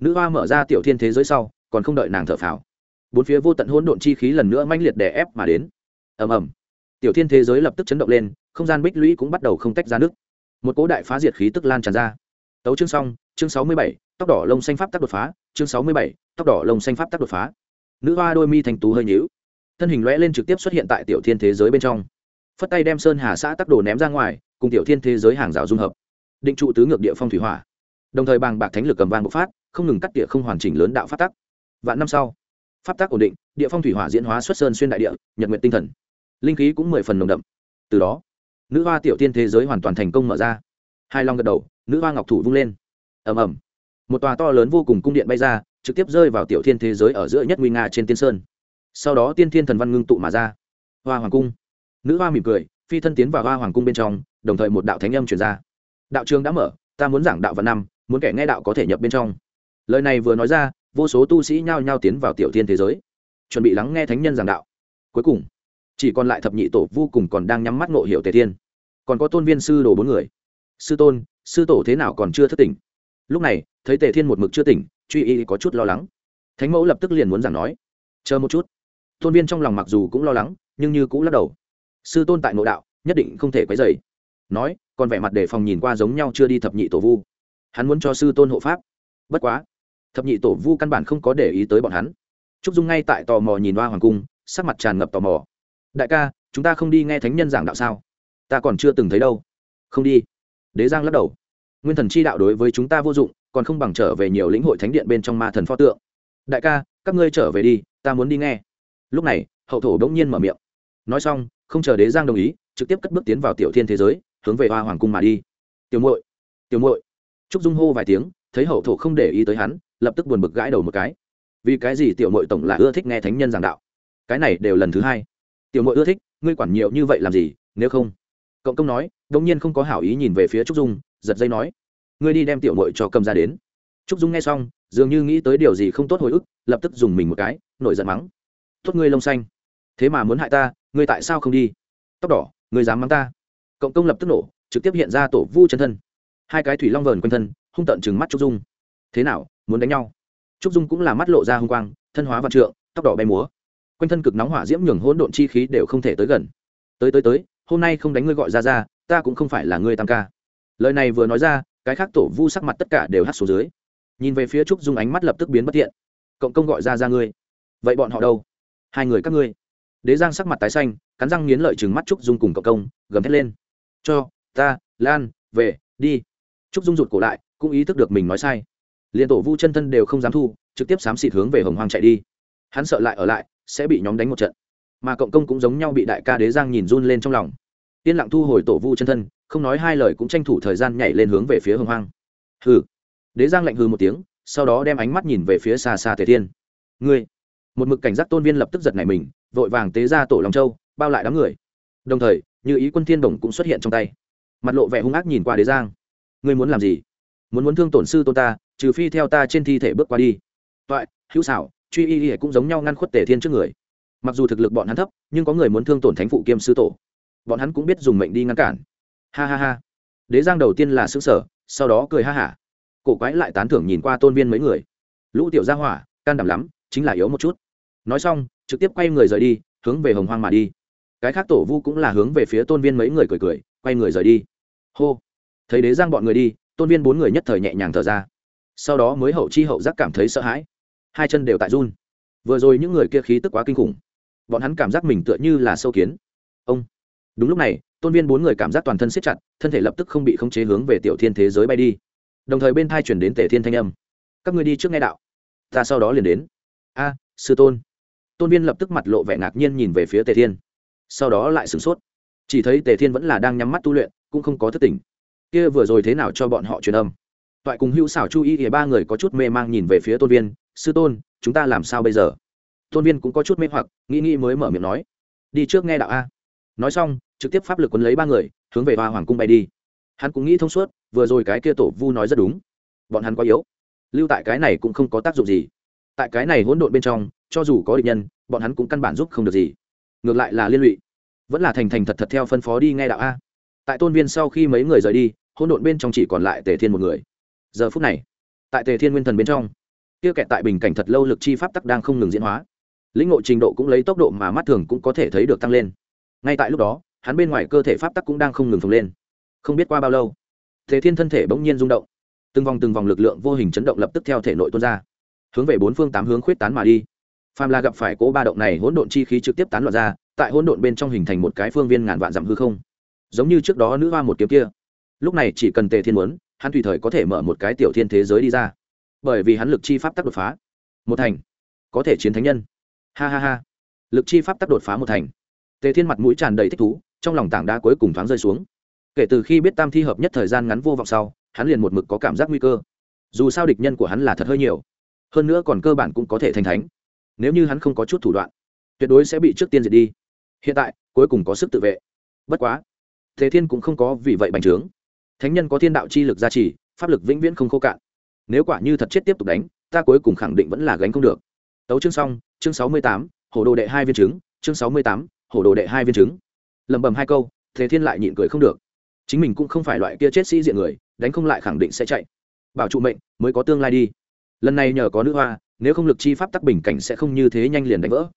nữ hoa mở ra tiểu thiên thế giới sau, còn không đợi nàng thở phào. Bốn phía vô tận hỗn độn chi khí lần nữa manh liệt đè ép mà đến. Ầm ầm. Tiểu thiên thế giới lập tức chấn động lên, không gian bích lũy cũng bắt đầu không tách ra nước. Một cỗ đại phá diệt khí tức lan tràn ra. Tấu chương xong, chương sáu mươi bảy, tóc đỏ lông xanh pháp tắc đột phá, chương sáu mươi bảy, tóc đỏ lông xanh pháp tắc đột phá. Nữ hoa đôi mi thành tú hơi nhíu. Thân hình lõe lên trực tiếp xuất hiện tại tiểu thiên thế giới bên trong. Phất tay đem sơn hà xã tắc đồ ném ra ngoài, cùng tiểu thiên thế giới hàng rào dung hợp. Định trụ tứ ngược địa phong thủy hỏa. Đồng thời bàng bạc thánh lực cầm vang bộc phát không ngừng cắt địa không hoàn chỉnh lớn đạo pháp tắc. Vạn năm sau, pháp tắc ổn định, địa phong thủy hỏa diễn hóa xuất sơn xuyên đại địa, nhật nguyện tinh thần. Linh khí cũng mười phần nồng đậm. Từ đó, nữ hoa tiểu tiên thế giới hoàn toàn thành công mở ra. Hai long gật đầu, nữ hoa ngọc thủ vung lên. Ầm ầm. Một tòa to lớn vô cùng cung điện bay ra, trực tiếp rơi vào tiểu thiên thế giới ở giữa nhất nguy nga trên tiên sơn. Sau đó tiên thiên thần văn ngưng tụ mà ra. Hoa hoàng cung. Nữ hoa mỉm cười, phi thân tiến vào hoa hoàng cung bên trong, đồng thời một đạo thánh âm truyền ra. Đạo trường đã mở, ta muốn giảng đạo văn năm, muốn kẻ nghe đạo có thể nhập bên trong lời này vừa nói ra, vô số tu sĩ nhao nhao tiến vào tiểu thiên thế giới, chuẩn bị lắng nghe thánh nhân giảng đạo. Cuối cùng, chỉ còn lại thập nhị tổ vô cùng còn đang nhắm mắt ngộ hiệu tề thiên. Còn có tôn viên sư đồ bốn người. Sư tôn, sư tổ thế nào còn chưa thất tỉnh? Lúc này, thấy tề thiên một mực chưa tỉnh, truy y có chút lo lắng. Thánh mẫu lập tức liền muốn giảng nói. Chờ một chút. Tôn viên trong lòng mặc dù cũng lo lắng, nhưng như cũng lắc đầu. Sư tôn tại nội đạo, nhất định không thể quấy dày nói, còn vẻ mặt để phòng nhìn qua giống nhau chưa đi thập nhị tổ vu. Hắn muốn cho sư tôn hộ pháp. Bất quá thập nhị tổ vu căn bản không có để ý tới bọn hắn. Trúc dung ngay tại tò mò nhìn hoa hoàng cung, sắc mặt tràn ngập tò mò. Đại ca, chúng ta không đi nghe thánh nhân giảng đạo sao? Ta còn chưa từng thấy đâu. Không đi. Đế giang lắc đầu. Nguyên thần chi đạo đối với chúng ta vô dụng, còn không bằng trở về nhiều lĩnh hội thánh điện bên trong ma thần pho tượng. Đại ca, các ngươi trở về đi, ta muốn đi nghe. Lúc này, hậu thổ đ ỗ n g nhiên mở miệng. Nói xong, không chờ đế giang đồng ý, trực tiếp cất bước tiến vào tiểu thiên thế giới, hướng về hoa hoàng cung mà đi. Tiểu muội tiểu muội. Trúc dung hô vài tiếng thấy hậu thổ không để ý tới hắn, lập tức buồn bực gãi đầu một cái. Vì cái gì tiểu muội tổng là ưa thích nghe thánh nhân giảng đạo? Cái này đều lần thứ hai. Tiểu muội ưa thích, ngươi quản nhiều như vậy làm gì, nếu không? Cộng công nói đông nhiên không có hảo ý nhìn về phía trúc dung, giật dây nói, ngươi đi đem tiểu muội cho cầm ra đến. Trúc dung nghe xong, dường như nghĩ tới điều gì không tốt hồi ức, lập tức dùng mình một cái, nổi giận mắng. Tốt ngươi lông xanh. Thế mà muốn hại ta, ngươi tại sao không đi? Tóc đỏ, ngươi dám mắng ta? Cộng công lập tức nổ, trực tiếp hiện ra tổ vu chân thân hai cái thủy long vờn quanh thân, hung tận chừng mắt trúc dung. Thế nào, muốn đánh nhau? Trúc dung cũng là mắt lộ ra hung quang, thân hóa vạn trượng, tóc đỏ bay múa. Quanh thân cực nóng hỏa diễm nhường hỗn độn chi khí đều không thể tới gần. Tới tới tới, hôm nay không đánh ngươi gọi ra ra, ta cũng không phải là ngươi tam ca. Lời này vừa nói ra, cái khác tổ vu sắc mặt tất cả đều hắt xuống dưới. Nhìn về phía trúc dung ánh mắt lập tức biến bất thiện. Cộng công gọi ra ra ngươi. Vậy bọn họ đâu? Hai người các ngươi. Đế giang sắc mặt tái xanh, cắn răng nghiến lợi chừng mắt trúc dung cùng cộng công, gầm thét lên. Cho, ta, lan, về, đi trúc dung rụt cổ lại, cũng ý thức được mình nói sai. Liền tổ vu chân thân đều không dám thu, trực tiếp xám xịt hướng về hồng hoang chạy đi. Hắn sợ lại ở lại, sẽ bị nhóm đánh một trận. Mà cộng công cũng giống nhau bị đại ca đế giang nhìn run lên trong lòng. Yên lặng thu hồi tổ vu chân thân, không nói hai lời cũng tranh thủ thời gian nhảy lên hướng về phía hồng hoang. Hừ. Đế giang lạnh hừ một tiếng, sau đó đem ánh mắt nhìn về phía xa xa tề thiên. Ngươi. Một mực cảnh giác tôn viên lập tức giật nảy mình, vội vàng tế ra tổ long châu, bao lại đám người. Đồng thời, như ý quân thiên đồng cũng xuất hiện trong tay. Mặt lộ vẻ hung ác nhìn qua đế giang ngươi muốn làm gì? Muốn muốn thương tổn sư tôn ta, trừ phi theo ta trên thi thể bước qua đi. Toại, hữu xảo, truy y y cũng giống nhau ngăn khuất tề thiên trước người. Mặc dù thực lực bọn hắn thấp, nhưng có người muốn thương tổn thánh phụ kiêm sư tổ. Bọn hắn cũng biết dùng mệnh đi ngăn cản. Ha ha ha. Đế giang đầu tiên là xứ sở sau đó cười ha hả. Cổ quái lại tán thưởng nhìn qua tôn viên mấy người. Lũ tiểu gia hỏa, can đảm lắm, chính là yếu một chút. Nói xong, trực tiếp quay người rời đi, hướng về hồng hoang mà đi. Cái khác tổ vu cũng là hướng về phía tôn viên mấy người cười cười, quay người rời đi. Hô thấy đế giang bọn người đi, tôn viên bốn người nhất thời nhẹ nhàng thở ra. Sau đó mới hậu chi hậu giác cảm thấy sợ hãi. Hai chân đều tại run. Vừa rồi những người kia khí tức quá kinh khủng. Bọn hắn cảm giác mình tựa như là sâu kiến. Ông. Đúng lúc này, tôn viên bốn người cảm giác toàn thân siết chặt, thân thể lập tức không bị khống chế hướng về tiểu thiên thế giới bay đi. Đồng thời bên thai chuyển đến tể thiên thanh âm. Các người đi trước nghe đạo. Ta sau đó liền đến. A, sư tôn. Tôn viên lập tức mặt lộ vẻ ngạc nhiên nhìn về phía tề thiên. Sau đó lại sửng sốt. Chỉ thấy tề thiên vẫn là đang nhắm mắt tu luyện, cũng không có thất tình kia vừa rồi thế nào cho bọn họ truyền âm? Toại cùng hữu xảo chu y thì ba người có chút mê mang nhìn về phía tôn viên, sư tôn, chúng ta làm sao bây giờ? Tôn viên cũng có chút mê hoặc, nghĩ nghĩ mới mở miệng nói, đi trước nghe đạo a. Nói xong, trực tiếp pháp lực quấn lấy ba người, hướng về hoa hoàng cung bay đi. Hắn cũng nghĩ thông suốt, vừa rồi cái kia tổ vu nói rất đúng. Bọn hắn quá yếu. Lưu tại cái này cũng không có tác dụng gì. Tại cái này hỗn độn bên trong, cho dù có địch nhân, bọn hắn cũng căn bản giúp không được gì. Ngược lại là liên lụy. Vẫn là thành thành thật thật theo phân phó đi nghe đạo a. Tại tôn viên sau khi mấy người rời đi hỗn độn bên trong chỉ còn lại tề thiên một người. Giờ phút này, tại tề thiên nguyên thần bên trong, kia kẹt tại bình cảnh thật lâu lực chi pháp tắc đang không ngừng diễn hóa. Lĩnh ngộ trình độ cũng lấy tốc độ mà mắt thường cũng có thể thấy được tăng lên. Ngay tại lúc đó, hắn bên ngoài cơ thể pháp tắc cũng đang không ngừng phồng lên. Không biết qua bao lâu thế thiên thân thể bỗng nhiên rung động. Từng vòng từng vòng lực lượng vô hình chấn động lập tức theo thể nội tuôn ra. Hướng về bốn phương tám hướng khuyết tán mà đi. Phàm là gặp phải cố ba động này, hỗn độn chi khí trực tiếp tán loạn ra, tại hỗn độn bên trong hình thành một cái phương viên ngàn vạn dặm hư không. Giống như trước đó nữ hoa một kiếm kia lúc này chỉ cần tề thiên muốn, hắn tùy thời có thể mở một cái tiểu thiên thế giới đi ra. Bởi vì hắn lực chi pháp tắc đột phá. Một thành. Có thể chiến thánh nhân. Ha ha ha. Lực chi pháp tắc đột phá một thành. Tề thiên mặt mũi tràn đầy thích thú, trong lòng tảng đá cuối cùng thoáng rơi xuống. Kể từ khi biết tam thi hợp nhất thời gian ngắn vô vọng sau, hắn liền một mực có cảm giác nguy cơ. Dù sao địch nhân của hắn là thật hơi nhiều. Hơn nữa còn cơ bản cũng có thể thành thánh. Nếu như hắn không có chút thủ đoạn, tuyệt đối sẽ bị trước tiên diệt đi. Hiện tại, cuối cùng có sức tự vệ. Bất quá thế thiên cũng không có vì vậy bành trướng thánh nhân có thiên đạo chi lực gia trì, pháp lực vĩnh viễn không khô cạn. Nếu quả như thật chết tiếp tục đánh, ta cuối cùng khẳng định vẫn là gánh không được. Tấu chương xong, chương sáu mươi tám, hổ đồ đệ hai viên trứng, chương sáu mươi tám, hổ đồ đệ hai viên trứng. Lẩm bẩm hai câu, thế thiên lại nhịn cười không được. Chính mình cũng không phải loại kia chết sĩ diện người, đánh không lại khẳng định sẽ chạy. Bảo trụ mệnh, mới có tương lai đi. Lần này nhờ có nữ hoa, nếu không lực chi pháp tắc bình cảnh sẽ không như thế nhanh liền đánh vỡ.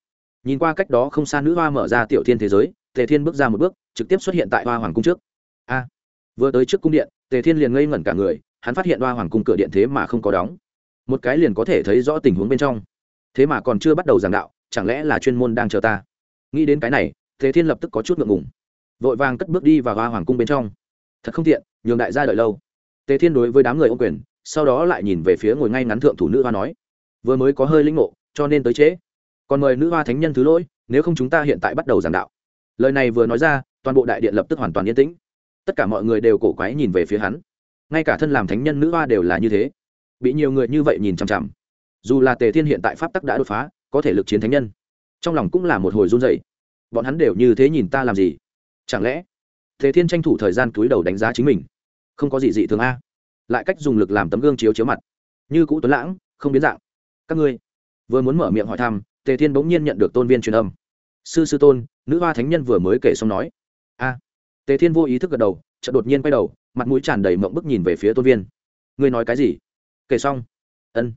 Nhìn qua cách đó không xa nữ hoa mở ra tiểu thiên thế giới tề thiên bước ra một bước, trực tiếp xuất hiện tại hoa hoàng cung trước. A vừa tới trước cung điện, tề thiên liền ngây ngẩn cả người, hắn phát hiện hoa hoàng cung cửa điện thế mà không có đóng. Một cái liền có thể thấy rõ tình huống bên trong. Thế mà còn chưa bắt đầu giảng đạo, chẳng lẽ là chuyên môn đang chờ ta? Nghĩ đến cái này thế thiên lập tức có chút ngượng ngùng. Vội vàng cất bước đi vào hoa hoàng cung bên trong. Thật không tiện, nhường đại gia đợi lâu. Tề thiên đối với đám người ô quyền, sau đó lại nhìn về phía ngồi ngay ngắn thượng thủ nữ hoa nói, vừa mới có hơi linh ngộ, cho nên tới trễ. Còn mời nữ hoa thánh nhân thứ lỗi, nếu không chúng ta hiện tại bắt đầu giảng đạo. Lời này vừa nói ra, toàn bộ đại điện lập tức hoàn toàn yên tĩnh tất cả mọi người đều cổ quái nhìn về phía hắn. Ngay cả thân làm thánh nhân nữ hoa đều là như thế. Bị nhiều người như vậy nhìn chằm chằm. Dù là tề thiên hiện tại pháp tắc đã đột phá, có thể lực chiến thánh nhân. Trong lòng cũng là một hồi run dậy bọn hắn đều như thế nhìn ta làm gì? Chẳng lẽ tề thiên tranh thủ thời gian túi đầu đánh giá chính mình? Không có gì dị thường a. Lại cách dùng lực làm tấm gương chiếu chiếu mặt. Như cũ tuấn lãng, không biến dạng. Các ngươi vừa muốn mở miệng hỏi thăm, tề thiên bỗng nhiên nhận được tôn viên truyền âm. Sư sư tôn, nữ hoa thánh nhân vừa mới kể xong nói. A tề thiên vô ý thức gật đầu, chợt đột nhiên quay đầu, mặt mũi tràn đầy mộng bức nhìn về phía tôn viên. Ngươi nói cái gì? Kể xong. Ân.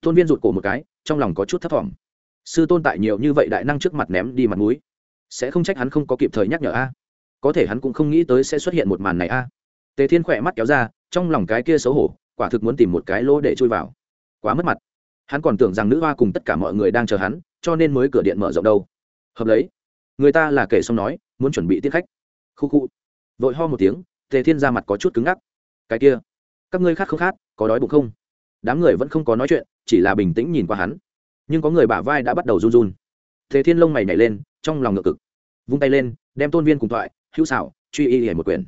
Tôn viên rụt cổ một cái, trong lòng có chút thấp t sư tôn tại nhiều như vậy đại năng trước mặt ném đi mặt mũi, sẽ không trách hắn không có kịp thời nhắc nhở a? Có thể hắn cũng không nghĩ tới sẽ xuất hiện một màn này a. Tề thiên khỏe mắt kéo ra, trong lòng cái kia xấu hổ, quả thực muốn tìm một cái lỗ để chui vào. Quá mất mặt. Hắn còn tưởng rằng nữ hoa cùng tất cả mọi người đang chờ hắn, cho nên mới cửa điện mở rộng đâu. Hợp lấy. Người ta là kể xong nói, muốn chuẩn bị tiết khách khu khu. Vội ho một tiếng, tề thiên ra mặt có chút cứng ngắc. Cái kia, các ngươi khát không khát có đói bụng không? Đám người vẫn không có nói chuyện, chỉ là bình tĩnh nhìn qua hắn. Nhưng có người bả vai đã bắt đầu run run. Tề thiên lông mày nhảy lên, trong lòng ngựa cực. Vung tay lên, đem tôn viên cùng thoại, hữu xảo, truy y hề một quyển.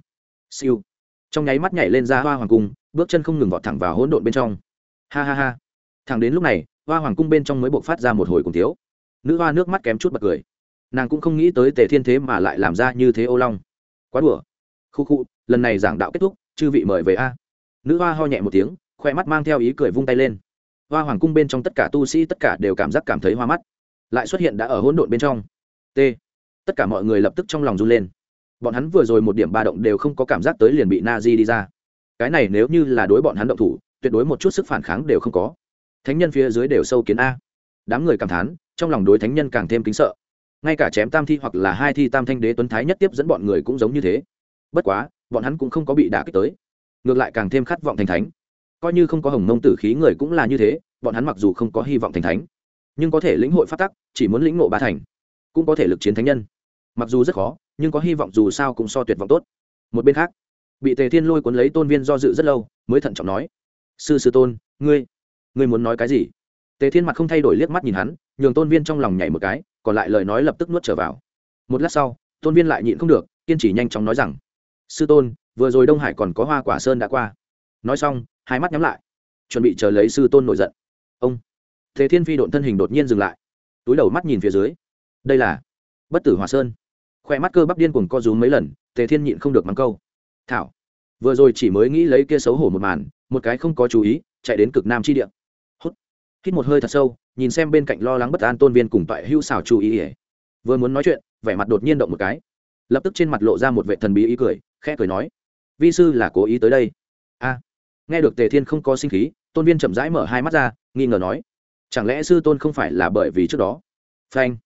Siêu. Trong nháy mắt nhảy lên ra hoa hoàng cung, bước chân không ngừng vọt thẳng vào hỗn độn bên trong. Ha ha ha. Thẳng đến lúc này, hoa hoàng cung bên trong mới buộc phát ra một hồi cùng thiếu nữ hoa nước mắt kém chút bật cười. Nàng cũng không nghĩ tới tề thiên thế mà lại làm ra như thế ô long quá đùa. Khu khu, lần này giảng đạo kết thúc, chư vị mời về a. Nữ hoa ho nhẹ một tiếng, khoe mắt mang theo ý cười vung tay lên. Hoa hoàng cung bên trong tất cả tu sĩ tất cả đều cảm giác cảm thấy hoa mắt. Lại xuất hiện đã ở hỗn độn bên trong. T. Tất cả mọi người lập tức trong lòng run lên. Bọn hắn vừa rồi một điểm ba động đều không có cảm giác tới liền bị na di đi ra. Cái này nếu như là đối bọn hắn động thủ, tuyệt đối một chút sức phản kháng đều không có. Thánh nhân phía dưới đều sâu kiến a. Đám người cảm thán, trong lòng đối thánh nhân càng thêm kính sợ ngay cả chém tam thi hoặc là hai thi tam thanh đế tuấn thái nhất tiếp dẫn bọn người cũng giống như thế. Bất quá, bọn hắn cũng không có bị đả kích tới. Ngược lại càng thêm khát vọng thành thánh. Coi như không có hồng mông tử khí người cũng là như thế, bọn hắn mặc dù không có hy vọng thành thánh, nhưng có thể lĩnh hội phát tắc, chỉ muốn lĩnh ngộ ba thành, cũng có thể lực chiến thánh nhân. Mặc dù rất khó, nhưng có hy vọng dù sao cũng so tuyệt vọng tốt. Một bên khác, bị tề thiên lôi cuốn lấy tôn viên do dự rất lâu, mới thận trọng nói, sư sư tôn, ngươi ngươi muốn nói cái gì? Tề thiên mặt không thay đổi liếc mắt nhìn hắn, nhường tôn viên trong lòng nhảy một cái còn lại lời nói lập tức nuốt trở vào. Một lát sau, tôn viên lại nhịn không được, kiên trì nhanh chóng nói rằng, sư tôn, vừa rồi đông hải còn có hoa quả sơn đã qua. Nói xong, hai mắt nhắm lại, chuẩn bị chờ lấy sư tôn nổi giận. Ông. Thế thiên phi độn thân hình đột nhiên dừng lại, túi đầu mắt nhìn phía dưới. Đây là bất tử hòa sơn. Khoe mắt cơ bắp điên cuồng co rúm mấy lần, tề thiên nhịn không được mắng câu. Thảo, vừa rồi chỉ mới nghĩ lấy kia xấu hổ một màn, một cái không có chú ý, chạy đến cực nam chi địa hít một hơi thật sâu, nhìn xem bên cạnh lo lắng bất an tôn viên cùng toại hưu xào chú ý ỉa vừa muốn nói chuyện, vẻ mặt đột nhiên động một cái. Lập tức trên mặt lộ ra một vệ thần bí ý cười, khẽ cười nói, vi sư là cố ý tới đây. A. Nghe được tề thiên không có sinh khí, tôn viên chậm rãi mở hai mắt ra, nghi ngờ nói, chẳng lẽ sư tôn không phải là bởi vì trước đó? Phanh.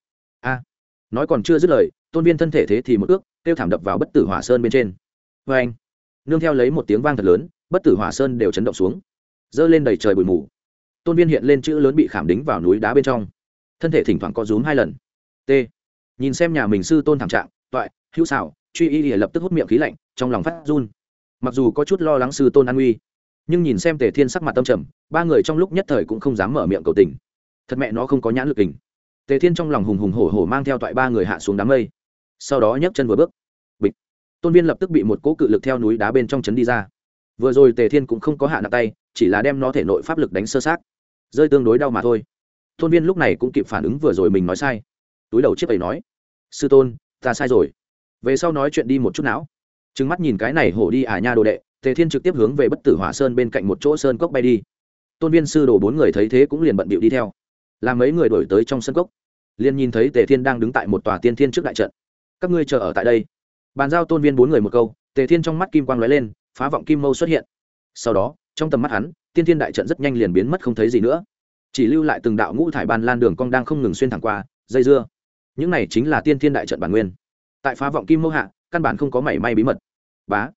A. Nói còn chưa dứt lời, tôn viên thân thể thế thì một ước, kêu thảm đập vào bất tử hỏa sơn bên trên. Phanh. Nương theo lấy một tiếng vang thật lớn, bất tử hỏa sơn đều chấn động xuống. Dơ lên đầy trời bụi mù tôn viên hiện lên chữ lớn bị khảm đính vào núi đá bên trong. Thân thể thỉnh thoảng có rúm hai lần. T. Nhìn xem nhà mình sư tôn thảm trạng, toại, hữu xảo, truy y lập tức hút miệng khí lạnh, trong lòng phát run. Mặc dù có chút lo lắng sư tôn an uy nhưng nhìn xem tề thiên sắc mặt tâm trầm, ba người trong lúc nhất thời cũng không dám mở miệng cầu tình. Thật mẹ nó không có nhãn lực tình tề thiên trong lòng hùng hùng hổ hổ mang theo toại ba người hạ xuống đám mây. Sau đó nhấc chân vừa bước. Bịch. Tôn viên lập tức bị một cỗ cự lực theo núi đá bên trong trấn đi ra. Vừa rồi tề thiên cũng không có hạ nặng tay, chỉ là đem nó thể nội pháp lực đánh sơ sát rơi tương đối đau mà thôi. Thôn viên lúc này cũng kịp phản ứng vừa rồi mình nói sai. Túi đầu chiếc ấy nói, sư tôn, ta sai rồi. Về sau nói chuyện đi một chút não. Trừng mắt nhìn cái này hổ đi à nha đồ đệ, tề thiên trực tiếp hướng về bất tử hỏa sơn bên cạnh một chỗ sơn cốc bay đi. Tôn viên sư đồ bốn người thấy thế cũng liền bận bịu đi theo. Làm mấy người đổi tới trong sân cốc, liền nhìn thấy tề thiên đang đứng tại một tòa tiên thiên trước đại trận. Các ngươi chờ ở tại đây. Bàn giao tôn viên bốn người một câu, tề thiên trong mắt kim quang lóe lên, phá vọng kim mâu xuất hiện. Sau đó, trong tầm mắt hắn tiên thiên đại trận rất nhanh liền biến mất không thấy gì nữa. Chỉ lưu lại từng đạo ngũ thải ban lan đường cong đang không ngừng xuyên thẳng qua, dây dưa. Những này chính là tiên thiên đại trận bản nguyên. Tại phá vọng kim mẫu hạ, căn bản không có mảy may bí mật. Bá.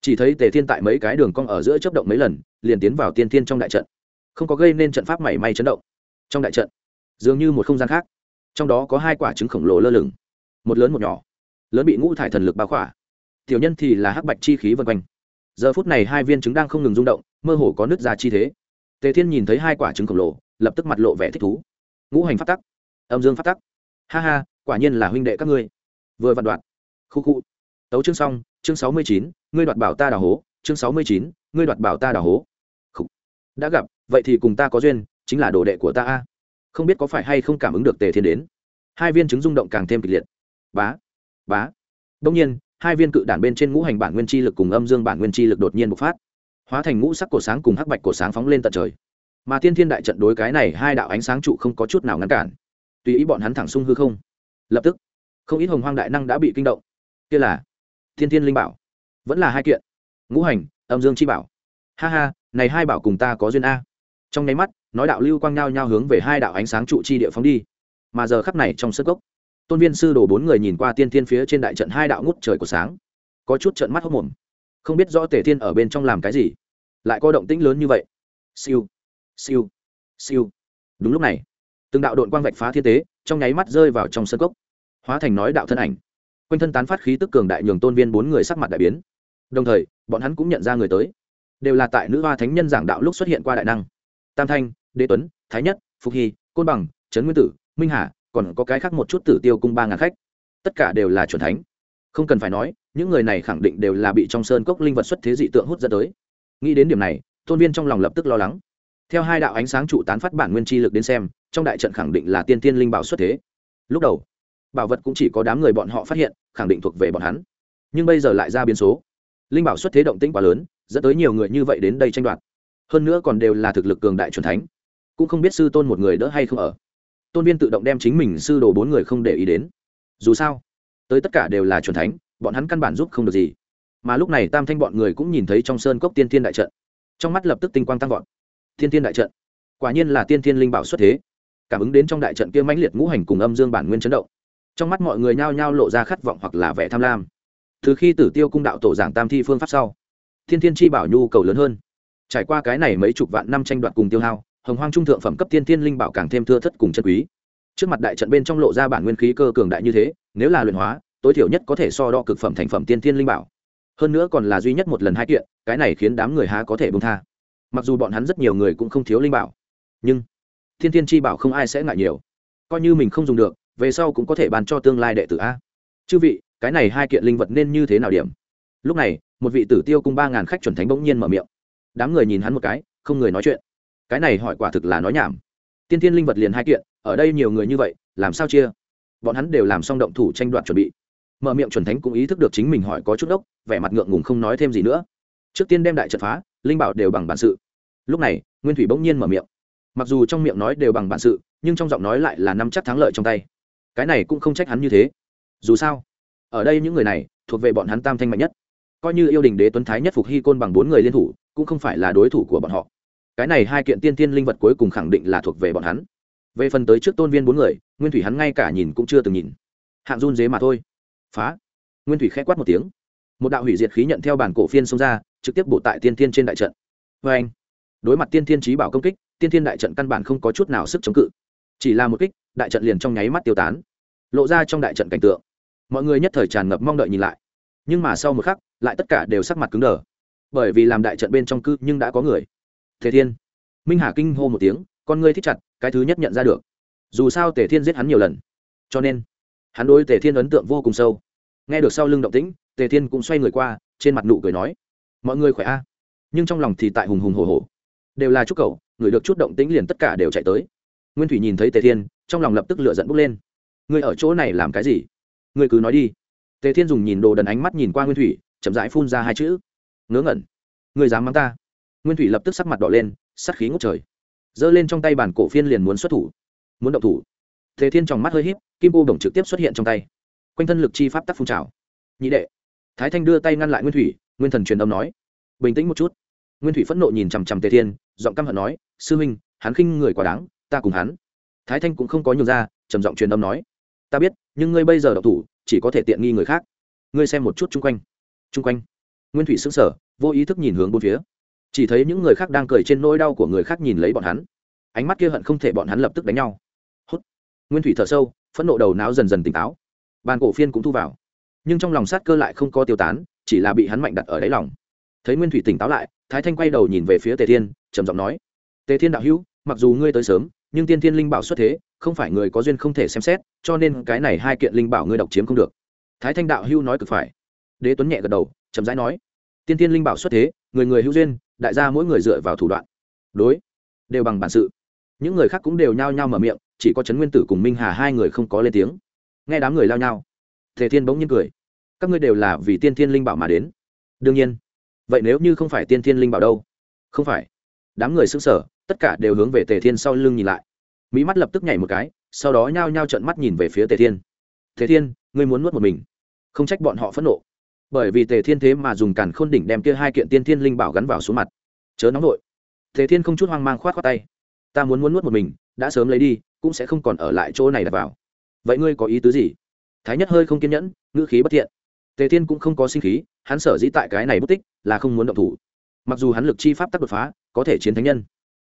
Chỉ thấy tề thiên tại mấy cái đường cong ở giữa chấp động mấy lần, liền tiến vào tiên thiên trong đại trận. Không có gây nên trận pháp mảy may chấn động. Trong đại trận, dường như một không gian khác. Trong đó có hai quả trứng khổng lồ lơ lửng. Một lớn một nhỏ. Lớn bị ngũ thải thần lực bao khỏa. Tiểu nhân thì là hắc bạch chi khí vân quanh. Giờ phút này hai viên trứng đang không ngừng rung động mơ hồ có nước ra chi thế. Tề thiên nhìn thấy hai quả trứng khổng lồ, lập tức mặt lộ vẻ thích thú. Ngũ hành phát tắc, âm dương phát tắc. Ha ha, quả nhiên là huynh đệ các ngươi. Vừa vặn đoạn. Khu khu. Tấu chương xong, chương sáu mươi chín, ngươi đoạt bảo ta đào hố, chương sáu mươi chín, ngươi đoạt bảo ta đào hố. Khủ. đã gặp, vậy thì cùng ta có duyên, chính là đồ đệ của ta a. Không biết có phải hay không cảm ứng được tề thiên đến. Hai viên trứng rung động càng thêm kịch liệt. Bá bá. Đông nhiên, hai viên cự đản bên trên ngũ hành bản nguyên chi lực cùng âm dương bản nguyên chi lực đột nhiên bộc phát hóa thành ngũ sắc cổ sáng cùng hắc bạch cổ sáng phóng lên tận trời. Mà tiên thiên đại trận đối cái này hai đạo ánh sáng trụ không có chút nào ngăn cản. Tùy ý bọn hắn thẳng sung hư không. Lập tức, không ít hồng hoang đại năng đã bị kinh động. Kia là thiên thiên linh bảo. Vẫn là hai kiện. Ngũ hành, âm dương chi bảo. Ha ha, này hai bảo cùng ta có duyên a. Trong nháy mắt, nói đạo lưu quang nhao nhao hướng về hai đạo ánh sáng trụ chi địa phóng đi. Mà giờ khắp này trong sức gốc tôn viên sư đồ bốn người nhìn qua tiên thiên phía trên đại trận hai đạo ngút trời của sáng. Có chút trận mắt hốc mồm không biết rõ tề thiên ở bên trong làm cái gì. Lại có động tĩnh lớn như vậy. Siêu siêu siêu. Đúng lúc này, từng đạo đội quang vạch phá thiên tế, trong nháy mắt rơi vào trong sân cốc, hóa thành nói đạo thân ảnh. Quanh thân tán phát khí tức cường đại nhường tôn viên bốn người sắc mặt đại biến. Đồng thời, bọn hắn cũng nhận ra người tới. Đều là tại nữ hoa thánh nhân giảng đạo lúc xuất hiện qua đại năng. Tam thanh, đế tuấn, thái nhất, phục hy, côn bằng, trấn nguyên tử, minh hà, còn có cái khác một chút tử tiêu cung ba ngàn khách. Tất cả đều là c thánh không cần phải nói, những người này khẳng định đều là bị trong sơn cốc linh vật xuất thế dị tượng hút dẫn tới. Nghĩ đến điểm này, tôn viên trong lòng lập tức lo lắng. Theo hai đạo ánh sáng trụ tán phát bản nguyên chi lực đến xem, trong đại trận khẳng định là tiên tiên linh bảo xuất thế. Lúc đầu, bảo vật cũng chỉ có đám người bọn họ phát hiện, khẳng định thuộc về bọn hắn. Nhưng bây giờ lại ra biến số. Linh bảo xuất thế động tĩnh quá lớn, dẫn tới nhiều người như vậy đến đây tranh đoạt. Hơn nữa còn đều là thực lực cường đại c thánh. Cũng không biết sư tôn một người đỡ hay không ở. Tôn viên tự động đem chính mình sư đồ bốn người không để ý đến. Dù sao tới tất cả đều là c thánh, bọn hắn căn bản giúp không được gì. Mà lúc này tam thanh bọn người cũng nhìn thấy trong sơn cốc tiên thiên đại trận. Trong mắt lập tức tinh quang tăng vọt. Thiên thiên đại trận. Quả nhiên là tiên thiên linh bảo xuất thế. Cảm ứng đến trong đại trận kia mãnh liệt ngũ hành cùng âm dương bản nguyên chấn động. Trong mắt mọi người nhao nhao lộ ra khát vọng hoặc là vẻ tham lam. Từ khi tử tiêu cung đạo tổ giảng tam thi phương pháp sau, thiên thiên chi bảo nhu cầu lớn hơn. Trải qua cái này mấy chục vạn năm tranh đoạt cùng tiêu hao, hồng hoang trung thượng phẩm cấp tiên thiên linh bảo càng thêm thưa thất cùng chân quý trước mặt đại trận bên trong lộ ra bản nguyên khí cơ cường đại như thế, nếu là luyện hóa, tối thiểu nhất có thể so đo cực phẩm thành phẩm tiên thiên linh bảo. Hơn nữa còn là duy nhất một lần hai kiện, cái này khiến đám người há có thể bông tha. Mặc dù bọn hắn rất nhiều người cũng không thiếu linh bảo, nhưng thiên thiên chi bảo không ai sẽ ngại nhiều. Coi như mình không dùng được, về sau cũng có thể bàn cho tương lai đệ tử a. Chư vị, cái này hai kiện linh vật nên như thế nào điểm? Lúc này, một vị tử tiêu cùng ba ngàn khách chuẩn thánh bỗng nhiên mở miệng. Đám người nhìn hắn một cái, không người nói chuyện. Cái này hỏi quả thực là nói nhảm. Tiên thiên linh vật liền hai kiện ở đây nhiều người như vậy làm sao chia? Bọn hắn đều làm xong động thủ tranh đoạt chuẩn bị. Mở miệng chuẩn thánh cũng ý thức được chính mình hỏi có chút đốc, vẻ mặt ngượng ngùng không nói thêm gì nữa. Trước tiên đem đại trận phá linh bảo đều bằng bản sự. Lúc này nguyên thủy bỗng nhiên mở miệng. Mặc dù trong miệng nói đều bằng bản sự nhưng trong giọng nói lại là năm chắc thắng lợi trong tay. Cái này cũng không trách hắn như thế. Dù sao ở đây những người này thuộc về bọn hắn tam thanh mạnh nhất. Coi như yêu đình đế tuấn thái nhất phục hy côn bằng bốn người liên thủ cũng không phải là đối thủ của bọn họ. Cái này hai kiện tiên tiên linh vật cuối cùng khẳng định là thuộc về bọn hắn về phần tới trước tôn viên bốn người, nguyên thủy hắn ngay cả nhìn cũng chưa từng nhìn. Hạng run dế mà thôi. Phá. Nguyên thủy k h ẽ quát một tiếng. Một đạo hủy diệt khí nhận theo bản cổ phiên xông ra, trực tiếp bổ tại tiên thiên trên đại trận. Vê anh, đối mặt tiên thiên trí bảo công kích, tiên thiên đại trận căn bản không có chút nào sức chống cự. Chỉ là một kích, đại trận liền trong nháy mắt tiêu tán. Lộ ra trong đại trận cảnh tượng. Mọi người nhất thời tràn ngập mong đợi nhìn lại. Nhưng mà sau một khắc, lại tất cả đều sắc mặt cứng đờ. Bởi vì làm đại trận bên trong cư nhưng đã có người. Thế thiên. Minh hà kinh hô một tiếng con ngươi thích chặt, cái thứ nhất nhận ra được. Dù sao tề thiên giết hắn nhiều lần, cho nên hắn đối tề thiên ấn tượng vô cùng sâu. Nghe được sau lưng động tĩnh, tề thiên cũng xoay người qua, trên mặt nụ cười nói, mọi người khỏe a? Nhưng trong lòng thì tại hùng hùng hồ hồ đều là chúc cậu người được chút động tĩnh liền tất cả đều chạy tới. Nguyên thủy nhìn thấy tề thiên, trong lòng lập tức lựa dẫn bốc lên. Người ở chỗ này làm cái gì? Người cứ nói đi. Tề thiên dùng nhìn đồ đần ánh mắt nhìn qua nguyên thủy, chậm rãi phun ra hai chữ. Ngớ ngẩn Người dám mắng ta? Nguyên thủy lập tức sắc mặt đỏ lên, sắc khí ngút trời giơ lên trong tay bản cổ phiên liền muốn xuất thủ. Muốn động thủ. Thế thiên trong mắt hơi híp, kim cô đồng trực tiếp xuất hiện trong tay. Quanh thân lực chi pháp tắc phun trào. Nhị đệ. Thái thanh đưa tay ngăn lại nguyên thủy, nguyên thần truyền âm nói. Bình tĩnh một chút. Nguyên thủy phẫn nộ nhìn chằm chằm tề thiên, giọng căm hận nói, sư huynh, hắn khinh người quá đáng, ta cùng hắn. Thái thanh cũng không có nhường ra, trầm giọng truyền âm nói, ta biết, nhưng ngươi bây giờ độc thủ, chỉ có thể tiện nghi người khác. Ngươi xem một chút chung quanh. Chung quanh. Nguyên thủy xứng sở vô ý thức nhìn hướng bốn phía chỉ thấy những người khác đang cười trên nỗi đau của người khác nhìn lấy bọn hắn. Ánh mắt kia hận không thể bọn hắn lập tức đánh nhau. Hốt nguyên thủy thở sâu, phẫn nộ đầu não dần dần tỉnh táo. Bàn cổ phiên cũng thu vào. Nhưng trong lòng sát cơ lại không có tiêu tán, chỉ là bị hắn mạnh đặt ở đáy lòng. Thấy nguyên thủy tỉnh táo lại, thái thanh quay đầu nhìn về phía tề thiên, trầm giọng nói, tề thiên đạo hữu, mặc dù ngươi tới sớm, nhưng tiên thiên linh bảo xuất thế, không phải người có duyên không thể xem xét, cho nên cái này hai kiện linh bảo ngươi độc chiếm không được. Thái thanh đạo hữu nói cực phải. Đế tuấn nhẹ gật đầu, chậm rãi nói tiên thiên linh bảo xuất thế, người người hữu duyên, đại gia mỗi người dựa vào thủ đoạn. Đối, đều bằng bản sự. Những người khác cũng đều nhao nhao mở miệng, chỉ có trấn nguyên tử cùng minh hà hai người không có lên tiếng. Nghe đám người lao nhao thể thiên bỗng nhiên cười. Các ngươi đều là vì tiên thiên linh bảo mà đến. Đương nhiên. Vậy nếu như không phải tiên thiên linh bảo đâu? Không phải. Đám người xứng sở tất cả đều hướng về tề thiên sau lưng nhìn lại. Mỹ mắt lập tức nhảy một cái, sau đó nhao nhao trợn mắt nhìn về phía tề thiên. Tề thiên, ngươi muốn nuốt một mình. Không trách bọn họ phẫn nộ bởi vì tề thiên thế mà dùng càn khôn đỉnh đem kia hai kiện tiên thiên linh bảo gắn vào xuống mặt. Chớ nóng vội. Tề thiên không chút hoang mang khoát khoát tay. Ta muốn muốn nuốt một mình, đã sớm lấy đi, cũng sẽ không còn ở lại chỗ này đặt vào. Vậy ngươi có ý tứ gì? Thái nhất hơi không kiên nhẫn, ngữ khí bất thiện. Tề thiên cũng không có sinh khí, hắn sở dĩ tại cái này bất tích, là không muốn động thủ. Mặc dù hắn lực chi pháp tắc đột phá, có thể chiến thánh nhân,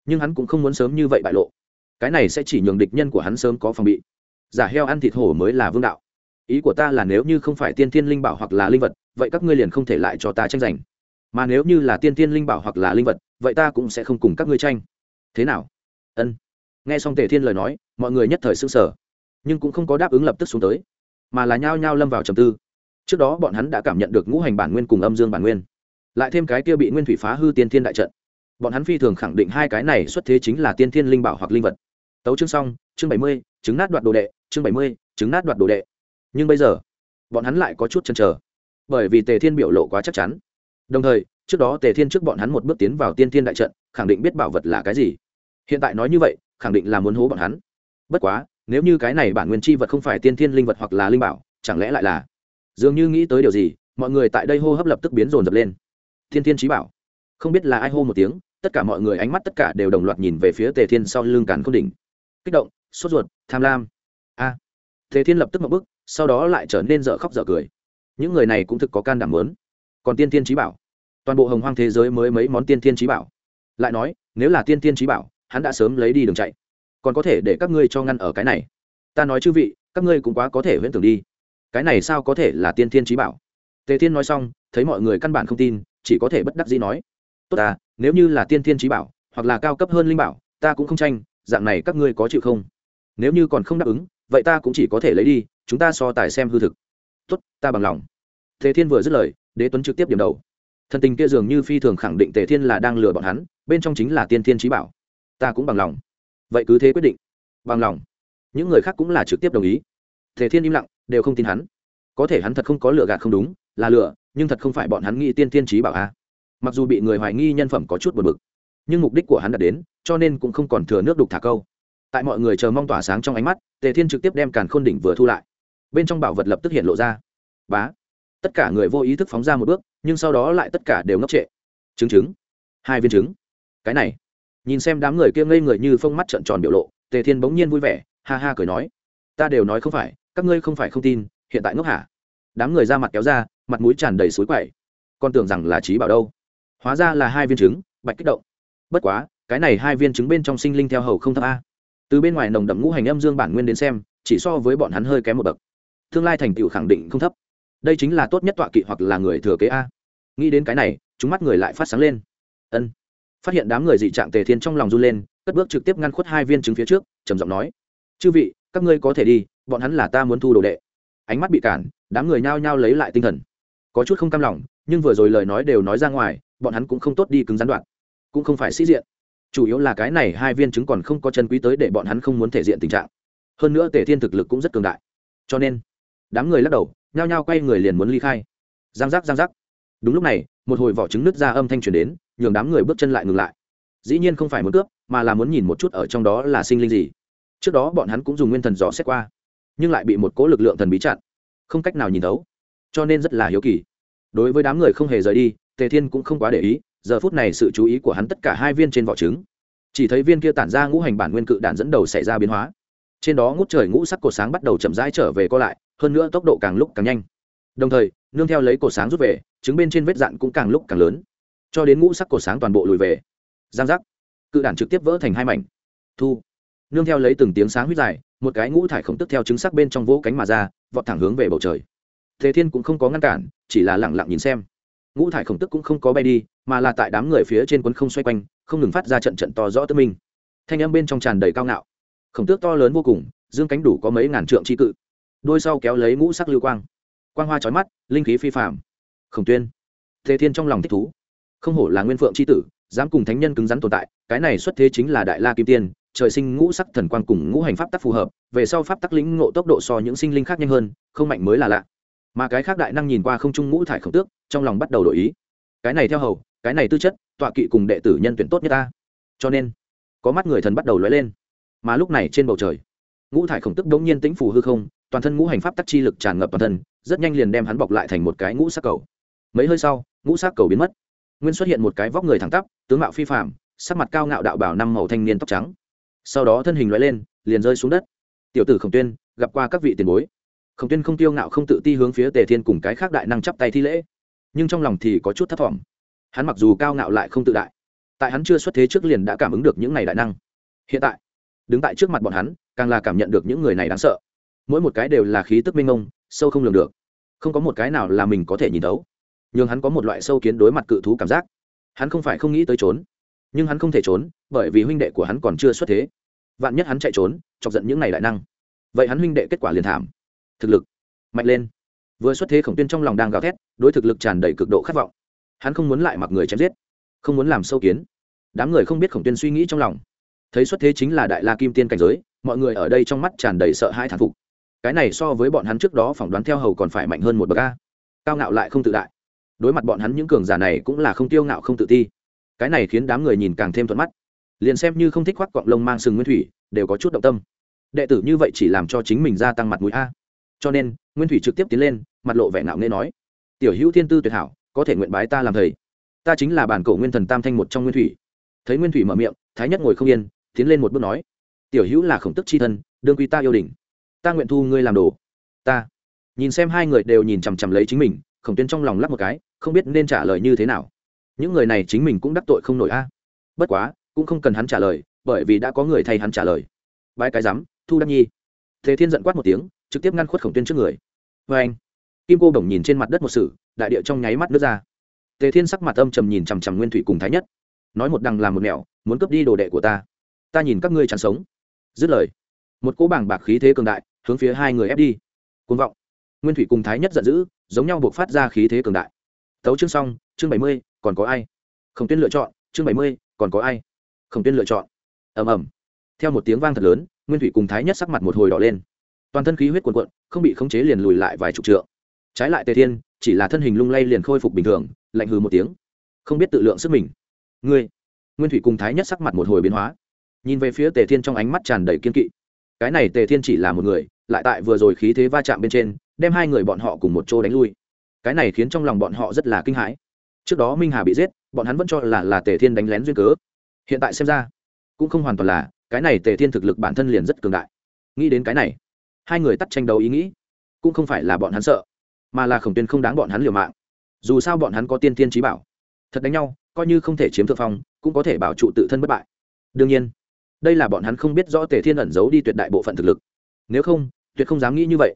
nhưng hắn cũng không muốn sớm như vậy bại lộ. Cái này sẽ chỉ nhường địch nhân của hắn sớm có phòng bị. Giả heo ăn thịt hổ mới là vương đạo ý của ta là nếu như không phải tiên thiên linh bảo hoặc là linh vật, vậy các ngươi liền không thể lại cho ta tranh giành. Mà nếu như là tiên thiên linh bảo hoặc là linh vật, vậy ta cũng sẽ không cùng các ngươi tranh. Thế nào? Ân. Nghe xong tề thiên lời nói, mọi người nhất thời s ư n g sở nhưng cũng không có đáp ứng lập tức xuống tới, mà là nhao nhao lâm vào trầm tư. Trước đó bọn hắn đã cảm nhận được ngũ hành bản nguyên cùng âm dương bản nguyên, lại thêm cái kia bị nguyên thủy phá hư tiên thiên đại trận. Bọn hắn phi thường khẳng định hai cái này xuất thế chính là tiên thiên linh bảo hoặc linh vật. Tấu chương xong, chương bảy mươi, chứng nát đoạt đồ đệ, chương bảy mươi, chứng nát đoạt đồ đệ nhưng bây giờ, bọn hắn lại có chút chăn trở bởi vì tề thiên biểu lộ quá chắc chắn. Đồng thời, trước đó tề thiên trước bọn hắn một bước tiến vào tiên thiên đại trận, khẳng định biết bảo vật là cái gì. Hiện tại nói như vậy, khẳng định là muốn hố bọn hắn. Bất quá, nếu như cái này bản nguyên chi vật không phải tiên thiên linh vật hoặc là linh bảo, chẳng lẽ lại là? Dường như nghĩ tới điều gì, mọi người tại đây hô hấp lập tức biến rồn rập lên. Thiên thiên trí bảo. Không biết là ai hô một tiếng, tất cả mọi người ánh mắt tất cả đều đồng loạt nhìn về phía tề thiên sau lưng càn k h ô n đỉnh. Kích động, sốt ruột, tham lam. A. Tề thiên lập tức một bức sau đó lại trở nên dở khóc dở cười. Những người này cũng thực có can đảm lớn. Còn tiên thiên trí bảo. Toàn bộ hồng hoang thế giới mới mấy món tiên thiên trí bảo. Lại nói, nếu là tiên thiên trí bảo, hắn đã sớm lấy đi đường chạy. Còn có thể để các ngươi cho ngăn ở cái này. Ta nói chư vị, các ngươi cũng quá có thể huyễn tưởng đi. Cái này sao có thể là tiên thiên trí bảo? Tề thiên nói xong, thấy mọi người căn bản không tin, chỉ có thể bất đắc dĩ nói. Tốt ta, nếu như là tiên thiên trí bảo, hoặc là cao cấp hơn linh bảo, ta cũng không tranh, dạng này các ngươi có chịu không? Nếu như còn không đáp ứng, vậy ta cũng chỉ có thể lấy đi chúng ta so tài xem hư thực. Tốt, ta bằng lòng. Tề thiên vừa dứt lời, đế tuấn trực tiếp điểm đầu. Thần tình kia dường như phi thường khẳng định tề thiên là đang lừa bọn hắn, bên trong chính là tiên thiên trí bảo. Ta cũng bằng lòng. Vậy cứ thế quyết định. Bằng lòng. Những người khác cũng là trực tiếp đồng ý. Tề thiên im lặng, đều không tin hắn. Có thể hắn thật không có lừa gạt không đúng, là lừa, nhưng thật không phải bọn hắn nghĩ tiên thiên trí bảo a mặc dù bị người hoài nghi nhân phẩm có chút buồn bực, nhưng mục đích của hắn đã đến, cho nên cũng không còn thừa nước đục thả câu. Tại mọi người chờ mong tỏa sáng trong ánh mắt, tề thiên trực tiếp đem càn khôn đỉnh vừa thu lại bên trong bảo vật lập tức hiện lộ ra. Bá. Tất cả người vô ý thức phóng ra một bước, nhưng sau đó lại tất cả đều ngốc trệ. Chứng chứng. Hai viên trứng cái này. Nhìn xem đám người kia ngây người như phông mắt trợn tròn biểu lộ, tề thiên bỗng nhiên vui vẻ, ha ha cười nói. Ta đều nói không phải, các ngươi không phải không tin, hiện tại ngốc hả? Đám người ra mặt kéo ra, mặt mũi tràn đầy suối quậy. Con tưởng rằng là trí bảo đâu. Hóa ra là hai viên trứng bạch kích động. Bất quá, cái này hai viên trứng bên trong sinh linh theo hầu không thấp a. Từ bên ngoài nồng đậm ngũ hành âm dương bản nguyên đến xem, chỉ so với bọn hắn hơi kém một bậc tương lai thành tựu khẳng định không thấp. Đây chính là tốt nhất tọa kỵ hoặc là người thừa kế a. Nghĩ đến cái này, chúng mắt người lại phát sáng lên. Ân. Phát hiện đám người dị trạng tề thiên trong lòng run lên, cất bước trực tiếp ngăn khuất hai viên trứng phía trước, trầm giọng nói, chư vị, các ngươi có thể đi, bọn hắn là ta muốn thu đồ đệ. Ánh mắt bị cản, đám người nhao nhao lấy lại tinh thần. Có chút không cam lòng, nhưng vừa rồi lời nói đều nói ra ngoài, bọn hắn cũng không tốt đi cứng gián đoạn, cũng không phải sĩ diện. Chủ yếu là cái này hai viên chứng còn không có chân quý tới để bọn hắn không muốn thể diện tình trạng. Hơn nữa tề thiên thực lực cũng rất cường đại. Cho nên đám người lắc đầu, nhao nhao quay người liền muốn ly khai. Giang giác giang giác. Đúng lúc này, một hồi vỏ trứng nứt ra âm thanh truyền đến, nhường đám người bước chân lại ngừng lại. Dĩ nhiên không phải muốn cướp, mà là muốn nhìn một chút ở trong đó là sinh linh gì. Trước đó bọn hắn cũng dùng nguyên thần dò xét qua, nhưng lại bị một cố lực lượng thần bí chặn, không cách nào nhìn thấu, cho nên rất là hiếu kỳ. Đối với đám người không hề rời đi, tề thiên cũng không quá để ý, giờ phút này sự chú ý của hắn tất cả hai viên trên vỏ trứng. Chỉ thấy viên kia tản ra ngũ hành bản nguyên cự đạn dẫn đầu xảy ra biến hóa. Trên đó ngút trời ngũ sắc cột sáng bắt đầu chậm rãi trở về co lại hơn nữa tốc độ càng lúc càng nhanh. Đồng thời, nương theo lấy cổ sáng rút về, trứng bên trên vết dạn cũng càng lúc càng lớn. Cho đến ngũ sắc cổ sáng toàn bộ lùi về. Giang giác. Cự đản trực tiếp vỡ thành hai mảnh. Thu. Nương theo lấy từng tiếng sáng huyết dài, một cái ngũ thải khổng tức theo trứng sắc bên trong vỗ cánh mà ra, vọt thẳng hướng về bầu trời. Thế thiên cũng không có ngăn cản, chỉ là lẳng lặng nhìn xem. Ngũ thải khổng tức cũng không có bay đi, mà là tại đám người phía trên quấn không xoay quanh, không ngừng phát ra trận trận to rõ tức minh. Thanh âm bên trong tràn đầy cao ngạo. Khổng tước to lớn vô cùng, dương cánh đủ có mấy ngàn trượng tri cự đôi sau kéo lấy ngũ sắc lưu quang. Quang hoa trói mắt, linh khí phi phạm khổng tuyên thế thiên trong lòng thích thú. Không hổ là nguyên phượng c h i tử, dám cùng thánh nhân cứng rắn tồn tại, cái này xuất thế chính là đại la kim tiên, trời sinh ngũ sắc thần quang cùng ngũ hành pháp tắc phù hợp, về sau pháp tắc lĩnh ngộ tốc độ so những sinh linh khác nhanh hơn, không mạnh mới là lạ. Mà cái khác đại năng nhìn qua không trung ngũ thải khổng tước, trong lòng bắt đầu đổi ý. Cái này theo hầu, cái này tư chất, tọa kỵ cùng đệ tử nhân tuyển tốt nhất ta. Cho nên, có mắt người thần bắt đầu lóe lên. Mà lúc này trên bầu trời, ngũ thải khổng tức đống nhiên tĩnh phủ hư không toàn thân ngũ hành pháp tắc chi lực tràn ngập toàn thân, rất nhanh liền đem hắn bọc lại thành một cái ngũ sắc cầu. Mấy hơi sau, ngũ sắc cầu biến mất. Nguyên xuất hiện một cái vóc người thẳng tắp, tướng mạo phi phạm sắc mặt cao ngạo đạo bảo năm màu thanh niên tóc trắng. Sau đó thân hình loại lên, liền rơi xuống đất. Tiểu tử khổng tuyên, gặp qua các vị tiền bối. Khổng tuyên không tiêu ngạo không tự ti hướng phía tề thiên cùng cái khác đại năng chắp tay thi lễ. Nhưng trong lòng thì có chút thất vọng hắn mặc dù cao ngạo lại không tự đại, tại hắn chưa xuất thế trước liền đã cảm ứng được những này đại năng. Hiện tại, đứng tại trước mặt bọn hắn, càng là cảm nhận được những người này đáng sợ mỗi một cái đều là khí tức minh ông sâu không lường được. Không có một cái nào là mình có thể nhìn thấu. Nhưng hắn có một loại sâu kiến đối mặt cự thú cảm giác. Hắn không phải không nghĩ tới trốn, nhưng hắn không thể trốn, bởi vì huynh đệ của hắn còn chưa xuất thế. Vạn nhất hắn chạy trốn, chọc giận những n à y đại năng. Vậy hắn huynh đệ kết quả liền thảm. Thực lực mạnh lên. Vừa xuất thế khổng tuyên trong lòng đang gào thét, đối thực lực tràn đầy cực độ khát vọng. Hắn không muốn lại mặc người chém giết, không muốn làm sâu kiến. Đám người không biết khổng tuyên suy nghĩ trong lòng. Thấy xuất thế chính là đại la kim tiên cảnh giới, mọi người ở đây trong mắt tràn đầy sợ hãi thán phục cái này so với bọn hắn trước đó phỏng đoán theo hầu còn phải mạnh hơn một bậc a. Cao ngạo lại không tự đại. Đối mặt bọn hắn những cường giả này cũng là không tiêu ngạo không tự ti. Cái này khiến đám người nhìn càng thêm thuận mắt. Liền xem như không thích khoác cọng lông mang sừng nguyên thủy, đều có chút động tâm. Đệ tử như vậy chỉ làm cho chính mình gia tăng mặt mũi a. Cho nên, nguyên thủy trực tiếp tiến lên, mặt lộ vẻ ngạo nghê nói, tiểu hữu thiên tư tuyệt hảo, có thể nguyện bái ta làm thầy. Ta chính là bản cổ nguyên thần tam thanh một trong nguyên thủy. Thấy nguyên thủy mở miệng, thái nhất ngồi không yên, tiến lên một bước nói, tiểu hữu là khổng tức c h i thân, đương quy ta yêu đình ta nguyện thu ngươi làm đồ. Ta. Nhìn xem hai người đều nhìn chằm chằm lấy chính mình, khổng tuyên trong lòng lắp một cái, không biết nên trả lời như thế nào. Những người này chính mình cũng đắc tội không nổi a. Bất quá, cũng không cần hắn trả lời, bởi vì đã có người thay hắn trả lời. Bãi cái rắm thu đắc nhi. Thế thiên giận quát một tiếng, trực tiếp ngăn khuất khổng tuyên trước người. Vê anh, kim cô đồng nhìn trên mặt đất một sự, đại địa trong nháy mắt nước ra. Tề thiên sắc mặt âm trầm nhìn chằm chằm nguyên thủy cùng thái nhất. Nói một đằng làm một mẹo muốn cướp đi đồ đệ của ta. Ta nhìn các ngươi chẳng sống. Dứt lời, một cỗ bảng bạc khí thế cường đại hướng phía hai người ép đi. Côn vọng. Nguyên thủy cùng thái nhất giận dữ, giống nhau buộc phát ra khí thế cường đại. Tấu chương xong, chương bảy mươi, còn có ai? Khổng tuyên lựa chọn, chương bảy mươi, còn có ai? Khổng tuyên lựa chọn. Ầm ầm. Theo một tiếng vang thật lớn, nguyên thủy cùng thái nhất sắc mặt một hồi đỏ lên. Toàn thân khí huyết cuồn cuộn, không bị khống chế liền lùi lại vài chục trượng. Trái lại tề thiên, chỉ là thân hình lung lay liền khôi phục bình thường, lạnh hừ một tiếng. Không biết tự lượng sức mình. Ngươi. Nguyên thủy cùng thái nhất sắc mặt một hồi biến hóa. Nhìn về phía tề thiên trong ánh mắt tràn đầy kiên kỵ. Cái này tề thiên chỉ là một người lại tại vừa rồi khí thế va chạm bên trên, đem hai người bọn họ cùng một chỗ đánh lui. Cái này khiến trong lòng bọn họ rất là kinh hãi. Trước đó minh hà bị giết, bọn hắn vẫn cho là là tề thiên đánh lén duyên cớ. Hiện tại xem ra, cũng không hoàn toàn là, cái này tề thiên thực lực bản thân liền rất cường đại. Nghĩ đến cái này, hai người tắt tranh đấu ý nghĩ, cũng không phải là bọn hắn sợ, mà là khổng tuyên không đáng bọn hắn liều mạng. Dù sao bọn hắn có tiên thiên trí bảo, thật đánh nhau, coi như không thể chiếm thượng phong, cũng có thể bảo trụ tự thân bất bại. Đương nhiên, đây là bọn hắn không biết rõ tề thiên ẩn giấu đi tuyệt đại bộ phận thực lực nếu không, tuyệt không dám nghĩ như vậy.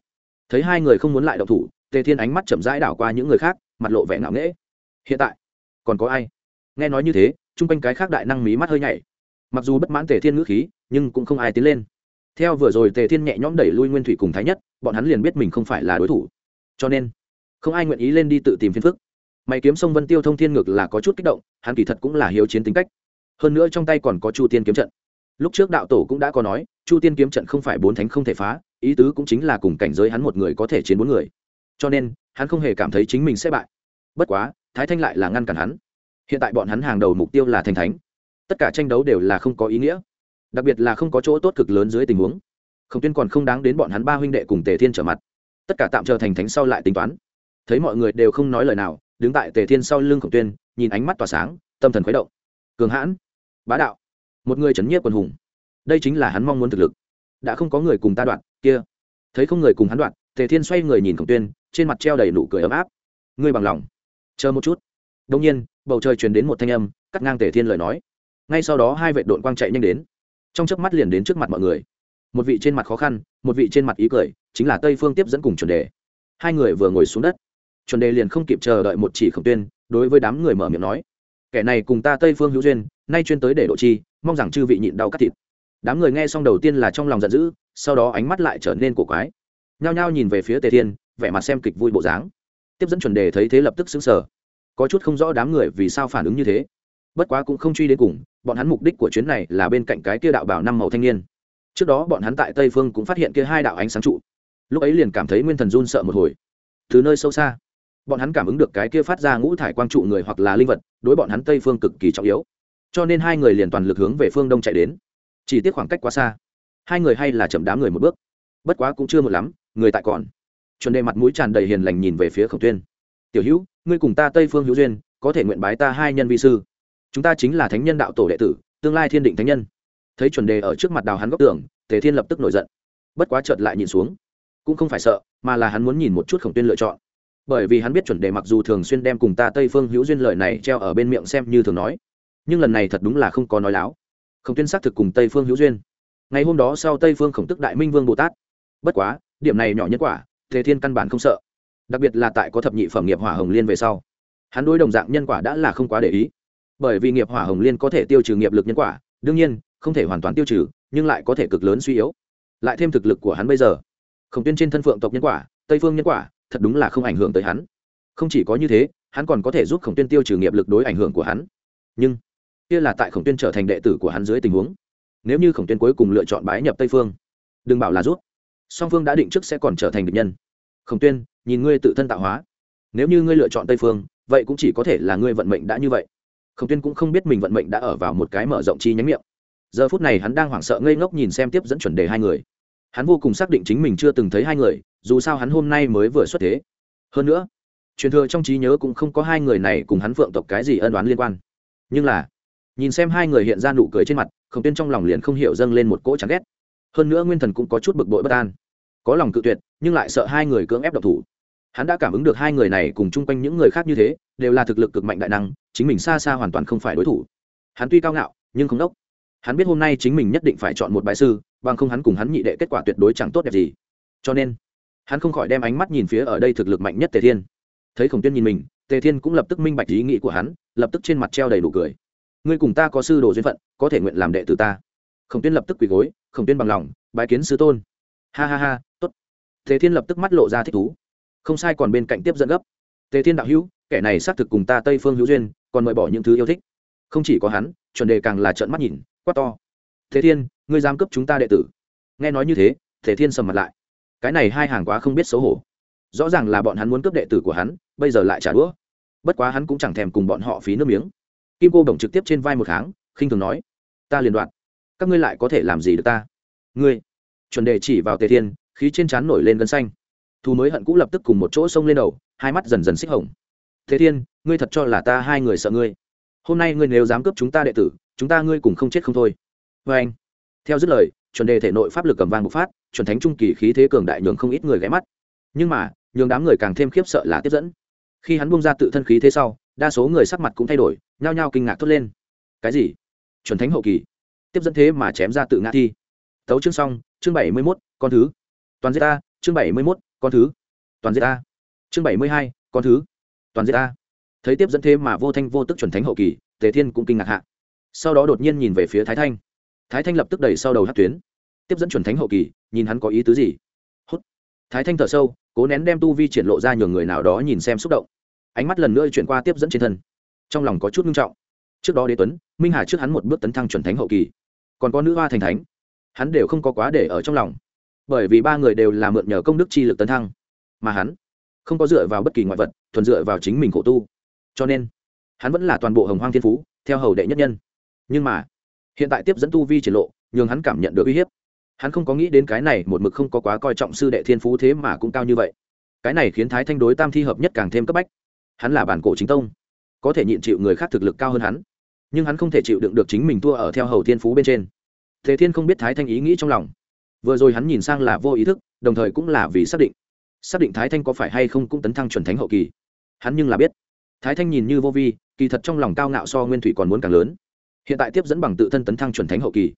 Thấy hai người không muốn lại động thủ, tề thiên ánh mắt chậm rãi đảo qua những người khác, mặt lộ vẻ ngạo nghễ. Hiện tại, còn có ai? Nghe nói như thế, chung quanh cái khác đại năng mí mắt hơi nhảy. Mặc dù bất mãn tề thiên ngữ khí, nhưng cũng không ai tiến lên. Theo vừa rồi tề thiên nhẹ nhõm đẩy lui nguyên thủy cùng thái nhất, bọn hắn liền biết mình không phải là đối thủ. Cho nên, không ai nguyện ý lên đi tự tìm phiền phức. Mày kiếm sông vân tiêu thông thiên ngược là có chút kích động, hắn kỳ thật cũng là hiếu chiến tính cách. Hơn nữa trong tay còn có chu tiên kiếm trận lúc trước đạo tổ cũng đã có nói, chu tiên kiếm trận không phải bốn thánh không thể phá, ý tứ cũng chính là cùng cảnh giới hắn một người có thể chiến bốn người. Cho nên, hắn không hề cảm thấy chính mình sẽ bại. Bất quá, thái thanh lại là ngăn cản hắn. Hiện tại bọn hắn hàng đầu mục tiêu là thành thánh. Tất cả tranh đấu đều là không có ý nghĩa. Đặc biệt là không có chỗ tốt cực lớn dưới tình huống. Khổng tuyên còn không đáng đến bọn hắn ba huynh đệ cùng tề thiên trở mặt. Tất cả tạm chờ thành thánh sau lại tính toán. Thấy mọi người đều không nói lời nào, đứng tại tề thiên sau lưng khổng tuyên, nhìn ánh mắt tỏa sáng, tâm thần khuấy động. Cường hãn, bá đạo một người chấn nhiếp quần hùng. Đây chính là hắn mong muốn thực lực. Đã không có người cùng ta đoạn, kia. Thấy không người cùng hắn đoạn, tề thiên xoay người nhìn khổng tuyên, trên mặt treo đầy nụ cười ấm áp. Ngươi bằng lòng. Chờ một chút. Đông nhiên, bầu trời truyền đến một thanh âm, cắt ngang tề thiên lời nói. Ngay sau đó hai vệ đội quang chạy nhanh đến. Trong chớp mắt liền đến trước mặt mọi người. Một vị trên mặt khó khăn, một vị trên mặt ý cười, chính là tây phương tiếp dẫn cùng chuẩn đề. Hai người vừa ngồi xuống đất. Chuẩn đề liền không kịp chờ đợi một chỉ khổng tuyên, đối với đám người mở miệng nói, kẻ này cùng ta tây phương hữu duyên, nay chuyên tới để độ chi mong rằng chư vị nhịn đau cắt thịt. Đám người nghe xong đầu tiên là trong lòng giận dữ, sau đó ánh mắt lại trở nên cổ quái. Nhao nhao nhìn về phía tề thiên, vẻ mặt xem kịch vui bộ dáng. Tiếp dẫn chuẩn đề thấy thế lập tức xứng sở có chút không rõ đám người vì sao phản ứng như thế. Bất quá cũng không truy đến cùng, bọn hắn mục đích của chuyến này là bên cạnh cái kia đạo bảo năm màu thanh niên. Trước đó bọn hắn tại tây phương cũng phát hiện kia hai đạo ánh sáng trụ. Lúc ấy liền cảm thấy nguyên thần run sợ một hồi. Từ nơi sâu xa, bọn hắn cảm ứng được cái kia phát ra ngũ thải quang trụ người hoặc là linh vật, đối bọn hắn tây phương cực kỳ trọng yếu cho nên hai người liền toàn lực hướng về phương đông chạy đến chỉ tiếc khoảng cách quá xa hai người hay là chậm đám người một bước bất quá cũng chưa một lắm người tại còn chuẩn đề mặt mũi tràn đầy hiền lành nhìn về phía khổng tuyên tiểu hữu ngươi cùng ta tây phương hữu duyên có thể nguyện bái ta hai nhân vi sư chúng ta chính là thánh nhân đạo tổ đệ tử tương lai thiên định thánh nhân thấy chuẩn đề ở trước mặt đào hắn góc tường tề thiên lập tức nổi giận bất quá chợt lại nhìn xuống cũng không phải sợ mà là hắn muốn nhìn một chút khổng tuyên lựa chọn bởi vì hắn biết chuẩn đề mặc dù thường xuyên đem cùng ta tây phương hữu duyên lợi này treo ở bên miệng xem như thường nói nhưng lần này thật đúng là không có nói láo. Khổng tuyên xác thực cùng tây phương hữu duyên. Ngày hôm đó sau tây phương khổng tức đại minh vương bồ tát. Bất quá, điểm này nhỏ nhất quả thế thiên căn bản không sợ. Đặc biệt là tại có thập nhị phẩm nghiệp hỏa hồng liên về sau, hắn đối đồng dạng nhân quả đã là không quá để ý. Bởi vì nghiệp hỏa hồng liên có thể tiêu trừ nghiệp lực nhân quả, đương nhiên, không thể hoàn toàn tiêu trừ, nhưng lại có thể cực lớn suy yếu. Lại thêm thực lực của hắn bây giờ, khổng tuyên trên thân phượng tộc nhân quả, tây phương nhân quả, thật đúng là không ảnh hưởng tới hắn. Không chỉ có như thế, hắn còn có thể giúp khổng tuyên tiêu trừ nghiệp lực đối ảnh hưởng của hắn. Nhưng kia là tại khổng tuyên trở thành đệ tử của hắn dưới tình huống. Nếu như khổng tuyên cuối cùng lựa chọn bái nhập tây phương, đừng bảo là rút. Song phương đã định trước sẽ còn trở thành địch nhân. Khổng tuyên, nhìn ngươi tự thân tạo hóa. Nếu như ngươi lựa chọn tây phương, vậy cũng chỉ có thể là ngươi vận mệnh đã như vậy. Khổng tuyên cũng không biết mình vận mệnh đã ở vào một cái mở rộng chi nhánh miệng. Giờ phút này hắn đang hoảng sợ ngây ngốc nhìn xem tiếp dẫn chuẩn đề hai người. Hắn vô cùng xác định chính mình chưa từng thấy hai người, dù sao hắn hôm nay mới vừa xuất thế. Hơn nữa, truyền thừa trong trí nhớ cũng không có hai người này cùng hắn phượng tộc cái gì ân đoán liên quan. Nhưng là nhìn xem hai người hiện ra nụ cười trên mặt, khổng tuyên trong lòng liền không hiểu dâng lên một cỗ chán ghét. Hơn nữa nguyên thần cũng có chút bực bội bất an. Có lòng cự tuyệt, nhưng lại sợ hai người cưỡng ép độc thủ. Hắn đã cảm ứng được hai người này cùng chung quanh những người khác như thế, đều là thực lực cực mạnh đại năng, chính mình xa xa hoàn toàn không phải đối thủ. Hắn tuy cao ngạo, nhưng không đốc. Hắn biết hôm nay chính mình nhất định phải chọn một bài sư, bằng không hắn cùng hắn nhị đệ kết quả tuyệt đối chẳng tốt đẹp gì. Cho nên, hắn không khỏi đem ánh mắt nhìn phía ở đây thực lực mạnh nhất tề thiên. Thấy khổng tuyên nhìn mình, tề thiên cũng lập tức minh bạch ý nghĩ của hắn, lập tức trên mặt treo đầy đủ cười ngươi cùng ta có sư đồ duyên phận, có thể nguyện làm đệ tử ta. Khổng tuyên lập tức quỳ gối, khổng tuyên bằng lòng, bái kiến sư tôn. Ha ha ha t ố t thế thiên lập tức mắt lộ ra thích thú. Không sai còn bên cạnh tiếp dẫn gấp. Tề thiên đạo hữu, kẻ này xác thực cùng ta tây phương hữu duyên, còn mời bỏ những thứ yêu thích. Không chỉ có hắn, chuẩn đề càng là trợn mắt nhìn, quát to. Thế thiên, ngươi dám cấp chúng ta đệ tử. Nghe nói như thế thế thiên sầm mặt lại. Cái này hai hàng quá không biết xấu hổ. Rõ ràng là bọn hắn muốn cướp đệ tử của hắn, bây giờ lại trả đũa. Bất quá hắn cũng chẳng thèm cùng bọn họ phí nước miếng kim cô đồng trực tiếp trên vai một tháng khinh thường nói, ta liền đoạn. Các ngươi lại có thể làm gì được ta? Ngươi. Chuẩn đề chỉ vào tề thiên, khí trên trán nổi lên gân xanh. Thù mới hận cũ lập tức cùng một chỗ xông lên đầu, hai mắt dần dần xích hồng. Thế thiên, ngươi thật cho là ta hai người sợ ngươi? Hôm nay ngươi nếu dám cướp chúng ta đệ tử, chúng ta ngươi cùng không chết không thôi. Vê anh. Theo dứt lời, chuẩn đề thể nội pháp lực cầm vang bộc phát, chuẩn thánh trung kỳ khí thế cường đại nhường không ít người ghé mắt. Nhưng mà, nhường đám người càng thêm khiếp sợ là tiếp dẫn. Khi hắn bung ra tự thân khí thế sau, đa số người sắc mặt cũng thay đổi nhao nhao kinh ngạc thốt lên. Cái gì? Chuẩn thánh hậu kỳ? Tiếp dẫn thế mà chém ra tự ngã thi. Tấu chương xong, chương bảy mươi mốt, con thứ. Toàn giết ta, chương bảy mươi mốt, con thứ. Toàn giết ta. Chương bảy mươi hai, con thứ. Toàn giết ta. Thấy tiếp dẫn thế mà vô thanh vô tức chuẩn thánh hậu kỳ, tề thiên cũng kinh ngạc hạ. Sau đó đột nhiên nhìn về phía thái thanh. Thái thanh lập tức đẩy sau đầu hát tuyến. Tiếp dẫn chuẩn thánh hậu kỳ, nhìn hắn có ý tứ gì? Hút. Thái thanh thở sâu, cố nén đem tu vi triển lộ ra nhường người nào đó nhìn xem xúc động. Ánh mắt lần nữa chuyển qua tiếp dẫn trên thân trong lòng có chút nghiêm trọng. Trước đó đế tuấn, minh hà trước hắn một bước tấn thăng chuẩn thánh hậu kỳ, còn có nữ hoa thành thánh, hắn đều không có quá để ở trong lòng, bởi vì ba người đều là mượn nhờ công đức chi lực tấn thăng, mà hắn không có dựa vào bất kỳ ngoại vật, thuần dựa vào chính mình khổ tu. Cho nên, hắn vẫn là toàn bộ hồng hoang thiên phú, theo hầu đệ nhất nhân. Nhưng mà, hiện tại tiếp dẫn tu vi triển lộ, nhường hắn cảm nhận được uy hiếp. Hắn không có nghĩ đến cái này một mực không có quá coi trọng sư đệ thiên phú thế mà cũng cao như vậy. Cái này khiến thái thanh đối tam thi hợp nhất càng thêm cấp bách. Hắn là bản cổ chính tông có thể nhịn chịu người khác thực lực cao hơn hắn. Nhưng hắn không thể chịu đựng được chính mình thua ở theo hầu thiên phú bên trên. Thế thiên không biết thái thanh ý nghĩ trong lòng. Vừa rồi hắn nhìn sang là vô ý thức, đồng thời cũng là vì xác định. Xác định thái thanh có phải hay không cũng tấn thăng chuẩn thánh hậu kỳ. Hắn nhưng là biết. Thái thanh nhìn như vô vi, kỳ thật trong lòng cao ngạo so nguyên thủy còn muốn càng lớn. Hiện tại tiếp dẫn bằng tự thân tấn thăng chuẩn thánh hậu kỳ.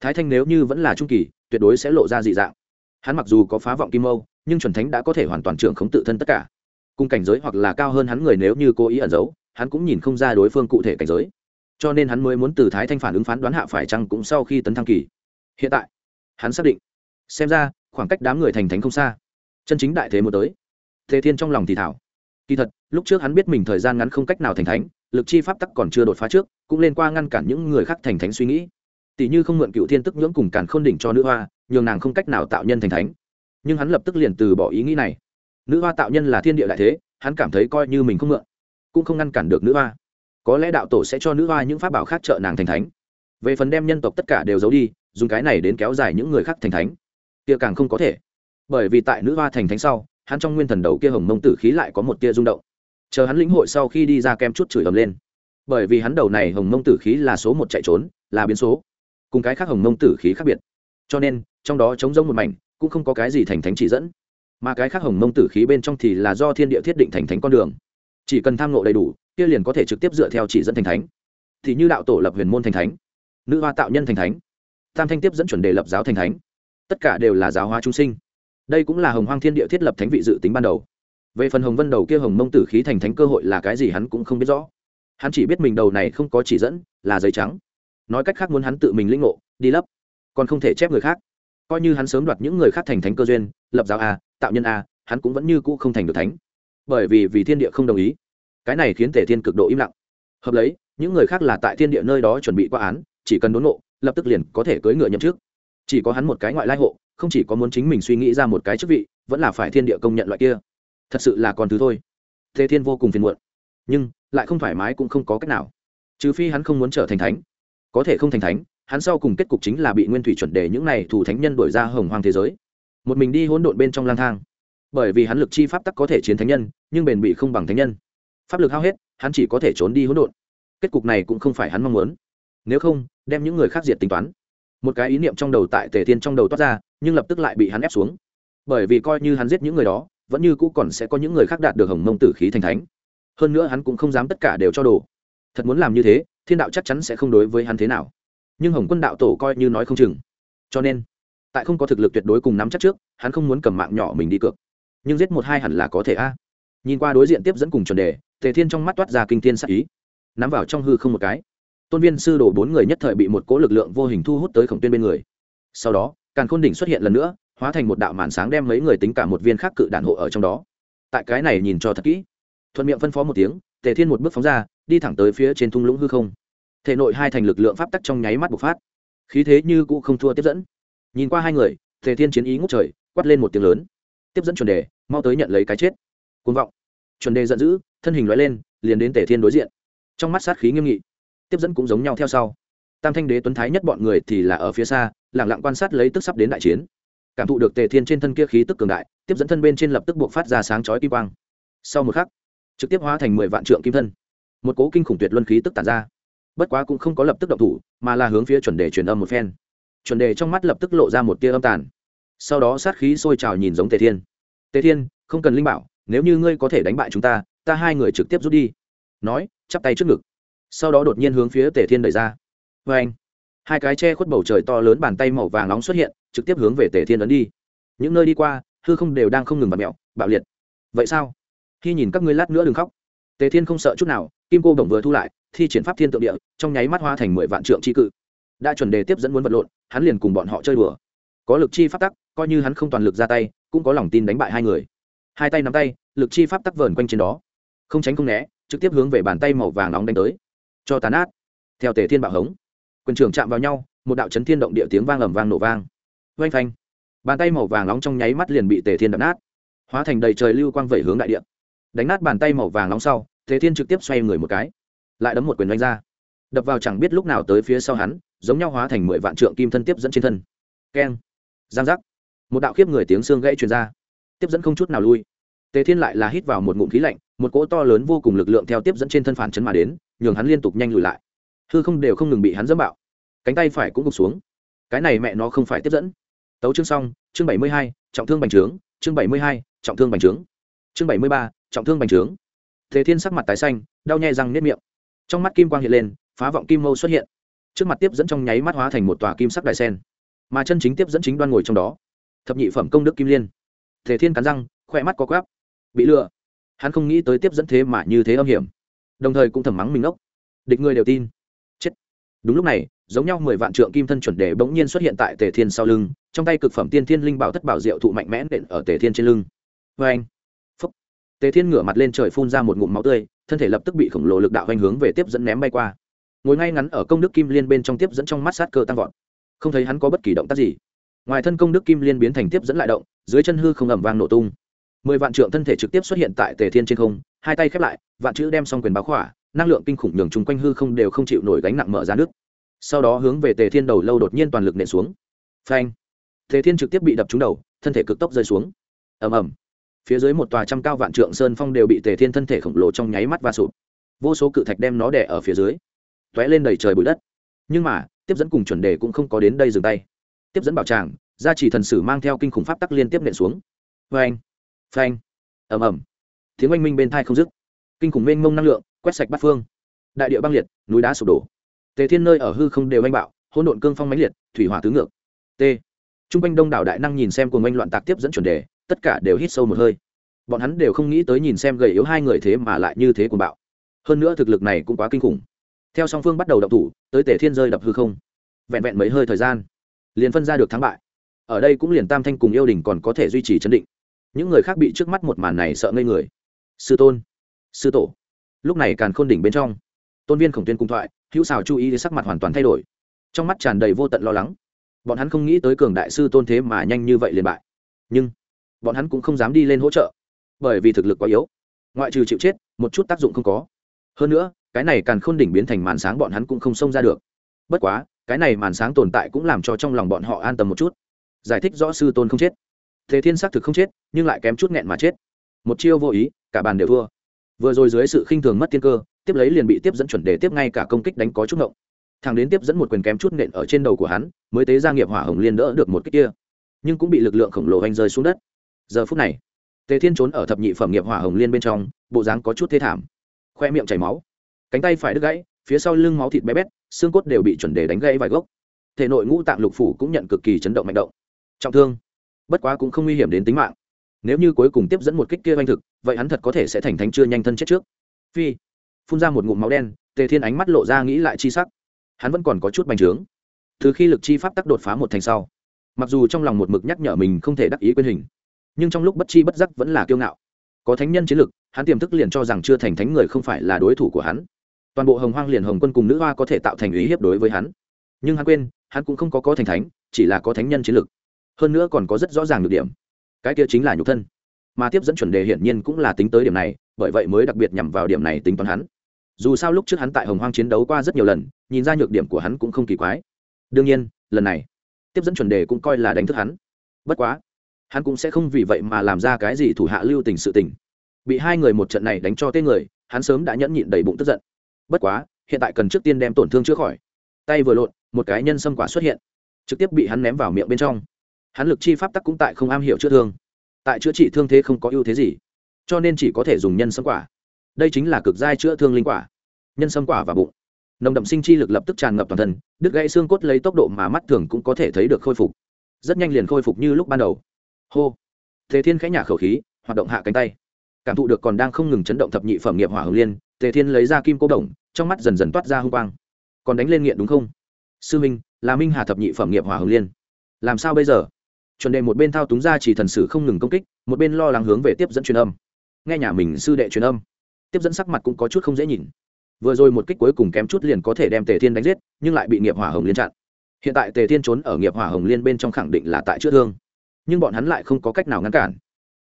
Thái thanh nếu như vẫn là trung kỳ, tuyệt đối sẽ lộ ra dị dạng. Hắn mặc dù có phá vọng kim mâu, nhưng chuẩn thánh đã có thể hoàn toàn trưởng khống tự thân tất cả. Cùng cảnh giới hoặc là cao hơn hắn người nếu như cố ý ẩn giấu hắn cũng nhìn không ra đối phương cụ thể cảnh giới. Cho nên hắn mới muốn từ thái thanh phản ứng phán đoán hạ phải chăng cũng sau khi tấn thăng kỳ. Hiện tại, hắn xác định, xem ra, khoảng cách đám người thành thánh không xa. Chân chính đại thế một tới. Thế thiên trong lòng thì thảo. Kỳ thật, lúc trước hắn biết mình thời gian ngắn không cách nào thành thánh, lực chi pháp tắc còn chưa đột phá trước, cũng lên qua ngăn cản những người khác thành thánh suy nghĩ. Tỷ như không mượn cựu thiên tức nhưỡng cùng càn khôn đỉnh cho nữ hoa, nhường nàng không cách nào tạo nhân thành thánh. Nhưng hắn lập tức liền từ bỏ ý nghĩ này. Nữ hoa tạo nhân là thiên địa đại thế, hắn cảm thấy coi như mình không mượn cũng không ngăn cản được nữ hoa. Có lẽ đạo tổ sẽ cho nữ hoa những pháp bảo khác trợ nàng thành thánh. Về phần đem nhân tộc tất cả đều giấu đi, dùng cái này đến kéo dài những người khác thành thánh, kia càng không có thể. Bởi vì tại nữ hoa thành thánh sau, hắn trong nguyên thần đầu kia hồng mông tử khí lại có một tia rung động. Chờ hắn lĩnh hội sau khi đi ra kem chút chửi ầm lên. Bởi vì hắn đầu này hồng mông tử khí là số một chạy trốn, là biến số. Cùng cái khác hồng mông tử khí khác biệt. Cho nên, trong đó chống rông một mảnh, cũng không có cái gì thành thánh chỉ dẫn. Mà cái khác hồng mông tử khí bên trong thì là do thiên địa thiết định thành thánh con đường chỉ cần tham ngộ đầy đủ, kia liền có thể trực tiếp dựa theo chỉ dẫn thành thánh. Thì như đạo tổ lập huyền môn thành thánh, nữ hoa tạo nhân thành thánh, tam thanh tiếp dẫn chuẩn đề lập giáo thành thánh, tất cả đều là giáo hóa trung sinh. Đây cũng là hồng hoang thiên địa thiết lập thánh vị dự tính ban đầu. Về phần hồng vân đầu kia hồng mông tử khí thành thánh cơ hội là cái gì hắn cũng không biết rõ. Hắn chỉ biết mình đầu này không có chỉ dẫn, là giấy trắng. Nói cách khác muốn hắn tự mình linh ngộ, đi lấp, còn không thể chép người khác. Coi như hắn sớm đoạt những người khác thành thánh cơ duyên, lập giáo a, tạo nhân a, hắn cũng vẫn như cũ không thành được thánh bởi vì vì thiên địa không đồng ý. Cái này khiến tề thiên cực độ im lặng. Hợp lấy, những người khác là tại thiên địa nơi đó chuẩn bị qua án, chỉ cần đốn nộ, lập tức liền có thể cưỡi ngựa nhậm trước chỉ có hắn một cái ngoại lai hộ, không chỉ có muốn chính mình suy nghĩ ra một cái chức vị, vẫn là phải thiên địa công nhận loại kia. Thật sự là còn thứ thôi. Tề thiên vô cùng phiền muộn. Nhưng, lại không thoải mái cũng không có cách nào. Trừ phi hắn không muốn trở thành thánh. Có thể không thành thánh, hắn sau cùng kết cục chính là bị nguyên thủy chuẩn đề những này thủ thánh nhân đổi ra hồng hoàng thế giới. Một mình đi hỗn độn bên trong lang thang bởi vì hắn lực chi pháp tắc có thể chiến thánh nhân, nhưng bền bị không bằng thánh nhân. Pháp lực hao hết, hắn chỉ có thể trốn đi hỗn độn. Kết cục này cũng không phải hắn mong muốn. Nếu không, đem những người khác diệt tính toán. Một cái ý niệm trong đầu tại tề thiên trong đầu toát ra, nhưng lập tức lại bị hắn ép xuống. Bởi vì coi như hắn giết những người đó, vẫn như cũ còn sẽ có những người khác đạt được hồng mông tử khí thành thánh. Hơn nữa hắn cũng không dám tất cả đều cho đồ. Thật muốn làm như thế, thiên đạo chắc chắn sẽ không đối với hắn thế nào. Nhưng hồng quân đạo tổ coi như nói không chừng. Cho nên, tại không có thực lực tuyệt đối cùng nắm chắc trước, hắn không muốn cầm mạng nhỏ mình đi cược nhưng giết một hai hẳn là có thể a. Nhìn qua đối diện tiếp dẫn cùng chuẩn đề, tề thiên trong mắt toát ra kinh thiên sắc ý. Nắm vào trong hư không một cái. Tôn viên sư đổ bốn người nhất thời bị một cỗ lực lượng vô hình thu hút tới khổng tuyên bên người. Sau đó, càn khôn đỉnh xuất hiện lần nữa, hóa thành một đạo màn sáng đem mấy người tính cả một viên khác cự đạn hộ ở trong đó. Tại cái này nhìn cho thật kỹ. Thuận miệng phân phó một tiếng, tề thiên một bước phóng ra, đi thẳng tới phía trên thung lũng hư không. Thể nội hai thành lực lượng pháp tắc trong nháy mắt bộc phát. Khí thế như cũ không thua tiếp dẫn. Nhìn qua hai người, tề thiên chiến ý ngốc trời, quát lên một tiếng lớn. Tiếp dẫn chuẩn đề mau tới nhận lấy cái chết. Côn vọng. Chuẩn đề giận dữ, thân hình loại lên, liền đến tề thiên đối diện. Trong mắt sát khí nghiêm nghị, tiếp dẫn cũng giống nhau theo sau. Tam thanh đế tuấn thái nhất bọn người thì là ở phía xa lẳng lặng quan sát lấy tức sắp đến đại chiến. Cảm thụ được tề thiên trên thân kia khí tức cường đại, tiếp dẫn thân bên trên lập tức buộc phát ra sáng chói kim quang. Sau một khắc, trực tiếp hóa thành mười vạn trượng kim thân. Một cố kinh khủng tuyệt luân khí tức tản ra. Bất quá cũng không có lập tức động thủ, mà là hướng phía chuẩn đề truyền âm một phen. Chuẩn đề trong mắt lập tức lộ ra một tia âm tàn. Sau đó sát khí sôi trào nhìn giống tề thiên tề thiên, không cần linh bảo, nếu như ngươi có thể đánh bại chúng ta ta hai người trực tiếp rút đi. Nói, chắp tay trước ngực. Sau đó đột nhiên hướng phía tề thiên đẩy ra. Vê anh hai cái che khuất bầu trời to lớn bàn tay màu vàng nóng xuất hiện, trực tiếp hướng về tề thiên ấn đi. Những nơi đi qua, hư không đều đang không ngừng bạt mẹo bạo liệt. Vậy sao? Khi nhìn các ngươi lát nữa đừng khóc. Tề thiên không sợ chút nào, kim cô đồng vừa thu lại, thi triển pháp thiên tượng địa, trong nháy mắt hoa thành mười vạn trượng tri cự. Đã chuẩn đề tiếp dẫn muốn vật lộn, hắn liền cùng bọn họ chơi đùa. Có lực chi phát tắc, coi như hắn không toàn lực ra tay cũng có lòng tin đánh bại hai người. Hai tay nắm tay, lực chi pháp tắc vờn quanh trên đó. Không tránh không né, trực tiếp hướng về bàn tay màu vàng nóng đánh tới. Cho tàn át theo tề thiên bạo hống, quyền trưởng chạm vào nhau, một đạo chấn thiên động địa tiếng vang ầm vang nổ vang. Oanh phanh. Bàn tay màu vàng nóng trong nháy mắt liền bị tề thiên đập nát. Hóa thành đầy trời lưu quang vẩy hướng đại địa. Đánh nát bàn tay màu vàng nóng sau, tề thiên trực tiếp xoay người một cái. Lại đấm một quyền đánh ra. Đập vào chẳng biết lúc nào tới phía sau hắn, giống nhau hóa thành mười vạn trượng kim thân tiếp dẫn trên thân. Keng. Giang giác một đạo khiếp người tiếng xương gãy truyền ra, tiếp dẫn không chút nào lui. Tề thiên lại là hít vào một ngụm khí lạnh, một cỗ to lớn vô cùng lực lượng theo tiếp dẫn trên thân phản chấn mà đến, nhường hắn liên tục nhanh lùi lại. Hư không đều không ngừng bị hắn dẫm bạo, cánh tay phải cũng gục xuống. Cái này mẹ nó không phải tiếp dẫn. Tấu chương xong, chương bảy mươi hai, trọng thương bành trướng, chương bảy mươi hai, trọng thương bành trướng, chương bảy mươi ba, trọng thương bành trướng. Tề thiên sắc mặt tái xanh, đau nhè răng nếp miệng. Trong mắt kim quang hiện lên, phá vọng kim mâu xuất hiện. Trước mặt tiếp dẫn trong nháy mắt hóa thành một tòa kim sắc đài sen, mà chân chính tiếp dẫn chính đoan ngồi trong đó thập nhị phẩm công đức kim liên. Thể thiên cắn răng khoe mắt có quáp. Bị lừa. Hắn không nghĩ tới tiếp dẫn thế mà như thế âm hiểm. Đồng thời cũng thầm mắng mình ốc địch người đều tin. Chết. Đúng lúc này, giống nhau mười vạn trượng kim thân chuẩn đề bỗng nhiên xuất hiện tại tề thiên sau lưng, trong tay cực phẩm tiên thiên linh bảo thất bảo diệu thụ mạnh mẽ nện ở tề thiên trên lưng. Vê anh. Phúc. Tề thiên ngửa mặt lên trời phun ra một ngụm máu tươi, thân thể lập tức bị khổng lồ lực đạo hoành hướng về tiếp dẫn ném bay qua. Ngồi ngay ngắn ở công đức kim liên bên trong tiếp dẫn trong mắt sát cơ tăng vọt. Không thấy hắn có bất kỳ động tác gì ngoài thân công đức kim liên biến thành tiếp dẫn lại động, dưới chân hư không ẩm vang nổ tung. Mười vạn trượng thân thể trực tiếp xuất hiện tại tề thiên trên không, hai tay khép lại, vạn chữ đem xong quyền báo khỏa, năng lượng kinh khủng nhường chung quanh hư không đều không chịu nổi gánh nặng mở ra nước. Sau đó hướng về tề thiên đầu lâu đột nhiên toàn lực nện xuống. Phanh! Tề thiên trực tiếp bị đập trúng đầu, thân thể cực tốc rơi xuống. Ầm ầm! Phía dưới một tòa trăm cao vạn trượng sơn phong đều bị tề thiên thân thể khổng lồ trong nháy mắt va sụp. Vô số cự thạch đem nó đè ở phía dưới t ó é lên đầy trời bụi đất. Nhưng mà, tiếp dẫn cùng chuẩn đề cũng không có đến đây dừng tay tiếp dẫn bảo tràng, gia trì thần sử mang theo kinh khủng pháp tắc liên tiếp nện xuống. Phanh phanh, ầm ầm. Tiếng oanh minh bên thai không dứt. Kinh khủng mênh mông năng lượng quét sạch bát phương. Đại địa băng liệt, núi đá sụp đổ. Tề thiên nơi ở hư không đều anh bạo, hỗn độn cương phong mãnh liệt, thủy hỏa tứ ngược. T. Trung quanh đông đảo đại năng nhìn xem cùng oanh loạn tạc tiếp dẫn chuẩn đề, tất cả đều hít sâu một hơi. Bọn hắn đều không nghĩ tới nhìn xem gầy yếu hai người thế mà lại như thế của bạo. Hơn nữa thực lực này cũng quá kinh khủng. Theo song phương bắt đầu đập thủ, tới tề thiên rơi đập hư không. Vẹn vẹn mấy hơi thời gian liền phân ra được thắng bại. Ở đây cũng liền tam thanh cùng yêu đình còn có thể duy trì chấn định. Những người khác bị trước mắt một màn này sợ ngây người. Sư tôn, sư tổ. Lúc này càn khôn đỉnh bên trong, tôn viên khổng tuyên cung thoại, hữu xào chú ý đến sắc mặt hoàn toàn thay đổi. Trong mắt tràn đầy vô tận lo lắng. Bọn hắn không nghĩ tới cường đại sư tôn thế mà nhanh như vậy liền bại. Nhưng, bọn hắn cũng không dám đi lên hỗ trợ, bởi vì thực lực quá yếu. Ngoại trừ chịu chết, một chút tác dụng không có. Hơn nữa, cái này càn khôn đỉnh biến thành màn sáng bọn hắn cũng không xông ra được. Bất quá cái này màn sáng tồn tại cũng làm cho trong lòng bọn họ an tâm một chút. Giải thích rõ sư tôn không chết. Thế thiên xác thực không chết, nhưng lại kém chút nghẹn mà chết. Một chiêu vô ý, cả bàn đều thua. Vừa rồi dưới sự khinh thường mất tiên cơ, tiếp lấy liền bị tiếp dẫn chuẩn đề tiếp ngay cả công kích đánh có chút ngộng. Thằng đến tiếp dẫn một quyền kém chút nện ở trên đầu của hắn, mới tế ra nghiệp hỏa hồng liên đỡ được một kích kia. Nhưng cũng bị lực lượng khổng lồ anh rơi xuống đất. Giờ phút này, tề thiên trốn ở thập nhị phẩm nghiệp hỏa hồng liên bên trong, bộ dáng có chút thế thảm. Khoe miệng chảy máu. Cánh tay phải đứt gãy, phía sau lưng máu thịt bé bét xương cốt đều bị chuẩn đề đánh gãy vài gốc. Thể nội ngũ tạng lục phủ cũng nhận cực kỳ chấn động mạnh động. Trọng thương. Bất quá cũng không nguy hiểm đến tính mạng. Nếu như cuối cùng tiếp dẫn một kích kia oanh thực, vậy hắn thật có thể sẽ thành thánh chưa nhanh thân chết trước. Phi. Phun ra một ngụm máu đen, tề thiên ánh mắt lộ ra nghĩ lại chi sắc. Hắn vẫn còn có chút bành trướng. Từ khi lực chi pháp tắc đột phá một thành sau, mặc dù trong lòng một mực nhắc nhở mình không thể đắc ý quyền hình, nhưng trong lúc bất chi bất giác vẫn là kiêu ngạo. Có thánh nhân chiến lực, hắn tiềm thức liền cho rằng chưa thành thánh người không phải là đối thủ của hắn toàn bộ hồng hoang liền hồng quân cùng nữ hoa có thể tạo thành ý hiếp đối với hắn. Nhưng hắn quên, hắn cũng không có có thành thánh, chỉ là có thánh nhân chiến lực. Hơn nữa còn có rất rõ ràng được điểm. Cái kia chính là nhục thân. Mà tiếp dẫn chuẩn đề hiển nhiên cũng là tính tới điểm này, bởi vậy mới đặc biệt nhằm vào điểm này tính toán hắn. Dù sao lúc trước hắn tại hồng hoang chiến đấu qua rất nhiều lần, nhìn ra nhược điểm của hắn cũng không kỳ quái. Đương nhiên, lần này, tiếp dẫn chuẩn đề cũng coi là đánh thức hắn. Bất quá, hắn cũng sẽ không vì vậy mà làm ra cái gì thủ hạ lưu tình sự tình. Bị hai người một trận này đánh cho tên người, hắn sớm đã nhẫn nhịn đầy bụng tức giận bất quá, hiện tại cần trước tiên đem tổn thương chữa khỏi. Tay vừa lộn, một cái nhân sâm quả xuất hiện, trực tiếp bị hắn ném vào miệng bên trong. Hắn lực chi pháp tắc cũng tại không am hiểu chữa thương. Tại chữa trị thương thế không có ưu thế gì, cho nên chỉ có thể dùng nhân sâm quả. Đây chính là cực giai chữa thương linh quả. Nhân sâm quả và bụng. Nồng đậm sinh chi lực lập tức tràn ngập toàn thân, đứt gãy xương cốt lấy tốc độ mà mắt thường cũng có thể thấy được khôi phục. Rất nhanh liền khôi phục như lúc ban đầu. Hô. Thế thiên khẽ nhả khẩu khí, hoạt động hạ cánh tay. Cảm thụ được còn đang không ngừng chấn động thập nhị phẩm nghiệp hỏa hồng liên tề thiên lấy ra kim cô đồng, trong mắt dần dần toát ra h u n g quang. Còn đánh lên nghiện đúng không? Sư minh, là minh hà thập nhị phẩm nghiệp hỏa hồng liên. Làm sao bây giờ? Chuẩn đề một bên thao túng ra chỉ thần sử không ngừng công kích, một bên lo lắng hướng về tiếp dẫn truyền âm. Nghe nhà mình sư đệ truyền âm, tiếp dẫn sắc mặt cũng có chút không dễ nhìn. Vừa rồi một kích cuối cùng kém chút liền có thể đem tề thiên đánh giết, nhưng lại bị nghiệp hỏa hồng liên chặn. Hiện tại tề thiên trốn ở nghiệp hỏa hồng liên bên trong khẳng định là tại chữa thương. Nhưng bọn hắn lại không có cách nào ngăn cản.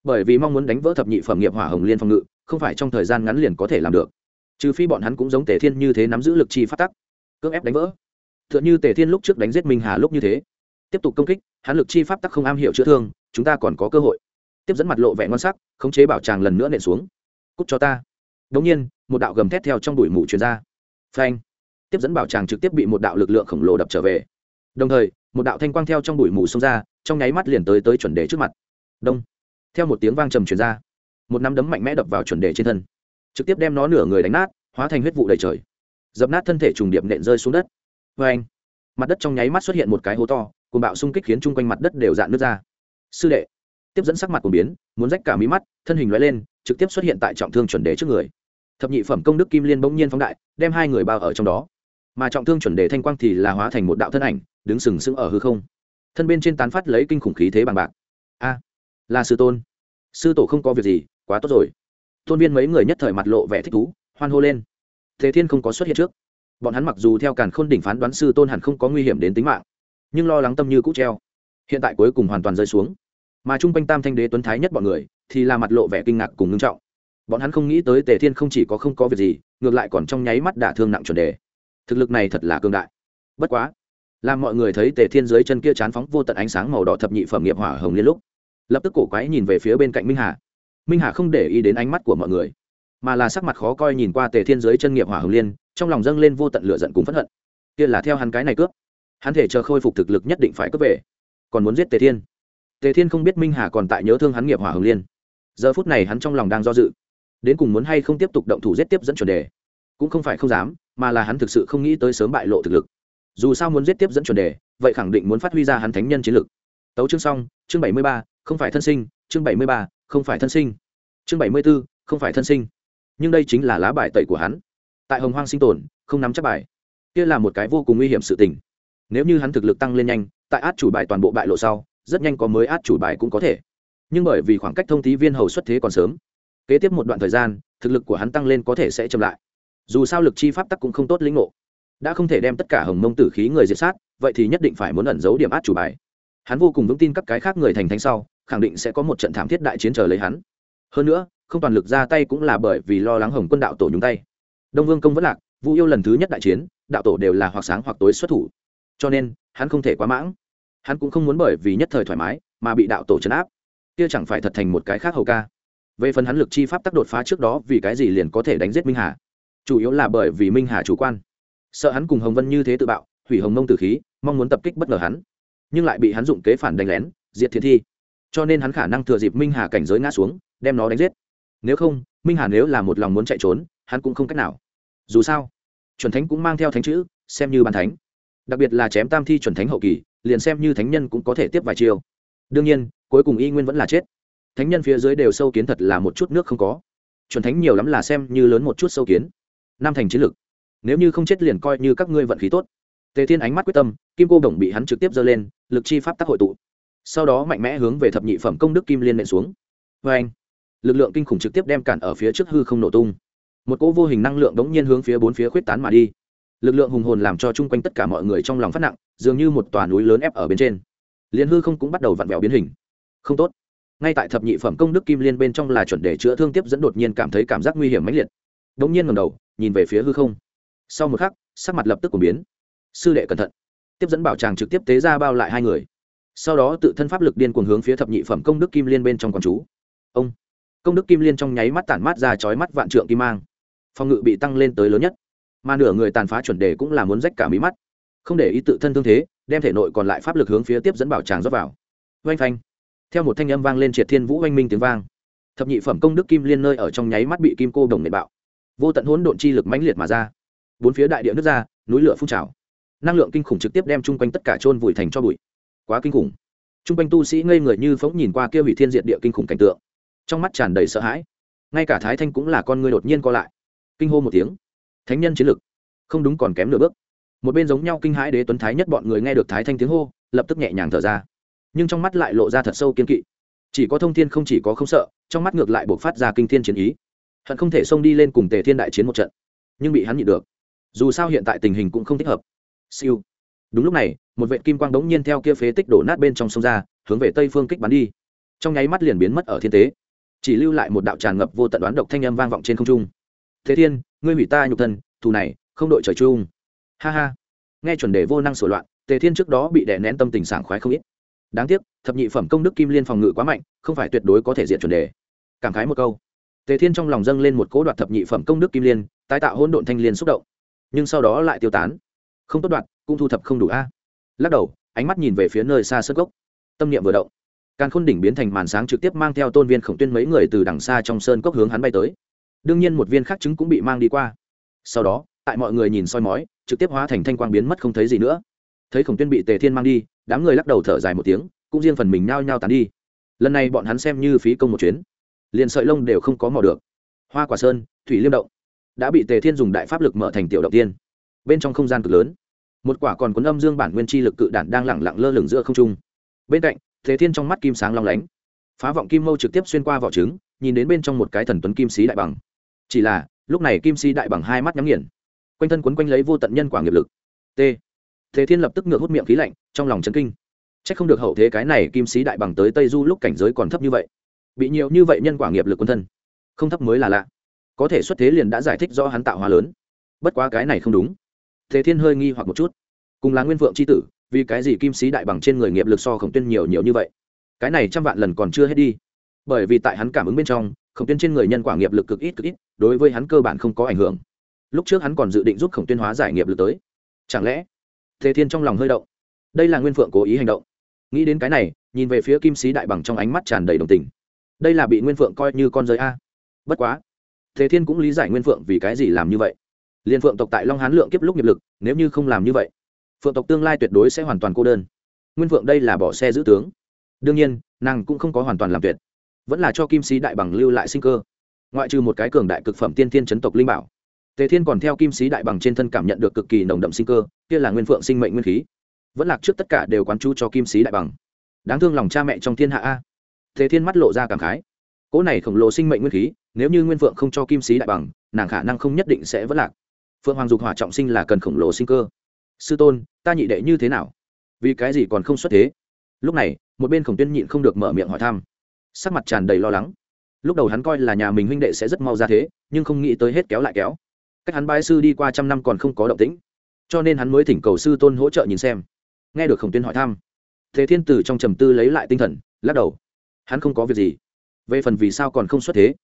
Bởi vì mong muốn đánh vỡ thập nhị phẩm nghiệp hỏa hồng liên phòng ngự, không phải trong thời gian ngắn liền có thể làm được trừ phi bọn hắn cũng giống tề thiên như thế nắm giữ lực chi phát tắc, cưỡng ép đánh vỡ. T h ư ợ n h ư tề thiên lúc trước đánh giết minh hà lúc như thế. Tiếp tục công kích, hắn lực chi pháp tắc không am hiểu chữa thương, chúng ta còn có cơ hội. Tiếp dẫn mặt lộ vẻ ngon sắc, khống chế bảo tràng lần nữa nện xuống. Cúc cho ta. Đống nhiên, một đạo gầm thét theo trong đùi mù truyền ra. Phanh. Tiếp dẫn bảo tràng trực tiếp bị một đạo lực lượng khổng lồ đập trở về. Đồng thời, một đạo thanh quang theo trong đùi mù xông ra, trong nháy mắt liền tới tới chuẩn đề trước mặt. Đông. Theo một tiếng vang trầm truyền ra, một nắm đấm mạnh mẽ đập vào chuẩn đề trên thân trực tiếp đem nó nửa người đánh nát, hóa thành huyết vụ đầy trời. Dập nát thân thể trùng điệp nện rơi xuống đất. Vê anh, mặt đất trong nháy mắt xuất hiện một cái hố to cùng bạo xung kích khiến chung quanh mặt đất đều dạn nước ra. Sư đệ, tiếp dẫn sắc mặt của biến, muốn rách cả mí mắt, thân hình loại lên, trực tiếp xuất hiện tại trọng thương chuẩn đề trước người. Thập nhị phẩm công đức kim liên bỗng nhiên phóng đại, đem hai người bao ở trong đó. Mà trọng thương chuẩn đề thanh quang thì là hóa thành một đạo thân ảnh, đứng sừng sững ở hư không. Thân bên trên tán phát lấy kinh khủng khí thế bằng bạc. A, là sư tôn. Sư tổ không có việc gì, quá tốt rồi thôn viên mấy người nhất thời mặt lộ vẻ thích thú, hoan hô lên. Thế thiên không có xuất hiện trước. Bọn hắn mặc dù theo càn khôn đỉnh phán đoán sư tôn hẳn không có nguy hiểm đến tính mạng, nhưng lo lắng tâm như cũ treo. Hiện tại cuối cùng hoàn toàn rơi xuống. Mà chung quanh tam thanh đế tuấn thái nhất bọn người thì là mặt lộ vẻ kinh ngạc cùng ngưng trọng. Bọn hắn không nghĩ tới tề thiên không chỉ có không có việc gì, ngược lại còn trong nháy mắt đả thương nặng chuẩn đề. Thực lực này thật là cương đại. Bất quá, làm mọi người thấy tề thiên dưới chân kia chán phóng vô tận ánh sáng màu đỏ thập nhị phẩm nghiệp hỏa hồng liên lúc, lập tức cổ quái nhìn về phía bên cạnh minh hà minh hà không để ý đến ánh mắt của mọi người, mà là sắc mặt khó coi nhìn qua tề thiên dưới chân nghiệp hỏa hồng liên, trong lòng dâng lên vô tận lửa giận cùng phẫn hận. Kia là theo hắn cái này cướp. Hắn thể chờ khôi phục thực lực nhất định phải cướp về, còn muốn giết tề thiên. Tề thiên không biết minh hà còn tại nhớ thương hắn nghiệp hỏa hồng liên. Giờ phút này hắn trong lòng đang do dự, đến cùng muốn hay không tiếp tục động thủ giết tiếp dẫn chuẩn đề, cũng không phải không dám, mà là hắn thực sự không nghĩ tới sớm bại lộ thực lực. Dù sao muốn giết tiếp dẫn chuẩn đề, vậy khẳng định muốn phát huy ra hắn thánh nhân chiến lực. Tấu chương xong, chương bảy mươi ba, không phải thân sinh, chương bảy mươi ba không phải thân sinh. Chương bảy mươi b ố không phải thân sinh. Nhưng đây chính là lá bài tẩy của hắn. Tại hồng hoang sinh tồn, không nắm chắc bài. Kia là một cái vô cùng nguy hiểm sự tình. Nếu như hắn thực lực tăng lên nhanh, tại át chủ bài toàn bộ bại lộ sau, rất nhanh có mới át chủ bài cũng có thể. Nhưng bởi vì khoảng cách thông tí viên hầu xuất thế còn sớm, kế tiếp một đoạn thời gian, thực lực của hắn tăng lên có thể sẽ chậm lại. Dù sao lực chi pháp tắc cũng không tốt lĩnh ngộ. Đã không thể đem tất cả hồng mông tử khí người diệt sát, vậy thì nhất định phải muốn ẩn giấu điểm át chủ bài. Hắn vô cùng vững tin các cái khác người thành thánh sau khẳng định sẽ có một trận thảm thiết đại chiến chờ lấy hắn. Hơn nữa, không toàn lực ra tay cũng là bởi vì lo lắng hồng quân đạo tổ nhúng tay. Đông vương công vẫn lạc vũ yêu lần thứ nhất đại chiến, đạo tổ đều là hoặc sáng hoặc tối xuất thủ. Cho nên, hắn không thể quá mãng. Hắn cũng không muốn bởi vì nhất thời thoải mái mà bị đạo tổ chấn áp. Kia chẳng phải thật thành một cái khác hầu ca. Về phần hắn lực chi pháp tắc đột phá trước đó, vì cái gì liền có thể đánh giết minh hà? Chủ yếu là bởi vì minh hà chủ quan. Sợ hắn cùng hồng vân như thế tự bạo, hủy hồng mông tử khí, mong muốn tập kích bất ngờ hắn. Nhưng lại bị hắn dụng kế phản đánh lén, diệt thiên thi cho nên hắn khả năng thừa dịp minh hà cảnh giới ngã xuống, đem nó đánh giết. Nếu không, minh hà nếu là một lòng muốn chạy trốn, hắn cũng không cách nào. Dù sao, chuẩn thánh cũng mang theo thánh chữ, xem như bàn thánh. Đặc biệt là chém tam thi chuẩn thánh hậu kỳ, liền xem như thánh nhân cũng có thể tiếp vài chiêu. Đương nhiên, cuối cùng y nguyên vẫn là chết. Thánh nhân phía dưới đều sâu kiến thật là một chút nước không có. Chuẩn thánh nhiều lắm là xem như lớn một chút sâu kiến. Nam thành chiến lực. Nếu như không chết liền coi như các ngươi vận khí tốt. Tề thiên ánh mắt quyết tâm, kim cô đồng bị hắn trực tiếp giơ lên, lực chi pháp tác hội tụ sau đó mạnh mẽ hướng về thập nhị phẩm công đức kim liên nện xuống. Vê anh, lực lượng kinh khủng trực tiếp đem cản ở phía trước hư không nổ tung. Một cỗ vô hình năng lượng đống nhiên hướng phía bốn phía khuyết tán mà đi. Lực lượng hùng hồn làm cho chung quanh tất cả mọi người trong lòng phát nặng, dường như một tòa núi lớn ép ở bên trên. Liền hư không cũng bắt đầu vặn vẹo biến hình. Không tốt. Ngay tại thập nhị phẩm công đức kim liên bên trong là chuẩn để chữa thương tiếp dẫn đột nhiên cảm thấy cảm giác nguy hiểm mãnh liệt. Đống nhiên ngầm đầu, nhìn về phía hư không. Sau một khắc, sắc mặt lập tức của biến. Sư đệ cẩn thận. Tiếp dẫn bảo tràng trực tiếp tế ra bao lại hai người sau đó tự thân pháp lực điên cuồng hướng phía thập nhị phẩm công đức kim liên bên trong quán chú. Ông, công đức kim liên trong nháy mắt tản mát ra chói mắt vạn trượng kim mang. Phòng ngự bị tăng lên tới lớn nhất. Mà nửa người tàn phá chuẩn đề cũng là muốn rách cả mí mắt. Không để ý tự thân thương thế, đem thể nội còn lại pháp lực hướng phía tiếp dẫn bảo tràng rót vào. Oanh phanh. Theo một thanh âm vang lên triệt thiên vũ oanh minh tiếng vang. Thập nhị phẩm công đức kim liên nơi ở trong nháy mắt bị kim cô đồng nệ bạo. Vô tận hỗn độn chi lực mãnh liệt mà ra. Bốn phía đại địa nước ra, núi lửa phun trào. Năng lượng kinh khủng trực tiếp đem chung quanh tất cả trôn vùi thành cho bụi quá kinh khủng. Chung quanh tu sĩ ngây người như phóng nhìn qua kia hủy thiên diệt địa kinh khủng cảnh tượng. Trong mắt tràn đầy sợ hãi. Ngay cả thái thanh cũng là con người đột nhiên co lại. Kinh hô một tiếng. Thánh nhân chiến lực. Không đúng còn kém nửa bước. Một bên giống nhau kinh hãi đế tuấn thái nhất bọn người nghe được thái thanh tiếng hô, lập tức nhẹ nhàng thở ra. Nhưng trong mắt lại lộ ra thật sâu kiên kỵ. Chỉ có thông thiên không chỉ có không sợ, trong mắt ngược lại buộc phát ra kinh thiên chiến ý. Hận không thể xông đi lên cùng tề thiên đại chiến một trận. Nhưng bị hắn nhịn được. Dù sao hiện tại tình hình cũng không thích hợp. Siêu. Đúng lúc này một vệ kim quang đống nhiên theo kia phế tích đổ nát bên trong sông ra, hướng về tây phương kích bắn đi. Trong nháy mắt liền biến mất ở thiên tế. Chỉ lưu lại một đạo tràn ngập vô tận đoán độc thanh âm vang vọng trên không trung. Thế thiên, ngươi hủy ta nhục thân, thù này, không đội trời chung. Ha ha. Nghe chuẩn đề vô năng sổ loạn, tề thiên trước đó bị đè nén tâm tình sảng khoái không ít. Đáng tiếc, thập nhị phẩm công đức kim liên phòng ngự quá mạnh, không phải tuyệt đối có thể diện chuẩn đề. Cảm khái một câu. Tề thiên trong lòng dâng lên một cố đoạt thập nhị phẩm công đức kim liên, tái tạo hỗn độn thanh liên xúc động. Nhưng sau đó lại tiêu tán. Không tốt đoạt, cũng thu thập không đủ a lắc đầu, ánh mắt nhìn về phía nơi xa sân gốc. Tâm niệm vừa động, càn khôn đỉnh biến thành màn sáng trực tiếp mang theo tôn viên khổng tuyên mấy người từ đằng xa trong sơn cốc hướng hắn bay tới. Đương nhiên một viên khác trứng cũng bị mang đi qua. Sau đó, tại mọi người nhìn soi mói, trực tiếp hóa thành thanh quang biến mất không thấy gì nữa. Thấy khổng tuyên bị tề thiên mang đi, đám người lắc đầu thở dài một tiếng, cũng riêng phần mình nhao nhao tán đi. Lần này bọn hắn xem như phí công một chuyến. Liền sợi lông đều không có mò được. Hoa quả sơn, thủy liêm động, đã bị tề thiên dùng đại pháp lực mở thành tiểu động tiên. Bên trong không gian cực lớn một quả còn cuốn âm dương bản nguyên chi lực cự đản đang lẳng lặng lơ lửng giữa không trung. Bên cạnh, thế thiên trong mắt kim sáng long lánh. Phá vọng kim mâu trực tiếp xuyên qua vỏ trứng, nhìn đến bên trong một cái thần tuấn kim sĩ đại bằng. Chỉ là, lúc này kim sĩ đại bằng hai mắt nhắm nghiền. Quanh thân quấn quanh lấy vô tận nhân quả nghiệp lực. T. Thế thiên lập tức ngược hút miệng khí lạnh, trong lòng chấn kinh. C h ắ c không được hậu thế cái này kim sĩ đại bằng tới tây du lúc cảnh giới còn thấp như vậy. Bị nhiều như vậy nhân quả nghiệp lực quân thân, không thấp mới là lạ. Có thể xuất thế liền đã giải thích do hắn tạo hóa lớn. Bất quá cái này không đúng thế thiên hơi nghi hoặc một chút. Cùng là nguyên vượng c h i tử, vì cái gì kim sĩ đại bằng trên người nghiệp lực so khổng tuyên nhiều nhiều như vậy? Cái này trăm vạn lần còn chưa hết đi. Bởi vì tại hắn cảm ứng bên trong, khổng tuyên trên người nhân quả nghiệp lực cực ít cực ít, đối với hắn cơ bản không có ảnh hưởng. Lúc trước hắn còn dự định giúp khổng tuyên hóa giải nghiệp lực tới. Chẳng lẽ thế thiên trong lòng hơi động? Đây là nguyên phượng cố ý hành động. Nghĩ đến cái này, nhìn về phía kim sĩ đại bằng trong ánh mắt tràn đầy đồng tình. Đây là bị nguyên phượng coi như con giới a. Bất quá, thế thiên cũng lý giải nguyên phượng vì cái gì làm như vậy liên phượng tộc tại long hán lượng kiếp lúc nghiệp lực, nếu như không làm như vậy, phượng tộc tương lai tuyệt đối sẽ hoàn toàn cô đơn. Nguyên phượng đây là bỏ xe giữ tướng. Đương nhiên, nàng cũng không có hoàn toàn làm tuyệt, vẫn là cho kim sĩ đại bằng lưu lại sinh cơ. Ngoại trừ một cái cường đại cực phẩm tiên thiên chấn tộc linh bảo, tề thiên còn theo kim sĩ đại bằng trên thân cảm nhận được cực kỳ nồng đậm sinh cơ, kia là nguyên phượng sinh mệnh nguyên khí. Vẫn lạc trước tất cả đều quán chú cho kim sĩ đại bằng. Đáng thương lòng cha mẹ trong thiên hạ a. Tề thiên mắt lộ ra cảm khái. Cỗ này khổng lồ sinh mệnh nguyên khí, nếu như nguyên phượng không cho kim sĩ đại bằng, nàng khả năng không nhất định sẽ vẫn lạc phượng hoàng dục hỏa trọng sinh là cần khổng lồ sinh cơ. Sư tôn, ta nhị đệ như thế nào? Vì cái gì còn không xuất thế? Lúc này, một bên khổng tuyên nhịn không được mở miệng hỏi thăm. Sắc mặt tràn đầy lo lắng. Lúc đầu hắn coi là nhà mình huynh đệ sẽ rất mau ra thế, nhưng không nghĩ tới hết kéo lại kéo. Cách hắn bái sư đi qua trăm năm còn không có động tĩnh. Cho nên hắn mới thỉnh cầu sư tôn hỗ trợ nhìn xem. Nghe được khổng tuyên hỏi thăm, thế thiên tử trong trầm tư lấy lại tinh thần, lắc đầu. Hắn không có việc gì. Về phần vì sao còn không xuất thế?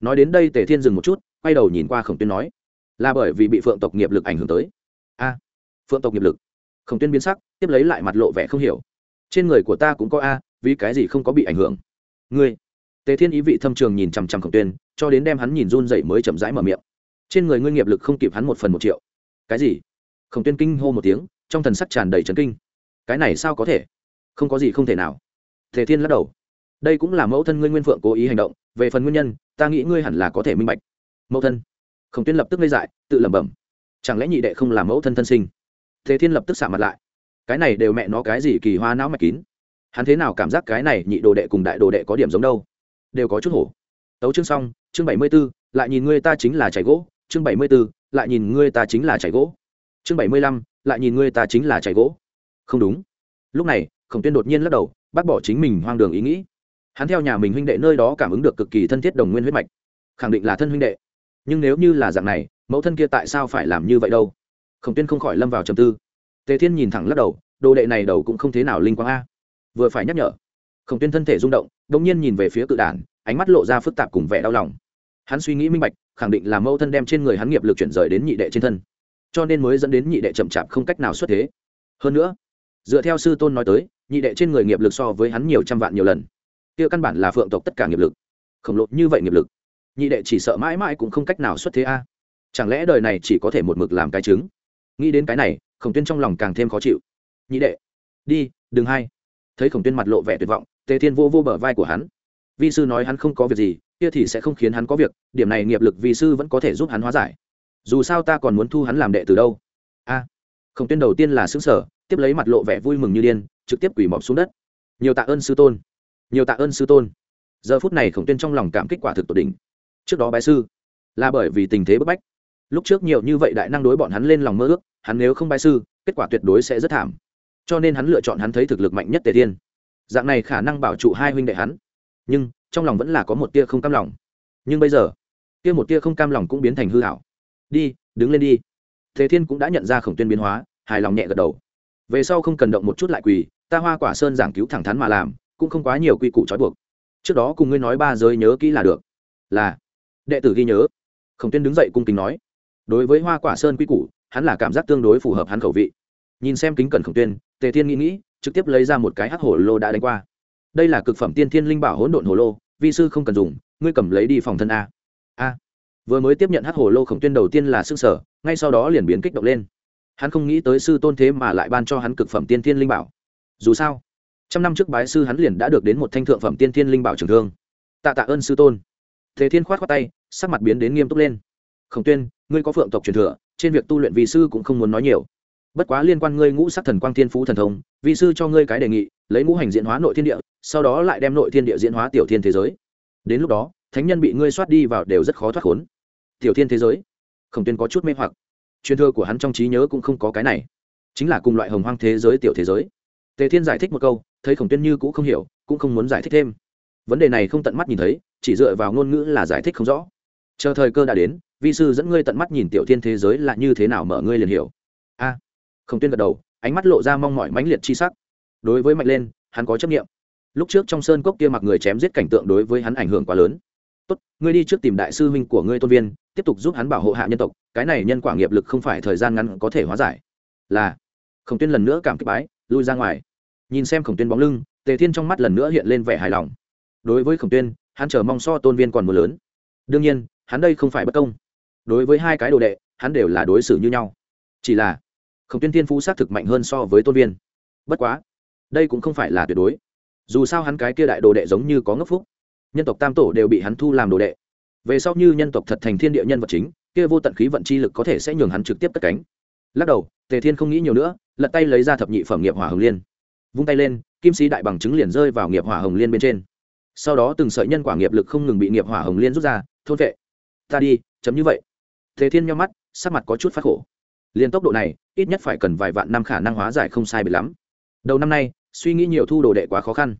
Nói đến đây tề thiên dừng một chút, quay đầu nhìn qua khổng tuyên nói là bởi vì bị phượng tộc nghiệp lực ảnh hưởng tới. A, phượng tộc nghiệp lực. Khổng tuyên biến sắc, tiếp lấy lại mặt lộ vẻ không hiểu. Trên người của ta cũng có a, vì cái gì không có bị ảnh hưởng? Ngươi, tề thiên ý vị thâm trường nhìn chằm chằm khổng tuyên, cho đến đem hắn nhìn run dậy mới chậm rãi mở miệng. Trên người ngươi nghiệp lực không kịp hắn một phần một triệu. Cái gì? Khổng tuyên kinh hô một tiếng, trong thần sắc tràn đầy trấn kinh. Cái này sao có thể? Không có gì không thể nào. Thể thiên lắc đầu. Đây cũng là mẫu thân ngươi nguyên phượng cố ý hành động, về phần nguyên nhân, ta nghĩ ngươi hẳn là có thể minh bạch. Mẫu thân khổng tuyên lập tức ngây dại tự lẩm bẩm. Chẳng lẽ nhị đệ không làm mẫu thân thân sinh? Thế thiên lập tức xả mặt lại. Cái này đều mẹ nó cái gì kỳ hoa não mạch kín? Hắn thế nào cảm giác cái này nhị đồ đệ cùng đại đồ đệ có điểm giống đâu? Đều có chút hổ. Tấu chương xong chương bảy mươi b ố lại nhìn ngươi ta chính là chảy gỗ. Chương bảy mươi 74, lại nhìn ngươi ta chính là chảy gỗ. Chương bảy mươi lăm lại nhìn ngươi ta chính là chảy gỗ. Không đúng. Lúc này khổng tuyên đột nhiên lắc đầu bác bỏ chính mình hoang đường ý nghĩ. Hắn theo nhà mình huynh đệ nơi đó cảm ứng được cực kỳ thân thiết đồng nguyên huyết mạch. Khẳng định là thân huynh đệ nhưng nếu như là dạng này, mẫu thân kia tại sao phải làm như vậy đâu? Khổng tuyên không khỏi lâm vào trầm tư. Tề thiên nhìn thẳng lắc đầu, đồ đệ này đầu cũng không thế nào linh quang a. Vừa phải nhắc nhở, khổng tuyên thân thể rung động đ ỗ n g nhiên nhìn về phía cự đản ánh mắt lộ ra phức tạp cùng vẻ đau lòng. Hắn suy nghĩ minh bạch, khẳng định là mẫu thân đem trên người hắn nghiệp lực chuyển rời đến nhị đệ trên thân, cho nên mới dẫn đến nhị đệ chậm chạp không cách nào xuất thế. Hơn nữa, dựa theo sư tôn nói tới, nhị đệ trên người nghiệp lực so với hắn nhiều trăm vạn nhiều lần. Kia căn bản là phượng tộc tất cả nghiệp lực. Khổng lồ như vậy nghiệp lực nhị đệ chỉ sợ mãi mãi cũng không cách nào xuất thế a. Chẳng lẽ đời này chỉ có thể một mực làm cái chứng nghĩ đến cái này khổng tuyên trong lòng càng thêm khó chịu. Nhị đệ đi đừng hay. Thấy khổng tuyên mặt lộ vẻ tuyệt vọng tề thiên vô vô bờ vai của hắn. Vi sư nói hắn không có việc gì kia thì sẽ không khiến hắn có việc điểm này nghiệp lực vi sư vẫn có thể giúp hắn hóa giải. Dù sao ta còn muốn thu hắn làm đệ từ đâu. A. À, khổng tuyên đầu tiên là xứng sở tiếp lấy mặt lộ vẻ vui mừng như điên trực tiếp quỳ mọp xuống đất. Nhiều tạ ơn sư tôn. Nhiều tạ ơn sư tôn. Giờ phút này khổng tuyên trong lòng cảm kích quả thực tột đỉnh trước đó bái sư là bởi vì tình thế bức bách. Lúc trước nhiều như vậy đại năng đối bọn hắn lên lòng mơ ước, hắn nếu không bái sư, kết quả tuyệt đối sẽ rất thảm. Cho nên hắn lựa chọn hắn thấy thực lực mạnh nhất tề thiên. Dạng này khả năng bảo trụ hai huynh đệ hắn. Nhưng, trong lòng vẫn là có một tia không cam lòng. Nhưng bây giờ tia một tia không cam lòng cũng biến thành hư hảo. Đi, đứng lên đi. Thế thiên cũng đã nhận ra khổng tuyên biến hóa, hài lòng nhẹ gật đầu. Về sau không cần động một chút lại quỳ, ta hoa quả sơn giảng cứu thẳng thắn mà làm, cũng không quá nhiều quy củ trói buộc. Trước đó cùng ngươi nói ba giới nhớ kỹ là được. Là đệ tử ghi nhớ. Khổng tuyên đứng dậy cung kính nói, đối với hoa quả sơn quy củ, hắn là cảm giác tương đối phù hợp hắn khẩu vị. Nhìn xem kính cẩn khổng tuyên, tề thiên nghĩ nghĩ, trực tiếp lấy ra một cái hắc hổ lô đã đánh qua. Đây là cực phẩm tiên thiên linh bảo hỗn độn hồ lô, vi sư không cần dùng, ngươi cầm lấy đi phòng thân a. A. Vừa mới tiếp nhận hắc hồ lô, khổng tuyên đầu tiên là s ư ơ n g sở, ngay sau đó liền biến kích động lên. Hắn không nghĩ tới sư tôn thế mà lại ban cho hắn cực phẩm tiên thiên linh bảo. Dù sao, trăm năm trước bái sư hắn liền đã được đến một thanh thượng phẩm tiên thiên linh bảo trường thương. Tạ tạ ơn sư tôn. Thế thiên khoát khoát tay sắc mặt biến đến nghiêm túc lên. Khổng tuyên, ngươi có phượng tộc truyền thừa, trên việc tu luyện vị sư cũng không muốn nói nhiều. Bất quá liên quan ngươi ngũ sắc thần quang thiên phú thần thông vị sư cho ngươi cái đề nghị, lấy ngũ hành diễn hóa nội thiên địa, sau đó lại đem nội thiên địa diễn hóa tiểu thiên thế giới. Đến lúc đó, thánh nhân bị ngươi soát đi vào đều rất khó thoát khốn. Tiểu thiên thế giới? Khổng tuyên có chút mê hoặc. Truyền thừa của hắn trong trí nhớ cũng không có cái này. Chính là cùng loại hồng hoang thế giới tiểu thế giới. Tề thiên giải thích một câu, thấy khổng tuyên như cũng không hiểu, cũng không muốn giải thích thêm. Vấn đề này không tận mắt nhìn thấy, chỉ dựa vào ngôn ngữ là giải thích không rõ chờ thời cơ đã đến, vi sư dẫn ngươi tận mắt nhìn tiểu thiên thế giới là như thế nào mở ngươi liền hiểu. A, khổng tuyên gật đầu, ánh mắt lộ ra mong mỏi mãnh liệt chi sắc. Đối với mạnh lên, hắn có chấp nghiệm lúc trước trong sơn cốc kia mặc người chém giết cảnh tượng đối với hắn ảnh hưởng quá lớn. Tốt, ngươi đi trước tìm đại sư huynh của ngươi tôn viên, tiếp tục giúp hắn bảo hộ hạ nhân tộc, cái này nhân quả nghiệp lực không phải thời gian ngắn có thể hóa giải. Là, khổng tuyên lần nữa cảm kích bái, lui ra ngoài. Nhìn xem khổng tuyên bóng lưng, tề thiên trong mắt lần nữa hiện lên vẻ hài lòng. Đối với khổng tuyên, hắn chờ mong so tôn viên còn mưa lớn. Đương nhiên hắn đây không phải bất công. Đối với hai cái đồ đệ, hắn đều là đối xử như nhau. Chỉ là, khổng tuyên thiên phú xác thực mạnh hơn so với tôn viên. Bất quá, đây cũng không phải là tuyệt đối. Dù sao hắn cái kia đại đồ đệ giống như có ngốc phúc. Nhân tộc tam tổ đều bị hắn thu làm đồ đệ. Về sau như nhân tộc thật thành thiên địa nhân vật chính, kia vô tận khí vận chi lực có thể sẽ nhường hắn trực tiếp cất cánh. Lắc đầu, tề thiên không nghĩ nhiều nữa, lật tay lấy ra thập nhị phẩm nghiệp hỏa hồng liên. Vung tay lên, kim sĩ đại bằng chứng liền rơi vào nghiệp hỏa hồng liên bên trên. Sau đó từng sợi nhân quả nghiệp lực không ngừng bị nghiệp hỏa hồng liên rút ra, thôn vệ ta đi, chấm như vậy. Tề thiên nhau mắt, sắc mặt có chút phát khổ. Liên tốc độ này, ít nhất phải cần vài vạn năm khả năng hóa giải không sai bị lắm. Đầu năm nay, suy nghĩ nhiều thu đồ đệ quá khó khăn.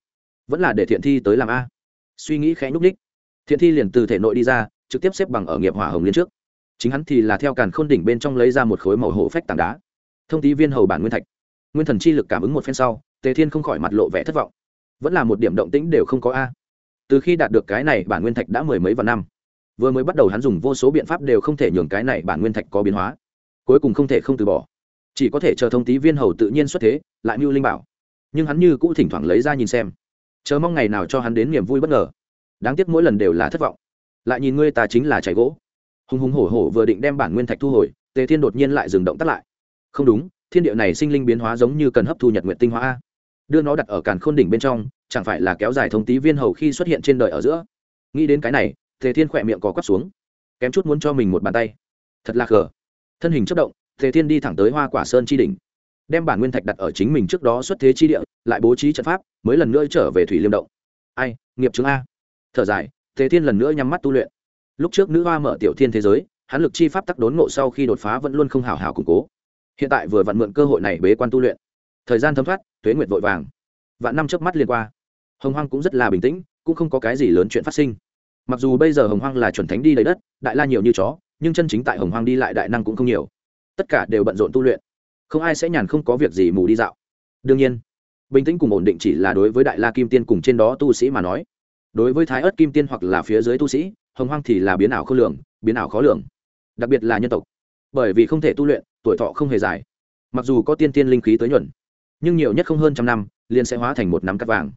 Vẫn là để thiện thi tới làm a. Suy nghĩ khẽ nhúc ních thiện thi liền từ thể nội đi ra, trực tiếp xếp bằng ở nghiệp hỏa hồng liên trước. Chính hắn thì là theo càn khôn đỉnh bên trong lấy ra một khối màu hổ phách tảng đá. Thông tí viên hầu bản nguyên thạch. Nguyên thần chi lực cảm ứng một phen sau, tề thiên không khỏi mặt lộ vẻ thất vọng. Vẫn là một điểm động tĩnh đều không có a. Từ khi đạt được cái này, bản nguyên thạch đã mười mấy vạn năm vừa mới bắt đầu hắn dùng vô số biện pháp đều không thể nhường cái này bản nguyên thạch có biến hóa. Cuối cùng không thể không từ bỏ. Chỉ có thể chờ thông tí viên hầu tự nhiên xuất thế, lại mưu linh bảo. Nhưng hắn như cũ thỉnh thoảng lấy ra nhìn xem. Chờ mong ngày nào cho hắn đến niềm vui bất ngờ. Đáng tiếc mỗi lần đều là thất vọng. Lại nhìn ngươi ta chính là chảy gỗ. Hùng hùng hổ hổ vừa định đem bản nguyên thạch thu hồi, tề thiên đột nhiên lại dừng động tắt lại. Không đúng, thiên địa này sinh linh biến hóa giống như cần hấp thu nhật nguyện tinh hóa đưa nó đặt ở càn khôn đỉnh bên trong, chẳng phải là kéo dài thông tí viên hầu khi xuất hiện trên đời ở giữa? Nghĩ đến cái này tề thiên khỏe miệng có quắp xuống, kém chút muốn cho mình một bàn tay. Thật là khờ. Thân hình chất động, tề thiên đi thẳng tới hoa quả sơn chi đỉnh, đem bản nguyên thạch đặt ở chính mình trước đó xuất thế chi địa, lại bố trí trận pháp, mới lần nữa trở về thủy liêm động. Ai, nghiệp chứng a. Thở dài, tề thiên lần nữa nhắm mắt tu luyện. Lúc trước nữ hoa mở tiểu thiên thế giới, hắn lực chi pháp tắc đốn ngộ sau khi đột phá vẫn luôn không hào hào củng cố. Hiện tại vừa vặn mượn cơ hội này bế quan tu luyện. Thời gian thấm thoát, tuế nguyệt vội vàng. Vạn năm trước mắt liên qua. Hồng hoang cũng rất là bình tĩnh, cũng không có cái gì lớn chuyện phát sinh mặc dù bây giờ hồng hoang là chuẩn thánh đi lấy đất, đại la nhiều như chó, nhưng chân chính tại hồng hoang đi lại đại năng cũng không nhiều. Tất cả đều bận rộn tu luyện. Không ai sẽ nhàn không có việc gì mù đi dạo. Đương nhiên, bình tĩnh cùng ổn định chỉ là đối với đại la kim tiên cùng trên đó tu sĩ mà nói. Đối với thái ớt kim tiên hoặc là phía dưới tu sĩ, hồng hoang thì là biến ảo khó lường, biến ảo khó lường. Đặc biệt là nhân tộc. Bởi vì không thể tu luyện, tuổi thọ không hề dài. Mặc dù có tiên tiên linh khí tới nhuận, nhưng nhiều nhất không hơn trăm năm, liền sẽ hóa thành một nắm cắt vàng.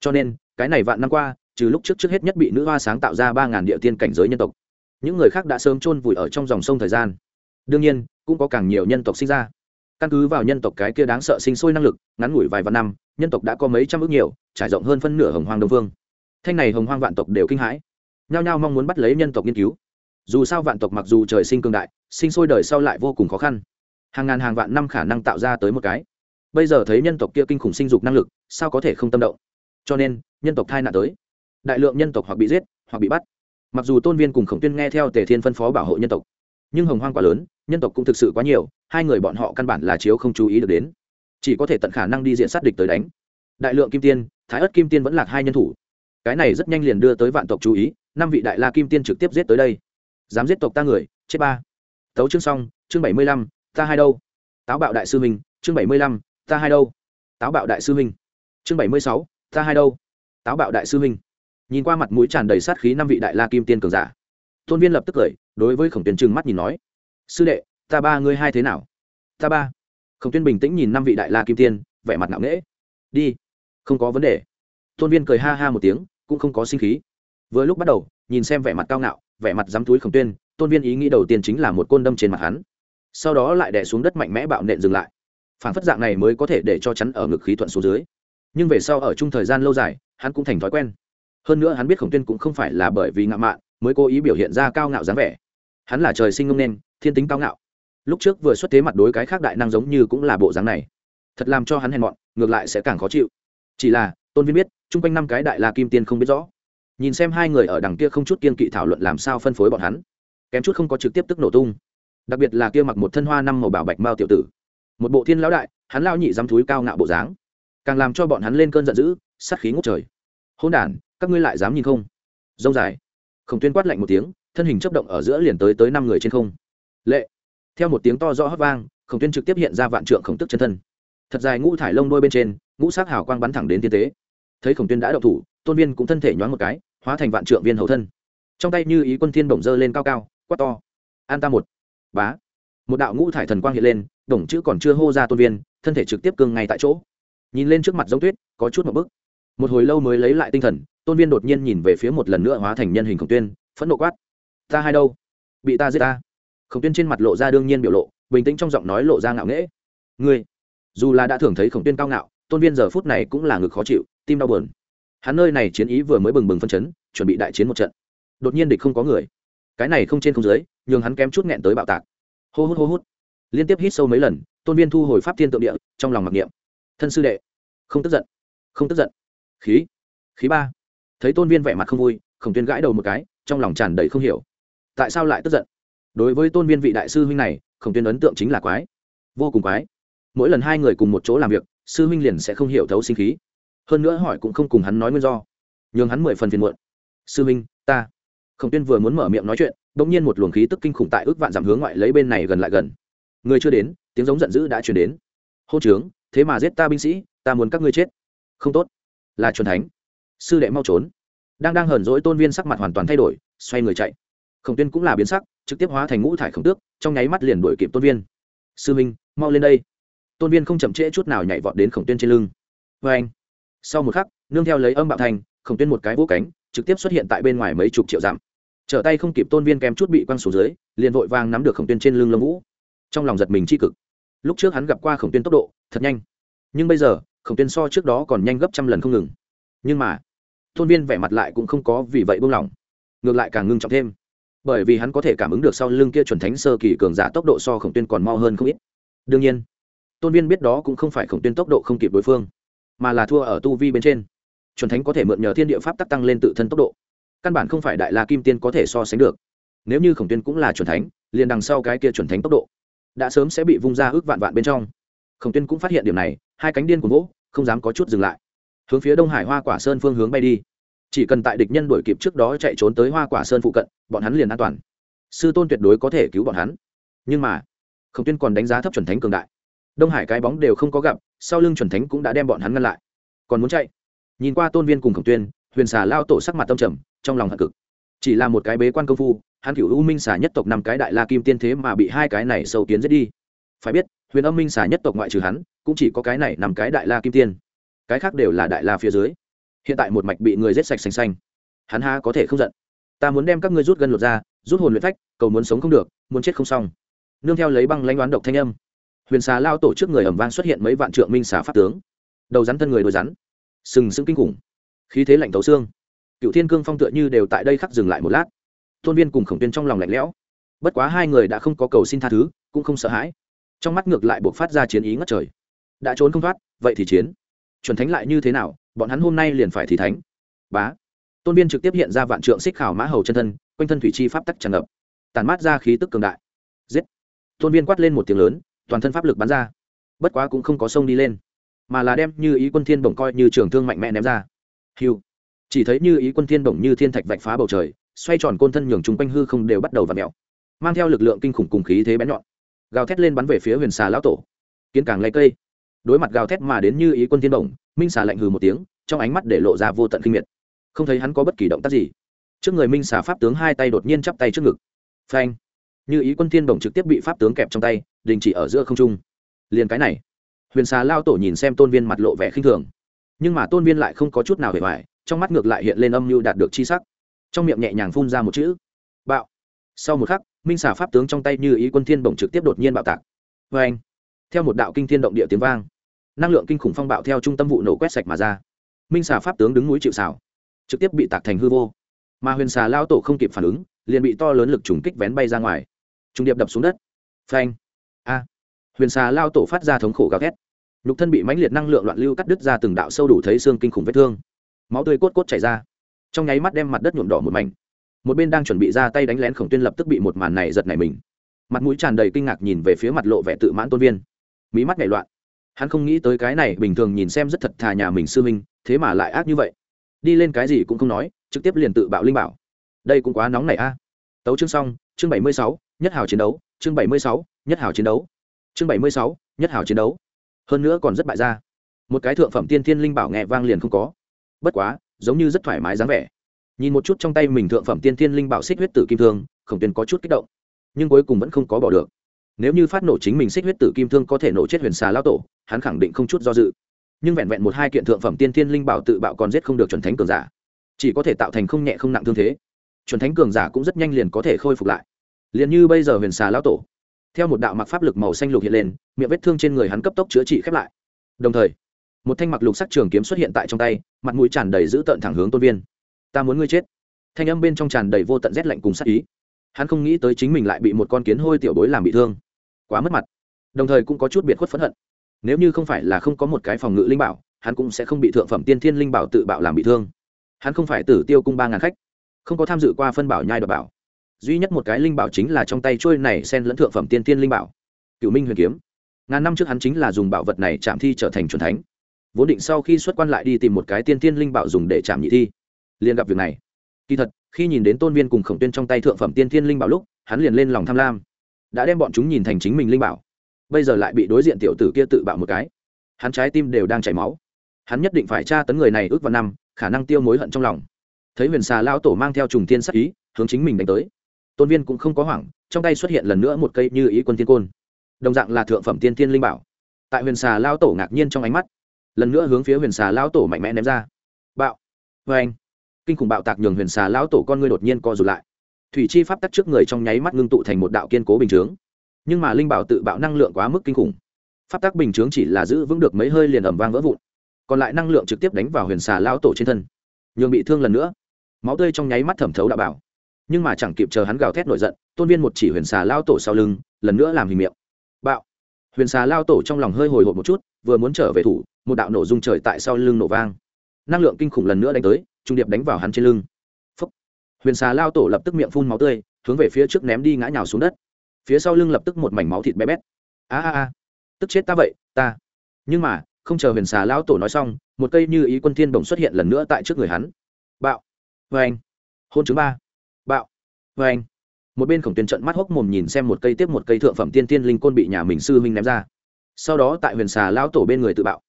Cho nên, cái này vạn năm qua trừ lúc trước trước hết nhất bị nữ hoa sáng tạo ra ba ngàn địa tiên cảnh giới nhân tộc. Những người khác đã sớm chôn vùi ở trong dòng sông thời gian. Đương nhiên, cũng có càng nhiều nhân tộc sinh ra. Căn cứ vào nhân tộc cái kia đáng sợ sinh sôi năng lực, ngắn ngủi vài vạn năm, nhân tộc đã có mấy trăm ước nhiều, trải rộng hơn phân nửa hồng hoang đông vương. Thanh này hồng hoang vạn tộc đều kinh hãi. Nhao nhao mong muốn bắt lấy nhân tộc nghiên cứu. Dù sao vạn tộc mặc dù trời sinh cương đại, sinh sôi đời sau lại vô cùng khó khăn. Hàng ngàn hàng vạn năm khả năng tạo ra tới một cái. Bây giờ thấy nhân tộc kia kinh khủng sinh dục năng lực, sao có thể không tâm động? Cho nên, nhân tộc thai nạn tới đại lượng nhân tộc hoặc bị giết, hoặc bị bắt. Mặc dù tôn viên cùng khổng tuyên nghe theo tề thiên phân phó bảo hộ nhân tộc, nhưng hồng hoang quá lớn, nhân tộc cũng thực sự quá nhiều, hai người bọn họ căn bản là chiếu không chú ý được đến. Chỉ có thể tận khả năng đi diện sát địch tới đánh. Đại lượng kim tiên, thái ất kim tiên vẫn lạc hai nhân thủ. Cái này rất nhanh liền đưa tới vạn tộc chú ý, năm vị đại la kim tiên trực tiếp giết tới đây. Dám giết tộc ta người, chết ba. Tấu chương xong, chương bảy mươi lăm, ta hai đâu? Táo bạo đại sư minh chương bảy mươi lăm, ta hai đâu? Táo bạo đại sư minh chương bảy mươi sáu, ta hai đâu? Táo bạo đại sư minh nhìn qua mặt mũi tràn đầy sát khí năm vị đại la kim tiên cường giả. Tôn viên lập tức cười, đối với khổng tuyên trừng mắt nhìn nói, sư đệ, ta ba ngươi hai thế nào? Ta ba. Khổng tuyên bình tĩnh nhìn năm vị đại la kim tiên, vẻ mặt ngạo nghễ. Đi, không có vấn đề. Tôn viên cười ha ha một tiếng, cũng không có sinh khí. Vừa lúc bắt đầu, nhìn xem vẻ mặt cao ngạo, vẻ mặt dám túi khổng tuyên, tôn viên ý nghĩ đầu tiên chính là một côn đâm trên mặt hắn. Sau đó lại đè xuống đất mạnh mẽ bạo nện dừng lại. Phản phất dạng này mới có thể để cho chắn ở ngực khí thuận xuống dưới. Nhưng về sau ở chung thời gian lâu dài, hắn cũng thành thói quen hơn nữa hắn biết khổng tuyên cũng không phải là bởi vì ngạo mạn mới cố ý biểu hiện ra cao ngạo dáng vẻ. Hắn là trời sinh ngông nên, thiên tính cao ngạo. Lúc trước vừa xuất thế mặt đối cái khác đại năng giống như cũng là bộ dáng này. Thật làm cho hắn hèn mọn, ngược lại sẽ càng khó chịu. Chỉ là, tôn viên biết, chung quanh năm cái đại la kim tiên không biết rõ. Nhìn xem hai người ở đằng kia không chút kiên kỵ thảo luận làm sao phân phối bọn hắn, kém chút không có trực tiếp tức nổ tung. Đặc biệt là kia mặc một thân hoa năm màu bảo bạch mao tiểu tử. Một bộ thiên lão đại, hắn lao nhị dám thúi cao ngạo bộ dáng. Càng làm cho bọn hắn lên cơn giận dữ, sát khí ngút trời. Hôn đ các ngươi lại dám nhìn không? Dông dài. Khổng tuyên quát lạnh một tiếng, thân hình chấp động ở giữa liền tới tới năm người trên không. Lệ. Theo một tiếng to rõ hót vang, khổng tuyên trực tiếp hiện ra vạn trượng khổng tức chân thân. Thật dài ngũ thải lông đôi bên trên, ngũ sắc hào quang bắn thẳng đến tiên tế. Thấy khổng tuyên đã đậu thủ, tôn viên cũng thân thể nhoáng một cái, hóa thành vạn trượng viên hầu thân. Trong tay như ý quân thiên bổng dơ lên cao cao, quát to. An ta một. Bá. Một đạo ngũ thải thần quang hiện lên, đồng chữ còn chưa hô ra tôn viên, thân thể trực tiếp cương ngay tại chỗ. Nhìn lên trước mặt giống tuyết, có chút một bức. Một hồi lâu mới lấy lại tinh thần tôn viên đột nhiên nhìn về phía một lần nữa hóa thành nhân hình khổng tuyên, phẫn nộ quát, ta hai đâu? Bị ta giết ta? Khổng tuyên trên mặt lộ ra đương nhiên biểu lộ, bình tĩnh trong giọng nói lộ ra ngạo nghễ, ngươi, dù là đã thường thấy khổng tuyên cao ngạo, tôn viên giờ phút này cũng là ngực khó chịu, tim đau buồn. Hắn nơi này chiến ý vừa mới bừng bừng phân chấn, chuẩn bị đại chiến một trận. Đột nhiên địch không có người. Cái này không trên không dưới, nhường hắn kém chút nghẹn tới bạo tạc. Hô hút hô hút. Liên tiếp hít sâu mấy lần, tôn viên thu hồi pháp thiên tượng địa, trong lòng mặc niệm. Thân sư đệ, không tức giận, không tức giận. Khí khí ba thấy tôn viên vẻ mặt không vui, khổng tuyên gãi đầu một cái, trong lòng tràn đầy không hiểu. Tại sao lại tức giận? Đối với tôn viên vị đại sư huynh này, khổng tuyên ấn tượng chính là quái. Vô cùng quái. Mỗi lần hai người cùng một chỗ làm việc, sư huynh liền sẽ không hiểu thấu sinh khí. Hơn nữa hỏi cũng không cùng hắn nói nguyên do. Nhường hắn mười phần phiền muộn. Sư huynh, ta. Khổng tuyên vừa muốn mở miệng nói chuyện đ ỗ n g nhiên một luồng khí tức kinh khủng tại ước vạn giảm hướng ngoại lấy bên này gần lại gần. Người chưa đến, tiếng giống giận dữ đã chuyển đến. Hô trướng, thế mà giết ta binh sĩ, ta muốn các ngươi chết. Không tốt. Là c thánh sư đệ mau trốn. Đang đang hờn dỗi tôn viên sắc mặt hoàn toàn thay đổi, xoay người chạy. Khổng tuyên cũng là biến sắc, trực tiếp hóa thành ngũ thải khổng tước, trong nháy mắt liền đuổi kịp tôn viên. Sư minh, mau lên đây. Tôn viên không chậm trễ chút nào nhảy vọt đến khổng tuyên trên lưng. Vê anh, sau một khắc, nương theo lấy âm bạo thành, khổng tuyên một cái vỗ cánh, trực tiếp xuất hiện tại bên ngoài mấy chục triệu dặm. Trở tay không kịp tôn viên kém chút bị quăng xuống dưới, liền vội vàng nắm được khổng tuyên trên lưng lông vũ. Trong lòng giật mình tri cực. Lúc trước hắn gặp qua khổng tuyên tốc độ, thật nhanh. Nhưng bây giờ, khổng tuyên so trước đó còn nhanh gấp trăm lần không ngừng nhưng mà, tôn viên vẻ mặt lại cũng không có vì vậy buông lỏng. Ngược lại càng ngưng trọng thêm. Bởi vì hắn có thể cảm ứng được sau lưng kia chuẩn thánh sơ kỳ cường giả tốc độ so khổng tuyên còn mau hơn không ít. Đương nhiên, tôn viên biết đó cũng không phải khổng tuyên tốc độ không kịp đối phương, mà là thua ở tu vi bên trên. Chuẩn thánh có thể mượn nhờ thiên địa pháp tắc tăng lên tự thân tốc độ. Căn bản không phải đại la kim tiên có thể so sánh được. Nếu như khổng tuyên cũng là chuẩn thánh, liền đằng sau cái kia chuẩn thánh tốc độ, đã sớm sẽ bị vung ra ước vạn vạn bên trong. Khổng tuyên cũng phát hiện điểm này, hai cánh điên của gỗ không dám có chút dừng lại hướng phía đông hải hoa quả sơn phương hướng bay đi chỉ cần tại địch nhân đuổi kịp trước đó chạy trốn tới hoa quả sơn phụ cận bọn hắn liền an toàn sư tôn tuyệt đối có thể cứu bọn hắn nhưng mà khổng tuyên còn đánh giá thấp chuẩn thánh cường đại đông hải cái bóng đều không có gặp sau lưng chuẩn thánh cũng đã đem bọn hắn ngăn lại còn muốn chạy nhìn qua tôn viên cùng khổng tuyên huyền xà lao tổ sắc mặt tâm trầm trong lòng hận cực chỉ là một cái bế quan công phu hắn cựu u minh xà nhất tộc năm cái đại la kim tiên thế mà bị hai cái này sâu kiến giết đi phải biết huyền âm minh xà nhất tộc ngoại trừ hắn cũng chỉ có cái này nằm cái đại la kim tiên cái khác đều là đại la phía dưới. Hiện tại một mạch bị người giết sạch xanh xanh. Hắn ha có thể không giận? Ta muốn đem các ngươi rút gân lột ra, rút hồn luyện phách, cầu muốn sống không được, muốn chết không xong. Nương theo lấy băng lãnh đoán độc thanh âm, huyền xà lao tổ trước người ẩm vang xuất hiện mấy vạn trượng minh xà pháp tướng. Đầu rắn thân người đôi rắn. Sừng sững kinh khủng. Khí thế lạnh tấu xương. Cựu thiên cương phong tựa như đều tại đây khắc dừng lại một lát. Tôn viên cùng khổng tiên trong lòng lạnh lẽo. Bất quá hai người đã không có cầu xin tha thứ, cũng không sợ hãi. Trong mắt ngược lại buộc phát ra chiến ý ngất trời. Đã trốn không thoát, vậy thì chiến chuẩn thánh lại như thế nào, bọn hắn hôm nay liền phải thì thánh. Bá. Tôn viên trực tiếp hiện ra vạn trượng xích khảo mã hầu chân thân, quanh thân thủy chi pháp tắc tràn ngập. Tàn mát ra khí tức cường đại. Giết. Tôn viên quát lên một tiếng lớn, toàn thân pháp lực bắn ra. Bất quá cũng không có sông đi lên, mà là đem như ý quân thiên bổng coi như trường thương mạnh mẽ ném ra. Hiu chỉ thấy như ý quân thiên bổng như thiên thạch vạch phá bầu trời, xoay tròn côn thân nhường chung quanh hư không đều bắt đầu và mẹo mang theo lực lượng kinh khủng cùng khí thế bén nhọn, gào thét lên bắn về phía huyền xà lão tổ. Kiến càng lấy cây đối mặt gào thét mà đến như ý quân thiên đồng minh xà lạnh hừ một tiếng, trong ánh mắt để lộ ra vô tận kinh miệt. Không thấy hắn có bất kỳ động tác gì. Trước người minh xà pháp tướng hai tay đột nhiên chắp tay trước ngực. Phanh. Như ý quân thiên đồng trực tiếp bị pháp tướng kẹp trong tay, đình chỉ ở giữa không trung. Liền cái này. Huyền xà lao tổ nhìn xem tôn viên mặt lộ vẻ khinh thường. Nhưng mà tôn viên lại không có chút nào hề hoài, trong mắt ngược lại hiện lên âm mưu đạt được chi sắc. Trong miệng nhẹ nhàng phun ra một chữ. Bạo. Sau một khắc, minh xà pháp tướng trong tay như ý quân thiên bổng trực tiếp đột nhiên bạo tạc. Vê anh theo một đạo kinh thiên động địa tiếng vang năng lượng kinh khủng phong bạo theo trung tâm vụ nổ quét sạch mà ra. Minh xà pháp tướng đứng núi chịu xảo trực tiếp bị tạc thành hư vô. Mà huyền xà lao tổ không kịp phản ứng, liền bị to lớn lực trùng kích vén bay ra ngoài. Trùng điệp đập xuống đất. Phanh. A. Huyền xà lao tổ phát ra thống khổ gào thét. Nhục thân bị mãnh liệt năng lượng loạn lưu cắt đứt ra từng đạo sâu đủ thấy xương kinh khủng vết thương. Máu tươi cốt cốt chảy ra. Trong nháy mắt đem mặt đất nhuộm đỏ một mảnh. Một bên đang chuẩn bị ra tay đánh lén khổng tuyên lập tức bị một màn này giật nảy mình. Mặt mũi tràn đầy kinh ngạc nhìn về phía mặt lộ vẻ tự mãn tôn viên. Mí mắt nhảy loạn hắn không nghĩ tới cái này bình thường nhìn xem rất thật thà nhà mình sư minh thế mà lại ác như vậy. Đi lên cái gì cũng không nói, trực tiếp liền tự bạo linh bảo. Đây cũng quá nóng này a. Tấu chương xong, chương bảy mươi sáu, nhất hào chiến đấu, chương bảy mươi sáu, nhất hào chiến đấu. Chương bảy mươi sáu, nhất hào chiến đấu. Hơn nữa còn rất bại ra một cái thượng phẩm tiên thiên linh bảo nghe vang liền không có. Bất quá, giống như rất thoải mái dáng vẻ. Nhìn một chút trong tay mình thượng phẩm tiên thiên linh bảo xích huyết tử kim thương, khổng tuyên có chút kích động. Nhưng cuối cùng vẫn không có bỏ được nếu như phát nổ chính mình xích huyết tử kim thương có thể nổ chết huyền xà lao tổ, hắn khẳng định không chút do dự. Nhưng vẹn vẹn một hai kiện thượng phẩm tiên thiên linh bảo tự bạo còn giết không được chuẩn thánh cường giả. Chỉ có thể tạo thành không nhẹ không nặng thương thế. Chuẩn thánh cường giả cũng rất nhanh liền có thể khôi phục lại. Liền như bây giờ huyền xà lao tổ, theo một đạo mặc pháp lực màu xanh lục hiện lên, miệng vết thương trên người hắn cấp tốc chữa trị khép lại. Đồng thời, một thanh mặc lục sắc trường kiếm xuất hiện tại trong tay, mặt mũi tràn đầy dữ tợn thẳng hướng tôn viên. Ta muốn ngươi chết. Thanh âm bên trong tràn đầy vô tận rét lạnh cùng sắc ý. Hắn không nghĩ tới chính mình lại bị một con kiến hôi tiểu bối làm bị thương quá mất mặt. Đồng thời cũng có chút biệt khuất phẫn hận. Nếu như không phải là không có một cái phòng ngự linh bảo, hắn cũng sẽ không bị thượng phẩm tiên thiên linh bảo tự bạo làm bị thương. Hắn không phải tử tiêu cung ba ngàn khách, không có tham dự qua phân bảo nhai đọc bảo. Duy nhất một cái linh bảo chính là trong tay trôi này xen lẫn thượng phẩm tiên thiên linh bảo cựu minh huyền kiếm. Ngàn năm trước hắn chính là dùng bảo vật này chạm thi trở thành c thánh. Vốn định sau khi xuất quan lại đi tìm một cái tiên thiên linh bảo dùng để chạm nhị thi, liền gặp việc này. Kỳ thật, khi nhìn đến tôn viên cùng khổng tuyên trong tay thượng phẩm tiên thiên linh bảo lúc, hắn liền lên lòng tham lam đã đem bọn chúng nhìn thành chính mình linh bảo. Bây giờ lại bị đối diện tiểu tử kia tự bạo một cái. Hắn trái tim đều đang chảy máu. Hắn nhất định phải tra tấn người này ước vào năm, khả năng tiêu mối hận trong lòng. Thấy huyền xà lao tổ mang theo trùng tiên sắc ý, hướng chính mình đánh tới. Tôn viên cũng không có hoảng, trong tay xuất hiện lần nữa một cây như ý quân tiên côn. Đồng dạng là thượng phẩm tiên tiên linh bảo. Tại huyền xà lao tổ ngạc nhiên trong ánh mắt, lần nữa hướng phía huyền xà lao tổ mạnh mẽ ném ra. Bạo. Vê anh kinh khủng bạo tạc nhường huyền xà lao tổ con ngươi đột nhiên co rụt lại thủy chi pháp tắc trước người trong nháy mắt ngưng tụ thành một đạo kiên cố bình chướng. Nhưng mà linh bảo tự bạo năng lượng quá mức kinh khủng. Pháp tắc bình chướng chỉ là giữ vững được mấy hơi liền ẩm vang vỡ vụn. Còn lại năng lượng trực tiếp đánh vào huyền xà lao tổ trên thân. Nhường bị thương lần nữa. Máu tươi trong nháy mắt thẩm thấu đạo bảo. Nhưng mà chẳng kịp chờ hắn gào thét nổi giận, tôn viên một chỉ huyền xà lao tổ sau lưng, lần nữa làm hình miệng. Bạo. Huyền xà lao tổ trong lòng hơi hồi hộp một chút, vừa muốn trở về thủ, một đạo nổ dung trời tại sau lưng nổ vang. Năng lượng kinh khủng lần nữa đánh tới, trung điệp đánh vào hắn trên lưng huyền xà lao tổ lập tức miệng phun máu tươi, hướng về phía trước ném đi ngã nhào xuống đất. Phía sau lưng lập tức một mảnh máu thịt bé bét. A a a, tức chết ta vậy, ta. Nhưng mà, không chờ huyền xà lao tổ nói xong, một cây như ý quân thiên đồng xuất hiện lần nữa tại trước người hắn. Bạo. Vê anh hôn chứng ba. Bạo. Vê anh một bên khổng tuyên trận mắt hốc mồm nhìn xem một cây tiếp một cây thượng phẩm tiên tiên linh côn bị nhà mình sư huynh ném ra. Sau đó tại huyền xà lão tổ bên người tự bạo.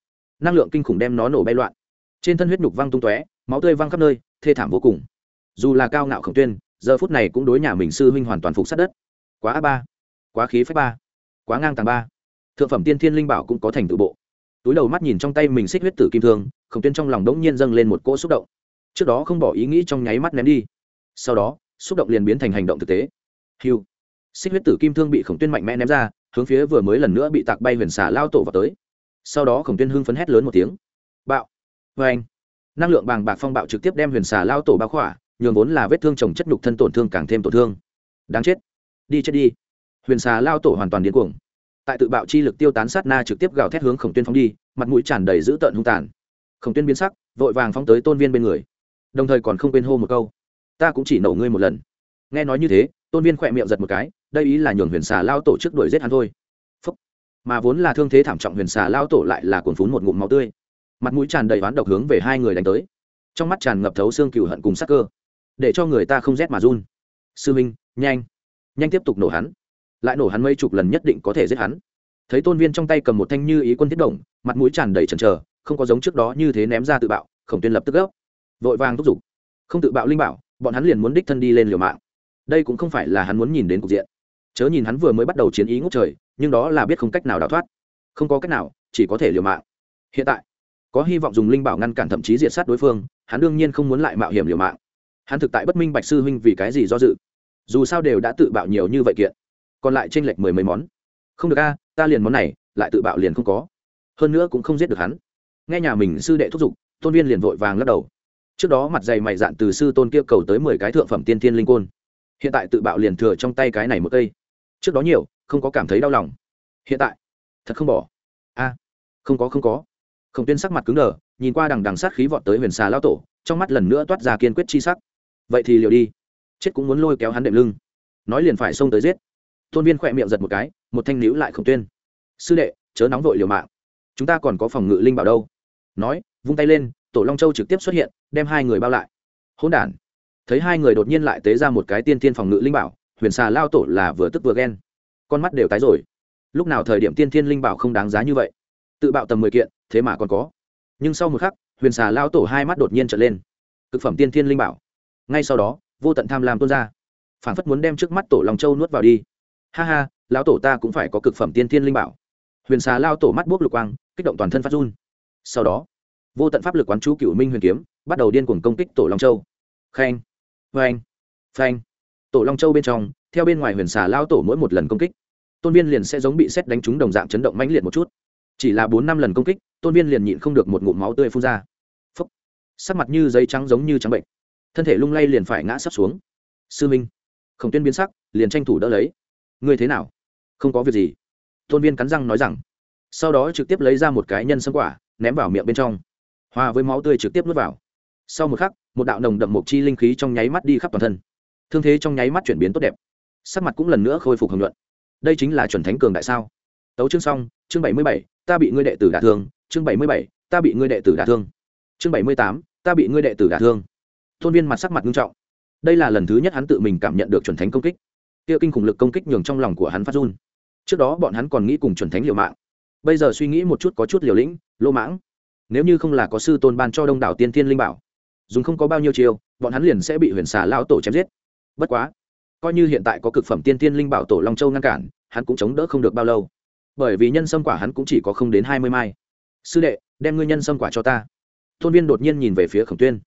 Năng lượng kinh khủng đem nó nổ bay loạn. Trên thân huyết nhục văng tung tóe, máu tươi văng khắp nơi, thê thảm vô cùng dù là cao ngạo khổng tuyên, giờ phút này cũng đối nhà mình sư huynh hoàn toàn phục sát đất. Quá a ba, quá khí phép ba, quá ngang tàng ba. Thượng phẩm tiên thiên linh bảo cũng có thành tự bộ. Túi đầu mắt nhìn trong tay mình xích huyết tử kim thương, khổng tuyên trong lòng đống nhiên dâng lên một cỗ xúc động. Trước đó không bỏ ý nghĩ trong nháy mắt ném đi. Sau đó, xúc động liền biến thành hành động thực tế. Hiu, xích huyết tử kim thương bị khổng tuyên mạnh mẽ ném ra, hướng phía vừa mới lần nữa bị tạc bay huyền xả lao tổ vào tới. Sau đó khổng tuyên hưng phấn hét lớn một tiếng. Bạo vê anh năng lượng bàng bạc phong bạo trực tiếp đem huyền xà lao tổ bao khỏa nhường vốn là vết thương trồng chất nhục thân tổn thương càng thêm tổn thương. Đáng chết. Đi chết đi. Huyền xà lao tổ hoàn toàn điên cuồng. Tại tự bạo chi lực tiêu tán sát na trực tiếp gào thét hướng khổng tuyên phóng đi, mặt mũi tràn đầy dữ tợn hung tàn. Khổng tuyên biến sắc, vội vàng phóng tới tôn viên bên người. Đồng thời còn không quên hô một câu. Ta cũng chỉ nổ ngươi một lần. Nghe nói như thế, tôn viên khỏe miệng giật một cái, đây ý là nhường huyền xà lao tổ trước đuổi giết hắn thôi. Phúc. mà vốn là thương thế thảm trọng huyền xà lao tổ lại là cuồn phún một ngụm máu tươi. Mặt mũi tràn đầy oán độc hướng về hai người đánh tới. Trong mắt tràn ngập thấu xương cừu hận cùng sắc cơ để cho người ta không rét mà run. Sư minh, nhanh. Nhanh tiếp tục nổ hắn. Lại nổ hắn mấy chục lần nhất định có thể giết hắn. Thấy tôn viên trong tay cầm một thanh như ý quân thiết động, mặt mũi tràn đầy trần trờ không có giống trước đó như thế ném ra tự bạo, khổng tuyên lập tức gốc vội vàng thúc giục. Không tự bạo linh bảo, bọn hắn liền muốn đích thân đi lên liều mạng. Đây cũng không phải là hắn muốn nhìn đến cục diện. Chớ nhìn hắn vừa mới bắt đầu chiến ý ngốc trời, nhưng đó là biết không cách nào đào thoát. Không có cách nào, chỉ có thể liều mạng. Hiện tại, có hy vọng dùng linh bảo ngăn cản thậm chí diệt sát đối phương, hắn đương nhiên không muốn lại mạo hiểm liều mạng hắn thực tại bất minh bạch sư huynh vì cái gì do dự. Dù sao đều đã tự bạo nhiều như vậy kiện, còn lại tranh lệch mười mấy món. Không được a, ta liền món này, lại tự bạo liền không có. Hơn nữa cũng không giết được hắn. Nghe nhà mình sư đệ thúc giục, tôn viên liền vội vàng lắc đầu. Trước đó mặt dày mày dạn từ sư tôn kia cầu tới mười cái thượng phẩm tiên thiên linh côn. Hiện tại tự bạo liền thừa trong tay cái này một cây. Trước đó nhiều, không có cảm thấy đau lòng. Hiện tại, thật không bỏ. A, không có không có. Khổng tuyên sắc mặt cứng đờ, nhìn qua đằng đằng sát khí vọt tới huyền xà lao tổ, trong mắt lần nữa toát ra kiên quyết chi sắc vậy thì liều đi. Chết cũng muốn lôi kéo hắn đệm lưng. Nói liền phải xông tới giết. Tôn viên khỏe miệng giật một cái, một thanh níu lại khổng tuyên. Sư đệ, chớ nóng vội liều mạng. Chúng ta còn có phòng ngự linh bảo đâu. Nói, vung tay lên, tổ long châu trực tiếp xuất hiện, đem hai người bao lại. Hỗn đản. Thấy hai người đột nhiên lại tế ra một cái tiên tiên phòng ngự linh bảo, huyền xà lao tổ là vừa tức vừa ghen. Con mắt đều tái rồi. Lúc nào thời điểm tiên thiên linh bảo không đáng giá như vậy? Tự bạo tầm mười kiện, thế mà còn có. Nhưng sau một khắc, huyền xà lao tổ hai mắt đột nhiên trở lên. Cực phẩm tiên thiên linh bảo ngay sau đó, vô tận tham lam tuôn ra. Phản phất muốn đem trước mắt tổ lòng châu nuốt vào đi. Ha ha, lão tổ ta cũng phải có cực phẩm tiên thiên linh bảo. Huyền xà lao tổ mắt buốc lục quang, kích động toàn thân phát run. Sau đó, vô tận pháp lực quán chú cựu minh huyền kiếm, bắt đầu điên cuồng công kích tổ long châu. Khanh phanh phanh. Tổ long châu bên trong, theo bên ngoài huyền xà lao tổ mỗi một lần công kích, tôn viên liền sẽ giống bị xét đánh trúng đồng dạng chấn động mãnh liệt một chút. Chỉ là bốn năm lần công kích, tôn viên liền nhịn không được một ngụm máu tươi phun ra. Phấp sắc mặt như giấy trắng giống như trắng bệnh thân thể lung lay liền phải ngã sắp xuống. Sư minh, khổng tuyên biến sắc, liền tranh thủ đỡ lấy. Ngươi thế nào? Không có việc gì. Tôn viên cắn răng nói rằng. Sau đó trực tiếp lấy ra một cái nhân sâm quả, ném vào miệng bên trong. Hòa với máu tươi trực tiếp nuốt vào. Sau một khắc, một đạo nồng đậm mộc chi linh khí trong nháy mắt đi khắp toàn thân. Thương thế trong nháy mắt chuyển biến tốt đẹp. Sắc mặt cũng lần nữa khôi phục hồng luận đây chính là chuẩn thánh cường đại sao? Tấu chương xong, chương bảy mươi bảy, ta bị ngươi đệ tử đả thương. Chương bảy mươi bảy, ta bị ngươi đệ tử đả thương. Chương bảy mươi tám, ta bị ngươi đệ tử đả thương tôn viên mặt sắc mặt nghiêm trọng. Đây là lần thứ nhất hắn tự mình cảm nhận được chuẩn thánh công kích. Kia kinh khủng lực công kích nhường trong lòng của hắn phát run. Trước đó bọn hắn còn nghĩ cùng chuẩn thánh liều mạng. Bây giờ suy nghĩ một chút có chút liều lĩnh, lô mãng. Nếu như không là có sư tôn ban cho đông đảo tiên thiên linh bảo, dùng không có bao nhiêu chiêu, bọn hắn liền sẽ bị huyền xà lao tổ chém giết. Bất quá, coi như hiện tại có cực phẩm tiên thiên linh bảo tổ long châu ngăn cản, hắn cũng chống đỡ không được bao lâu. Bởi vì nhân sâm quả hắn cũng chỉ có không đến hai mươi mai. Sư đệ, đem ngươi nhân sâm quả cho ta. Tôn viên đột nhiên nhìn về phía khổng tuyên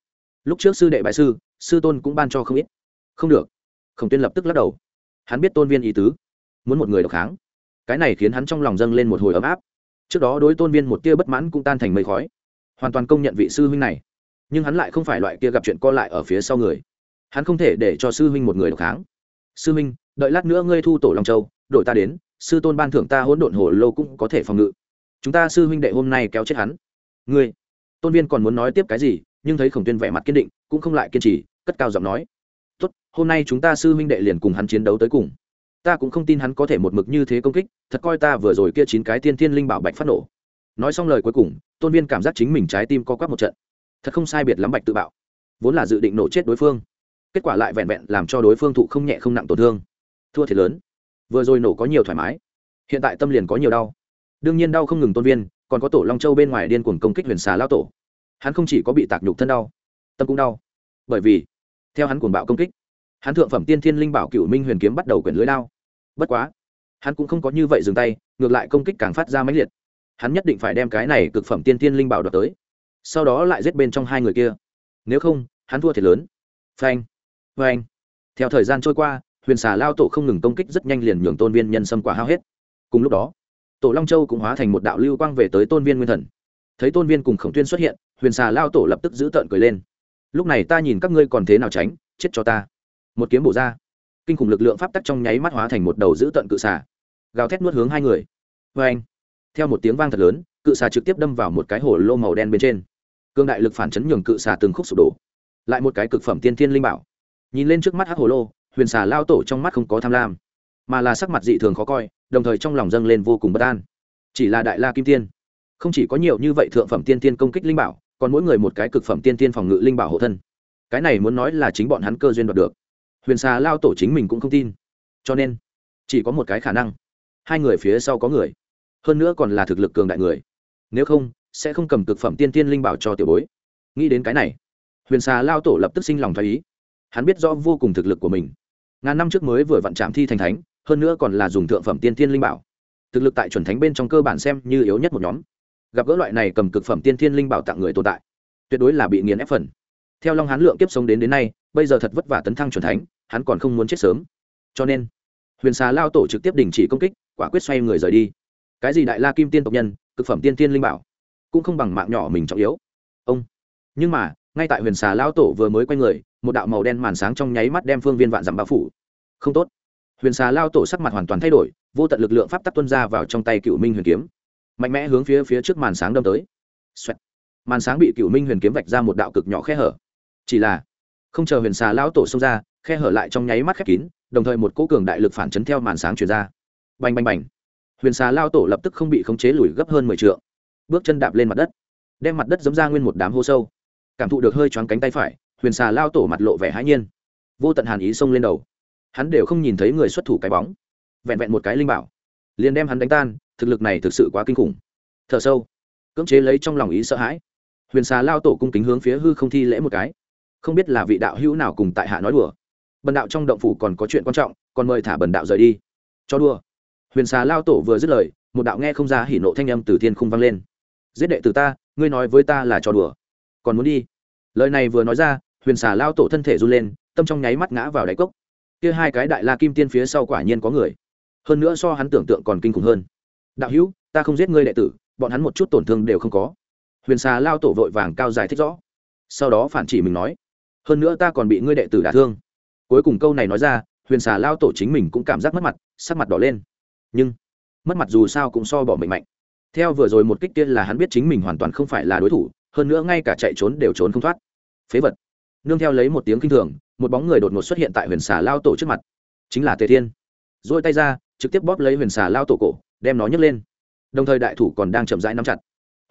lúc trước sư đệ bại sư sư tôn cũng ban cho không ít. Không được. Khổng tuyên lập tức lắc đầu. Hắn biết tôn viên ý tứ. Muốn một người độc kháng. Cái này khiến hắn trong lòng dâng lên một hồi ấm áp. Trước đó đối tôn viên một tia bất mãn cũng tan thành mây khói. Hoàn toàn công nhận vị sư huynh này. Nhưng hắn lại không phải loại kia gặp chuyện co lại ở phía sau người. Hắn không thể để cho sư huynh một người độc kháng. Sư huynh, đợi lát nữa ngươi thu tổ long châu, đội ta đến, sư tôn ban thưởng ta hỗn độn hồ lô cũng có thể phòng ngự. Chúng ta sư huynh đệ hôm nay kéo chết hắn. Ngươi, tôn viên còn muốn nói tiếp cái gì? Nhưng thấy khổng tuyên vẻ mặt kiên định, cũng không lại kiên trì, cất cao giọng nói, tốt, hôm nay chúng ta sư huynh đệ liền cùng hắn chiến đấu tới cùng. Ta cũng không tin hắn có thể một mực như thế công kích, thật coi ta vừa rồi kia chín cái tiên thiên linh bảo bạch phát nổ. Nói xong lời cuối cùng, tôn viên cảm giác chính mình trái tim co quắp một trận. Thật không sai biệt lắm bạch tự bạo. Vốn là dự định nổ chết đối phương. Kết quả lại vẹn vẹn làm cho đối phương thụ không nhẹ không nặng tổn thương. Thua thiệt lớn. Vừa rồi nổ có nhiều thoải mái. Hiện tại tâm liền có nhiều đau. Đương nhiên đau không ngừng tôn viên, còn có tổ long châu bên ngoài điên cuồng công kích huyền xà lao tổ hắn không chỉ có bị tạc nhục thân đau, tâm cũng đau. Bởi vì, theo hắn cuồng bạo công kích, hắn thượng phẩm tiên thiên linh bảo cựu minh huyền kiếm bắt đầu quyển lưới đao. Bất quá, hắn cũng không có như vậy dừng tay, ngược lại công kích càng phát ra mãnh liệt. Hắn nhất định phải đem cái này cực phẩm tiên thiên linh bảo đoạt tới, sau đó lại giết bên trong hai người kia. Nếu không, hắn thua thiệt lớn. Phanh phanh. Theo thời gian trôi qua, huyền xà lao tổ không ngừng công kích rất nhanh liền nhường tôn viên nhân sâm quả hao hết. Cùng lúc đó, tổ long châu cũng hóa thành một đạo lưu quang về tới tôn viên nguyên thần thấy tôn viên cùng khổng tuyên xuất hiện, huyền xà lao tổ lập tức giữ tợn cười lên. Lúc này ta nhìn các ngươi còn thế nào tránh, chết cho ta. Một kiếm bổ ra. Kinh khủng lực lượng pháp tắc trong nháy mắt hóa thành một đầu giữ tận cự xà. Gào thét nuốt hướng hai người. Vê anh, theo một tiếng vang thật lớn, cự xà trực tiếp đâm vào một cái hồ lô màu đen bên trên. Cương đại lực phản chấn nhường cự xà từng khúc sụp đổ. Lại một cái cực phẩm tiên thiên linh bảo. Nhìn lên trước mắt hát hồ lô, huyền xà lao tổ trong mắt không có tham lam, mà là sắc mặt dị thường khó coi, đồng thời trong lòng dâng lên vô cùng bất an. Chỉ là đại la kim tiên không chỉ có nhiều như vậy thượng phẩm tiên tiên công kích linh bảo, còn mỗi người một cái cực phẩm tiên tiên phòng ngự linh bảo hộ thân. Cái này muốn nói là chính bọn hắn cơ duyên đoạt được. Huyền xà lao tổ chính mình cũng không tin. Cho nên, chỉ có một cái khả năng. Hai người phía sau có người. Hơn nữa còn là thực lực cường đại người. Nếu không, sẽ không cầm cực phẩm tiên tiên linh bảo cho tiểu bối. Nghĩ đến cái này, huyền xà lao tổ lập tức sinh lòng thái ý. Hắn biết rõ vô cùng thực lực của mình. Ngàn năm trước mới vừa vặn chạm thi thành thánh, hơn nữa còn là dùng thượng phẩm tiên tiên linh bảo. Thực lực tại chuẩn thánh bên trong cơ bản xem như yếu nhất một nhóm gặp gỡ loại này cầm cực phẩm tiên thiên linh bảo tặng người tồn tại, tuyệt đối là bị nghiền ép phần. Theo long hán lượng kiếp sống đến đến nay, bây giờ thật vất vả tấn thăng chuẩn thánh, hắn còn không muốn chết sớm. Cho nên, huyền xà lao tổ trực tiếp đình chỉ công kích, quả quyết xoay người rời đi. Cái gì đại la kim tiên tộc nhân, cực phẩm tiên thiên linh bảo, cũng không bằng mạng nhỏ mình trọng yếu. Ông, nhưng mà, ngay tại huyền xà lao tổ vừa mới quay người, một đạo màu đen màn sáng trong nháy mắt đem phương viên vạn dặm bao phủ. Không tốt. Huyền xà lao tổ sắc mặt hoàn toàn thay đổi, vô tận lực lượng pháp tắc tuân ra vào trong tay cựu minh huyền kiếm mạnh mẽ hướng phía phía trước màn sáng đâm tới、Xoẹt. màn sáng bị cựu minh huyền kiếm vạch ra một đạo cực nhỏ khe hở. Chỉ là, không chờ huyền xà lao tổ xông ra, khe hở lại trong nháy mắt khép kín, đồng thời một cỗ cường đại lực phản chấn theo màn sáng chuyển ra. Bành bành bành. Huyền xà lao tổ lập tức không bị khống chế lùi gấp hơn mười t bước chân đạp lên mặt đất. Đem mặt đất giấm ra nguyên một đám hô sâu. Cảm thụ được hơi choáng cánh tay phải, huyền xà lao tổ mặt lộ vẻ hãi nhiên. Vô tận hàn ý xông lên đầu. Hắn đều không nhìn thấy người xuất thủ cái bóng. Vẹn vẹn một cái linh bảo. Liền đem hắn đánh tan thực lực này thực sự quá kinh khủng. T h ở sâu, cưỡng chế lấy trong lòng ý sợ hãi. Huyền xà lao tổ cung kính hướng phía hư không thi lễ một cái. Không biết là vị đạo hữu nào cùng tại hạ nói đùa. Bần đạo trong động phủ còn có chuyện quan trọng, còn mời thả bần đạo rời đi. Cho đùa. Huyền xà lao tổ vừa dứt lời, một đạo nghe không ra hỉ nộ thanh âm từ thiên khung vang lên. Giết đệ từ ta, ngươi nói với ta là trò đùa. Còn muốn đi? Lời này vừa nói ra, huyền xà lao tổ thân thể run lên, tâm trong nháy mắt ngã vào đáy cốc. Kia hai cái đại la kim tiên phía sau quả nhiên có người. Hơn nữa so hắn tưởng tượng còn kinh khủng hơn đạo hữu, ta không giết ngươi đệ tử, bọn hắn một chút tổn thương đều không có. Huyền xà lao tổ vội vàng cao giải thích rõ. Sau đó phản chỉ mình nói, hơn nữa ta còn bị ngươi đệ tử đả thương. Cuối cùng câu này nói ra, huyền xà lao tổ chính mình cũng cảm giác mất mặt, sắc mặt đỏ lên. Nhưng, mất mặt dù sao cũng so bỏ mệnh mạnh. Theo vừa rồi một kích tiên là hắn biết chính mình hoàn toàn không phải là đối thủ, hơn nữa ngay cả chạy trốn đều trốn không thoát. Phế vật. Nương theo lấy một tiếng kinh thường, một bóng người đột ngột xuất hiện tại huyền xà lao tổ trước mặt. Chính là tề thiên. Dỗi tay ra, trực tiếp bóp lấy huyền xà lao tổ cổ đem nó nhấc lên. Đồng thời đại thủ còn đang chậm rãi nắm chặt.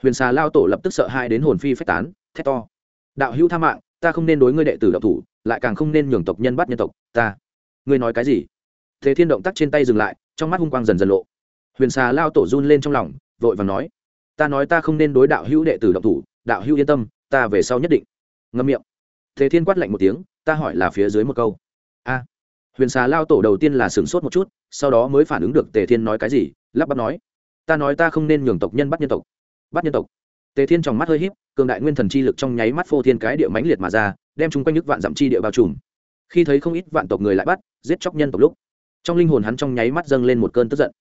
Huyền xà lao tổ lập tức sợ hai đến hồn phi phách tán, thét to. Đạo hữu tha mạng, ta không nên đối ngươi đệ tử độc thủ, lại càng không nên nhường tộc nhân bắt nhân tộc, ta. Ngươi nói cái gì? Thế thiên động tác trên tay dừng lại, trong mắt hung quang dần dần lộ. Huyền xà lao tổ run lên trong lòng, vội và nói, ta nói ta không nên đối đạo hữu đệ tử độc thủ, đạo hữu yên tâm, ta về sau nhất định. Ngâm miệng. Thế thiên quát lạnh một tiếng, ta hỏi là phía dưới một câu. A huyền xà lao tổ đầu tiên là sửng sốt một chút, sau đó mới phản ứng được tề thiên nói cái gì, lắp bắp nói, ta nói ta không nên nhường tộc nhân bắt nhân tộc, bắt nhân tộc. Tề thiên trong mắt hơi híp, cường đại nguyên thần chi lực trong nháy mắt phô thiên cái địa mãnh liệt mà ra, đem chung quanh nước vạn dặm chi địa bao trùm. Khi thấy không ít vạn tộc người lại bắt, giết chóc nhân tộc lúc, trong linh hồn hắn trong nháy mắt dâng lên một cơn tức giận.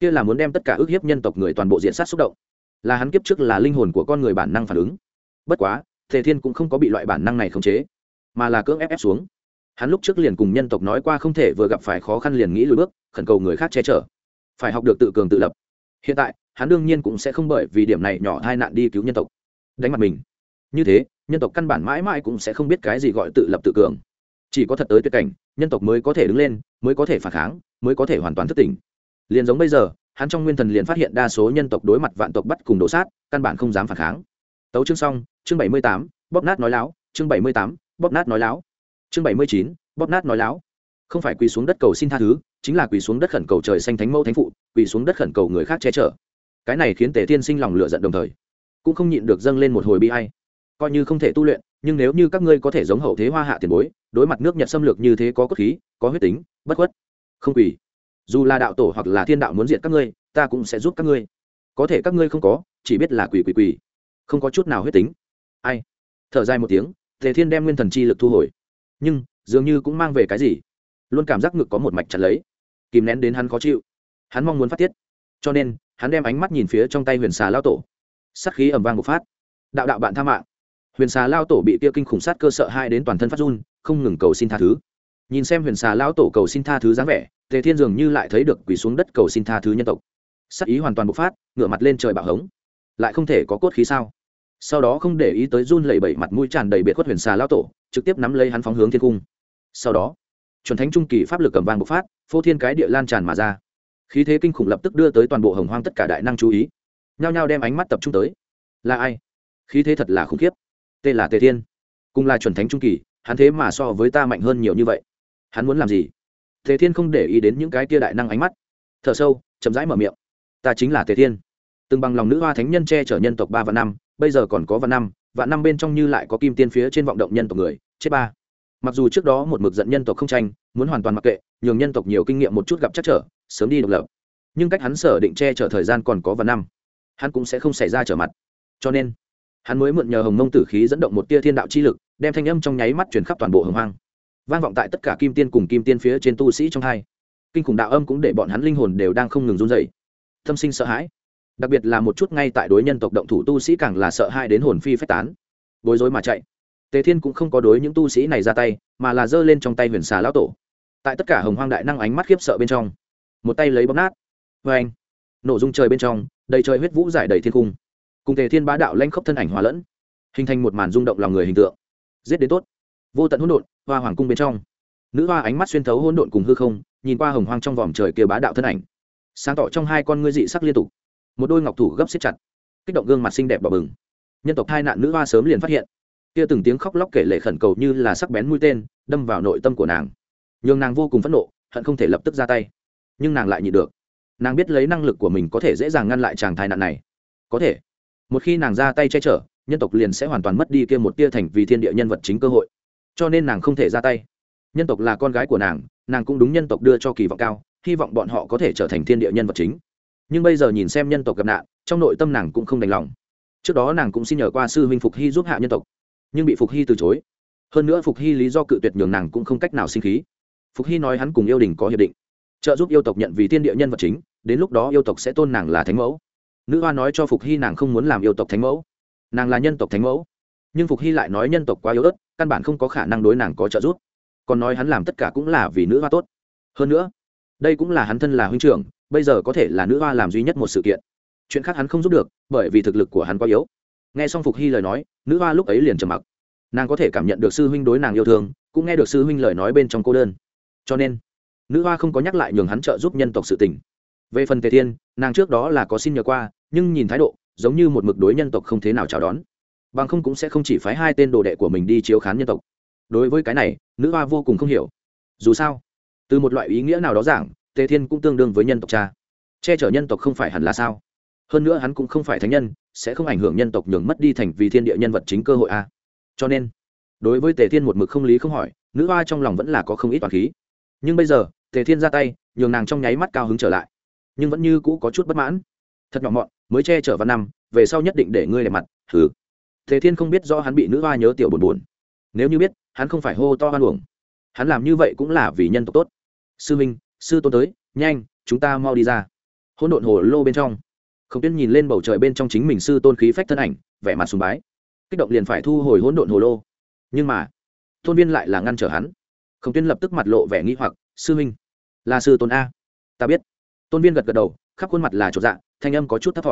Kia là muốn đem tất cả ước hiếp nhân tộc người toàn bộ diện sát xúc động. Là hắn kiếp trước là linh hồn của con người bản năng phản ứng. Bất quá, tề thiên cũng không có bị loại bản năng này khống chế, mà là cưỡng ép ép xuống hắn lúc trước liền cùng nhân tộc nói qua không thể vừa gặp phải khó khăn liền nghĩ lùi bước, khẩn cầu người khác che chở. Phải học được tự cường tự lập. Hiện tại, hắn đương nhiên cũng sẽ không bởi vì điểm này nhỏ hai nạn đi cứu nhân tộc. Đánh mặt mình. Như thế, nhân tộc căn bản mãi mãi cũng sẽ không biết cái gì gọi tự lập tự cường. Chỉ có thật tới tuyệt cảnh, nhân tộc mới có thể đứng lên, mới có thể phản kháng, mới có thể hoàn toàn thất tỉnh. Liền giống bây giờ, hắn trong nguyên thần liền phát hiện đa số nhân tộc đối mặt vạn tộc bắt cùng đổ sát, căn bản không dám phản kháng. Tấu chương xong, chương bảy mươi tám, bóp nát nói láo, chương bảy mươi tám, bóp nát nói láo chương bảy mươi chín, bóp nát nói láo. Không phải quỳ xuống đất cầu xin tha thứ, chính là quỳ xuống đất khẩn cầu trời xanh thánh mẫu thánh phụ, quỳ xuống đất khẩn cầu người khác che chở. Cái này khiến tề tiên sinh lòng lựa giận đồng thời, cũng không nhịn được dâng lên một hồi bi hay coi như không thể tu luyện, nhưng nếu như các ngươi có thể giống hậu thế hoa hạ tiền bối, đối mặt nước nhật xâm lược như thế có cốt khí, có huyết tính, bất khuất. Không quỳ. Dù là đạo tổ hoặc là thiên đạo muốn diệt các ngươi, ta cũng sẽ giúp các ngươi. Có thể các ngươi không có, chỉ biết là quỳ quỳ quỳ. Không có chút nào huyết tính. Ai? Thở dài một tiếng, tề thiên đem nguyên thần chi lực thu hồi nhưng dường như cũng mang về cái gì luôn cảm giác ngực có một mạch chặt lấy kìm nén đến hắn khó chịu hắn mong muốn phát tiết cho nên hắn đem ánh mắt nhìn phía trong tay huyền xà lao tổ sát khí ẩm vang một phát đạo đạo bạn tha mạng huyền xà lao tổ bị kia kinh khủng sát cơ sợ hai đến toàn thân phát run không ngừng cầu xin tha thứ nhìn xem huyền xà lao tổ cầu xin tha thứ dáng vẻ tề thiên dường như lại thấy được quỳ xuống đất cầu xin tha thứ nhân tộc sắc ý hoàn toàn bộc phát ngựa mặt lên trời bạo hống lại không thể có cốt khí sao sau đó không để ý tới run lẩy bẩy mặt mũi tràn đầy biệt khuất huyền xà lao tổ trực tiếp nắm lấy hắn phóng hướng thiên cung. Sau đó, chuẩn thánh trung kỳ pháp lực cầm vàng bộc phát, phô thiên cái địa lan tràn mà ra. Khí thế kinh khủng lập tức đưa tới toàn bộ hồng hoang tất cả đại năng chú ý. Nhao nhao đem ánh mắt tập trung tới. Là ai? Khí thế thật là khủng khiếp. Tên là tề thiên. Cùng là chuẩn thánh trung kỳ, hắn thế mà so với ta mạnh hơn nhiều như vậy. Hắn muốn làm gì? Tề thiên không để ý đến những cái tia đại năng ánh mắt. Thở sâu, chậm rãi mở miệng. Ta chính là tề thiên. Từng bằng lòng nữ hoa thánh nhân che chở nhân tộc ba và năm, bây giờ còn có và năm vạn năm bên trong như lại có kim tiên phía trên vọng động nhân tộc người chết ba. Mặc dù trước đó một mực giận nhân tộc không tranh muốn hoàn toàn mặc kệ nhường nhân tộc nhiều kinh nghiệm một chút gặp chắc trở sớm đi độc lập. Nhưng cách hắn sở định che chở thời gian còn có vài năm hắn cũng sẽ không xảy ra trở mặt. Cho nên hắn mới mượn nhờ hồng mông tử khí dẫn động một tia thiên đạo chi lực đem thanh âm trong nháy mắt chuyển khắp toàn bộ hồng hoang. Vang vọng tại tất cả kim tiên cùng kim tiên phía trên tu sĩ trong hai. Kinh khủng đạo âm cũng để bọn hắn linh hồn đều đang không ngừng run rẩy, tâm sinh sợ hãi đặc biệt là một chút ngay tại đối nhân tộc động thủ tu sĩ càng là sợ hai đến hồn phi phách tán. Bối rối mà chạy. Tề thiên cũng không có đối những tu sĩ này ra tay, mà là giơ lên trong tay huyền xà lão tổ. Tại tất cả hồng hoang đại năng ánh mắt khiếp sợ bên trong, một tay lấy bóp nát. Vê anh, nổ dung trời bên trong, đầy trời huyết vũ giải đầy thiên cung. Cùng tề thiên bá đạo lanh khốc thân ảnh hòa lẫn, hình thành một màn rung động lòng người hình tượng. Giết đến tốt. Vô tận hỗn độn, hoa hoàng cung bên trong. Nữ hoa ánh mắt xuyên thấu hỗn độn cùng hư không, nhìn qua hồng hoang trong vòm trời kia bá đạo thân ảnh. Sáng tỏ trong hai con ngươi dị sắc liên tục một đôi ngọc thủ gấp xếp chặt, kích động gương mặt xinh đẹp đỏ bừng. Nhân tộc hai nạn nữ hoa sớm liền phát hiện. Kia từng tiếng khóc lóc kể lệ khẩn cầu như là sắc bén mũi tên, đâm vào nội tâm của nàng. Nhường nàng vô cùng phẫn nộ, hận không thể lập tức ra tay. Nhưng nàng lại nhịn được. Nàng biết lấy năng lực của mình có thể dễ dàng ngăn lại chàng thai nạn này. Có thể. Một khi nàng ra tay che chở, nhân tộc liền sẽ hoàn toàn mất đi kia một tia thành vì thiên địa nhân vật chính cơ hội. Cho nên nàng không thể ra tay. Nhân tộc là con gái của nàng nàng cũng đúng nhân tộc đưa cho kỳ vọng cao, hy vọng bọn họ có thể trở thành thiên địa nhân vật chính nhưng bây giờ nhìn xem nhân tộc gặp nạn, trong nội tâm nàng cũng không đành lòng. Trước đó nàng cũng xin nhờ qua sư huynh phục hy giúp hạ nhân tộc, nhưng bị phục hy từ chối. Hơn nữa phục hy lý do cự tuyệt nhường nàng cũng không cách nào sinh khí. Phục hy nói hắn cùng yêu đình có hiệp định, trợ giúp yêu tộc nhận vì thiên địa nhân vật chính, đến lúc đó yêu tộc sẽ tôn nàng là thánh mẫu. Nữ hoa nói cho phục hy nàng không muốn làm yêu tộc thánh mẫu. Nàng là nhân tộc thánh mẫu. Nhưng phục hy lại nói nhân tộc quá yếu ớt, căn bản không có khả năng đối nàng có trợ giúp. Còn nói hắn làm tất cả cũng là vì nữ hoa tốt. Hơn nữa, đây cũng là hắn thân là huynh trưởng bây giờ có thể là nữ hoa làm duy nhất một sự kiện. Chuyện khác hắn không giúp được, bởi vì thực lực của hắn quá yếu. Nghe xong phục hy lời nói, nữ hoa lúc ấy liền trầm mặc. Nàng có thể cảm nhận được sư huynh đối nàng yêu thương, cũng nghe được sư huynh lời nói bên trong cô đơn. Cho nên, nữ hoa không có nhắc lại nhường hắn trợ giúp nhân tộc sự tình. Về phần tề thiên, nàng trước đó là có xin nhờ qua, nhưng nhìn thái độ, giống như một mực đối nhân tộc không thế nào chào đón. Bằng không cũng sẽ không chỉ phái hai tên đồ đệ của mình đi chiếu khán nhân tộc. Đối với cái này, nữ hoa vô cùng không hiểu. Dù sao, từ một loại ý nghĩa nào đó giảng tề thiên cũng tương đương với nhân tộc cha. Che chở nhân tộc không phải hẳn là sao? Hơn nữa hắn cũng không phải thánh nhân, sẽ không ảnh hưởng nhân tộc nhường mất đi thành vì thiên địa nhân vật chính cơ hội a. Cho nên, đối với tề thiên một mực không lý không hỏi, nữ hoa trong lòng vẫn là có không ít toàn khí. Nhưng bây giờ, tề thiên ra tay, nhường nàng trong nháy mắt cao hứng trở lại. Nhưng vẫn như cũ có chút bất mãn. Thật nhỏ mọn, mới che chở văn năm, về sau nhất định để ngươi đẹp mặt thử tề thiên không biết do hắn bị nữ hoa nhớ tiểu buồn buồn. Nếu như biết, hắn không phải hô to hoan uổng. Hắn làm như vậy cũng là vì nhân tộc tốt. Sư minh sư tôn tới, nhanh, chúng ta mau đi ra. Hỗn độn hồ lô bên trong. Không tiên nhìn lên bầu trời bên trong chính mình sư tôn khí phách thân ảnh, vẻ mặt sùng bái. Kích động liền phải thu hồi hỗn độn hồ lô. Nhưng mà tôn viên lại là ngăn trở hắn. Không tiên lập tức mặt lộ vẻ nghĩ hoặc, sư minh là sư tôn a? Ta biết. Tôn viên gật gật đầu, khắp khuôn mặt là trột dạ thanh âm có chút thấp t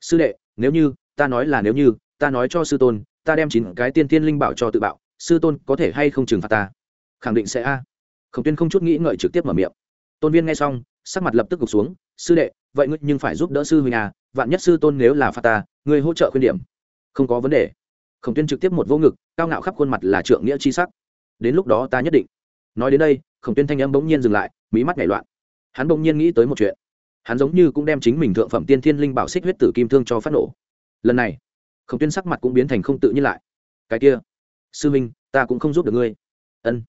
sư đệ, nếu như, ta nói là nếu như, ta nói cho sư tôn, ta đem chín cái tiên tiên linh bảo cho tự bạo, sư tôn có thể hay không trừng phạt ta? Khẳng định sẽ a. Khổng tuyên không chút nghĩ ngợi trực tiếp mở miệng tôn viên nghe xong, sắc mặt lập tức gục xuống, sư đệ, vậy ngươi nhưng phải giúp đỡ sư huynh à vạn nhất sư tôn nếu là phạt ta, ngươi hỗ trợ khuyên điểm. Không có vấn đề. Khổng tuyên trực tiếp một vô ngực, cao ngạo khắp khuôn mặt là trượng nghĩa chi sắc. Đến lúc đó ta nhất định. Nói đến đây, khổng tuyên thanh âm bỗng nhiên dừng lại, mí mắt nhảy loạn. Hắn bỗng nhiên nghĩ tới một chuyện. Hắn giống như cũng đem chính mình thượng phẩm tiên thiên linh bảo xích huyết tử kim thương cho phát nổ. Lần này, khổng tuyên sắc mặt cũng biến thành không tự nhiên lại. Cái kia, sư minh ta cũng không giúp được ngươi. Ân.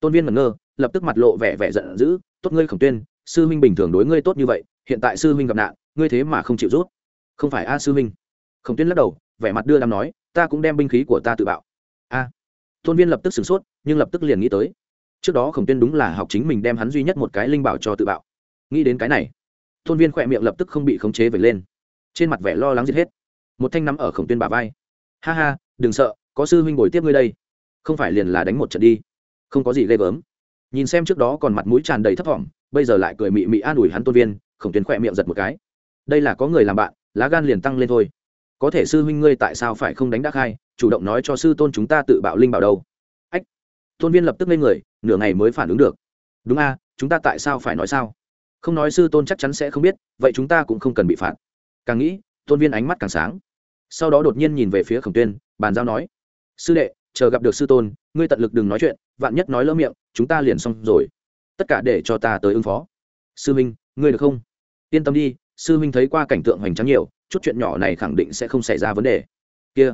Tôn viên ngẩn ngơ, lập tức mặt lộ vẻ vẻ giận dữ tốt ngươi khổng tuyên, sư minh bình thường đối ngươi tốt như vậy, hiện tại sư minh gặp nạn, ngươi thế mà không chịu rút. Không phải a, sư minh khổng tuyên lắc đầu, vẻ mặt đưa đàm nói, ta cũng đem binh khí của ta tự bạo. A. Tôn viên lập tức sửng sốt, nhưng lập tức liền nghĩ tới. Trước đó khổng tuyên đúng là học chính mình đem hắn duy nhất một cái linh bảo cho tự bạo. Nghĩ đến cái này, tôn viên khỏe miệng lập tức không bị khống chế vẩy lên. Trên mặt vẻ lo lắng giết hết. Một thanh nắm ở khổng tuyên bà vai. Ha ha, đừng sợ, có sư huynh bồi tiếp ngươi đây. Không phải liền là đánh một trận đi. Không có gì ghê gớm nhìn xem trước đó còn mặt mũi tràn đầy thấp thỏm, bây giờ lại cười mị mị an ủi hắn tôn viên, khổng tuyến khỏe miệng giật một cái. Đây là có người làm bạn, lá gan liền tăng lên thôi. Có thể sư huynh ngươi tại sao phải không đánh đắc hai, chủ động nói cho sư tôn chúng ta tự bạo linh bảo đâu. Ách, tôn viên lập tức lên người, nửa ngày mới phản ứng được. Đúng a, chúng ta tại sao phải nói sao? Không nói sư tôn chắc chắn sẽ không biết, vậy chúng ta cũng không cần bị phạt. Càng nghĩ, tôn viên ánh mắt càng sáng. Sau đó đột nhiên nhìn về phía khổng tuyên, bàn giao nói. Sư đệ chờ gặp được sư tôn, ngươi tận lực đừng nói chuyện, vạn nhất nói lỡ miệng, chúng ta liền xong rồi. Tất cả để cho ta tới ứng phó. Sư minh, ngươi được không? Yên tâm đi, sư minh thấy qua cảnh tượng hoành tráng nhiều, chút chuyện nhỏ này khẳng định sẽ không xảy ra vấn đề. Kia,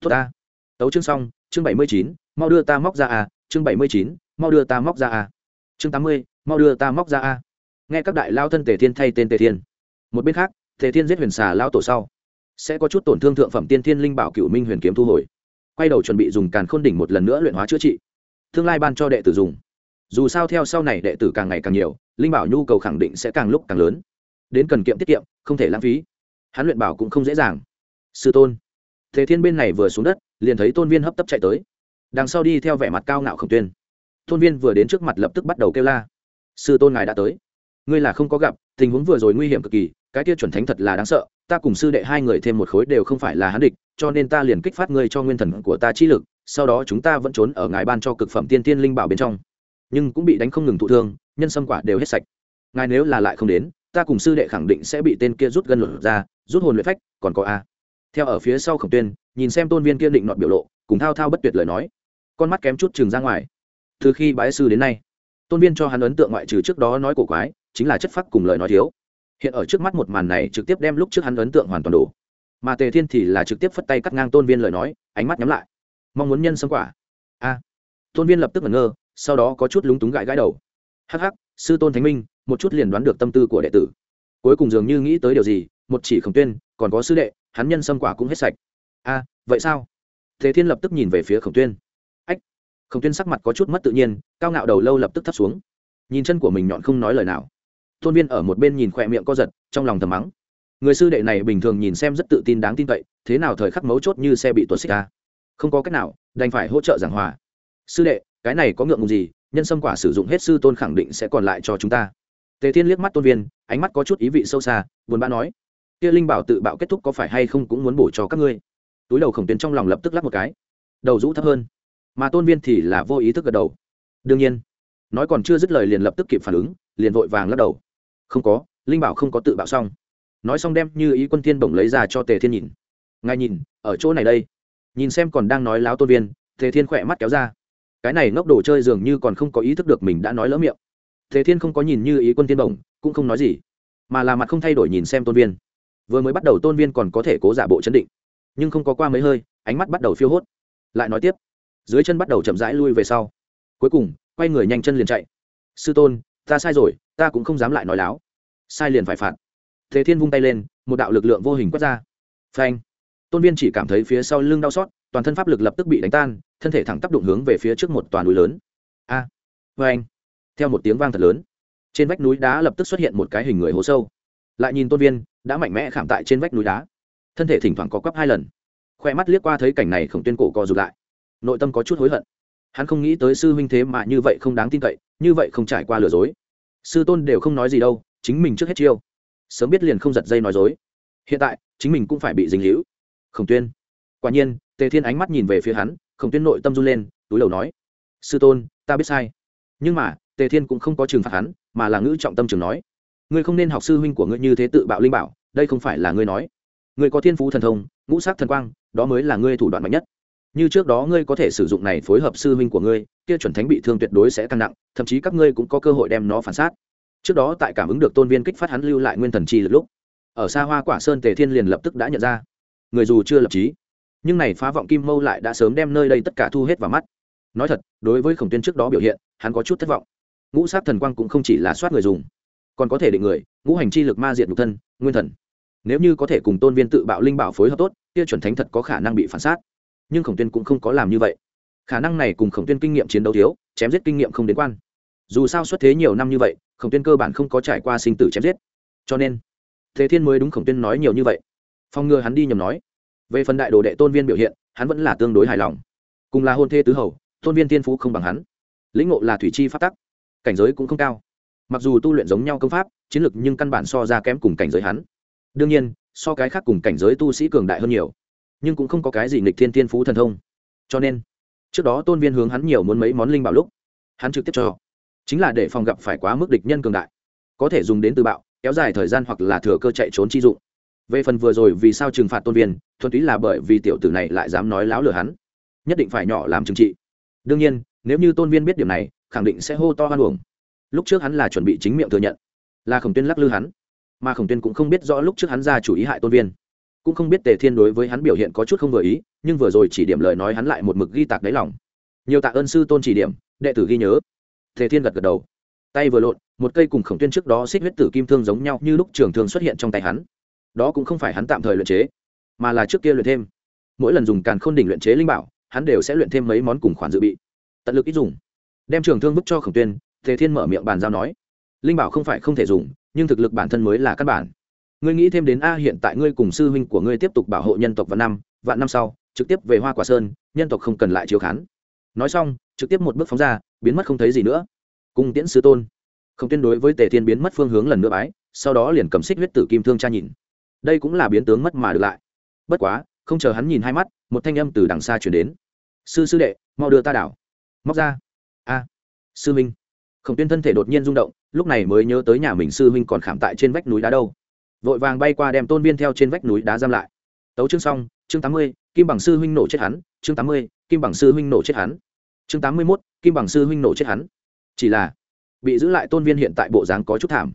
tốt ta. Tấu chương xong, chương bảy mươi chín, mau đưa ta móc ra à chương bảy mươi chín, mau đưa ta móc ra à. Chương tám mươi, mau đưa ta móc ra à. Nghe các đại lao thân tề thiên thay tên tề thiên. Một bên khác, tề thiên giết huyền xà lao tổ sau. Sẽ có chút tổn thương thượng phẩm tiên thiên linh bảo cựu minh huyền kiếm thu hồi quay đầu chuẩn bị dùng càn khôn đỉnh một lần nữa luyện hóa chữa trị. Tương lai ban cho đệ tử dùng. Dù sao theo sau này đệ tử càng ngày càng nhiều, linh bảo nhu cầu khẳng định sẽ càng lúc càng lớn. Đến cần kiệm tiết kiệm, không thể lãng phí. Hắn luyện bảo cũng không dễ dàng. Sư tôn. Thế thiên bên này vừa xuống đất, liền thấy tôn viên hấp tấp chạy tới. Đằng sau đi theo vẻ mặt cao ngạo khổng tuyên. Tôn viên vừa đến trước mặt lập tức bắt đầu kêu la. Sư tôn ngài đã tới. Ngươi là không có gặp tình huống vừa rồi nguy hiểm cực kỳ, cái kia chuẩn thánh thật là đáng sợ, ta cùng sư đệ hai người thêm một khối đều không phải là hắn địch, cho nên ta liền kích phát ngươi cho nguyên thần của ta chi lực, sau đó chúng ta vẫn trốn ở ngài ban cho cực phẩm tiên tiên linh bảo bên trong. Nhưng cũng bị đánh không ngừng thụ thương, nhân sâm quả đều hết sạch. Ngài nếu là lại không đến, ta cùng sư đệ khẳng định sẽ bị tên kia rút gân luật ra, rút hồn luyện phách, còn có a. Theo ở phía sau khổng tuyên, nhìn xem tôn viên kia định nọt biểu lộ, cùng thao thao bất tuyệt lời nói. Con mắt kém chút chừng ra ngoài. Từ khi bái sư đến nay, tôn viên cho hắn ấn tượng ngoại trừ trước đó nói cổ quái chính là chất phác cùng lời nói thiếu. Hiện ở trước mắt một màn này trực tiếp đem lúc trước hắn ấn tượng hoàn toàn đủ mà tề thiên thì là trực tiếp phất tay cắt ngang tôn viên lời nói, ánh mắt nhắm lại. Mong muốn nhân sâm quả. A. Tôn viên lập tức ngẩn ngơ, sau đó có chút lúng túng gãi gãi đầu. Hắc hắc, sư tôn thánh minh, một chút liền đoán được tâm tư của đệ tử. Cuối cùng dường như nghĩ tới điều gì, một chỉ khổng tuyên, còn có sư đệ, hắn nhân sâm quả cũng hết sạch. A, vậy sao? Thế thiên lập tức nhìn về phía khổng tuyên. Ách, khổng tuyên sắc mặt có chút mất tự nhiên, cao ngạo đầu lâu lập tức thấp xuống. Nhìn chân của mình nhọn không nói lời nào tôn viên ở một bên nhìn khỏe miệng co giật, trong lòng thầm mắng. Người sư đệ này bình thường nhìn xem rất tự tin đáng tin cậy, thế nào thời khắc mấu chốt như xe bị tuột xích ra không có cách nào, đành phải hỗ trợ giảng hòa. Sư đệ, cái này có ngượng ngùng gì, nhân sâm quả sử dụng hết sư tôn khẳng định sẽ còn lại cho chúng ta. Tề thiên liếc mắt tôn viên, ánh mắt có chút ý vị sâu xa, buồn bã nói, kia linh bảo tự bạo kết thúc có phải hay không cũng muốn bổ cho các ngươi? Túi đầu khổng tuyến trong lòng lập tức lắc một cái. Đầu rũ thấp hơn. Mà tôn viên thì là vô ý thức gật đầu. Đương nhiên. Nói còn chưa dứt lời liền lập tức kịp phản ứng, liền vội vàng lắc đầu không có, linh bảo không có tự bạo xong. Nói xong đem như ý quân thiên bổng lấy ra cho tề thiên nhìn. Ngay nhìn, ở chỗ này đây. Nhìn xem còn đang nói láo tôn viên, tề thiên khỏe mắt kéo ra. Cái này ngốc đồ chơi dường như còn không có ý thức được mình đã nói lỡ miệng. Tề thiên không có nhìn như ý quân thiên bổng, cũng không nói gì. Mà là mặt không thay đổi nhìn xem tôn viên. Vừa mới bắt đầu tôn viên còn có thể cố giả bộ chấn định. Nhưng không có qua mấy hơi, ánh mắt bắt đầu phiêu hốt. Lại nói tiếp. Dưới chân bắt đầu chậm rãi lui về sau. Cuối cùng, quay người nhanh chân liền chạy. Sư tôn, ta sai rồi ta cũng không dám lại nói láo. Sai liền phải phạt. Thế thiên vung tay lên một đạo lực lượng vô hình quất ra. Phanh. Tôn viên chỉ cảm thấy phía sau lưng đau xót toàn thân pháp lực lập tức bị đánh tan thân thể thẳng tắp đụng hướng về phía trước một toàn núi lớn. A. À, phanh. Theo một tiếng vang thật lớn trên vách núi đá lập tức xuất hiện một cái hình người hố sâu. Lại nhìn tôn viên đã mạnh mẽ khảm tại trên vách núi đá. Thân thể thỉnh thoảng có quắp hai lần. Khoe mắt liếc qua thấy cảnh này khổng tuyên cổ co rụt lại. Nội tâm có chút hối hận. Hắn không nghĩ tới sư huynh thế mà như vậy không đáng tin cậy như vậy không trải qua lừa dối sư tôn đều không nói gì đâu, chính mình trước hết chiêu. Sớm biết liền không giật dây nói dối. Hiện tại, chính mình cũng phải bị dính hữu khổng tuyên. Quả nhiên, tề thiên ánh mắt nhìn về phía hắn, khổng tuyên nội tâm run lên, túi đầu nói, sư tôn, ta biết sai. Nhưng mà, tề thiên cũng không có trừng phạt hắn, mà là ngữ trọng tâm trường nói, ngươi không nên học sư huynh của ngươi như thế tự bạo linh bảo, đây không phải là ngươi nói. Ngươi có thiên phú thần thông, ngũ sắc thần quang, đó mới là ngươi thủ đoạn mạnh nhất như trước đó ngươi có thể sử dụng này phối hợp sư huynh của ngươi, kia chuẩn thánh bị thương tuyệt đối sẽ tăng nặng, thậm chí các ngươi cũng có cơ hội đem nó phản sát trước đó tại cảm ứng được tôn viên kích phát hắn lưu lại nguyên thần chi lực lúc, ở xa hoa quả sơn tề thiên liền lập tức đã nhận ra. Người dù chưa lập trí nhưng này phá vọng kim mâu lại đã sớm đem nơi đây tất cả thu hết vào mắt. Nói thật, đối với khổng tuyên trước đó biểu hiện, hắn có chút thất vọng. Ngũ sát thần quang cũng không chỉ là soát người dùng, còn có thể định người, ngũ hành chi lực ma diện nhục thân, nguyên thần. Nếu như có thể cùng tôn viên tự bạo linh bảo phối hợp tốt, kia chuẩn thánh thật có khả năng bị phản sát nhưng khổng tuyên cũng không có làm như vậy. Khả năng này cùng khổng tuyên kinh nghiệm chiến đấu thiếu, chém giết kinh nghiệm không đến quan. Dù sao xuất thế nhiều năm như vậy, khổng tuyên cơ bản không có trải qua sinh tử chém giết. Cho nên, thế thiên mới đúng khổng tuyên nói nhiều như vậy. Phong ngừa hắn đi nhầm nói. Về phần đại đồ đệ tôn viên biểu hiện, hắn vẫn là tương đối hài lòng. Cùng là hôn thê tứ hầu, tôn viên tiên phú không bằng hắn. Lĩnh ngộ là thủy chi phát tắc, cảnh giới cũng không cao. Mặc dù tu luyện giống nhau công pháp, chiến lược nhưng căn bản so ra kém cùng cảnh giới hắn. Đương nhiên, so cái khác cùng cảnh giới tu sĩ cường đại hơn nhiều nhưng cũng không có cái gì nghịch thiên tiên phú thần thông. Cho nên, trước đó tôn viên hướng hắn nhiều muốn mấy món linh bảo lúc, hắn trực tiếp cho chính là để phòng gặp phải quá mức địch nhân cường đại. Có thể dùng đến từ bạo, kéo dài thời gian hoặc là thừa cơ chạy trốn chi dụng. Về phần vừa rồi vì sao trừng phạt tôn viên, thuần túy là bởi vì tiểu tử này lại dám nói láo lừa hắn. Nhất định phải nhỏ làm trừng trị. Đương nhiên, nếu như tôn viên biết điểm này, khẳng định sẽ hô to hoan uổng. Lúc trước hắn là chuẩn bị chính miệng thừa nhận, là khổng tuyên lắc lư hắn. Mà khổng tuyên cũng không biết rõ lúc trước hắn ra chủ ý hại tôn viên cũng không biết tề thiên đối với hắn biểu hiện có chút không vừa ý, nhưng vừa rồi chỉ điểm lời nói hắn lại một mực ghi tạc đáy lòng. Nhiều tạ ơn sư tôn chỉ điểm, đệ tử ghi nhớ. Tề thiên gật gật đầu. Tay vừa lộn, một cây cùng khổng tuyên trước đó xích huyết tử kim thương giống nhau như lúc trường thương xuất hiện trong tay hắn. Đó cũng không phải hắn tạm thời luyện chế, mà là trước kia luyện thêm. Mỗi lần dùng càn khôn đỉnh luyện chế linh bảo, hắn đều sẽ luyện thêm mấy món cùng khoản dự bị. Tận lực ít dùng. Đem trường thương bức cho khổng tuyên, tề thiên mở miệng bàn giao nói. Linh bảo không phải không thể dùng, nhưng thực lực bản thân mới là căn bản ngươi nghĩ thêm đến a hiện tại ngươi cùng sư huynh của ngươi tiếp tục bảo hộ nhân tộc vạn năm vạn năm sau, trực tiếp về hoa quả sơn, nhân tộc không cần lại chiếu khán. Nói xong, trực tiếp một bước phóng ra, biến mất không thấy gì nữa. Cung tiễn sư tôn. Không tuyên đối với tề thiên biến mất phương hướng lần nữa bái, sau đó liền cầm xích huyết tử kim thương cha nhìn. Đây cũng là biến tướng mất mà được lại. Bất quá, không chờ hắn nhìn hai mắt, một thanh âm từ đằng xa chuyển đến. Sư sư đệ, mau đưa ta đảo. Móc ra. A. Sư minh. Khổng tuyên thân thể đột nhiên rung động, lúc này mới nhớ tới nhà mình sư huynh còn khảm tại trên vách núi đá đâu vội vàng bay qua đem tôn viên theo trên vách núi đá giam lại. Tấu chương xong, chương tám mươi, kim bằng sư huynh nổ chết hắn, chương tám mươi, kim bằng sư huynh nổ chết hắn. Chương tám mươi mốt, kim bằng sư huynh nổ chết hắn. Chỉ là, bị giữ lại tôn viên hiện tại bộ dáng có chút thảm.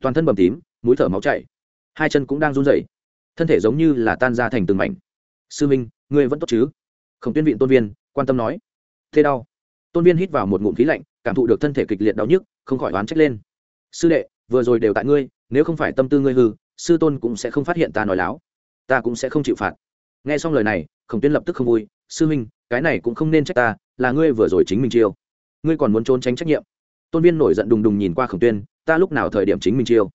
Toàn thân bầm tím, mũi thở máu chảy, hai chân cũng đang run rẩy. Thân thể giống như là tan ra thành từng mảnh. Sư huynh, ngươi vẫn tốt chứ? Khổng tuyên viện tôn viên, quan tâm nói. Thế đau. Tôn viên hít vào một ngụm khí lạnh, cảm thụ được thân thể kịch liệt đau nhức, không khỏi oán trách lên. Sư đệ, vừa rồi đều tại ngươi nếu không phải tâm tư ngươi hư, sư tôn cũng sẽ không phát hiện ta nói láo. Ta cũng sẽ không chịu phạt. Nghe xong lời này, khổng tuyên lập tức không vui. Sư huynh, cái này cũng không nên trách ta, là ngươi vừa rồi chính mình chiêu. Ngươi còn muốn trốn tránh trách nhiệm. Tôn viên nổi giận đùng đùng nhìn qua khổng tuyên, ta lúc nào thời điểm chính mình chiêu?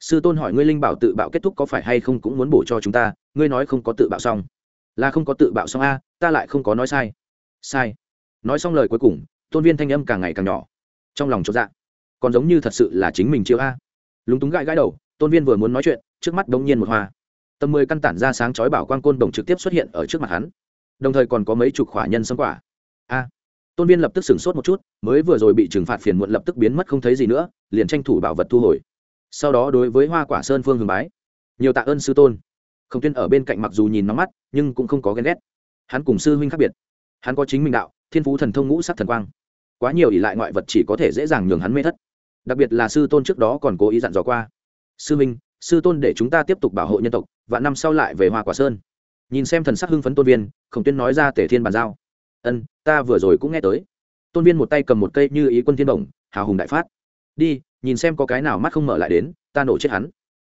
Sư tôn hỏi ngươi linh bảo tự bạo kết thúc có phải hay không cũng muốn bổ cho chúng ta, ngươi nói không có tự bạo xong. Là không có tự bạo xong a, ta lại không có nói sai. Sai. Nói xong lời cuối cùng, tôn viên thanh âm càng ngày càng nhỏ. Trong lòng cho dạ. Còn giống như thật sự là chính mình chiêu a lúng túng gãi gãi đầu, tôn viên vừa muốn nói chuyện, trước mắt đống nhiên một hoa tầm mười căn tản ra sáng chói bảo quang côn đồng trực tiếp xuất hiện ở trước mặt hắn. Đồng thời còn có mấy chục khỏa nhân xâm quả. A! Tôn viên lập tức sửng sốt một chút, mới vừa rồi bị trừng phạt phiền muộn lập tức biến mất không thấy gì nữa, liền tranh thủ bảo vật thu hồi. Sau đó đối với hoa quả sơn phương hướng bái. Nhiều tạ ơn sư tôn. Khổng tuyên ở bên cạnh mặc dù nhìn nóng mắt, nhưng cũng không có ghen ghét. Hắn cùng sư huynh khác biệt. Hắn có chính mình đạo, thiên phú thần thông ngũ sắc thần quang. Quá nhiều ỷ lại ngoại vật chỉ có thể dễ dàng nhường hắn mê thất đặc biệt là sư tôn trước đó còn cố ý dặn dò qua. Sư minh, sư tôn để chúng ta tiếp tục bảo hộ nhân tộc, và năm sau lại về hoa quả sơn. Nhìn xem thần sắc hưng phấn tôn viên, khổng tuyên nói ra tể thiên bàn giao. Ân, ta vừa rồi cũng nghe tới. Tôn viên một tay cầm một cây như ý quân thiên bổng, hào hùng đại phát. Đi, nhìn xem có cái nào mắt không mở lại đến, ta nổ chết hắn.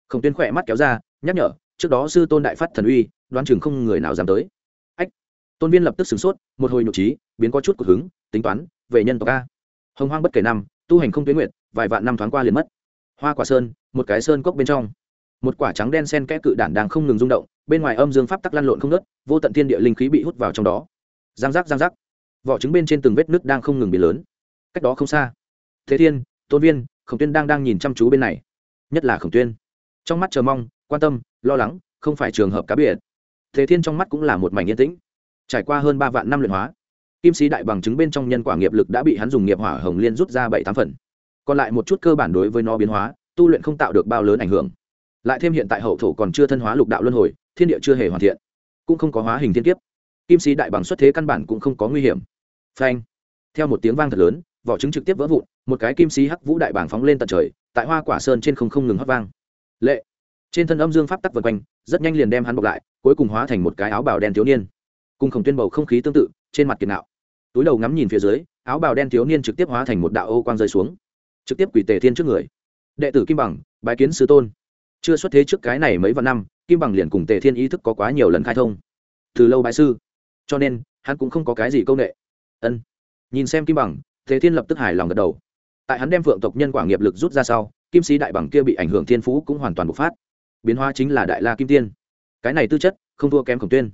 Khổng tuyên khỏe mắt kéo ra, nhắc nhở, trước đó sư tôn đại phát thần uy, đoán chừng không người nào dám tới. Ách, tôn viên lập tức sửng sốt, một hồi nhục trí, biến có chút cuộc hứng, tính toán, về nhân tộc a. Hồng hoang bất kể năm tu hành không tuyến nguyện vài vạn năm thoáng qua liền mất. Hoa quả sơn, một cái sơn cốc bên trong. Một quả trắng đen sen kẽ cự đản đang không ngừng rung động, bên ngoài âm dương pháp tắc lăn lộn không nớt vô tận thiên địa linh khí bị hút vào trong đó. Giang giác giang giác. Vỏ trứng bên trên từng vết nứt đang không ngừng biến lớn. Cách đó không xa. Thế thiên, tôn viên, khổng tuyên đang đang nhìn chăm chú bên này. Nhất là khổng tuyên. Trong mắt chờ mong, quan tâm, lo lắng, không phải trường hợp cá biệt. Thế thiên trong mắt cũng là một mảnh yên tĩnh. Trải qua hơn ba vạn năm luyện hóa kim sĩ đại bằng chứng bên trong nhân quả nghiệp lực đã bị hắn dùng nghiệp hỏa hồng liên rút ra bảy tám phần. Còn lại một chút cơ bản đối với nó biến hóa, tu luyện không tạo được bao lớn ảnh hưởng. Lại thêm hiện tại hậu thổ còn chưa thân hóa lục đạo luân hồi, thiên địa chưa hề hoàn thiện, cũng không có hóa hình thiên kiếp. Kim sĩ đại bằng xuất thế căn bản cũng không có nguy hiểm. Phanh. Theo một tiếng vang thật lớn, vỏ trứng trực tiếp vỡ vụn, một cái kim sĩ hắc vũ đại bảng phóng lên tận trời, tại hoa quả sơn trên không không ngừng hấp vang. Lệ. Trên thân âm dương pháp tắc vân quanh, rất nhanh liền đem hắn bọc lại, cuối cùng hóa thành một cái áo bào đen thiếu niên. Cùng khổng tuyên bầu không khí tương tự, trên mặt kiệt nạo túi đầu ngắm nhìn phía dưới, áo bào đen thiếu niên trực tiếp hóa thành một đạo ô quang rơi xuống. Trực tiếp quỷ tề thiên trước người. Đệ tử kim bằng, bái kiến sư tôn. Chưa xuất thế trước cái này mấy vạn năm, kim bằng liền cùng tề thiên ý thức có quá nhiều lần khai thông. Từ lâu bái sư. Cho nên, hắn cũng không có cái gì công nghệ. Ân. Nhìn xem kim bằng, tề thiên lập tức hài lòng gật đầu. Tại hắn đem phượng tộc nhân quả nghiệp lực rút ra sau, kim sĩ đại bằng kia bị ảnh hưởng thiên phú cũng hoàn toàn bộc phát. Biến hóa chính là đại la kim tiên. Cái này tư chất, không thua kém khổng tuyên.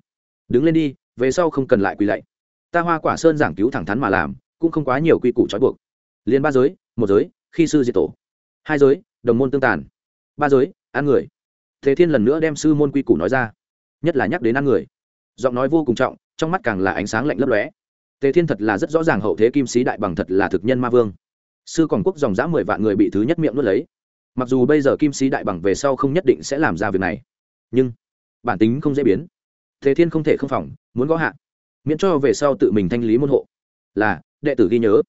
Đứng lên đi, về sau không cần lại quỳ lạy ta hoa quả sơn giảng cứu thẳng thắn mà làm, cũng không quá nhiều quy củ trói buộc. Liên ba giới, một giới, khi sư diệt tổ. Hai giới, đồng môn tương tàn. Ba giới, ăn người. Thế thiên lần nữa đem sư môn quy củ nói ra, nhất là nhắc đến ăn người. Giọng nói vô cùng trọng, trong mắt càng là ánh sáng lạnh lấp lóe. Tề thiên thật là rất rõ ràng hậu thế kim sĩ đại bằng thật là thực nhân ma vương. Sư còn quốc dòng dã mười vạn người bị thứ nhất miệng nuốt lấy. Mặc dù bây giờ kim sĩ đại bằng về sau không nhất định sẽ làm ra việc này, nhưng bản tính không dễ biến. Tề thiên không thể không phòng, muốn gõ hạ miễn cho về sau tự mình thanh lý môn hộ. Là, đệ tử ghi nhớ.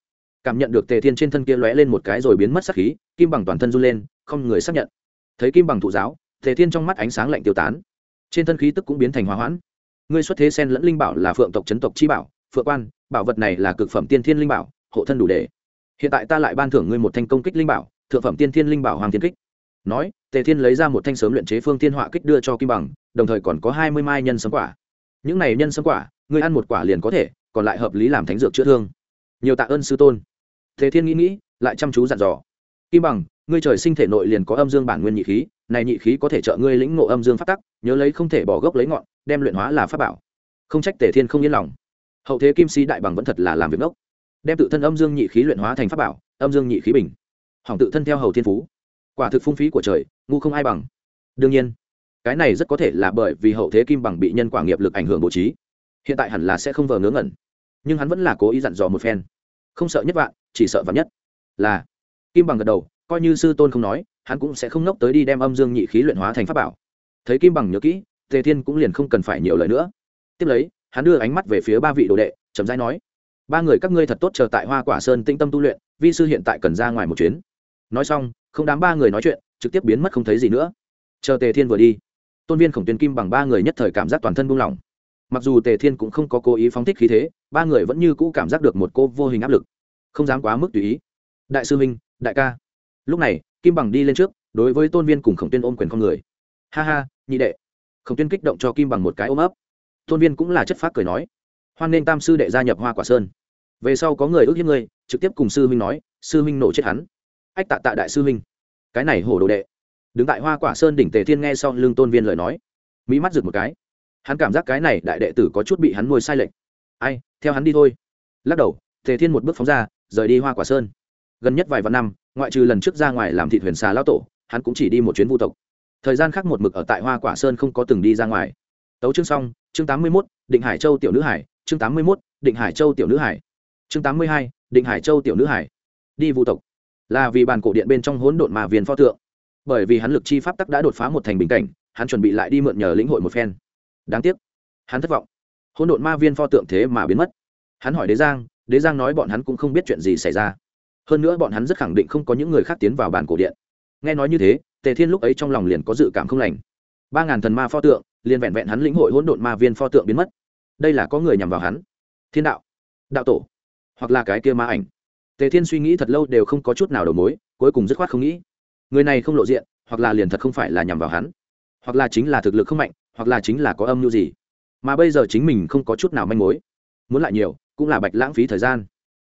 Cảm nhận được tề thiên trên thân kia lóe lên một cái rồi biến mất sắc khí, kim bằng toàn thân run lên, không người xác nhận. Thấy kim bằng thụ giáo, tề thiên trong mắt ánh sáng lạnh tiêu tán. Trên thân khí tức cũng biến thành hóa hoãn. Ngươi xuất thế sen lẫn linh bảo là phượng tộc chấn tộc chi bảo, phượng quan, bảo vật này là cực phẩm tiên thiên linh bảo, hộ thân đủ để. Hiện tại ta lại ban thưởng ngươi một thanh công kích linh bảo, thượng phẩm tiên thiên linh bảo hoàng thiên kích. Nói, tề thiên lấy ra một thanh sớm luyện chế phương thiên họa kích đưa cho kim bằng, đồng thời còn có hai mươi mai nhân sấm quả. Những này nhân sấm quả ngươi ăn một quả liền có thể, còn lại hợp lý làm thánh dược chữa thương. Nhiều tạ ơn sư tôn. Thế thiên nghĩ nghĩ, lại chăm chú dặn dò. Kim bằng, ngươi trời sinh thể nội liền có âm dương bản nguyên nhị khí, này nhị khí có thể trợ ngươi lĩnh ngộ âm dương phát tắc, nhớ lấy không thể bỏ gốc lấy ngọn, đem luyện hóa là pháp bảo. Không trách tề thiên không yên lòng. Hậu thế kim sĩ đại bằng vẫn thật là làm việc ngốc. Đem tự thân âm dương nhị khí luyện hóa thành pháp bảo, âm dương nhị khí bình. Hỏng tự thân theo hầu thiên phú. Quả thực phung phí của trời, ngu không ai bằng. Đương nhiên, cái này rất có thể là bởi vì hậu thế kim bằng bị nhân quả nghiệp lực ảnh hưởng bố trí hiện tại hẳn là sẽ không vờ ngớ ngẩn. Nhưng hắn vẫn là cố ý dặn dò một phen. Không sợ nhất vạn, chỉ sợ vạn nhất. Là. Kim bằng gật đầu, coi như sư tôn không nói, hắn cũng sẽ không nốc tới đi đem âm dương nhị khí luyện hóa thành pháp bảo. Thấy kim bằng nhớ kỹ, tề thiên cũng liền không cần phải nhiều lời nữa. Tiếp lấy, hắn đưa ánh mắt về phía ba vị đồ đệ, chậm rãi nói, ba người các ngươi thật tốt chờ tại hoa quả sơn tĩnh tâm tu luyện, vi sư hiện tại cần ra ngoài một chuyến. Nói xong, không đám ba người nói chuyện, trực tiếp biến mất không thấy gì nữa. Chờ tề thiên vừa đi, tôn viên khổng tuyên kim bằng ba người nhất thời cảm giác toàn thân buông lỏng mặc dù tề thiên cũng không có cố ý phóng thích khí thế, ba người vẫn như cũ cảm giác được một cô vô hình áp lực. Không dám quá mức tùy ý. Đại sư minh đại ca. Lúc này, kim bằng đi lên trước, đối với tôn viên cùng khổng tuyên ôm quyền con người. Ha ha, nhị đệ. Khổng tuyên kích động cho kim bằng một cái ôm ấp. Tôn viên cũng là chất phát cười nói. Hoan nên tam sư đệ gia nhập hoa quả sơn. Về sau có người ước hiếp ngươi, trực tiếp cùng sư huynh nói, sư huynh nổ chết hắn. Ách tạ tạ đại sư huynh. Cái này hổ đồ đệ. Đứng tại hoa quả sơn đỉnh tề thiên nghe sau lưng tôn viên lời nói. Mỹ mắt rực một cái hắn cảm giác cái này đại đệ tử có chút bị hắn nuôi sai lệch. Ai, theo hắn đi thôi. Lắc đầu, tề thiên một bước phóng ra, rời đi hoa quả sơn. Gần nhất vài vạn năm, ngoại trừ lần trước ra ngoài làm thị thuyền xà lao tổ, hắn cũng chỉ đi một chuyến vu tộc. Thời gian khác một mực ở tại hoa quả sơn không có từng đi ra ngoài. Tấu chương xong, chương tám mươi mốt, định hải châu tiểu nữ hải, chương tám mươi mốt, định hải châu tiểu nữ hải. Chương tám mươi hai, định hải châu tiểu nữ hải. Đi vu tộc. Là vì bàn cổ điện bên trong hỗn độn mà viên pho tượng. Bởi vì hắn lực chi pháp tắc đã đột phá một thành bình cảnh, hắn chuẩn bị lại đi mượn nhờ lĩnh hội một phen đáng tiếc. Hắn thất vọng. Hỗn độn ma viên pho tượng thế mà biến mất. Hắn hỏi đế giang đế giang nói bọn hắn cũng không biết chuyện gì xảy ra. Hơn nữa bọn hắn rất khẳng định không có những người khác tiến vào bàn cổ điện. Nghe nói như thế, tề thiên lúc ấy trong lòng liền có dự cảm không lành. Ba ngàn thần ma pho tượng, liền vẹn vẹn hắn lĩnh hội hỗn độn ma viên pho tượng biến mất. Đây là có người nhằm vào hắn. Thiên đạo đạo tổ, hoặc là cái kia ma ảnh. Tề thiên suy nghĩ thật lâu đều không có chút nào đầu mối, cuối cùng dứt khoát không nghĩ. Người này không lộ diện, hoặc là liền thật không phải là nhằm vào hắn, hoặc là chính là thực lực không mạnh hoặc là chính là có âm mưu gì. Mà bây giờ chính mình không có chút nào manh mối. Muốn lại nhiều, cũng là bạch lãng phí thời gian.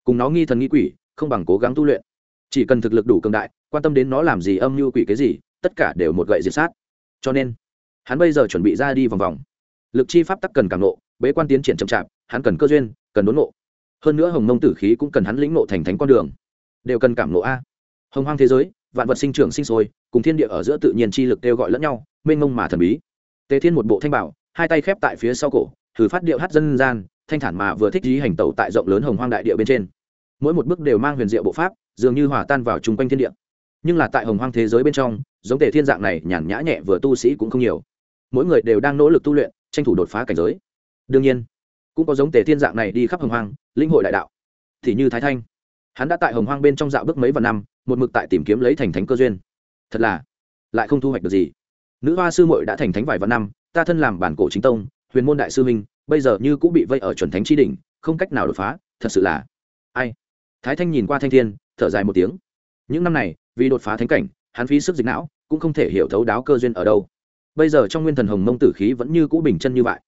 Cùng nó nghi thần nghi quỷ, không bằng cố gắng tu luyện. Chỉ cần thực lực đủ cường đại, quan tâm đến nó làm gì âm mưu quỷ cái gì, tất cả đều một gậy diệt sát. Cho nên, hắn bây giờ chuẩn bị ra đi vòng vòng. Lực chi pháp tắc cần càng nộ, bế quan tiến triển chậm chạp, hắn cần cơ duyên, cần đốn nộ hơn nữa hồng mông tử khí cũng cần hắn lĩnh nộ thành thánh con đường. Đều cần cảm nộ a. Hồng hoang thế giới, vạn vật sinh trưởng sinh sôi, cùng thiên địa ở giữa tự nhiên chi lực kêu gọi lẫn nhau, mênh mông mà thần bí tề thiên một bộ thanh bảo, hai tay khép tại phía sau cổ, thử phát điệu hát dân gian, thanh thản mà vừa thích dí hành tẩu tại rộng lớn hồng hoang đại địa bên trên. Mỗi một bước đều mang huyền diệu bộ pháp, dường như hòa tan vào chung quanh thiên địa. Nhưng là tại hồng hoang thế giới bên trong, giống tề thiên dạng này nhàn nhã nhẹ vừa tu sĩ cũng không nhiều. Mỗi người đều đang nỗ lực tu luyện, tranh thủ đột phá cảnh giới. Đương nhiên, cũng có giống tề thiên dạng này đi khắp hồng hoang linh hội đại đạo. Thì như thái thanh, hắn đã tại hồng hoang bên trong dạo bước mấy vạn năm, một mực tại tìm kiếm lấy thành thánh cơ duyên. Thật là, lại không thu hoạch được gì nữ hoa sư muội đã thành thánh vài vạn năm, ta thân làm bản cổ chính tông, huyền môn đại sư minh bây giờ như cũng bị vây ở chuẩn thánh tri đỉnh, không cách nào đột phá, thật sự là ai? Thái thanh nhìn qua thanh thiên, thở dài một tiếng. Những năm này, vì đột phá thánh cảnh, hắn phí sức dịch não, cũng không thể hiểu thấu đáo cơ duyên ở đâu. Bây giờ trong nguyên thần hồng mông tử khí vẫn như cũ bình chân như vậy.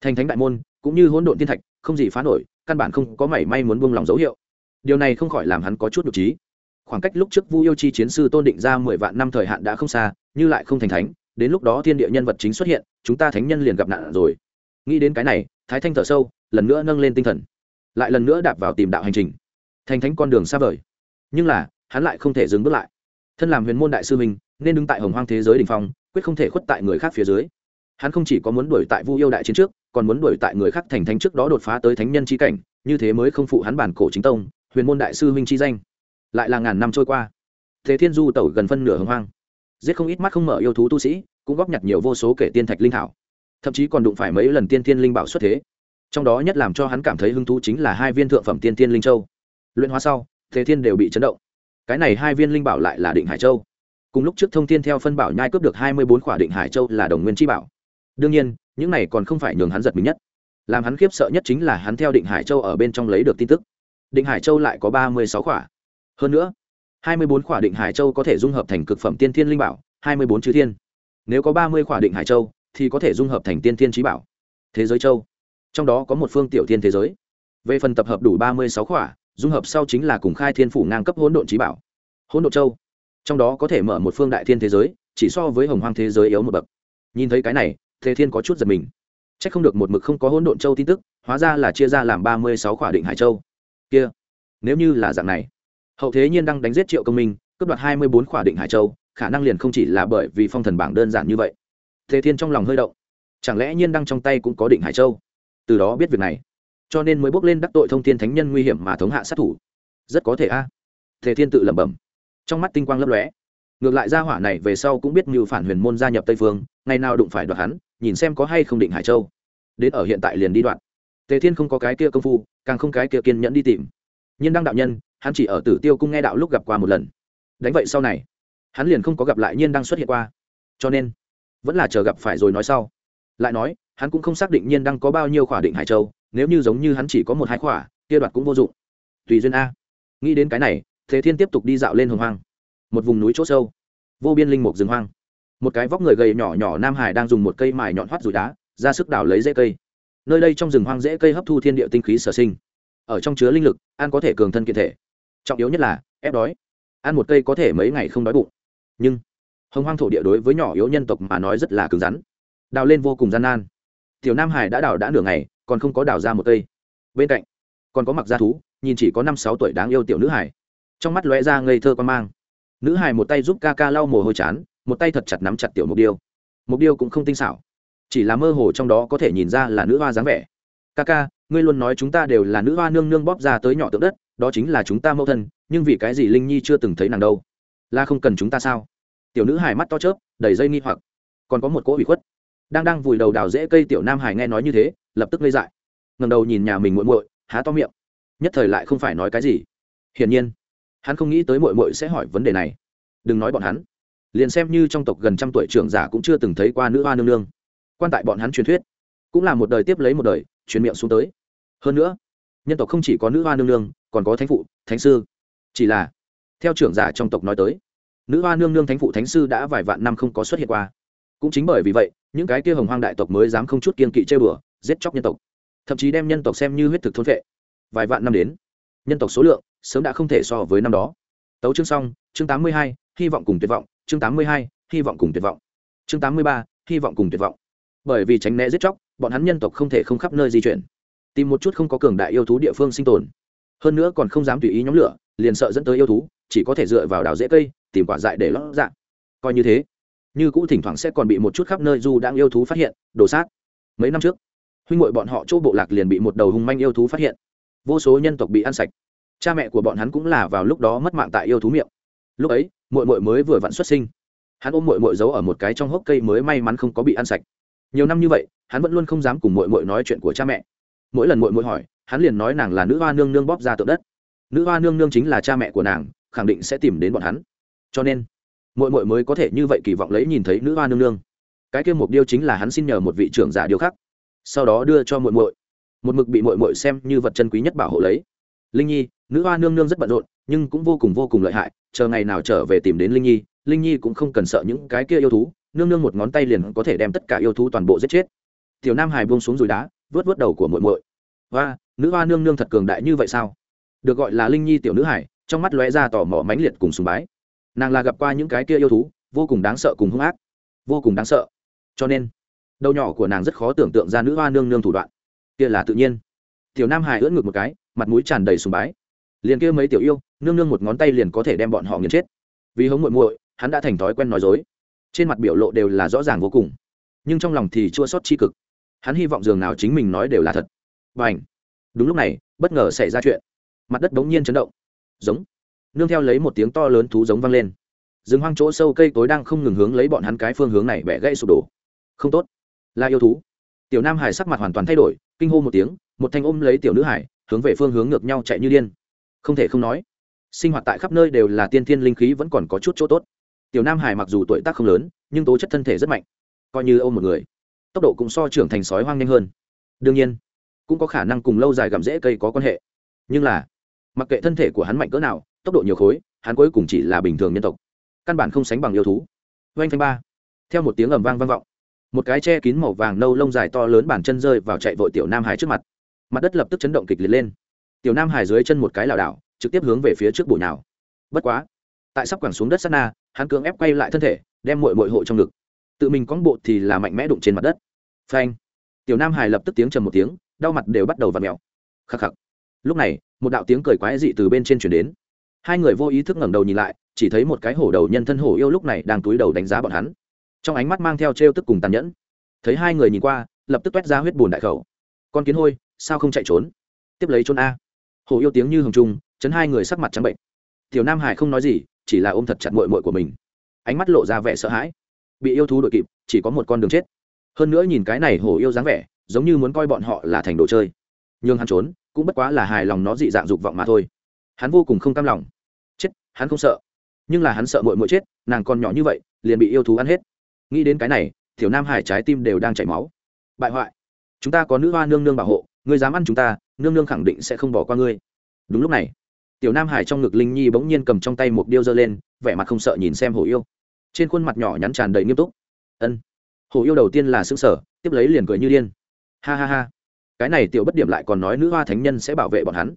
Thành thánh đại môn, cũng như hỗn độn thiên thạch, không gì phá nổi, căn bản không có mảy may muốn buông lòng dấu hiệu. Điều này không khỏi làm hắn có chút nhục trí. Khoảng cách lúc trước vu yêu chi chiến sư tôn định ra mười vạn năm thời hạn đã không xa, như lại không thành thánh đến lúc đó thiên địa nhân vật chính xuất hiện, chúng ta thánh nhân liền gặp nạn rồi. Nghĩ đến cái này, thái thanh thở sâu, lần nữa nâng lên tinh thần, lại lần nữa đạp vào tìm đạo hành trình. Thành thánh con đường xa vời. Nhưng là, hắn lại không thể dừng bước lại. Thân làm huyền môn đại sư minh nên đứng tại hồng hoang thế giới đ ỉ n h phong, quyết không thể khuất tại người khác phía dưới. Hắn không chỉ có muốn đuổi tại vu yêu đại chiến trước, còn muốn đuổi tại người khác thành thánh trước đó đột phá tới thánh nhân trí cảnh, như thế mới không phụ hắn bản cổ chính tông, huyền môn đại sư minh chi danh. Lại là ngàn năm trôi qua. Thế thiên du tẩu gần phân nửa hồng hoang. Giết không ít mắt không mở yêu thú tu sĩ cũng góp nhặt nhiều vô số kể tiên thạch linh thảo. Thậm chí còn đụng phải mấy lần tiên tiên linh bảo xuất thế. Trong đó nhất làm cho hắn cảm thấy hứng thú chính là hai viên thượng phẩm tiên tiên linh châu. Luyện hóa sau, thế thiên đều bị chấn động. Cái này hai viên linh bảo lại là định hải châu. Cùng lúc trước thông tin theo phân bảo nhai cướp được hai mươi bốn khỏa định hải châu là đồng nguyên chi bảo. Đương nhiên, những này còn không phải nhường hắn giật mình nhất. Làm hắn khiếp sợ nhất chính là hắn theo định hải châu ở bên trong lấy được tin tức. Định hải châu lại có ba mươi sáu khỏa. Hơn nữa, hai mươi bốn khỏa định hải châu có thể dung hợp thành cực phẩm tiên thiên linh bảo, hai mươi bốn chữ thiên nếu có ba mươi khỏa định hải châu, thì có thể dung hợp thành tiên thiên trí bảo. Thế giới châu. Trong đó có một phương tiểu thiên thế giới. Về phần tập hợp đủ ba mươi sáu khỏa, dung hợp sau chính là cùng khai thiên phủ ngang cấp hỗn độn trí bảo. Hỗn độn châu. Trong đó có thể mở một phương đại thiên thế giới, chỉ so với hồng hoang thế giới yếu một bậc. Nhìn thấy cái này, thế thiên có chút giật mình. C h ắ c không được một mực không có hỗn độn châu tin tức, hóa ra là chia ra làm ba mươi sáu khỏa định hải châu. Kia, nếu như là dạng này, hậu thế nhiên đang đánh giết triệu công minh, cướp đoạt hai mươi bốn khỏa định hải châu khả năng liền không chỉ là bởi vì phong thần bảng đơn giản như vậy. Thế thiên trong lòng hơi động. Chẳng lẽ nhiên đăng trong tay cũng có định hải châu? Từ đó biết việc này, cho nên mới bước lên đắc tội thông tin thánh nhân nguy hiểm mà thống hạ sát thủ. Rất có thể a. Thế thiên tự lẩm bẩm. Trong mắt tinh quang lấp lóe. Ngược lại gia hỏa này về sau cũng biết mưu phản huyền môn gia nhập tây phương, ngày nào đụng phải đoạt hắn, nhìn xem có hay không định hải châu. Đến ở hiện tại liền đi đoạn. Tề thiên không có cái kia công phu, càng không cái kia kiên nhẫn đi tìm. Nhưng đăng đạo nhân, hắn chỉ ở tử tiêu cung nghe đạo lúc gặp qua một lần. Đánh vậy sau này hắn liền không có gặp lại nhiên đăng xuất hiện qua. cho nên, vẫn là chờ gặp phải rồi nói sau. lại nói, hắn cũng không xác định nhiên đăng có bao nhiêu khỏa định hải châu, nếu như giống như hắn chỉ có một hai khỏa, kia đoạt cũng vô dụng. tùy duyên a. nghĩ đến cái này, thế thiên tiếp tục đi dạo lên hồng hoang. một vùng núi chỗ sâu, vô biên linh mục rừng hoang. một cái vóc người gầy nhỏ nhỏ nam hải đang dùng một cây mài nhọn hoắt rủi đá, ra sức đào lấy rễ cây. nơi đây trong rừng hoang rễ cây hấp thu thiên địa tinh khí sở sinh. ở trong chứa linh lực, ăn có thể cường thân kiện thể. trọng yếu nhất là, ép đói. ăn một cây có thể mấy ngày không đói bụng nhưng hồng hoang thổ địa đối với nhỏ yếu nhân tộc mà nói rất là cứng rắn, đào lên vô cùng gian nan. Tiểu nam hải đã đào đã nửa ngày, còn không có đào ra một cây. Bên cạnh, còn có mặc da thú, nhìn chỉ có năm sáu tuổi đáng yêu tiểu nữ hải. Trong mắt lóe ra ngây thơ quan mang. Nữ hải một tay giúp ca ca lau mồ hôi chán, một tay thật chặt nắm chặt tiểu mục điêu. Mục điêu cũng không tinh xảo, chỉ là mơ hồ trong đó có thể nhìn ra là nữ hoa dáng vẻ. Ca ca, ngươi luôn nói chúng ta đều là nữ hoa nương nương bóp ra tới nhỏ tượng đất, đó chính là chúng ta mẫu thân, nhưng vì cái gì linh nhi chưa từng thấy nàng đâu? Là không cần chúng ta sao? Tiểu nữ hải mắt to chớp, đầy dây nghi hoặc. Còn có một cỗ bị khuất. Đang đang vùi đầu đào rễ cây tiểu nam hải nghe nói như thế, lập tức ngây dại. Ngầm đầu nhìn nhà mình muội muội, há to miệng. Nhất thời lại không phải nói cái gì. Hiển nhiên, hắn không nghĩ tới muội muội sẽ hỏi vấn đề này. Đừng nói bọn hắn. Liền xem như trong tộc gần trăm tuổi trưởng giả cũng chưa từng thấy qua nữ hoa nương nương. Quan tại bọn hắn truyền thuyết, cũng là một đời tiếp lấy một đời, truyền miệng xuống tới. Hơn nữa, nhân tộc không chỉ có nữ hoa nương nương, còn có thánh phụ, thánh sư. Chỉ là theo trưởng giả trong tộc nói tới. Nữ hoa nương nương thánh phụ thánh sư đã vài vạn năm không có xuất hiện qua. Cũng chính bởi vì vậy, những cái kia hồng hoang đại tộc mới dám không chút kiên kỵ chơi bừa, giết chóc nhân tộc. Thậm chí đem nhân tộc xem như huyết thực thôn vệ vài vạn năm đến, nhân tộc số lượng sớm đã không thể so với năm đó. Tấu chương xong, chương tám mươi hai, hy vọng cùng tuyệt vọng, chương tám mươi hai, hy vọng cùng tuyệt vọng, chương tám mươi ba, hy vọng cùng tuyệt vọng. Bởi vì tránh né giết chóc, bọn hắn nhân tộc không thể không khắp nơi di chuyển. Tìm một chút không có cường đại yêu thú địa phương sinh tồn hơn nữa còn không dám tùy ý nhóm lửa, liền sợ dẫn tới yêu thú, chỉ có thể dựa vào đào rễ cây, tìm quả dại để lót dạng coi như thế, như cũ thỉnh thoảng sẽ còn bị một chút khắp nơi du đang yêu thú phát hiện, đổ sát mấy năm trước, huynh ngội bọn họ chỗ bộ lạc liền bị một đầu hung manh yêu thú phát hiện. Vô số nhân tộc bị ăn sạch. Cha mẹ của bọn hắn cũng là vào lúc đó mất mạng tại yêu thú miệng. Lúc ấy mội mội mới vừa vặn xuất sinh. Hắn ôm mội mội giấu ở một cái trong hốc cây mới may mắn không có bị ăn sạch. Nhiều năm như vậy, hắn vẫn luôn không dám cùng mội mội nói chuyện của cha mẹ. Mỗi lần mội mội hỏi hắn liền nói nàng là nữ hoa nương nương bóp ra tượng đất. Nữ hoa nương nương chính là cha mẹ của nàng, khẳng định sẽ tìm đến bọn hắn. Cho nên mội mội mới có thể như vậy kỳ vọng lấy nhìn thấy nữ hoa nương nương. Cái kia mục điêu chính là hắn xin nhờ một vị trưởng giả điêu khắc. Sau đó đưa cho mội mội một mực bị mội mội xem như vật chân quý nhất bảo hộ lấy. Linh nhi, nữ hoa nương nương rất bận rộn, nhưng cũng vô cùng vô cùng lợi hại, chờ ngày nào trở về tìm đến linh nhi linh nhi cũng không cần sợ những cái kia yêu thú, nương nương một ngón tay liền có thể đem tất cả yêu thú toàn bộ giết chết. Tiểu nam hải buông xuống rùi đá, vớt vớt đầu của muội muội. Và nữ hoa nương nương thật cường đại như vậy sao? Được gọi là linh nhi tiểu nữ hải, trong mắt lóe ra tò mò mãnh liệt cùng sùng bái. Nàng là gặp qua những cái kia yêu thú, vô cùng đáng sợ cùng hung ác, vô cùng đáng sợ. Cho nên, đầu nhỏ của nàng rất khó tưởng tượng ra nữ hoa nương nương thủ đoạn. Kia là tự nhiên. Tiểu nam hải ưỡn ngực một cái, mặt mũi tràn đầy sùng bái. Liền kia mấy tiểu yêu, nương nương một ngón tay liền có thể đem bọn họ nghiền chết. Vì hống muội muội, hắn đã thành thói quen nói dối. Trên mặt biểu lộ đều là rõ ràng vô cùng, nhưng trong lòng thì chua sót chi cực. Hắn hy vọng dường nào chính mình nói đều là thật. Và ảnh đúng lúc này, bất ngờ xảy ra chuyện. Mặt đất bỗng nhiên chấn động. Giống. Nương theo lấy một tiếng to lớn thú giống vang lên. Rừng hoang chỗ sâu cây tối đang không ngừng hướng lấy bọn hắn cái phương hướng này bẻ gãy sụp đổ. Không tốt. Là yêu thú. Tiểu nam hải sắc mặt hoàn toàn thay đổi, kinh hô một tiếng, một thanh ôm lấy tiểu nữ hải, hướng về phương hướng ngược nhau chạy như điên. Không thể không nói, sinh hoạt tại khắp nơi đều là tiên thiên linh khí vẫn còn có chút chỗ tốt. Tiểu nam hải mặc dù tuổi tác không lớn, nhưng tố chất thân thể rất mạnh. Coi như ôm một người, tốc độ cũng so trưởng thành sói hoang nhanh hơn. Đương nhiên cũng có khả năng cùng lâu dài gặm rễ cây có quan hệ. Nhưng là, mặc kệ thân thể của hắn mạnh cỡ nào, tốc độ nhiều khối, hắn cuối cùng chỉ là bình thường nhân tộc. Căn bản không sánh bằng yêu thú. Oanh phanh ba. Theo một tiếng ầm vang vang vọng, một cái che kín màu vàng nâu lông dài to lớn bàn chân rơi vào chạy vội tiểu nam hải trước mặt. Mặt đất lập tức chấn động kịch liệt lên. Tiểu nam hải dưới chân một cái lảo đảo, trực tiếp hướng về phía trước bụi nào bất quá, tại sắp quẳng xuống đất sát na, hắn cưỡng ép quay lại thân thể, đem mội mội hộ trong ngực. Tự mình cóng bộ thì là mạnh mẽ đụng trên mặt đất. Phanh. Tiểu nam hải lập tức tiếng trầm một tiếng đau mặt đều bắt đầu v ặ khắc khắc. Lúc này, một đạo tiếng cười quái dị từ bên trên chuyển đến. Hai người vô ý thức ngẩng đầu nhìn lại, chỉ thấy một cái hổ đầu nhân thân hổ yêu lúc này đang túi đầu đánh giá bọn hắn. Trong ánh mắt mang theo trêu tức cùng tàn nhẫn. Thấy hai người nhìn qua, lập tức t u é t ra huyết bùn đại khẩu. Con kiến hôi, sao không chạy trốn? Tiếp lấy trốn a. Hổ yêu tiếng như hồng trung chấn hai người sắc mặt trắng bệnh. Tiểu nam hải không nói gì, chỉ là ôm thật chặt mội mội của mình. Ánh mắt lộ ra vẻ sợ hãi. Bị yêu thú đội kịp, chỉ có một con đường chết. Hơn nữa nhìn cái này hổ yêu dáng vẻ giống như muốn coi bọn họ là thành đồ chơi. Nhưng hắn trốn, cũng bất quá là hài lòng nó dị dạng dục vọng mà thôi. Hắn vô cùng không cam lòng. Chết, hắn không sợ. Nhưng là hắn sợ mội mội chết, nàng còn nhỏ như vậy, liền bị yêu thú ăn hết. Nghĩ đến cái này, tiểu nam hải trái tim đều đang chảy máu. Bại hoại. Chúng ta có nữ hoa nương nương bảo hộ, ngươi dám ăn chúng ta, nương nương khẳng định sẽ không bỏ qua ngươi. Đúng lúc này, tiểu nam hải trong ngực linh nhi bỗng nhiên cầm trong tay một điêu giơ lên, vẻ mặt không sợ nhìn xem hổ yêu. Trên khuôn mặt nhỏ nhắn tràn đầy nghiêm túc. Ân. Hổ yêu đầu tiên là xứng sở tiếp lấy liền cười như điên ha ha ha. Cái này tiểu bất điểm lại còn nói nữ hoa thánh nhân sẽ bảo vệ bọn hắn.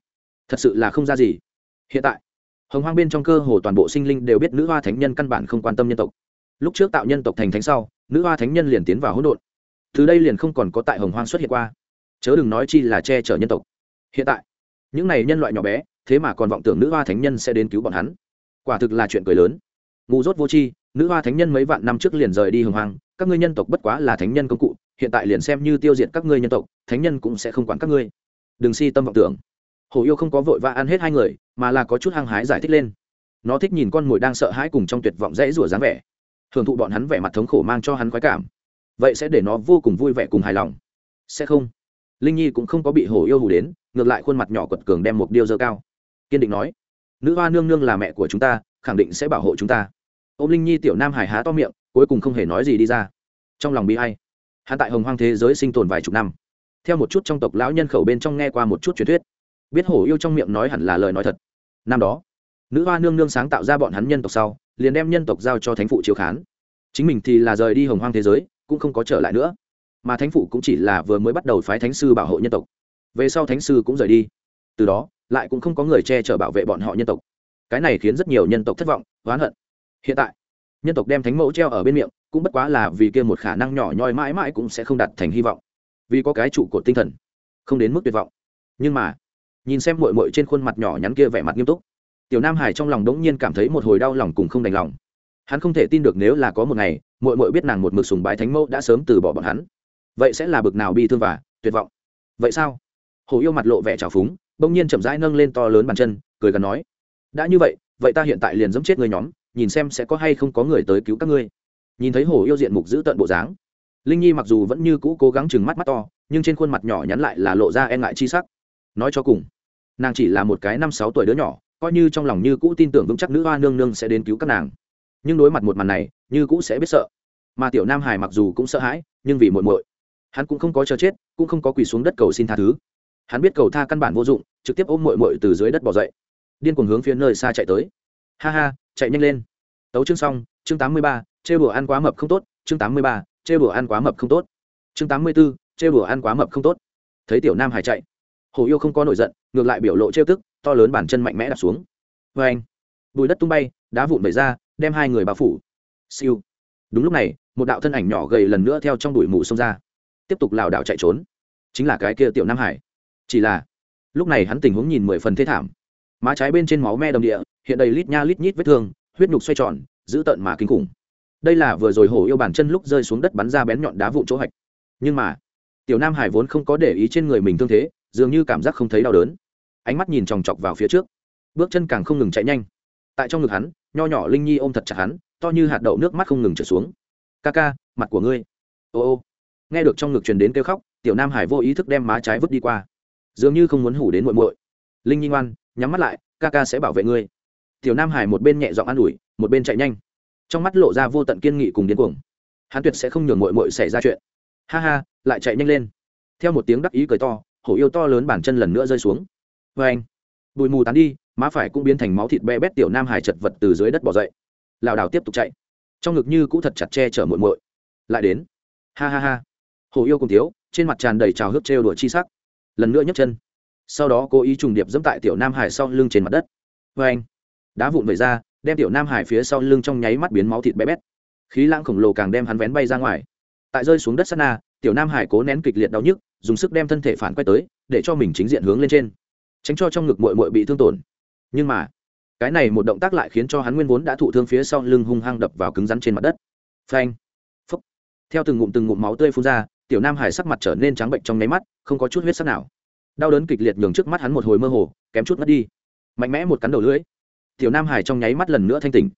Thật sự là không ra gì. Hiện tại, hồng hoang bên trong cơ hồ toàn bộ sinh linh đều biết nữ hoa thánh nhân căn bản không quan tâm nhân tộc. Lúc trước tạo nhân tộc thành thánh sau, nữ hoa thánh nhân liền tiến vào hỗn độn. Từ đây liền không còn có tại hồng hoang xuất hiện qua. Chớ đừng nói chi là che chở nhân tộc. Hiện tại, những này nhân loại nhỏ bé, thế mà còn vọng tưởng nữ hoa thánh nhân sẽ đến cứu bọn hắn. Quả thực là chuyện cười lớn. Ngu dốt vô tri, nữ hoa thánh nhân mấy vạn năm trước liền rời đi hồng hoang, các ngươi nhân tộc bất quá là thánh nhân công cụ hiện tại liền xem như tiêu diệt các ngươi nhân tộc, thánh nhân cũng sẽ không quản các ngươi. Đừng si tâm vọng tưởng. Hồ yêu không có vội vã ăn hết hai người, mà là có chút hăng hái giải thích lên. Nó thích nhìn con mồi đang sợ hãi cùng trong tuyệt vọng dễ rủa dáng vẻ. Thường thụ bọn hắn vẻ mặt thống khổ mang cho hắn khoái cảm. Vậy sẽ để nó vô cùng vui vẻ cùng hài lòng. Sẽ không. Linh nhi cũng không có bị hổ yêu hù đến, ngược lại khuôn mặt nhỏ quật cường đem một điêu dơ cao. Kiên định nói, nữ hoa nương nương là mẹ của chúng ta, khẳng định sẽ bảo hộ chúng ta. Ô m linh nhi tiểu nam hải há to miệng, cuối cùng không hề nói gì đi ra. Trong lòng bị hay hắn tại hồng hoang thế giới sinh tồn vài chục năm. Theo một chút trong tộc lão nhân khẩu bên trong nghe qua một chút truyền thuyết, biết hổ yêu trong miệng nói hẳn là lời nói thật. Năm đó, nữ hoa nương nương sáng tạo ra bọn hắn nhân tộc sau, liền đem nhân tộc giao cho thánh phụ chiếu khán. Chính mình thì là rời đi hồng hoang thế giới, cũng không có trở lại nữa. Mà thánh phụ cũng chỉ là vừa mới bắt đầu phái thánh sư bảo hộ nhân tộc. Về sau thánh sư cũng rời đi. Từ đó, lại cũng không có người che chở bảo vệ bọn họ nhân tộc. Cái này khiến rất nhiều nhân tộc thất vọng, oán hận. Hiện tại nhân tộc đem thánh mẫu treo ở bên miệng, cũng bất quá là vì kia một khả năng nhỏ nhoi mãi mãi cũng sẽ không đặt thành hy vọng. Vì có cái trụ cột tinh thần, không đến mức tuyệt vọng. Nhưng mà, nhìn xem mội mội trên khuôn mặt nhỏ nhắn kia vẻ mặt nghiêm túc, tiểu nam hải trong lòng đống nhiên cảm thấy một hồi đau lòng cùng không đành lòng. Hắn không thể tin được nếu là có một ngày mội mội biết nàng một mực sùng bái thánh mẫu đã sớm từ bỏ bọn hắn. Vậy sẽ là bực nào bi thương và tuyệt vọng. Vậy sao? Hồ yêu mặt lộ vẻ trào phúng, bỗng nhiên chậm rãi nâng lên to lớn bàn chân, cười gần nói, đã như vậy vậy ta hiện tại liền giẫm chết người nhóm nhìn xem sẽ có hay không có người tới cứu các ngươi. Nhìn thấy hồ yêu diện mục giữ tận bộ dáng, linh nhi mặc dù vẫn như cũ cố gắng chừng mắt mắt to, nhưng trên khuôn mặt nhỏ nhắn lại là lộ ra e ngại chi sắc. Nói cho cùng, nàng chỉ là một cái năm sáu tuổi đứa nhỏ, coi như trong lòng như cũ tin tưởng vững chắc nữ hoa nương nương sẽ đến cứu các nàng. Nhưng đối mặt một màn này, như cũ sẽ biết sợ. Mà tiểu nam hải mặc dù cũng sợ hãi, nhưng vì muội muội, hắn cũng không có chờ chết, cũng không có quỳ xuống đất cầu xin tha thứ. Hắn biết cầu tha căn bản vô dụng, trực tiếp ôm muội muội từ dưới đất bỏ dậy, điên cuồng hướng phía nơi xa chạy tới ha ha, chạy nhanh lên. Tấu chương xong, chương tám mươi ba chê bữa ăn quá mập không tốt, chương tám mươi ba chê bữa ăn quá mập không tốt. Chương tám mươi b ố chê bữa ăn quá mập không tốt. Thấy tiểu nam hải chạy. Hồ yêu không có nổi giận, ngược lại biểu lộ trêu tức, to lớn bản chân mạnh mẽ đặt xuống. Vê anh, bùi đất tung bay, đá vụn vẩy ra, đem hai người bao phủ. Siêu. Đúng lúc này, một đạo thân ảnh nhỏ gầy lần nữa theo trong đùi mù xông ra. Tiếp tục lảo đảo chạy trốn. Chính là cái kia tiểu nam hải. Chỉ là, lúc này hắn tình huống nhìn mười phần thế thảm. Má trái bên trên máu me đồng địa hiện đầy lít nha lít nhít vết thương, huyết nhục xoay tròn, dữ tợn mà kinh khủng. Đây là vừa rồi hổ yêu bàn chân lúc rơi xuống đất bắn ra bén nhọn đá vụn chỗ hạch. Nhưng mà, tiểu nam hải vốn không có để ý trên người mình thương thế, dường như cảm giác không thấy đau đớn. Ánh mắt nhìn chòng chọc vào phía trước. Bước chân càng không ngừng chạy nhanh. Tại trong ngực hắn, nho nhỏ linh nhi ôm thật chặt hắn, to như hạt đậu nước mắt không ngừng trở xuống. Ca ca, mặt của ngươi. Ô ô. Nghe được trong ngực truyền đến kêu khóc, tiểu nam hải vô ý thức đem má trái vứt đi qua. Dường như không muốn hủ đến muội muội. Linh nhi ngoan, nhắm mắt lại, ca ca sẽ bảo vệ ngươi tiểu nam hải một bên nhẹ giọng an ủi, một bên chạy nhanh. Trong mắt lộ ra vô tận kiên nghị cùng điên cuồng. Hắn tuyệt sẽ không nhường muội muội xảy ra chuyện. Ha ha, lại chạy nhanh lên. Theo một tiếng đắc ý cười to, hổ yêu to lớn bản chân lần nữa rơi xuống. Vê anh, bụi mù tán đi, má phải cũng biến thành máu thịt be bét tiểu nam hải chật vật từ dưới đất bỏ dậy. Lảo đảo tiếp tục chạy. Trong ngực như cũ thật chặt che chở muội muội. Lại đến. Ha ha ha. Hổ yêu cùng thiếu, trên mặt tràn đầy trào hước trêu đùa chi sắc. Lần nữa nhấc chân. Sau đó cố ý trùng điệp dẫm tại tiểu nam hải sau lưng trên mặt đất. Vê anh đá vụn vẩy ra, đem tiểu nam hải phía sau lưng trong nháy mắt biến máu thịt bé bét. Khí lãng khổng lồ càng đem hắn vén bay ra ngoài. Tại rơi xuống đất sát na, tiểu nam hải cố nén kịch liệt đau nhức, dùng sức đem thân thể phản quay tới, để cho mình chính diện hướng lên trên. Tránh cho trong ngực mội mội bị thương tổn. Nhưng mà, cái này một động tác lại khiến cho hắn nguyên vốn đã thụ thương phía sau lưng hung hăng đập vào cứng rắn trên mặt đất. Phanh phúc theo từng ngụm từng ngụm máu tươi phun ra, tiểu nam hải sắc mặt trở nên trắng bệnh trong nháy mắt, không có chút huyết sắc nào. Đau đớn kịch liệt nhường trước mắt hắn một hồi mơ hồ, kém chút mất đi. Mạnh mẽ một cắn đầu lưỡi tiểu nam hải trong nháy mắt lần nữa thanh tỉnh.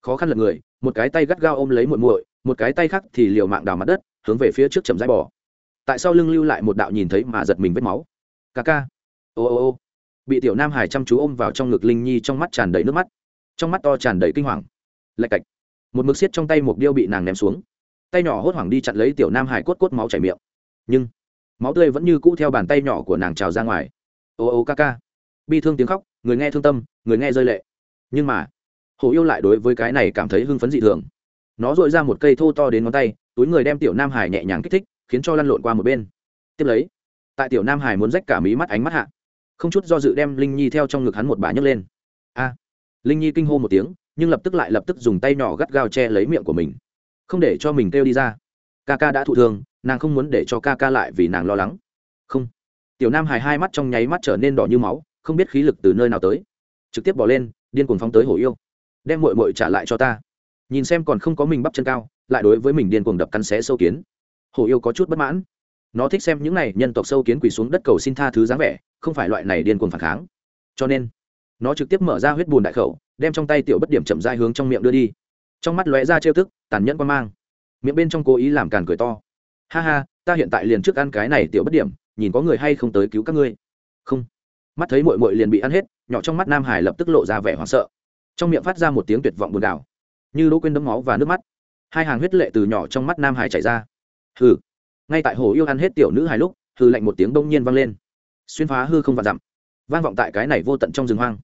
Khó khăn lật người, một cái tay gắt gao ôm lấy muội muội, một cái tay khác thì liều mạng đào mặt đất, hướng về phía trước chậm rãi bỏ tại sao lưng lưu lại một đạo nhìn thấy mà giật mình vết máu. Ca ca. Ô ô ô. Bị tiểu nam hải chăm chú ôm vào trong ngực linh nhi trong mắt tràn đầy nước mắt. Trong mắt to tràn đầy kinh hoàng. Lạch cạch. Một mực xiết trong tay một điêu bị nàng ném xuống. Tay nhỏ hốt hoảng đi chặn lấy tiểu nam hải cốt cốt máu chảy miệng. Nhưng, máu tươi vẫn như cũ theo bàn tay nhỏ của nàng trào ra ngoài. Ô ô ca ca. Bi thương tiếng khóc, người nghe thương tâm, người nghe rơi lệ nhưng mà, hồ yêu lại đối với cái này cảm thấy hưng phấn dị thường. Nó dội ra một cây thô to đến ngón tay, túi người đem tiểu nam hải nhẹ nhàng kích thích, khiến cho lăn lộn qua một bên. Tiếp lấy, tại tiểu nam hải muốn rách cả mí mắt ánh mắt hạ, không chút do dự đem linh nhi theo trong ngực hắn một bà nhấc lên. A! Linh nhi kinh hô một tiếng, nhưng lập tức lại lập tức dùng tay nhỏ gắt gao che lấy miệng của mình. Không để cho mình kêu đi ra. Ca ca đã thụ thương, nàng không muốn để cho ca ca lại vì nàng lo lắng. Không. Tiểu nam hài hai mắt trong nháy mắt trở nên đỏ như máu, không biết khí lực từ nơi nào tới. Trực tiếp bỏ lên điên cuồng phóng tới hổ yêu. Đem mội mội trả lại cho ta. Nhìn xem còn không có mình bắp chân cao, lại đối với mình điên cuồng đập cắn xé sâu kiến. Hổ yêu có chút bất mãn. Nó thích xem những này nhân tộc sâu kiến quỳ xuống đất cầu xin tha thứ dáng vẻ, không phải loại này điên cuồng phản kháng. Cho nên, nó trực tiếp mở ra huyết bùn đại khẩu, đem trong tay tiểu bất điểm chậm dai hướng trong miệng đưa đi. Trong mắt lóe ra trêu thức tàn nhẫn quan mang. Miệng bên trong cố ý làm càn cười to. Ha ha, ta hiện tại liền trước ăn cái này tiểu bất điểm, nhìn có người hay không tới cứu các ngươi. Không mắt thấy mội mội liền bị ăn hết, nhỏ trong mắt nam hải lập tức lộ ra vẻ hoảng sợ. Trong miệng phát ra một tiếng tuyệt vọng buồn đảo như đỗ quên đấm máu và nước mắt. Hai hàng huyết lệ từ nhỏ trong mắt nam hải chảy ra. Hừ. Ngay tại hồ yêu ăn hết tiểu nữ hải lúc, hừ lạnh một tiếng đông nhiên vang lên. Xuyên phá hư không vạn dặm. Vang vọng tại cái này vô tận trong rừng hoang.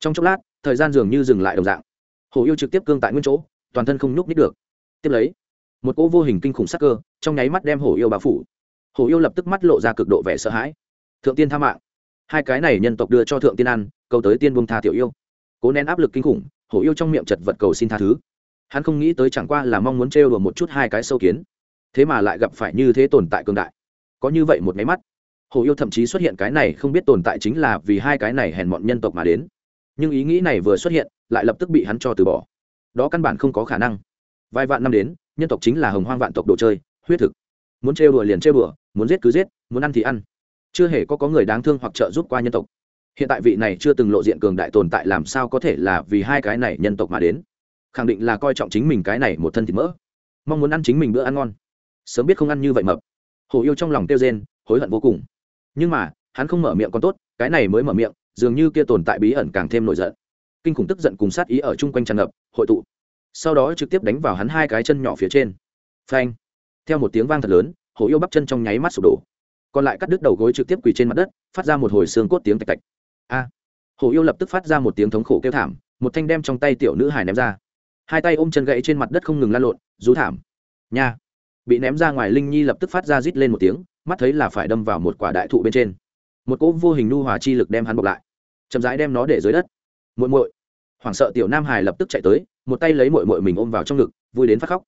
Trong chốc lát, thời gian dường như dừng lại đồng dạng. Hồ yêu trực tiếp cương tại nguyên chỗ, toàn thân không nhúc nít được. Tiếp lấy, một cỗ vô hình kinh khủng sắc cơ, trong nháy mắt đem hổ yêu bao phủ. Hổ yêu lập tức mắt lộ ra cực độ vẻ sợ hãi. Thượng tiên tha mạng hai cái này nhân tộc đưa cho thượng tiên ăn cầu tới tiên bông tha tiểu yêu. Cố nén áp lực kinh khủng, hổ yêu trong miệng chật vật cầu xin tha thứ. Hắn không nghĩ tới chẳng qua là mong muốn trêu đùa một chút hai cái sâu kiến. Thế mà lại gặp phải như thế tồn tại cường đại. Có như vậy một máy mắt, hổ yêu thậm chí xuất hiện cái này không biết tồn tại chính là vì hai cái này hèn mọn nhân tộc mà đến. Nhưng ý nghĩ này vừa xuất hiện, lại lập tức bị hắn cho từ bỏ. Đó căn bản không có khả năng. Vài vạn năm đến, nhân tộc chính là hồng hoang vạn tộc đồ chơi, huyết thực. Muốn trêu đùa liền trêu đùa, muốn giết cứ giết, muốn ăn thì ăn chưa hề có có người đáng thương hoặc trợ giúp qua nhân tộc. Hiện tại vị này chưa từng lộ diện cường đại tồn tại làm sao có thể là vì hai cái này nhân tộc mà đến? Khẳng định là coi trọng chính mình cái này một thân thịt mỡ. Mong muốn ăn chính mình bữa ăn ngon. Sớm biết không ăn như vậy mập. Hồ yêu trong lòng tiêu rên, hối hận vô cùng. Nhưng mà, hắn không mở miệng còn tốt, cái này mới mở miệng, dường như kia tồn tại bí ẩn càng thêm nổi giận. Kinh khủng tức giận cùng sát ý ở chung quanh tràn ngập, hội tụ. Sau đó trực tiếp đánh vào hắn hai cái chân nhỏ phía trên. Phanh. Theo một tiếng vang thật lớn hổ yêu bắp chân trong nháy mắt sụp đổ còn lại cắt đứt đầu gối trực tiếp quỳ trên mặt đất phát ra một hồi xương cốt tiếng tạch tạch. A. À, yêu lập tức phát ra một tiếng thống khổ kêu thảm một thanh đem trong tay tiểu nữ hải ném ra. Hai tay ôm chân gậy trên mặt đất không ngừng lan lộn rú thảm. Nha. Bị ném ra ngoài linh nhi lập tức phát ra rít lên một tiếng mắt thấy là phải đâm vào một quả đại thụ bên trên. Một cỗ vô hình nu hòa chi lực đem hắn bọc lại. Chậm rãi đem nó để dưới đất. Muội muội. Hoảng sợ tiểu nam hải lập tức chạy tới một tay lấy muội muội mình ôm vào trong ngực vui đến phát khóc.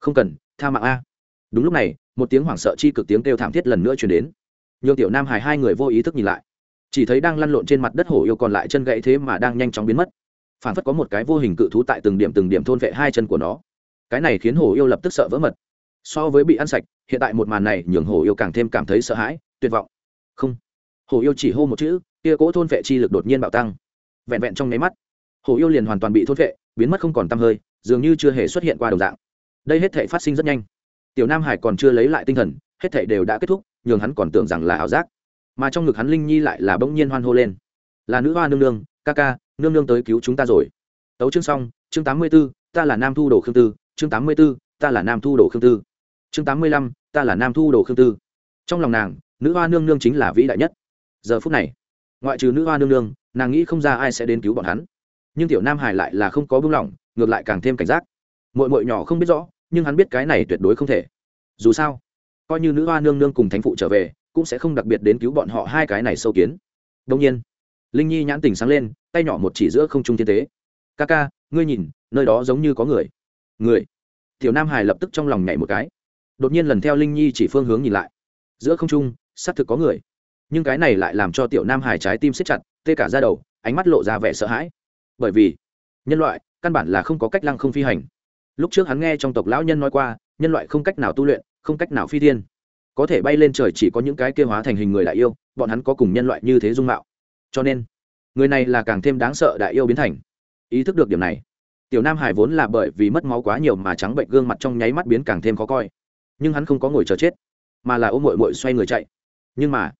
Không cần tha mạng a đúng lúc này, một tiếng hoảng sợ chi cực tiếng kêu thảm thiết lần nữa truyền đến. Nhường tiểu nam hải hai người vô ý thức nhìn lại. Chỉ thấy đang lăn lộn trên mặt đất hổ yêu còn lại chân gãy thế mà đang nhanh chóng biến mất. Phản phất có một cái vô hình cự thú tại từng điểm từng điểm thôn vệ hai chân của nó. Cái này khiến hổ yêu lập tức sợ vỡ mật. So với bị ăn sạch, hiện tại một màn này nhường hổ yêu càng thêm cảm thấy sợ hãi, tuyệt vọng. Không. Hổ yêu chỉ hô một chữ, kia cỗ thôn vệ chi lực đột nhiên bạo tăng. Vẹn vẹn trong nháy mắt, hổ yêu liền hoàn toàn bị thôn vệ, biến mất không còn t hơi, dường như chưa hề xuất hiện qua đồng dạng. Đây hết thể phát sinh rất nhanh tiểu nam hải còn chưa lấy lại tinh thần, hết thể đều đã kết thúc, nhường hắn còn tưởng rằng là ảo giác. Mà trong ngực hắn linh nhi lại là bỗng nhiên hoan hô lên. Là nữ hoa nương nương, ca ca, nương nương tới cứu chúng ta rồi. Tấu chương xong, chương tám mươi b ố ta là nam thu đồ khương tư. Chương tám mươi b ố ta là nam thu đồ khương tư. Chương tám mươi lăm, ta là nam thu đồ khương tư. Trong lòng nàng, nữ hoa nương nương chính là vĩ đại nhất. Giờ phút này, ngoại trừ nữ hoa nương nương, nàng nghĩ không ra ai sẽ đến cứu bọn hắn. Nhưng tiểu nam hải lại là không có buông lỏng, ngược lại càng thêm cảnh giác. Mội mội nhỏ không biết rõ nhưng hắn biết cái này tuyệt đối không thể. Dù sao, coi như nữ hoa nương nương cùng thánh phụ trở về, cũng sẽ không đặc biệt đến cứu bọn họ hai cái này sâu kiến. Đông nhiên, linh nhi nhãn tình sáng lên, tay nhỏ một chỉ giữa không trung thiên tế. Ca ca, ngươi nhìn, nơi đó giống như có người. Người? Tiểu nam hải lập tức trong lòng nhảy một cái. Đột nhiên lần theo linh nhi chỉ phương hướng nhìn lại. Giữa không trung, xác thực có người. Nhưng cái này lại làm cho tiểu nam hải trái tim siết chặt, tê cả ra đầu, ánh mắt lộ ra vẻ sợ hãi. Bởi vì, nhân loại căn bản là không có cách lăng không phi hành lúc trước hắn nghe trong tộc lão nhân nói qua, nhân loại không cách nào tu luyện, không cách nào phi thiên. Có thể bay lên trời chỉ có những cái kia hóa thành hình người đại yêu, bọn hắn có cùng nhân loại như thế dung mạo. Cho nên, người này là càng thêm đáng sợ đại yêu biến thành. Ý thức được điểm này, tiểu nam hải vốn là bởi vì mất máu quá nhiều mà trắng bệnh, gương mặt trong nháy mắt biến càng thêm khó coi. Nhưng hắn không có ngồi chờ chết, mà là ôm mội mội xoay người chạy. Nhưng mà,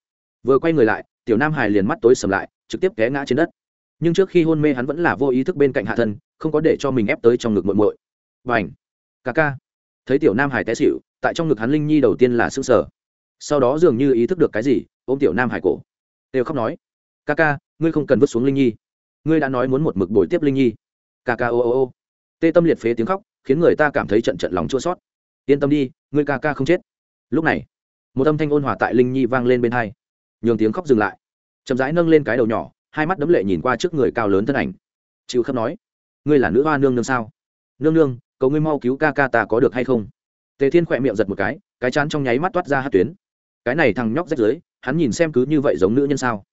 vừa quay người lại, tiểu nam hải liền mắt tối sầm lại, trực tiếp té ngã trên đất. Nhưng trước khi hôn mê hắn vẫn là vô ý thức bên cạnh hạ thân, không có để cho mình ép tới trong ngực mội mội và ảnh. Ca ca. Thấy tiểu nam hải té xịu tại trong ngực hắn linh nhi đầu tiên là s ư ơ n g sở sau đó dường như ý thức được cái gì, ôm tiểu nam hải cổ. Đều khóc nói ca ca, ngươi không cần vứt xuống linh nhi. Ngươi đã nói muốn một mực bồi tiếp linh nhi. Ca ca ô ô ô. Tê tâm liệt phế tiếng khóc, khiến người ta cảm thấy trận trận lòng chua sót yên tâm đi, ngươi ca ca không chết. Lúc này, một âm thanh ôn hòa tại linh nhi vang lên bên hai. Nhường tiếng khóc dừng lại. Chậm rãi nâng lên cái đầu nhỏ, hai mắt đấm lệ nhìn qua trước người cao lớn thân ảnh. Chịu khắp nói, ngươi là nữ hoa nương nương sao? Nương nương cầu ngươi mau cứu ca ca ta có được hay không? Tề thiên khỏe miệng giật một cái cái chán trong nháy mắt toát ra hát tuyến. Cái này thằng nhóc rách dưới hắn nhìn xem cứ như vậy giống nữ nhân sao?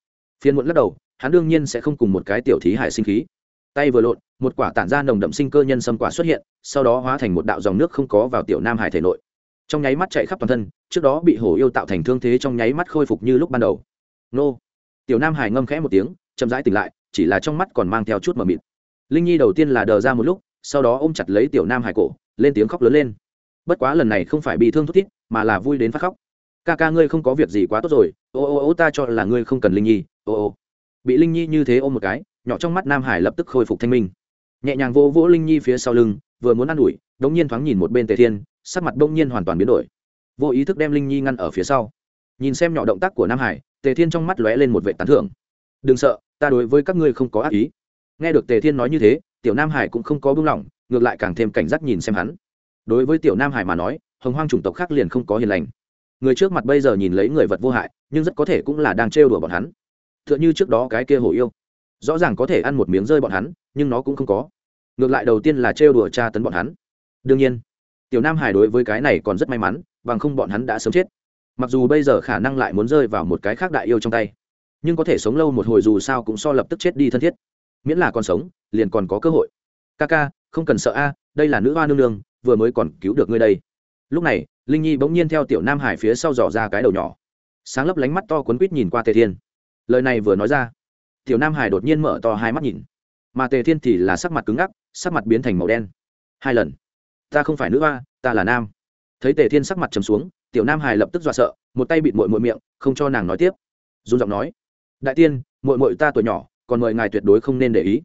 Phiên muộn lắc đầu, hắn đương nhiên sẽ không cùng một cái tiểu thí hải sinh khí. Tay vừa lộn, một quả tản ra nồng đậm sinh cơ nhân sâm quả xuất hiện, sau đó hóa thành một đạo dòng nước không có vào tiểu nam hải thể nội. Trong nháy mắt chạy khắp toàn thân, trước đó bị hổ yêu tạo thành thương thế trong nháy mắt khôi phục như lúc ban đầu. Nô! Tiểu nam hải ngâm khẽ một tiếng, chậm rãi tỉnh lại, chỉ là trong mắt còn mang theo chút mờ mịt. Linh nhi đầu tiên là đờ ra một lúc sau đó ôm chặt lấy tiểu nam hải cổ, lên tiếng khóc lớn lên. Bất quá lần này không phải bị thương thút thít, mà là vui đến phát khóc. Ca ca ngươi không có việc gì quá tốt rồi, ô ô ô, ta cho là ngươi không cần linh nhi, ô ô. Bị linh nhi như thế ôm một cái, nhỏ trong mắt nam hải lập tức khôi phục thanh minh. Nhẹ nhàng vô vỗ linh nhi phía sau lưng, vừa muốn ă n ủi, đống nhiên thoáng nhìn một bên tề thiên, sắc mặt bỗng nhiên hoàn toàn biến đổi. Vô ý thức đem linh nhi ngăn ở phía sau. Nhìn xem nhỏ động tác của nam hải, tề thiên trong mắt lóe lên một vệ tán thưởng. Đừng sợ, ta đối với các ngươi không có ác ý. Nghe được tề thiên nói như thế tiểu nam hải cũng không có buông lỏng, ngược lại càng thêm cảnh giác nhìn xem hắn. Đối với tiểu nam hải mà nói, hồng hoang chủng tộc khác liền không có hiền lành. Người trước mặt bây giờ nhìn lấy người vật vô hại, nhưng rất có thể cũng là đang trêu đùa bọn hắn. T h ư ợ n h ư trước đó cái kia hổ yêu. Rõ ràng có thể ăn một miếng rơi bọn hắn, nhưng nó cũng không có. Ngược lại đầu tiên là trêu đùa tra tấn bọn hắn. Đương nhiên, tiểu nam hải đối với cái này còn rất may mắn, bằng không bọn hắn đã sớm chết. Mặc dù bây giờ khả năng lại muốn rơi vào một cái khác đại yêu trong tay, nhưng có thể sống lâu một hồi dù sao cũng so lập tức chết đi thân thiết miễn là còn sống, liền còn có cơ hội. Ca ca không cần sợ a, đây là nữ hoa nương nương, vừa mới còn cứu được ngươi đây. Lúc này, linh nhi bỗng nhiên theo tiểu nam hải phía sau dò ra cái đầu nhỏ. Sáng lấp lánh mắt to quấn quýt nhìn qua tề thiên. Lời này vừa nói ra, tiểu nam hải đột nhiên mở to hai mắt nhìn. Mà tề thiên thì là sắc mặt cứng ngắc, sắc mặt biến thành màu đen. Hai lần, ta không phải nữ hoa, ta là nam. Thấy tề thiên sắc mặt trầm xuống, tiểu nam hải lập tức dọa sợ, một tay bịt mội mội miệng, không cho nàng nói tiếp. Dung giọng nói, đại tiên mội mội ta tuổi nhỏ còn mời ngài tuyệt đối không nên để ý.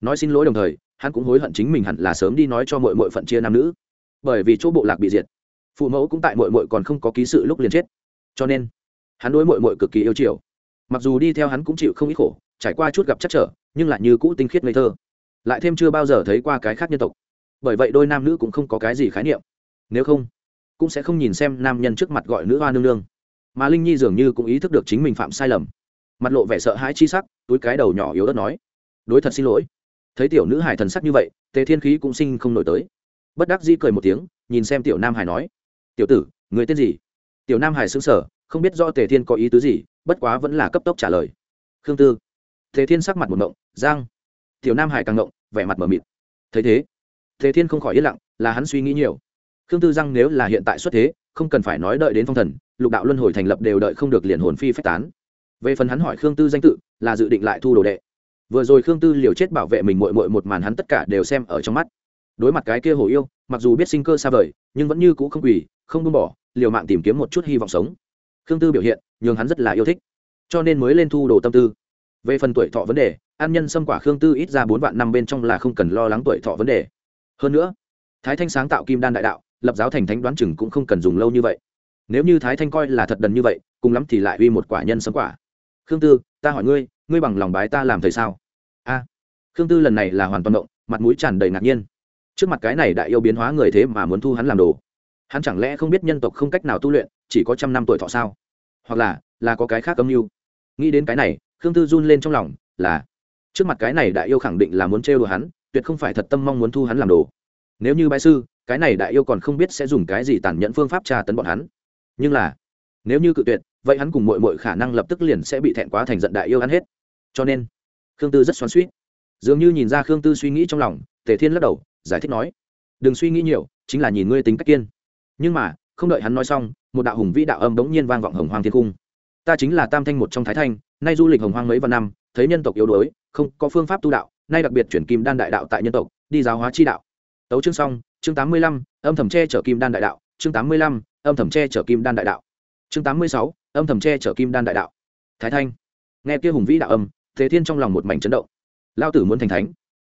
Nói xin lỗi đồng thời, hắn cũng hối hận chính mình hẳn là sớm đi nói cho mội mội phận chia nam nữ. Bởi vì chỗ bộ lạc bị diệt, phụ mẫu cũng tại mội mội còn không có ký sự lúc liền chết. Cho nên, hắn đối mội mội cực kỳ yêu chiều. Mặc dù đi theo hắn cũng chịu không ít khổ, trải qua chút gặp chắc trở, nhưng lại như cũ tinh khiết ngây thơ. Lại thêm chưa bao giờ thấy qua cái khác nhân tộc. Bởi vậy đôi nam nữ cũng không có cái gì khái niệm. Nếu không, cũng sẽ không nhìn xem nam nhân trước mặt gọi nữ hoa nương nương. Mà linh nhi dường như cũng ý thức được chính mình phạm sai lầm mặt lộ vẻ sợ hãi chi sắc, túi cái đầu nhỏ yếu ớt nói, đối thật xin lỗi. Thấy tiểu nữ hải thần sắc như vậy, tề thiên khí cũng sinh không nổi tới. Bất đắc dĩ cười một tiếng, nhìn xem tiểu nam hải nói, tiểu tử, người tên gì? Tiểu nam hải xứng sở không biết do tề thiên có ý tứ gì, bất quá vẫn là cấp tốc trả lời, khương tư. Tề thiên sắc mặt một mộng giang. Tiểu nam hải càng ngộng, vẻ mặt mờ mịt. Thấy thế? Tề thiên không khỏi yên lặng, là hắn suy nghĩ nhiều. Khương tư giang nếu là hiện tại xuất thế, không cần phải nói đợi đến phong thần, lục đạo luân hồi thành lập đều đợi không được liền hồn phi phách tán về phần hắn hỏi khương tư danh tự, là dự định lại thu đồ đệ. Vừa rồi khương tư liều chết bảo vệ mình mội mội một màn hắn tất cả đều xem ở trong mắt. Đối mặt cái kia hổ yêu, mặc dù biết sinh cơ xa vời, nhưng vẫn như cũ không quỳ, không buông bỏ, liều mạng tìm kiếm một chút hy vọng sống. Khương tư biểu hiện, nhường hắn rất là yêu thích. Cho nên mới lên thu đồ tâm tư. Về phần tuổi thọ vấn đề, an nhân xâm quả khương tư ít ra bốn vạn năm bên trong là không cần lo lắng tuổi thọ vấn đề. Hơn nữa, thái thanh sáng tạo kim đan đại đạo, lập giáo thành thánh đoán chừng cũng không cần dùng lâu như vậy. Nếu như thái thanh coi là thật đần như vậy, cùng lắm thì lại uy một quả nhân sấm quả khương tư, ta hỏi ngươi ngươi bằng lòng bái ta làm thầy sao? A. Khương tư lần này là hoàn toàn động, mặt mũi tràn đầy ngạc nhiên. Trước mặt cái này đại yêu biến hóa người thế mà muốn thu hắn làm đồ. Hắn chẳng lẽ không biết nhân tộc không cách nào tu luyện, chỉ có trăm năm tuổi thọ sao? Hoặc là là có cái khác âm mưu? Nghĩ đến cái này, khương tư run lên trong lòng, là, trước mặt cái này đại yêu khẳng định là muốn trêu đùa hắn, tuyệt không phải thật tâm mong muốn thu hắn làm đồ. Nếu như bãi sư, cái này đại yêu còn không biết sẽ dùng cái gì tàn nhẫn phương pháp tra tấn bọn hắn. Nhưng là, nếu như cự tuyệt vậy hắn cùng mội mội khả năng lập tức liền sẽ bị thẹn quá thành giận đại yêu ăn hết. Cho nên, khương tư rất xoắn suýt dường như nhìn ra khương tư suy nghĩ trong lòng, tề thiên lắc đầu, giải thích nói, đừng suy nghĩ nhiều, chính là nhìn ngươi tính cách kiên. Nhưng mà, không đợi hắn nói xong, một đạo hùng vĩ đạo âm bỗng nhiên vang vọng hồng hoang thiên cung. Ta chính là tam thanh một trong thái thanh, nay du lịch hồng hoang mấy vạn năm, thấy nhân tộc yếu đuối, không có phương pháp tu đạo, nay đặc biệt chuyển kim đan đại đạo tại nhân tộc, đi giáo hóa chi đạo. Tấu chương xong, chương tám mươi lăm, âm thầm che chở kim đan đại đạo, chương tám mươi lăm, âm thầm che chở kim đan đại đạo. Chương tám mươi sáu âm thầm che chở kim đan đại đạo. Thái thanh, nghe kia hùng vĩ đạo âm, thế thiên trong lòng một mảnh chấn động. Lao tử muốn thành thánh.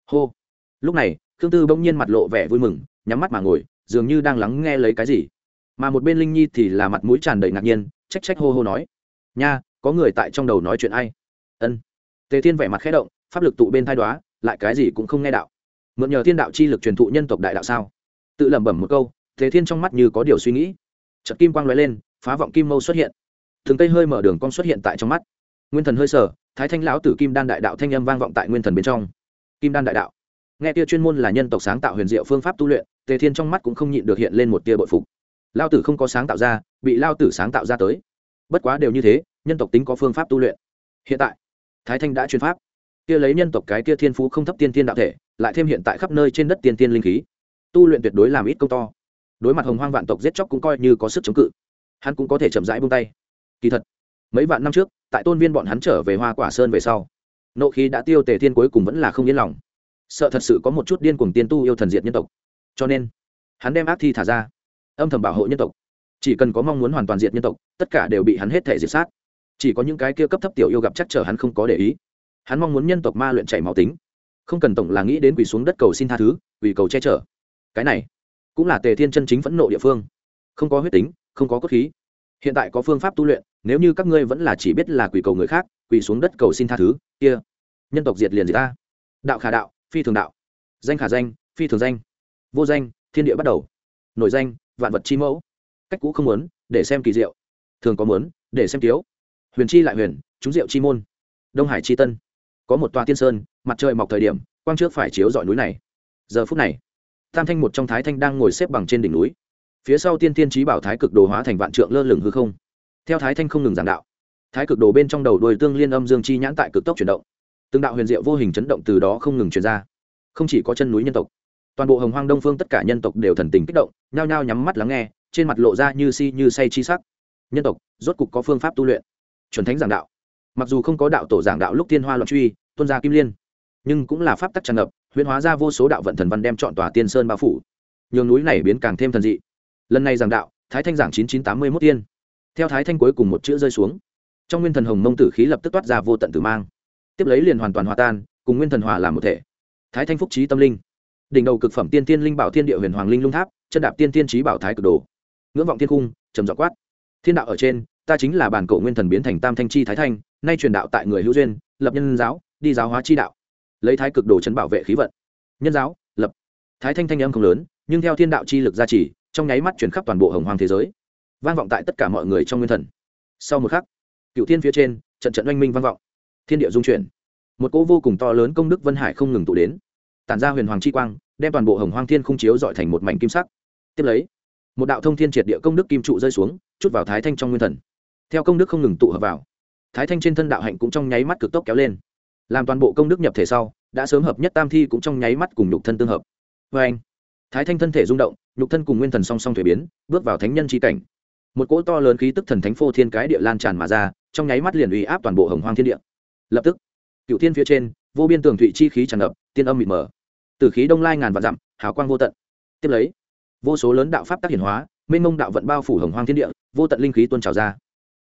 Hô. Lúc này, khương tư bỗng nhiên mặt lộ vẻ vui mừng, nhắm mắt mà ngồi, dường như đang lắng nghe lấy cái gì. Mà một bên linh nhi thì là mặt mũi tràn đầy ngạc nhiên, trách trách hô hô nói. Nha, có người tại trong đầu nói chuyện ai? Ân. Tề thiên vẻ mặt khẽ động, pháp lực tụ bên thai đoá lại cái gì cũng không nghe đạo. Mượn nhờ thiên đạo chi lực truyền thụ nhân tộc đại đạo sao? Tự lẩm bẩm một câu, tề thiên trong mắt như có điều suy nghĩ. Trận kim quang l lên, phá vọng kim mâu xuất hiện thường cây hơi mở đường cong xuất hiện tại trong mắt. Nguyên thần hơi sở thái thanh lão tử kim đan đại đạo thanh âm vang vọng tại nguyên thần bên trong. Kim đan đại đạo. Nghe tia chuyên môn là nhân tộc sáng tạo huyền diệu phương pháp tu luyện, tề thiên trong mắt cũng không nhịn được hiện lên một tia bội phục. Lao tử không có sáng tạo ra, bị lao tử sáng tạo ra tới. Bất quá đều như thế, nhân tộc tính có phương pháp tu luyện. Hiện tại, thái thanh đã chuyên pháp. Kia lấy nhân tộc cái kia thiên phú không thấp tiên tiên đạo thể, lại thêm hiện tại khắp nơi trên đất tiên tiên linh khí. Tu luyện tuyệt đối làm ít công to. Đối mặt hồng hoang vạn tộc giết chóc cũng coi như có sức chống cự. Hắn cũng có thể chậm rãi buông tay kỳ thật, mấy vạn năm trước, tại tôn viên bọn hắn trở về hoa quả sơn về sau, nộ khí đã tiêu tề thiên cuối cùng vẫn là không yên lòng. Sợ thật sự có một chút điên cuồng tiên tu yêu thần diệt nhân tộc. Cho nên, hắn đem ác thi thả ra, âm thầm bảo hộ nhân tộc. Chỉ cần có mong muốn hoàn toàn diệt nhân tộc, tất cả đều bị hắn hết thể diệt sát. Chỉ có những cái kia cấp thấp tiểu yêu gặp chắc chở hắn không có để ý. Hắn mong muốn nhân tộc ma luyện chảy máu tính. Không cần tổng là nghĩ đến quỳ xuống đất cầu xin tha thứ, quỳ cầu che chở. Cái này cũng là tề thiên chân chính phẫn nộ địa phương. Không có huyết tính, không có cốt khí hiện tại có phương pháp tu luyện, nếu như các ngươi vẫn là chỉ biết là quỳ cầu người khác, quỳ xuống đất cầu xin tha thứ, kia, nhân tộc diệt liền gì ta. Đạo khả đạo, phi thường đạo. Danh khả danh, phi thường danh. Vô danh, thiên địa bắt đầu. Nổi danh, vạn vật chi mẫu. Cách cũ không muốn, để xem kỳ diệu. Thường có muốn, để xem tiếu huyền chi lại huyền, chúng diệu chi môn. Đông hải chi tân. Có một tòa tiên sơn, mặt trời mọc thời điểm, quang trước phải chiếu dọi núi này. Giờ phút này, tam thanh một trong thái thanh đang ngồi xếp bằng trên đỉnh núi phía sau tiên tiên trí bảo thái cực đồ hóa thành vạn trượng lơ lửng hư không. Theo thái thanh không ngừng giảng đạo, thái cực đồ bên trong đầu đuôi tương liên âm dương chi nhãn tại cực tốc chuyển động. Từng đạo huyền diệu vô hình chấn động từ đó không ngừng truyền ra. Không chỉ có chân núi nhân tộc, toàn bộ hồng hoang đông phương tất cả nhân tộc đều thần tình kích động, nhao nhao nhắm mắt lắng nghe, trên mặt lộ ra như si như say chi sắc. Nhân tộc, rốt cục có phương pháp tu luyện. Chuẩn thánh giảng đạo. Mặc dù không có đạo tổ giảng đạo lúc tiên hoa luận truy tuân gia kim liên, nhưng cũng là pháp tắc tràn ngập, huyễn hóa ra vô số đạo vận thần văn đem chọn tòa tiên sơn bao phủ. Nhường núi này biến càng thêm thần dị lần này giảng đạo, thái thanh giảng chín chín tám mươi mốt tiên. Theo thái thanh cuối cùng một chữ rơi xuống, trong nguyên thần hồng mông tử khí lập tức toát ra vô tận tử mang. Tiếp lấy liền hoàn toàn hòa tan, cùng nguyên thần hòa làm một thể. Thái thanh phúc trí tâm linh. Đỉnh đầu cực phẩm tiên tiên linh bảo thiên địa huyền hoàng linh lung tháp, chân đạp tiên tiên trí bảo thái cực đồ. Ngưỡng vọng thiên cung, trầm dọ quát. Thiên đạo ở trên, ta chính là bản cổ nguyên thần biến thành tam thanh chi thái thanh, nay truyền đạo tại người hữu duyên, lập nhân giáo, đi giáo hóa chi đạo. Lấy thái cực đồ chấn bảo vệ khí vận. Nhân giáo, lập. Thái thanh thanh âm không lớn, nhưng theo thiên đạo chi lực gia trì trong nháy mắt chuyển khắp toàn bộ hồng hoàng thế giới, vang vọng tại tất cả mọi người trong nguyên thần. Sau một khắc, cựu thiên phía trên, trận trận oanh minh vang vọng. Thiên địa dung chuyển. Một cỗ vô cùng to lớn công đức vân hải không ngừng tụ đến. Tản ra huyền hoàng chi quang, đem toàn bộ hồng hoang thiên không chiếu dọi thành một mảnh kim sắc. Tiếp lấy, một đạo thông thiên triệt địa công đức kim trụ rơi xuống, chút vào thái thanh trong nguyên thần. Theo công đức không ngừng tụ hợp vào, thái thanh trên thân đạo hạnh cũng trong nháy mắt cực tốc kéo lên. Làm toàn bộ công đức nhập thể sau, đã sớm hợp nhất tam thi cũng trong nháy mắt cùng nhục thân tương hợp. Vê anh thái thanh thân thể rung động nhục thân cùng nguyên thần song song thuế biến, bước vào thánh nhân tri cảnh. Một cỗ to lớn khí tức thần thánh phô thiên cái địa lan tràn mà ra, trong nháy mắt liền uy áp toàn bộ hồng hoang thiên địa. Lập tức cựu thiên phía trên, vô biên tường thụy chi khí tràn ngập, tiên âm mịt mờ. Từ khí đông lai ngàn vạn dặm, hào quang vô tận. Tiếp lấy, vô số lớn đạo pháp tác hiển hóa, mênh mông đạo vận bao phủ hồng hoang thiên địa, vô tận linh khí tuôn trào ra.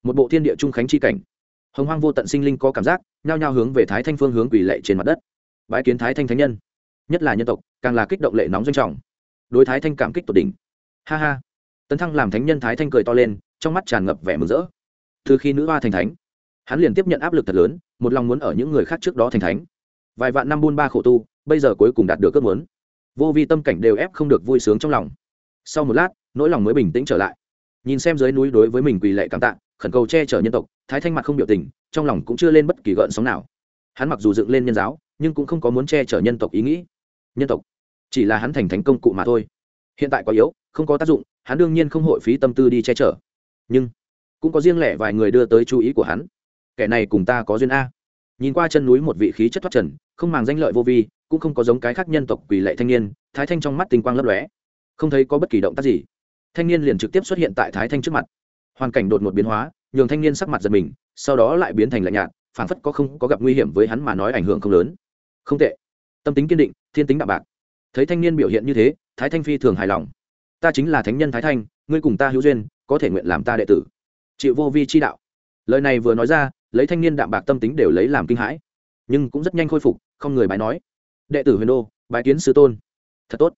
Một bộ thiên địa trung khánh chi cảnh. Hồng hoang vô tận sinh linh có cảm giác, nhao nhao hướng về thái thanh phương hướng quỳ lệ trên mặt đất. Bãi kiến thái thanh thánh nhân. Nhất là nhân tộc, càng là kích động lệ nóng doanh trọng đối thái thanh cảm kích tột đỉnh. Ha ha. Tấn thăng làm thánh nhân thái thanh cười to lên, trong mắt tràn ngập vẻ mừng rỡ. Từ khi nữ hoa thành thánh, hắn liền tiếp nhận áp lực thật lớn, một lòng muốn ở những người khác trước đó thành thánh. Vài vạn năm buôn ba khổ tu, bây giờ cuối cùng đạt được ước muốn. Vô vi tâm cảnh đều ép không được vui sướng trong lòng. Sau một lát, nỗi lòng mới bình tĩnh trở lại. Nhìn xem dưới núi đối với mình quỳ lệ cảm tạ, khẩn cầu che chở nhân tộc, thái thanh mặt không biểu tình, trong lòng cũng chưa lên bất kỳ gợn sóng nào. Hắn mặc dù dựng lên nhân giáo, nhưng cũng không có muốn che chở nhân tộc ý nghĩ. Nhân tộc chỉ là hắn thành thành công cụ mà thôi. Hiện tại quá yếu, không có tác dụng, hắn đương nhiên không hội phí tâm tư đi che chở. Nhưng, cũng có riêng lẻ vài người đưa tới chú ý của hắn. Kẻ này cùng ta có duyên a. Nhìn qua chân núi một vị khí chất thoát trần, không màng danh lợi vô vi, cũng không có giống cái khác nhân tộc quỷ lệ thanh niên, thái thanh trong mắt tinh quang lấp lóe. Không thấy có bất kỳ động tác gì. Thanh niên liền trực tiếp xuất hiện tại thái thanh trước mặt. Hoàn cảnh đột ngột biến hóa, nhường thanh niên sắc mặt giật mình, sau đó lại biến thành lạnh nhạt, phảng phất có không có gặp nguy hiểm với hắn mà nói ảnh hưởng không lớn. Không tệ. Tâm tính kiên định, thiên tính đạm bạc thấy thanh niên biểu hiện như thế, thái thanh phi thường hài lòng. Ta chính là thánh nhân thái thanh, ngươi cùng ta hữu duyên, có thể nguyện làm ta đệ tử. Chịu vô vi chi đạo. Lời này vừa nói ra, lấy thanh niên đạm bạc tâm tính đều lấy làm kinh hãi. Nhưng cũng rất nhanh khôi phục, không người bài nói. Đệ tử huyền đô bài kiến sư tôn. Thật tốt.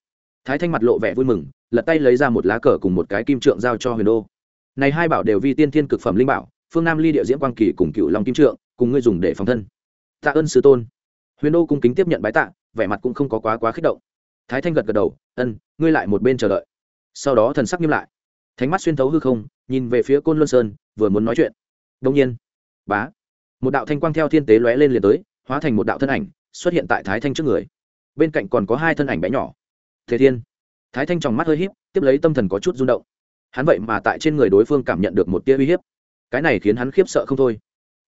Thái thanh mặt lộ vẻ vui mừng, lật tay lấy ra một lá cờ cùng một cái kim trượng giao cho huyền đô. Này hai bảo đều vi tiên thiên cực phẩm linh bảo, phương nam ly địa diễm quang kỳ cùng cựu long kim trượng, cùng ngươi dùng để phòng thân. Tạ ơn sư tôn. Huyền đô cung kính tiếp nhận bái tạ, vẻ mặt cũng không có quá quá kích động thái thanh gật gật đầu, ân, ngươi lại một bên chờ đợi. Sau đó thần sắc nghiêm lại. Thánh mắt xuyên thấu hư không, nhìn về phía côn luân sơn, vừa muốn nói chuyện. Đông nhiên, bá, một đạo thanh quang theo thiên tế lóe lên liền tới, hóa thành một đạo thân ảnh, xuất hiện tại thái thanh trước người. Bên cạnh còn có hai thân ảnh bé nhỏ. Thế thiên, thái thanh tròng mắt hơi híp, tiếp lấy tâm thần có chút rung động. Hắn vậy mà tại trên người đối phương cảm nhận được một tia uy hiếp. Cái này khiến hắn khiếp sợ không thôi.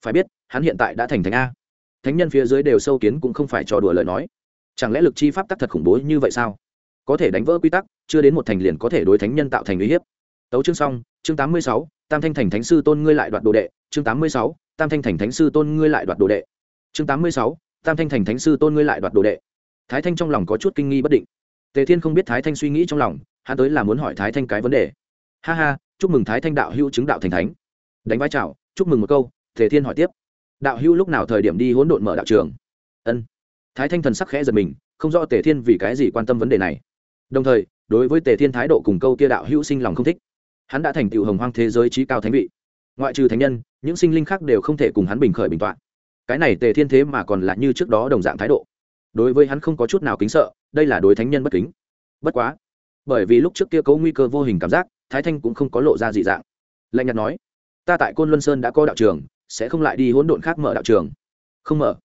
Phải biết, hắn hiện tại đã thành thánh a. Thánh nhân phía dưới đều sâu kiến cũng không phải trò đùa lời nói chẳng lẽ lực chi pháp tắc thật khủng bố như vậy sao? Có thể đánh vỡ quy tắc, chưa đến một thành liền có thể đối thánh nhân tạo thành uy hiếp. Tấu chương xong, chương tám mươi sáu, tam thanh thành thánh sư tôn ngươi lại đoạt đồ đệ. Chương tám mươi sáu, tam thanh thành thánh sư tôn ngươi lại đoạt đồ đệ. Chương tám mươi sáu, tam thanh thành thánh sư tôn ngươi lại đoạt đồ đệ. Thái thanh trong lòng có chút kinh nghi bất định. Tề thiên không biết thái thanh suy nghĩ trong lòng, hắn tới là muốn hỏi thái thanh cái vấn đề. Ha ha, chúc mừng thái thanh đạo hữu chứng đạo thành thánh. Đánh vai chào, chúc mừng một câu, tề thiên hỏi tiếp. Đạo hữu lúc nào thời điểm đi hỗn độn mở đạo trường? Ân thái thanh thần sắc khẽ giật mình, không rõ tề thiên vì cái gì quan tâm vấn đề này. Đồng thời, đối với tề thiên thái độ cùng câu kia đạo hữu sinh lòng không thích, hắn đã thành tựu hồng hoang thế giới trí cao thánh vị. Ngoại trừ thánh nhân, những sinh linh khác đều không thể cùng hắn bình khởi bình t o ạ n cái này tề thiên thế mà còn là như trước đó đồng dạng thái độ. Đối với hắn không có chút nào kính sợ, đây là đối thánh nhân bất kính. Bất quá, bởi vì lúc trước kia cấu nguy cơ vô hình cảm giác, thái thanh cũng không có lộ ra dị dạng. Lạnh nhạt nói, ta tại côn luân sơn đã có đạo trường, sẽ không lại đi hỗn độn khác mở đạo trường. Không mở.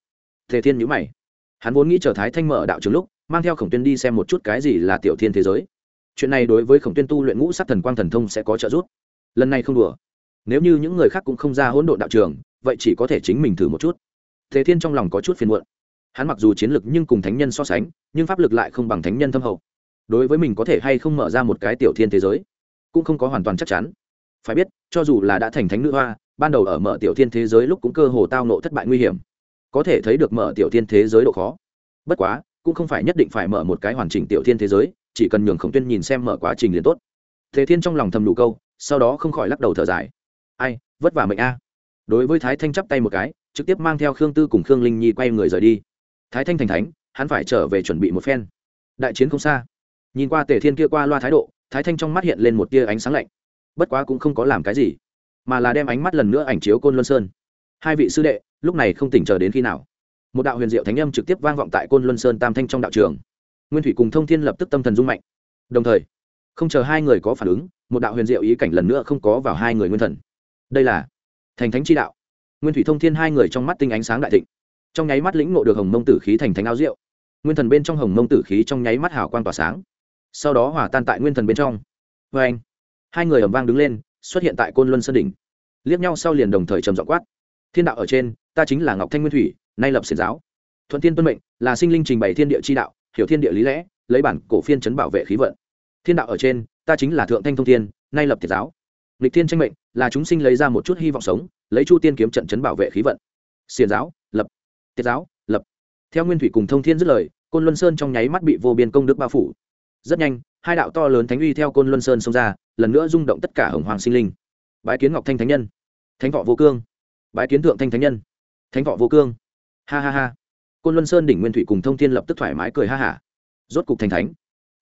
Tề thiên nhữ mày hắn vốn nghĩ chờ thái thanh mở đạo trường lúc, mang theo khổng tuyên đi xem một chút cái gì là tiểu thiên thế giới. Chuyện này đối với khổng tuyên tu luyện ngũ sát thần quang thần thông sẽ có trợ giúp. Lần này không đùa. Nếu như những người khác cũng không ra hỗn độn đạo trường, vậy chỉ có thể chính mình thử một chút. Thế thiên trong lòng có chút phiền muộn. Hắn mặc dù chiến lực nhưng cùng thánh nhân so sánh, nhưng pháp lực lại không bằng thánh nhân thâm hậu. Đối với mình có thể hay không mở ra một cái tiểu thiên thế giới, cũng không có hoàn toàn chắc chắn. Phải biết, cho dù là đã thành thánh nữ hoa, ban đầu ở mở tiểu thiên thế giới lúc cũng cơ hồ tao nộ thất bại nguy hiểm có thể thấy được mở tiểu thiên thế giới độ khó. Bất quá, cũng không phải nhất định phải mở một cái hoàn chỉnh tiểu thiên thế giới, chỉ cần nhường khổng tuyên nhìn xem mở quá trình liền tốt. Thế thiên trong lòng thầm đủ câu, sau đó không khỏi lắc đầu thở dài. Ai, vất vả mệnh a. Đối với thái thanh chắp tay một cái, trực tiếp mang theo khương tư cùng khương linh nhi quay người rời đi. Thái thanh thành thánh, hắn phải trở về chuẩn bị một phen. Đại chiến không xa. Nhìn qua tề thiên kia qua loa thái độ, thái thanh trong mắt hiện lên một tia ánh sáng lạnh. Bất quá cũng không có làm cái gì, mà là đem ánh mắt lần nữa ảnh chiếu côn luân sơn hai vị sư đệ, lúc này không tỉnh chờ đến khi nào? Một đạo huyền diệu thánh âm trực tiếp vang vọng tại côn luân sơn tam thanh trong đạo trường. Nguyên thủy cùng thông thiên lập tức tâm thần rung mạnh. Đồng thời, không chờ hai người có phản ứng, một đạo huyền diệu ý cảnh lần nữa không có vào hai người nguyên thần. Đây là thành thánh chi đạo. Nguyên thủy thông thiên hai người trong mắt tinh ánh sáng đại thịnh. Trong nháy mắt lĩnh ngộ được hồng mông tử khí thành thánh áo rượu. Nguyên thần bên trong hồng mông tử khí trong nháy mắt hào quang tỏa sáng. Sau đó hòa tan tại nguyên thần bên trong. Vê anh hai người ẩm vang đứng lên, xuất hiện tại côn luân sơn đỉnh. Liếc nhau sau liền đồng thời trầm dọ quát thiên đạo ở trên, ta chính là ngọc thanh nguyên thủy, nay lập xiển giáo. Thuận thiên tuân mệnh, là sinh linh trình bày thiên địa chi đạo, hiểu thiên địa lý lẽ, lấy bản cổ phiên chấn bảo vệ khí vận. Thiên đạo ở trên, ta chính là thượng thanh thông thiên, nay lập thiệt giáo. Lịch thiên tranh mệnh, là chúng sinh lấy ra một chút hy vọng sống, lấy chu tiên kiếm trận chấn bảo vệ khí vận. Xiển giáo, lập. Thiệt giáo, lập. Theo nguyên thủy cùng thông thiên dứt lời, côn luân sơn trong nháy mắt bị vô biên công đức bao phủ. Rất nhanh, hai đạo to lớn thánh uy theo côn luân sơn xông ra, lần nữa rung động tất cả hồng hoàng sinh linh. Bái kiến ngọc thanh thánh nhân. Thánh võ vô cương bái kiến thượng thanh thánh nhân. Thánh võ vô cương. Ha ha ha. Côn luân sơn đỉnh nguyên thủy cùng thông thiên lập tức thoải mái cười ha hả. Rốt cục thành thánh.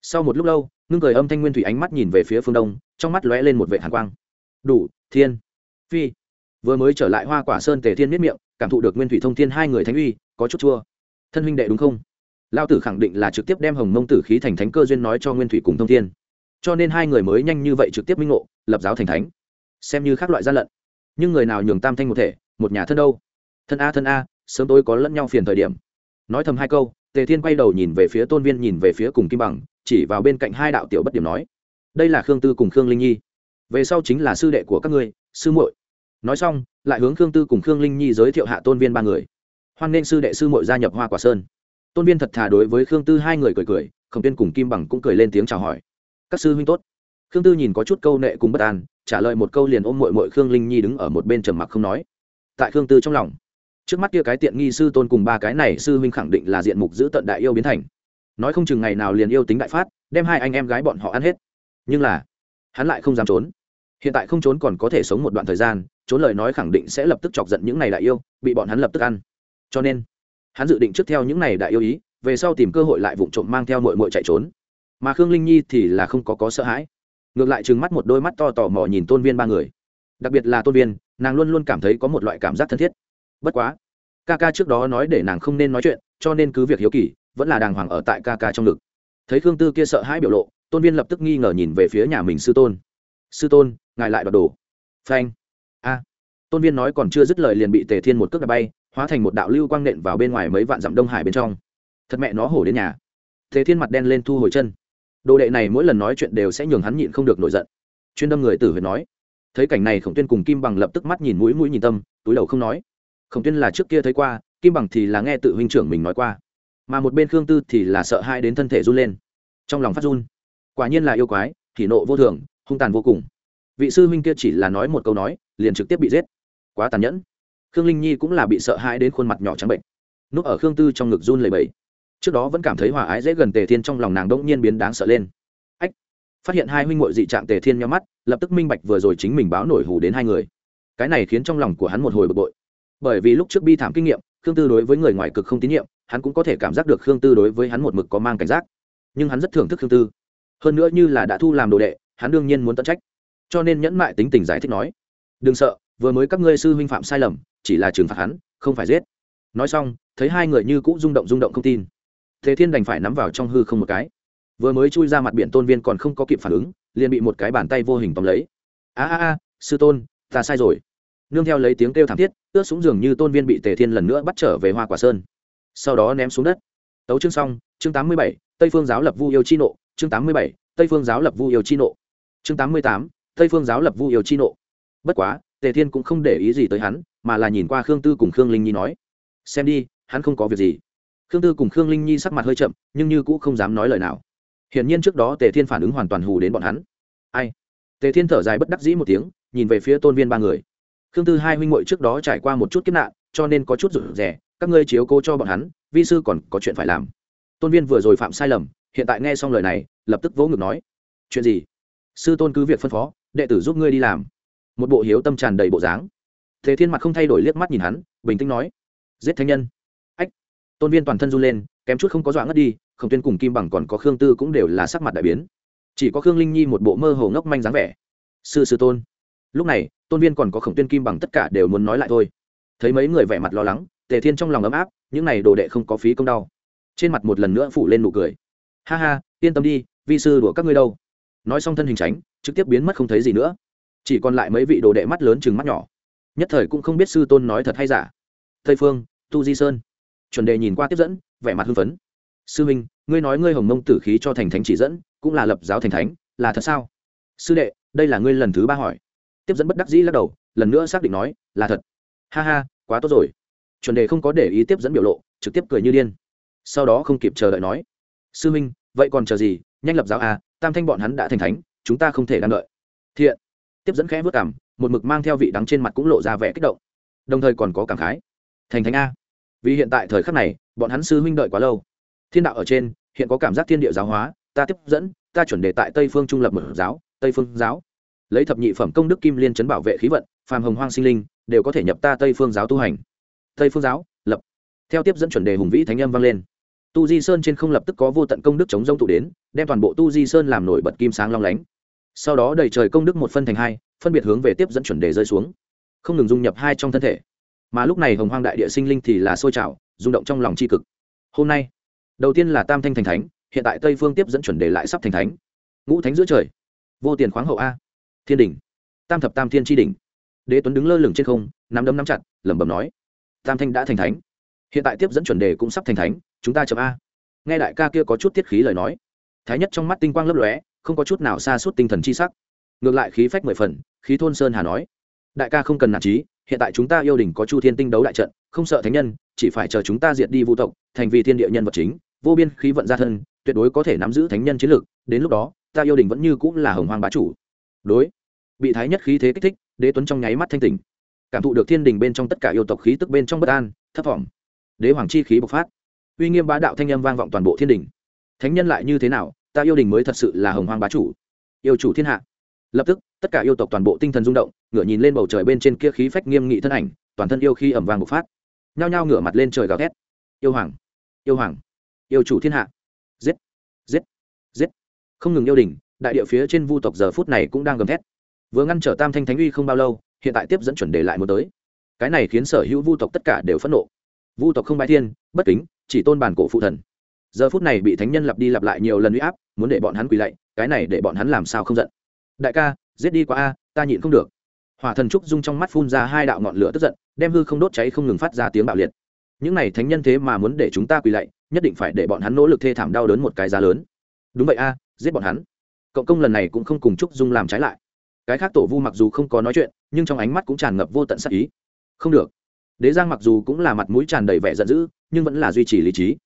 Sau một lúc lâu, ngưng cười âm thanh nguyên thủy ánh mắt nhìn về phía phương đông, trong mắt lóe lên một vệ hàn quang. Đủ, thiên. Phi. Vừa mới trở lại hoa quả sơn tề thiên miết miệng, cảm thụ được nguyên thủy thông thiên hai người thánh uy, có chút chua. Thân huynh đệ đúng không? Lao tử khẳng định là trực tiếp đem hồng mông tử khí thành thánh cơ duyên nói cho nguyên thủy cùng thông thiên. Cho nên hai người mới nhanh như vậy trực tiếp minh ngộ, lập giáo thành thánh. Xem như khác loại gian lận. Nhưng người nào nhường tam thanh một thể một nhà thân đâu? Thân a thân a, sớm tối có lẫn nhau phiền thời điểm. Nói thầm hai câu, tề thiên quay đầu nhìn về phía tôn viên, nhìn về phía cùng kim bằng, chỉ vào bên cạnh hai đạo tiểu bất điểm nói, đây là khương tư cùng khương linh nhi. Về sau chính là sư đệ của các ngươi, sư muội. Nói xong, lại hướng khương tư cùng khương linh nhi giới thiệu hạ tôn viên ba người. Hoan nghênh sư đệ sư muội gia nhập hoa quả sơn. Tôn viên thật thà đối với khương tư hai người cười cười, khổng tiên cùng kim bằng cũng cười lên tiếng chào hỏi. Các sư huynh tốt. Khương tư nhìn có chút câu nệ cùng bất an, trả lời một câu liền ôm mội mội khương linh nhi đứng ở một bên trầm mặc không nói tại khương tư trong lòng. Trước mắt kia cái tiện nghi sư tôn cùng ba cái này sư huynh khẳng định là diện mục giữ tận đại yêu biến thành. Nói không chừng ngày nào liền yêu tính đại phát, đem hai anh em gái bọn họ ăn hết. Nhưng là, hắn lại không dám trốn. Hiện tại không trốn còn có thể sống một đoạn thời gian, trốn lời nói khẳng định sẽ lập tức chọc giận những này đại yêu, bị bọn hắn lập tức ăn. Cho nên, hắn dự định trước theo những này đại yêu ý, về sau tìm cơ hội lại vụng trộm mang theo mội mội chạy trốn. Mà khương linh nhi thì là không có có sợ hãi. Ngược lại trừng mắt một đôi mắt to tò mò nhìn tôn viên ba người. Đặc biệt là tôn viên nàng luôn luôn cảm thấy có một loại cảm giác thân thiết. Bất quá ca ca trước đó nói để nàng không nên nói chuyện, cho nên cứ việc hiếu kỳ, vẫn là đàng hoàng ở tại ca ca trong ngực. Thấy khương tư kia sợ hãi biểu lộ, tôn viên lập tức nghi ngờ nhìn về phía nhà mình sư tôn. Sư tôn, ngài lại đoạt đồ. Phanh. A. Tôn viên nói còn chưa dứt lời liền bị tề thiên một cước đạp bay, hóa thành một đạo lưu quang nện vào bên ngoài mấy vạn dặm đông hải bên trong. Thật mẹ nó hổ đến nhà. Tề thiên mặt đen lên thu hồi chân. Đồ đệ này mỗi lần nói chuyện đều sẽ nhường hắn nhịn không được nổi giận. Chuyên đâm người tử huyền nói thấy cảnh này khổng tuyên cùng kim bằng lập tức mắt nhìn mũi mũi nhìn tâm, túi đầu không nói. khổng tuyên là trước kia thấy qua, kim bằng thì là nghe tự huynh trưởng mình nói qua, mà một bên khương tư thì là sợ hai đến thân thể run lên. trong lòng phát run. quả nhiên là yêu quái thì nộ vô thường, hung tàn vô cùng. vị sư huynh kia chỉ là nói một câu nói, liền trực tiếp bị giết. quá tàn nhẫn. khương linh nhi cũng là bị sợ hãi đến khuôn mặt nhỏ trắng bệnh. núp ở khương tư trong ngực run lầy bẫy trước đó vẫn cảm thấy hòa ái dễ gần tề thiên trong lòng nàng đỗng nhiên biến đáng sợ lên. ách, phát hiện hai huynh m dị trạng tề thiên nhau mắt lập tức minh bạch vừa rồi chính mình báo nổi hù đến hai người. Cái này khiến trong lòng của hắn một hồi bực bội. Bởi vì lúc trước bi thảm kinh nghiệm, khương tư đối với người ngoài cực không tín nhiệm, hắn cũng có thể cảm giác được khương tư đối với hắn một mực có mang cảnh giác. Nhưng hắn rất thưởng thức khương tư. Hơn nữa như là đã thu làm đồ đệ, hắn đương nhiên muốn tận trách. Cho nên nhẫn mại tính tình giải thích nói, đừng sợ, vừa mới các ngươi sư huynh phạm sai lầm, chỉ là trừng phạt hắn, không phải giết. Nói xong, thấy hai người như cũ rung động rung động không tin. Thế thiên đành phải nắm vào trong hư không một cái. Vừa mới chui ra mặt biển tôn viên còn không có kịp phản ứng liền bị một cái bàn tay vô hình tóm lấy. A a a, sư tôn, ta sai rồi. Nương theo lấy tiếng kêu thảm thiết, ướt xuống giường như tôn viên bị tề thiên lần nữa bắt trở về hoa quả sơn. Sau đó ném xuống đất. Tấu chương xong, chương tám mươi bảy, tây phương giáo lập vu yêu chi nộ, chương tám mươi bảy, tây phương giáo lập vu yêu chi nộ. Chương tám mươi tám, tây phương giáo lập vu yêu chi nộ. Bất quá, tề thiên cũng không để ý gì tới hắn, mà là nhìn qua khương tư cùng khương linh nhi nói, xem đi, hắn không có việc gì. Khương tư cùng khương linh nhi sắc mặt hơi chậm, nhưng như cũng không dám nói lời nào hiển nhiên trước đó tề thiên phản ứng hoàn toàn hù đến bọn hắn. Ai? Tề thiên thở dài bất đắc dĩ một tiếng, nhìn về phía tôn viên ba người. Khương tư hai huynh muội trước đó trải qua một chút kiếp nạn, cho nên có chút rủi rẻ các ngươi chiếu cố cho bọn hắn, vi sư còn có chuyện phải làm. Tôn viên vừa rồi phạm sai lầm, hiện tại nghe xong lời này, lập tức vỗ ngực nói, chuyện gì? Sư tôn cứ việc phân phó, đệ tử giúp ngươi đi làm. Một bộ hiếu tâm tràn đầy bộ dáng. Thế thiên mặt không thay đổi liếc mắt nhìn hắn, bình tĩnh nói, giết thánh nhân tôn viên toàn thân run lên, kém chút không có dọa ngất đi, Khổng tuyên cùng kim bằng còn có khương tư cũng đều là sắc mặt đại biến. Chỉ có khương linh nhi một bộ mơ hồ ngốc manh dáng vẻ. Sư sư tôn. Lúc này, tôn viên còn có khổng tuyên kim bằng tất cả đều muốn nói lại thôi. Thấy mấy người vẻ mặt lo lắng, tề thiên trong lòng ấm áp, những n à y đồ đệ không có phí công đau. Trên mặt một lần nữa phủ lên nụ cười. Ha ha, yên tâm đi, vi sư đùa các ngươi đâu. Nói xong thân hình tránh, trực tiếp biến mất không thấy gì nữa. Chỉ còn lại mấy vị đồ đệ mắt lớn chừng mắt nhỏ. Nhất thời cũng không biết sư tôn nói thật hay giả. Tây phương, tu di sơn chuẩn đề nhìn qua tiếp dẫn, vẻ mặt hưng phấn. Sư minh, ngươi nói ngươi hồng mông tử khí cho thành thánh chỉ dẫn, cũng là lập giáo thành thánh, là thật sao? Sư đệ, đây là ngươi lần thứ ba hỏi. Tiếp dẫn bất đắc dĩ lắc đầu, lần nữa xác định nói, là thật. Ha ha, quá tốt rồi. Chuẩn đề không có để ý tiếp dẫn biểu lộ, trực tiếp cười như điên. Sau đó không kịp chờ đợi nói, sư minh, vậy còn chờ gì? Nhanh lập giáo à tam thanh bọn hắn đã thành thánh, chúng ta không thể đang đợi. Thiện. Tiếp dẫn khẽ vất cảm một mực mang theo vị đắng trên mặt cũng lộ ra vẻ kích động. Đồng thời còn có cảm khái. Thành thánh a vì hiện tại thời khắc này, bọn hắn sư huynh đợi quá lâu. Thiên đạo ở trên, hiện có cảm giác thiên địa giáo hóa, ta tiếp dẫn, ta chuẩn đề tại tây phương trung lập một giáo, tây phương giáo. Lấy thập nhị phẩm công đức kim liên chấn bảo vệ khí vận, phàm hồng hoang sinh linh, đều có thể nhập ta tây phương giáo tu hành. Tây phương giáo, lập. Theo tiếp dẫn chuẩn đề hùng vĩ thánh âm vang lên. Tu di sơn trên không lập tức có vô tận công đức chống rông tụ đến, đem toàn bộ tu di sơn làm nổi bật kim sáng long lánh. Sau đó đầy trời công đức một phân thành hai, phân biệt hướng về tiếp dẫn chuẩn đề rơi xuống. Không ngừng dung nhập hai trong thân thể mà lúc này hồng hoang đại địa sinh linh thì là sôi trào, rung động trong lòng c h i cực. Hôm nay, đầu tiên là tam thanh thành thánh, hiện tại tây phương tiếp dẫn chuẩn đề lại sắp thành thánh. Ngũ thánh giữa trời, vô tiền khoáng hậu a. Thiên đình tam thập tam thiên tri đình đế tuấn đứng lơ lửng trên không, nắm đấm nắm chặt, lẩm bẩm nói, tam thanh đã thành thánh. Hiện tại tiếp dẫn chuẩn đề cũng sắp thành thánh, chúng ta chậm a. Nghe đại ca kia có chút tiết khí lời nói, thái nhất trong mắt tinh quang lấp lóe, không có chút nào xa suốt tinh thần chi sắc. Ngược lại khí phách mười phần, khí thôn sơn hà nói, đại ca không cần nản trí hiện tại chúng ta yêu đình có chu thiên tinh đấu đại trận, không sợ thánh nhân, chỉ phải chờ chúng ta diệt đi vũ tộc, thành vì thiên địa nhân vật chính, vô biên khí vận gia thân, tuyệt đối có thể nắm giữ thánh nhân chiến lược, đến lúc đó, ta yêu đình vẫn như cũng là hồng hoàng bá chủ. Đối, bị thái nhất khí thế kích thích, đế tuấn trong nháy mắt thanh tỉnh, cảm thụ được thiên đình bên trong tất cả yêu tộc khí tức bên trong bất an, thấp thỏm đế hoàng chi khí bộc phát, uy nghiêm bá đạo thanh âm vang vọng toàn bộ thiên đình. Thánh nhân lại như thế nào, ta yêu đình mới thật sự là hồng hoàng bá chủ. Yêu chủ thiên hạ lập tức, tất cả yêu tộc toàn bộ tinh thần rung động, ngửa nhìn lên bầu trời bên trên kia khí phách nghiêm nghị thân ảnh, toàn thân yêu khi ẩm vàng bộc phát. Nhao nhao ngửa mặt lên trời gào thét. Yêu hoàng yêu hoàng, yêu chủ thiên hạ. Giết giết giết. Không ngừng yêu đình, đại địa phía trên vu tộc giờ phút này cũng đang gầm thét. Vừa ngăn trở tam thanh thánh uy không bao lâu, hiện tại tiếp dẫn chuẩn đề lại muốn tới. Cái này khiến sở hữu vu tộc tất cả đều phẫn nộ. Vu tộc không bái thiên, bất kính, chỉ tôn bản cổ phụ thần. Giờ phút này bị thánh nhân lặp đi lặp lại nhiều lần uy áp, muốn để bọn hắn quỳ lạy, cái này để bọn hắn làm sao không giận đại ca, giết đi qua a, ta nhịn không được. Hỏa thần trúc dung trong mắt phun ra hai đạo ngọn lửa tức giận, đem hư không đốt cháy không ngừng phát ra tiếng bạo liệt. Những này thánh nhân thế mà muốn để chúng ta quỳ lạy, nhất định phải để bọn hắn nỗ lực thê thảm đau đớn một cái giá lớn. Đúng vậy a, giết bọn hắn. Cộng công lần này cũng không cùng trúc dung làm trái lại. Cái khác tổ vu mặc dù không có nói chuyện, nhưng trong ánh mắt cũng tràn ngập vô tận sắc ý. Không được. Đế giang mặc dù cũng là mặt mũi tràn đầy vẻ giận dữ, nhưng vẫn là duy trì lý trí.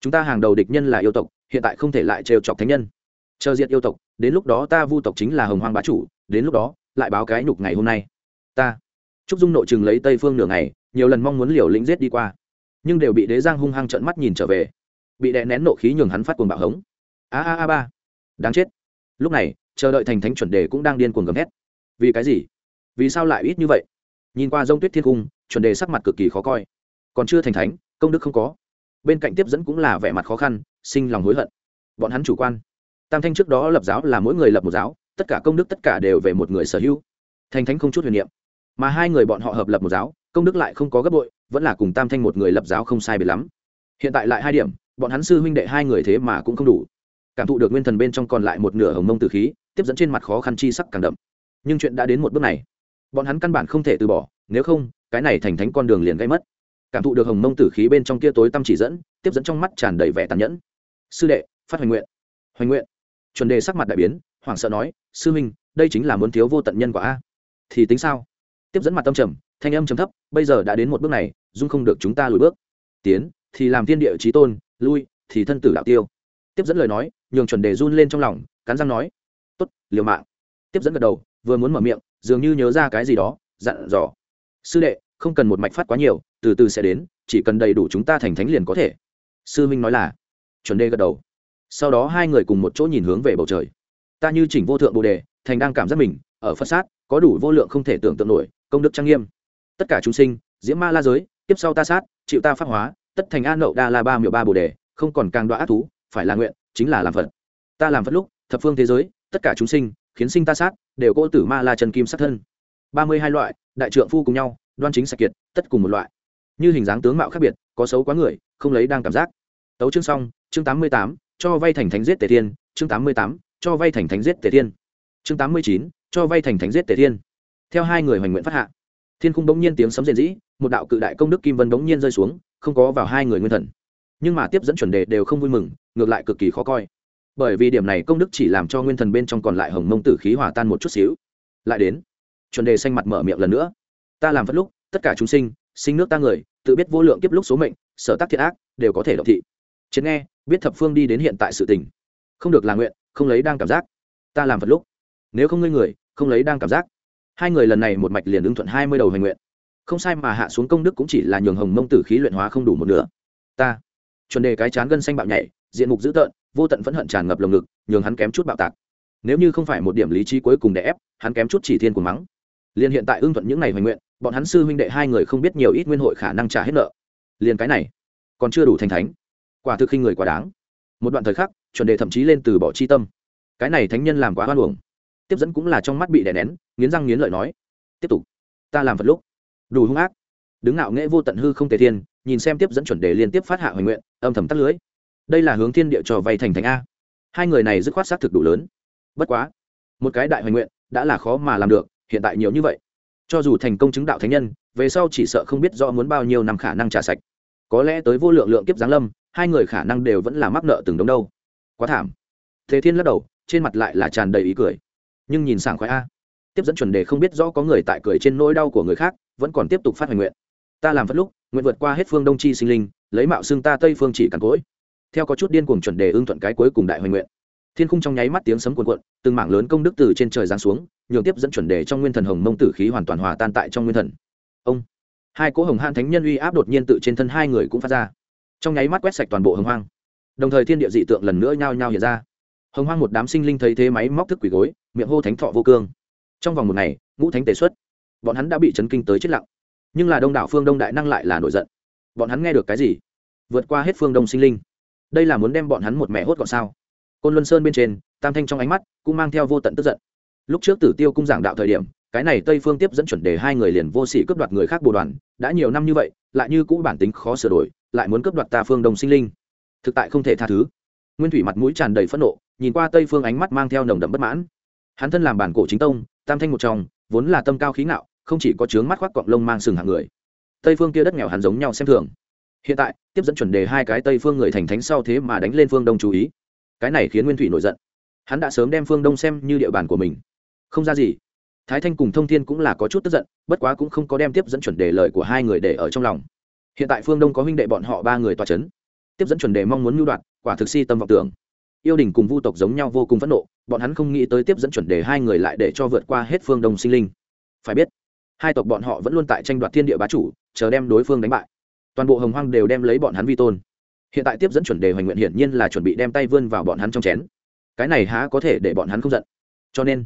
Chúng ta hàng đầu địch nhân là yêu tộc, hiện tại không thể lại trêu chọc thánh nhân chờ diệt yêu tộc, đến lúc đó ta vu tộc chính là hồng hoang bá chủ, đến lúc đó, lại báo cái nhục ngày hôm nay. Ta, trúc dung nội chừng lấy tây phương nửa ngày, nhiều lần mong muốn liều lĩnh giết đi qua, nhưng đều bị đế giang hung hăng trợn mắt nhìn trở về. Bị đè nén nộ khí nhường hắn phát cuồng bạo hống. A a a ba, đáng chết. Lúc này, chờ đợi thành thánh chuẩn đề cũng đang điên cuồng gầm hét vì cái gì? Vì sao lại ít như vậy? Nhìn qua g tuyết thiên cung, chuẩn đề sắc mặt cực kỳ khó coi. Còn chưa thành thánh, công đức không có. Bên cạnh tiếp dẫn cũng là vẻ mặt khó khăn, sinh lòng hối hận. Bọn hắn chủ quan tam thanh trước đó lập giáo là mỗi người lập một giáo, tất cả công đức tất cả đều về một người sở hữu. Thành thánh không chút huyền niệm. Mà hai người bọn họ hợp lập một giáo, công đức lại không có gấp bội, vẫn là cùng tam thanh một người lập giáo không sai biệt lắm. Hiện tại lại hai điểm, bọn hắn sư huynh đệ hai người thế mà cũng không đủ. Cảm thụ được nguyên thần bên trong còn lại một nửa hồng mông từ khí, tiếp dẫn trên mặt khó khăn chi sắc càng đậm. Nhưng chuyện đã đến một bước này, bọn hắn căn bản không thể từ bỏ, nếu không, cái này thành thánh con đường liền gây mất. Cảm thụ được hồng mông tử khí bên trong kia tối tâm chỉ dẫn, tiếp dẫn trong mắt tràn đầy vẻ tàn nhẫn. Sư đệ, phát hoành nguyện. Hoành nguyện chuẩn đề sắc mặt đại biến, hoảng sợ nói, sư minh, đây chính là muốn thiếu vô tận nhân quả a. Thì tính sao? Tiếp dẫn mặt tâm trầm, thanh âm trầm thấp, bây giờ đã đến một bước này, dung không được chúng ta lùi bước. Tiến, thì làm thiên địa trí tôn, lui, thì thân tử đạo tiêu. Tiếp dẫn lời nói, nhường chuẩn đề run lên trong lòng, cắn răng nói, tốt, liều mạng. Tiếp dẫn gật đầu, vừa muốn mở miệng, dường như nhớ ra cái gì đó, dặn dò, sư đệ, không cần một mạch phát quá nhiều, từ từ sẽ đến, chỉ cần đầy đủ chúng ta thành thánh liền có thể. Sư minh nói là, chuẩn đề gật đầu sau đó hai người cùng một chỗ nhìn hướng về bầu trời. Ta như chỉnh vô thượng bồ đề, thành đang cảm giác mình, ở phật sát, có đủ vô lượng không thể tưởng tượng nổi, công đức trang nghiêm. Tất cả chúng sinh, diễm ma la giới, tiếp sau ta sát, chịu ta pháp hóa, tất thành an nậu đa la ba miệu ba bồ đề, không còn càng đoạ ác thú, phải là nguyện, chính là làm phật. Ta làm phật lúc, thập phương thế giới, tất cả chúng sinh, khiến sinh ta sát, đều cô tử ma la trần kim sát thân. Ba mươi hai loại, đại trượng phu cùng nhau, đoan chính sạch kiệt, tất cùng một loại. Như hình dáng tướng mạo khác biệt, có xấu quá người, không lấy đang cảm giác. Tấu chương xong, chương tám mươi tám cho vay thành thánh giết tề thiên, chương tám mươi tám, cho vay thành thánh giết tề thiên. Chương tám mươi chín, cho vay thành thánh giết tề thiên. Theo hai người hoành nguyện phát hạ, thiên khung bỗng nhiên tiếng sấm rền rĩ, một đạo cự đại công đức kim vân bỗng nhiên rơi xuống, không có vào hai người nguyên thần. Nhưng mà tiếp dẫn chuẩn đề đều không vui mừng, ngược lại cực kỳ khó coi. Bởi vì điểm này công đức chỉ làm cho nguyên thần bên trong còn lại hồng mông tử khí hòa tan một chút xíu. Lại đến, chuẩn đề xanh mặt mở miệng lần nữa. Ta làm phất lúc, tất cả chúng sinh sinh nước ta người, tự biết vô lượng kiếp lúc số mệnh, sở tác thiện ác, đều có thể động thị. Chiến nghe biết thập phương đi đến hiện tại sự tình. Không được là nguyện, không lấy đang cảm giác. Ta làm phật lúc. Nếu không ngơi người, không lấy đang cảm giác. Hai người lần này một mạch liền ứng thuận hai mươi đầu hành nguyện. Không sai mà hạ xuống công đức cũng chỉ là nhường hồng mông tử khí luyện hóa không đủ một nửa. Ta. Chuẩn đề cái chán gân xanh bạo nhảy, diện mục dữ tợn, vô tận phẫn hận tràn ngập lồng ngực, nhường hắn kém chút bạo tạc. Nếu như không phải một điểm lý trí cuối cùng để ép, hắn kém chút chỉ thiên của mắng. Liền hiện tại ưng thuận những ngày hoành nguyện, bọn hắn sư huynh đệ hai người không biết nhiều ít nguyên hội khả năng trả hết nợ. Liền cái này, còn chưa đủ thành thánh quả thực khinh người quá đáng. Một đoạn thời khắc, chuẩn đề thậm chí lên từ bỏ chi tâm. Cái này thánh nhân làm quá hoan uổng. Tiếp dẫn cũng là trong mắt bị đè nén, nghiến răng nghiến lợi nói, tiếp tục, ta làm vật lúc. Đủ hung ác. Đứng ngạo nghễ vô tận hư không tề thiên, nhìn xem tiếp dẫn chuẩn đề liên tiếp phát hạ hoành nguyện, âm thầm tắt lưới. Đây là hướng thiên địa trò vay thành thành a. Hai người này dứt khoát xác thực đủ lớn. Bất quá, một cái đại hoành nguyện đã là khó mà làm được, hiện tại nhiều như vậy. Cho dù thành công chứng đạo thánh nhân, về sau chỉ sợ không biết rõ muốn bao nhiêu năm khả năng trả sạch. Có lẽ tới vô lượng lượng kiếp giáng lâm hai người khả năng đều vẫn là mắc nợ từng đống đâu. Quá thảm. Thế thiên lắc đầu, trên mặt lại là tràn đầy ý cười. Nhưng nhìn sảng khoái a. Tiếp dẫn chuẩn đề không biết rõ có người tại cười trên nỗi đau của người khác, vẫn còn tiếp tục phát hoành nguyện. Ta làm phất lúc, nguyện vượt qua hết phương đông chi sinh linh, lấy mạo xương ta tây phương chỉ cằn cỗi theo có chút điên cuồng chuẩn đề ưng thuận cái cuối cùng đại hoành nguyện. Thiên khung trong nháy mắt tiếng sấm cuồn cuộn, từng mảng lớn công đức từ trên trời giáng xuống, nhường tiếp dẫn chuẩn đề trong nguyên thần hồng mông tử khí hoàn toàn hòa tan tại trong nguyên thần. Ông. Hai cỗ hồng han thánh nhân uy áp đột nhiên tự trên thân hai người cũng phát ra trong nháy mắt quét sạch toàn bộ hồng hoang. Đồng thời thiên địa dị tượng lần nữa nhao nhao hiện ra. Hồng hoang một đám sinh linh thấy thế máy móc thức quỷ gối, miệng hô thánh thọ vô cương. Trong vòng một ngày, ngũ thánh tề xuất. Bọn hắn đã bị chấn kinh tới chết lặng. Nhưng là đông đảo phương đông đại năng lại là nổi giận. Bọn hắn nghe được cái gì? Vượt qua hết phương đông sinh linh. Đây là muốn đem bọn hắn một mẹ hốt gọn sao? Côn luân sơn bên trên, tam thanh trong ánh mắt cũng mang theo vô tận tức giận. Lúc trước tử tiêu cung giảng đạo thời điểm cái này tây phương tiếp dẫn chuẩn đề hai người liền vô sỉ cướp đoạt người khác bồ đoàn, đã nhiều năm như vậy, lại như cũ bản tính khó sửa đổi, lại muốn cướp đoạt ta phương đông sinh linh. Thực tại không thể tha thứ. Nguyên thủy mặt mũi tràn đầy phẫn nộ, nhìn qua tây phương ánh mắt mang theo nồng đậm bất mãn. Hắn thân làm bản cổ chính tông, tam thanh một trong, vốn là tâm cao khí ngạo, không chỉ có chướng mắt khoác cọng lông mang sừng hạng người. Tây phương kia đất nghèo hắn giống nhau xem thường. Hiện tại, tiếp dẫn chuẩn đề hai cái tây phương người thành thánh sau thế mà đánh lên phương đông chú ý. Cái này khiến nguyên thủy nổi giận. Hắn đã sớm đem phương đông xem như địa bàn của mình. Không ra gì thái thanh cùng thông thiên cũng là có chút tức giận, bất quá cũng không có đem tiếp dẫn chuẩn đề lời của hai người để ở trong lòng. Hiện tại phương đông có huynh đệ bọn họ ba người tòa c h ấ n tiếp dẫn chuẩn đề mong muốn mưu đoạt, quả thực si tâm vọng tưởng. Yêu đình cùng vu tộc giống nhau vô cùng phẫn nộ, bọn hắn không nghĩ tới tiếp dẫn chuẩn đề hai người lại để cho vượt qua hết phương đông sinh linh. Phải biết, hai tộc bọn họ vẫn luôn tại tranh đoạt thiên địa bá chủ, chờ đem đối phương đánh bại. Toàn bộ hồng hoang đều đem lấy bọn hắn vi tôn. Hiện tại tiếp dẫn chuẩn đề hoành nguyện hiển nhiên là chuẩn bị đem tay vươn vào bọn hắn trong chén. Cái này há có thể để bọn hắn không giận. Cho nên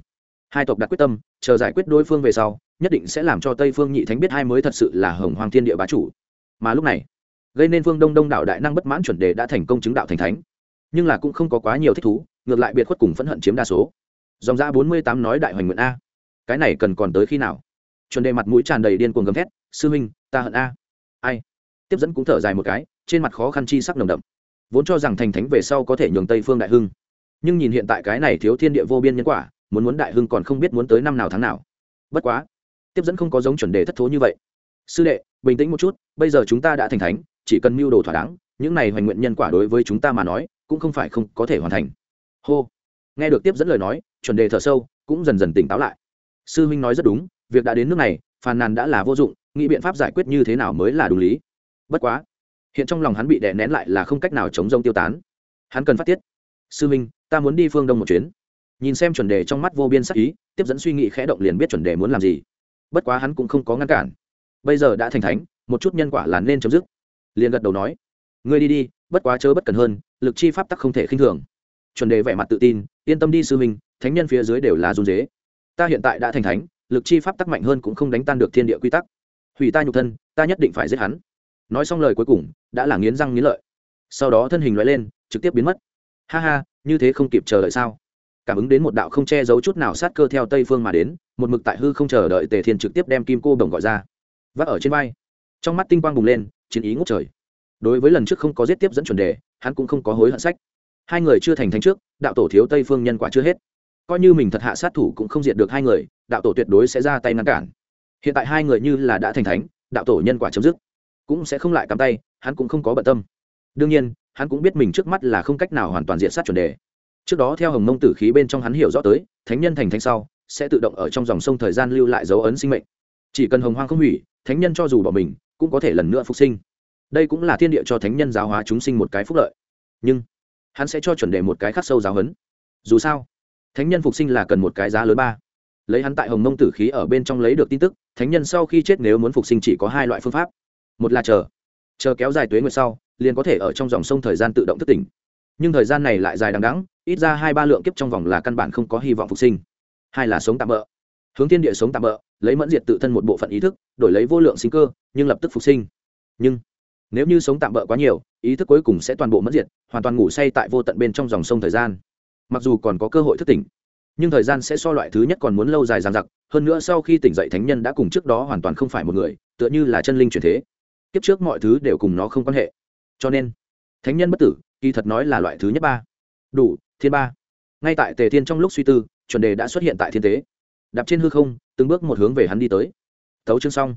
hai tộc đặt quyết tâm, chờ giải quyết đối phương về sau, nhất định sẽ làm cho tây phương nhị thánh biết hai mới thật sự là hồng hoàng thiên địa bá chủ. Mà lúc này, gây nên phương đông đông đảo đại năng bất mãn chuẩn đề đã thành công chứng đạo thành thánh. Nhưng là cũng không có quá nhiều thích thú, ngược lại biệt khuất cùng phẫn hận chiếm đa số. Dòng ra bốn mươi tám nói đại hoành nguyện a. Cái này cần còn tới khi nào? Chuẩn đề mặt mũi tràn đầy điên cuồng gầm thét, sư minh ta hận a. Ai? Tiếp dẫn cũng thở dài một cái, trên mặt khó khăn chi sắc nồng đậm. Vốn cho rằng thành thánh về sau có thể nhường tây phương đại hưng. Nhưng nhìn hiện tại cái này thiếu thiên địa vô biên nhân quả muốn muốn đại hưng còn không biết muốn tới năm nào tháng nào. Bất quá, tiếp dẫn không có giống chuẩn đề thất thố như vậy. Sư đệ, bình tĩnh một chút, bây giờ chúng ta đã thành thánh, chỉ cần mưu đồ thỏa đáng, những này hoành nguyện nhân quả đối với chúng ta mà nói, cũng không phải không có thể hoàn thành. Hô. Nghe được tiếp dẫn lời nói, chuẩn đề thở sâu, cũng dần dần tỉnh táo lại. Sư huynh nói rất đúng, việc đã đến nước này, phàn nàn đã là vô dụng, nghĩ biện pháp giải quyết như thế nào mới là đúng lý. Bất quá, hiện trong lòng hắn bị đè nén lại là không cách nào chống rông tiêu tán. Hắn cần phát tiết. Sư huynh, ta muốn đi phương đông một chuyến nhìn xem chuẩn đề trong mắt vô biên sắc ý, tiếp dẫn suy nghĩ khẽ động liền biết chuẩn đề muốn làm gì. Bất quá hắn cũng không có ngăn cản. Bây giờ đã thành thánh, một chút nhân quả là nên chấm dứt. Liền gật đầu nói, ngươi đi đi, bất quá chớ bất cần hơn, lực chi pháp tắc không thể khinh thường. Chuẩn đề vẻ mặt tự tin, yên tâm đi sư minh thánh nhân phía dưới đều là run dế. Ta hiện tại đã thành thánh, lực chi pháp tắc mạnh hơn cũng không đánh tan được thiên địa quy tắc. Hủy ta nhục thân, ta nhất định phải giết hắn. Nói xong lời cuối cùng, đã là nghiến răng nghiến lợi. Sau đó thân hình loại lên, trực tiếp biến mất. Ha ha, như thế không kịp chờ đợi sao? Cảm ứng đến một đạo không che giấu chút nào sát cơ theo tây phương mà đến, một mực tại hư không chờ đợi tề thiên trực tiếp đem kim cô đồng gọi ra. Vác ở trên vai, trong mắt tinh quang bùng lên, chiến ý ngốc trời. Đối với lần trước không có giết tiếp dẫn chuẩn đề, hắn cũng không có hối hận sách. Hai người chưa thành thánh trước, đạo tổ thiếu tây phương nhân quả chưa hết. Coi như mình thật hạ sát thủ cũng không diệt được hai người, đạo tổ tuyệt đối sẽ ra tay ngăn cản. Hiện tại hai người như là đã thành thánh, đạo tổ nhân quả chấm dứt, cũng sẽ không lại cắm tay, hắn cũng không có bận tâm. Đương nhiên, hắn cũng biết mình trước mắt là không cách nào hoàn toàn diện sát chuẩn đề trước đó theo hồng mông tử khí bên trong hắn hiểu rõ tới, thánh nhân thành thánh sau, sẽ tự động ở trong dòng sông thời gian lưu lại dấu ấn sinh mệnh. Chỉ cần hồng hoang không hủy, thánh nhân cho dù bỏ mình, cũng có thể lần nữa phục sinh. Đây cũng là thiên địa cho thánh nhân giáo hóa chúng sinh một cái phúc lợi. Nhưng, hắn sẽ cho chuẩn đề một cái khắc sâu giáo hấn dù sao, thánh nhân phục sinh là cần một cái giá lớn ba. Lấy hắn tại hồng mông tử khí ở bên trong lấy được tin tức, thánh nhân sau khi chết nếu muốn phục sinh chỉ có hai loại phương pháp. Một là chờ chờ kéo dài tuế nguyệt sau, liền có thể ở trong dòng sông thời gian tự động thức tỉnh nhưng thời gian này lại dài đằng đẵng, ít ra hai ba lượng kiếp trong vòng là căn bản không có hy vọng phục sinh. Hai là sống tạm bỡ hướng thiên địa sống tạm bỡ lấy mẫn diệt tự thân một bộ phận ý thức, đổi lấy vô lượng sinh cơ, nhưng lập tức phục sinh. Nhưng, nếu như sống tạm bỡ quá nhiều, ý thức cuối cùng sẽ toàn bộ mẫn diệt, hoàn toàn ngủ say tại vô tận bên trong dòng sông thời gian. Mặc dù còn có cơ hội thức tỉnh, nhưng thời gian sẽ so loại thứ nhất còn muốn lâu dài dằng dặc, hơn nữa sau khi tỉnh dậy thánh nhân đã cùng trước đó hoàn toàn không phải một người, tựa như là chân linh truyền thế. Kiếp trước mọi thứ đều cùng nó không quan hệ. Cho nên, thánh nhân bất tử kỳ thật nói là loại thứ nhất ba. Đủ, thiên ba. Ngay tại tề thiên trong lúc suy tư, chuẩn đề đã xuất hiện tại thiên tế. Đạp trên hư không, từng bước một hướng về hắn đi tới. Tấu chương xong.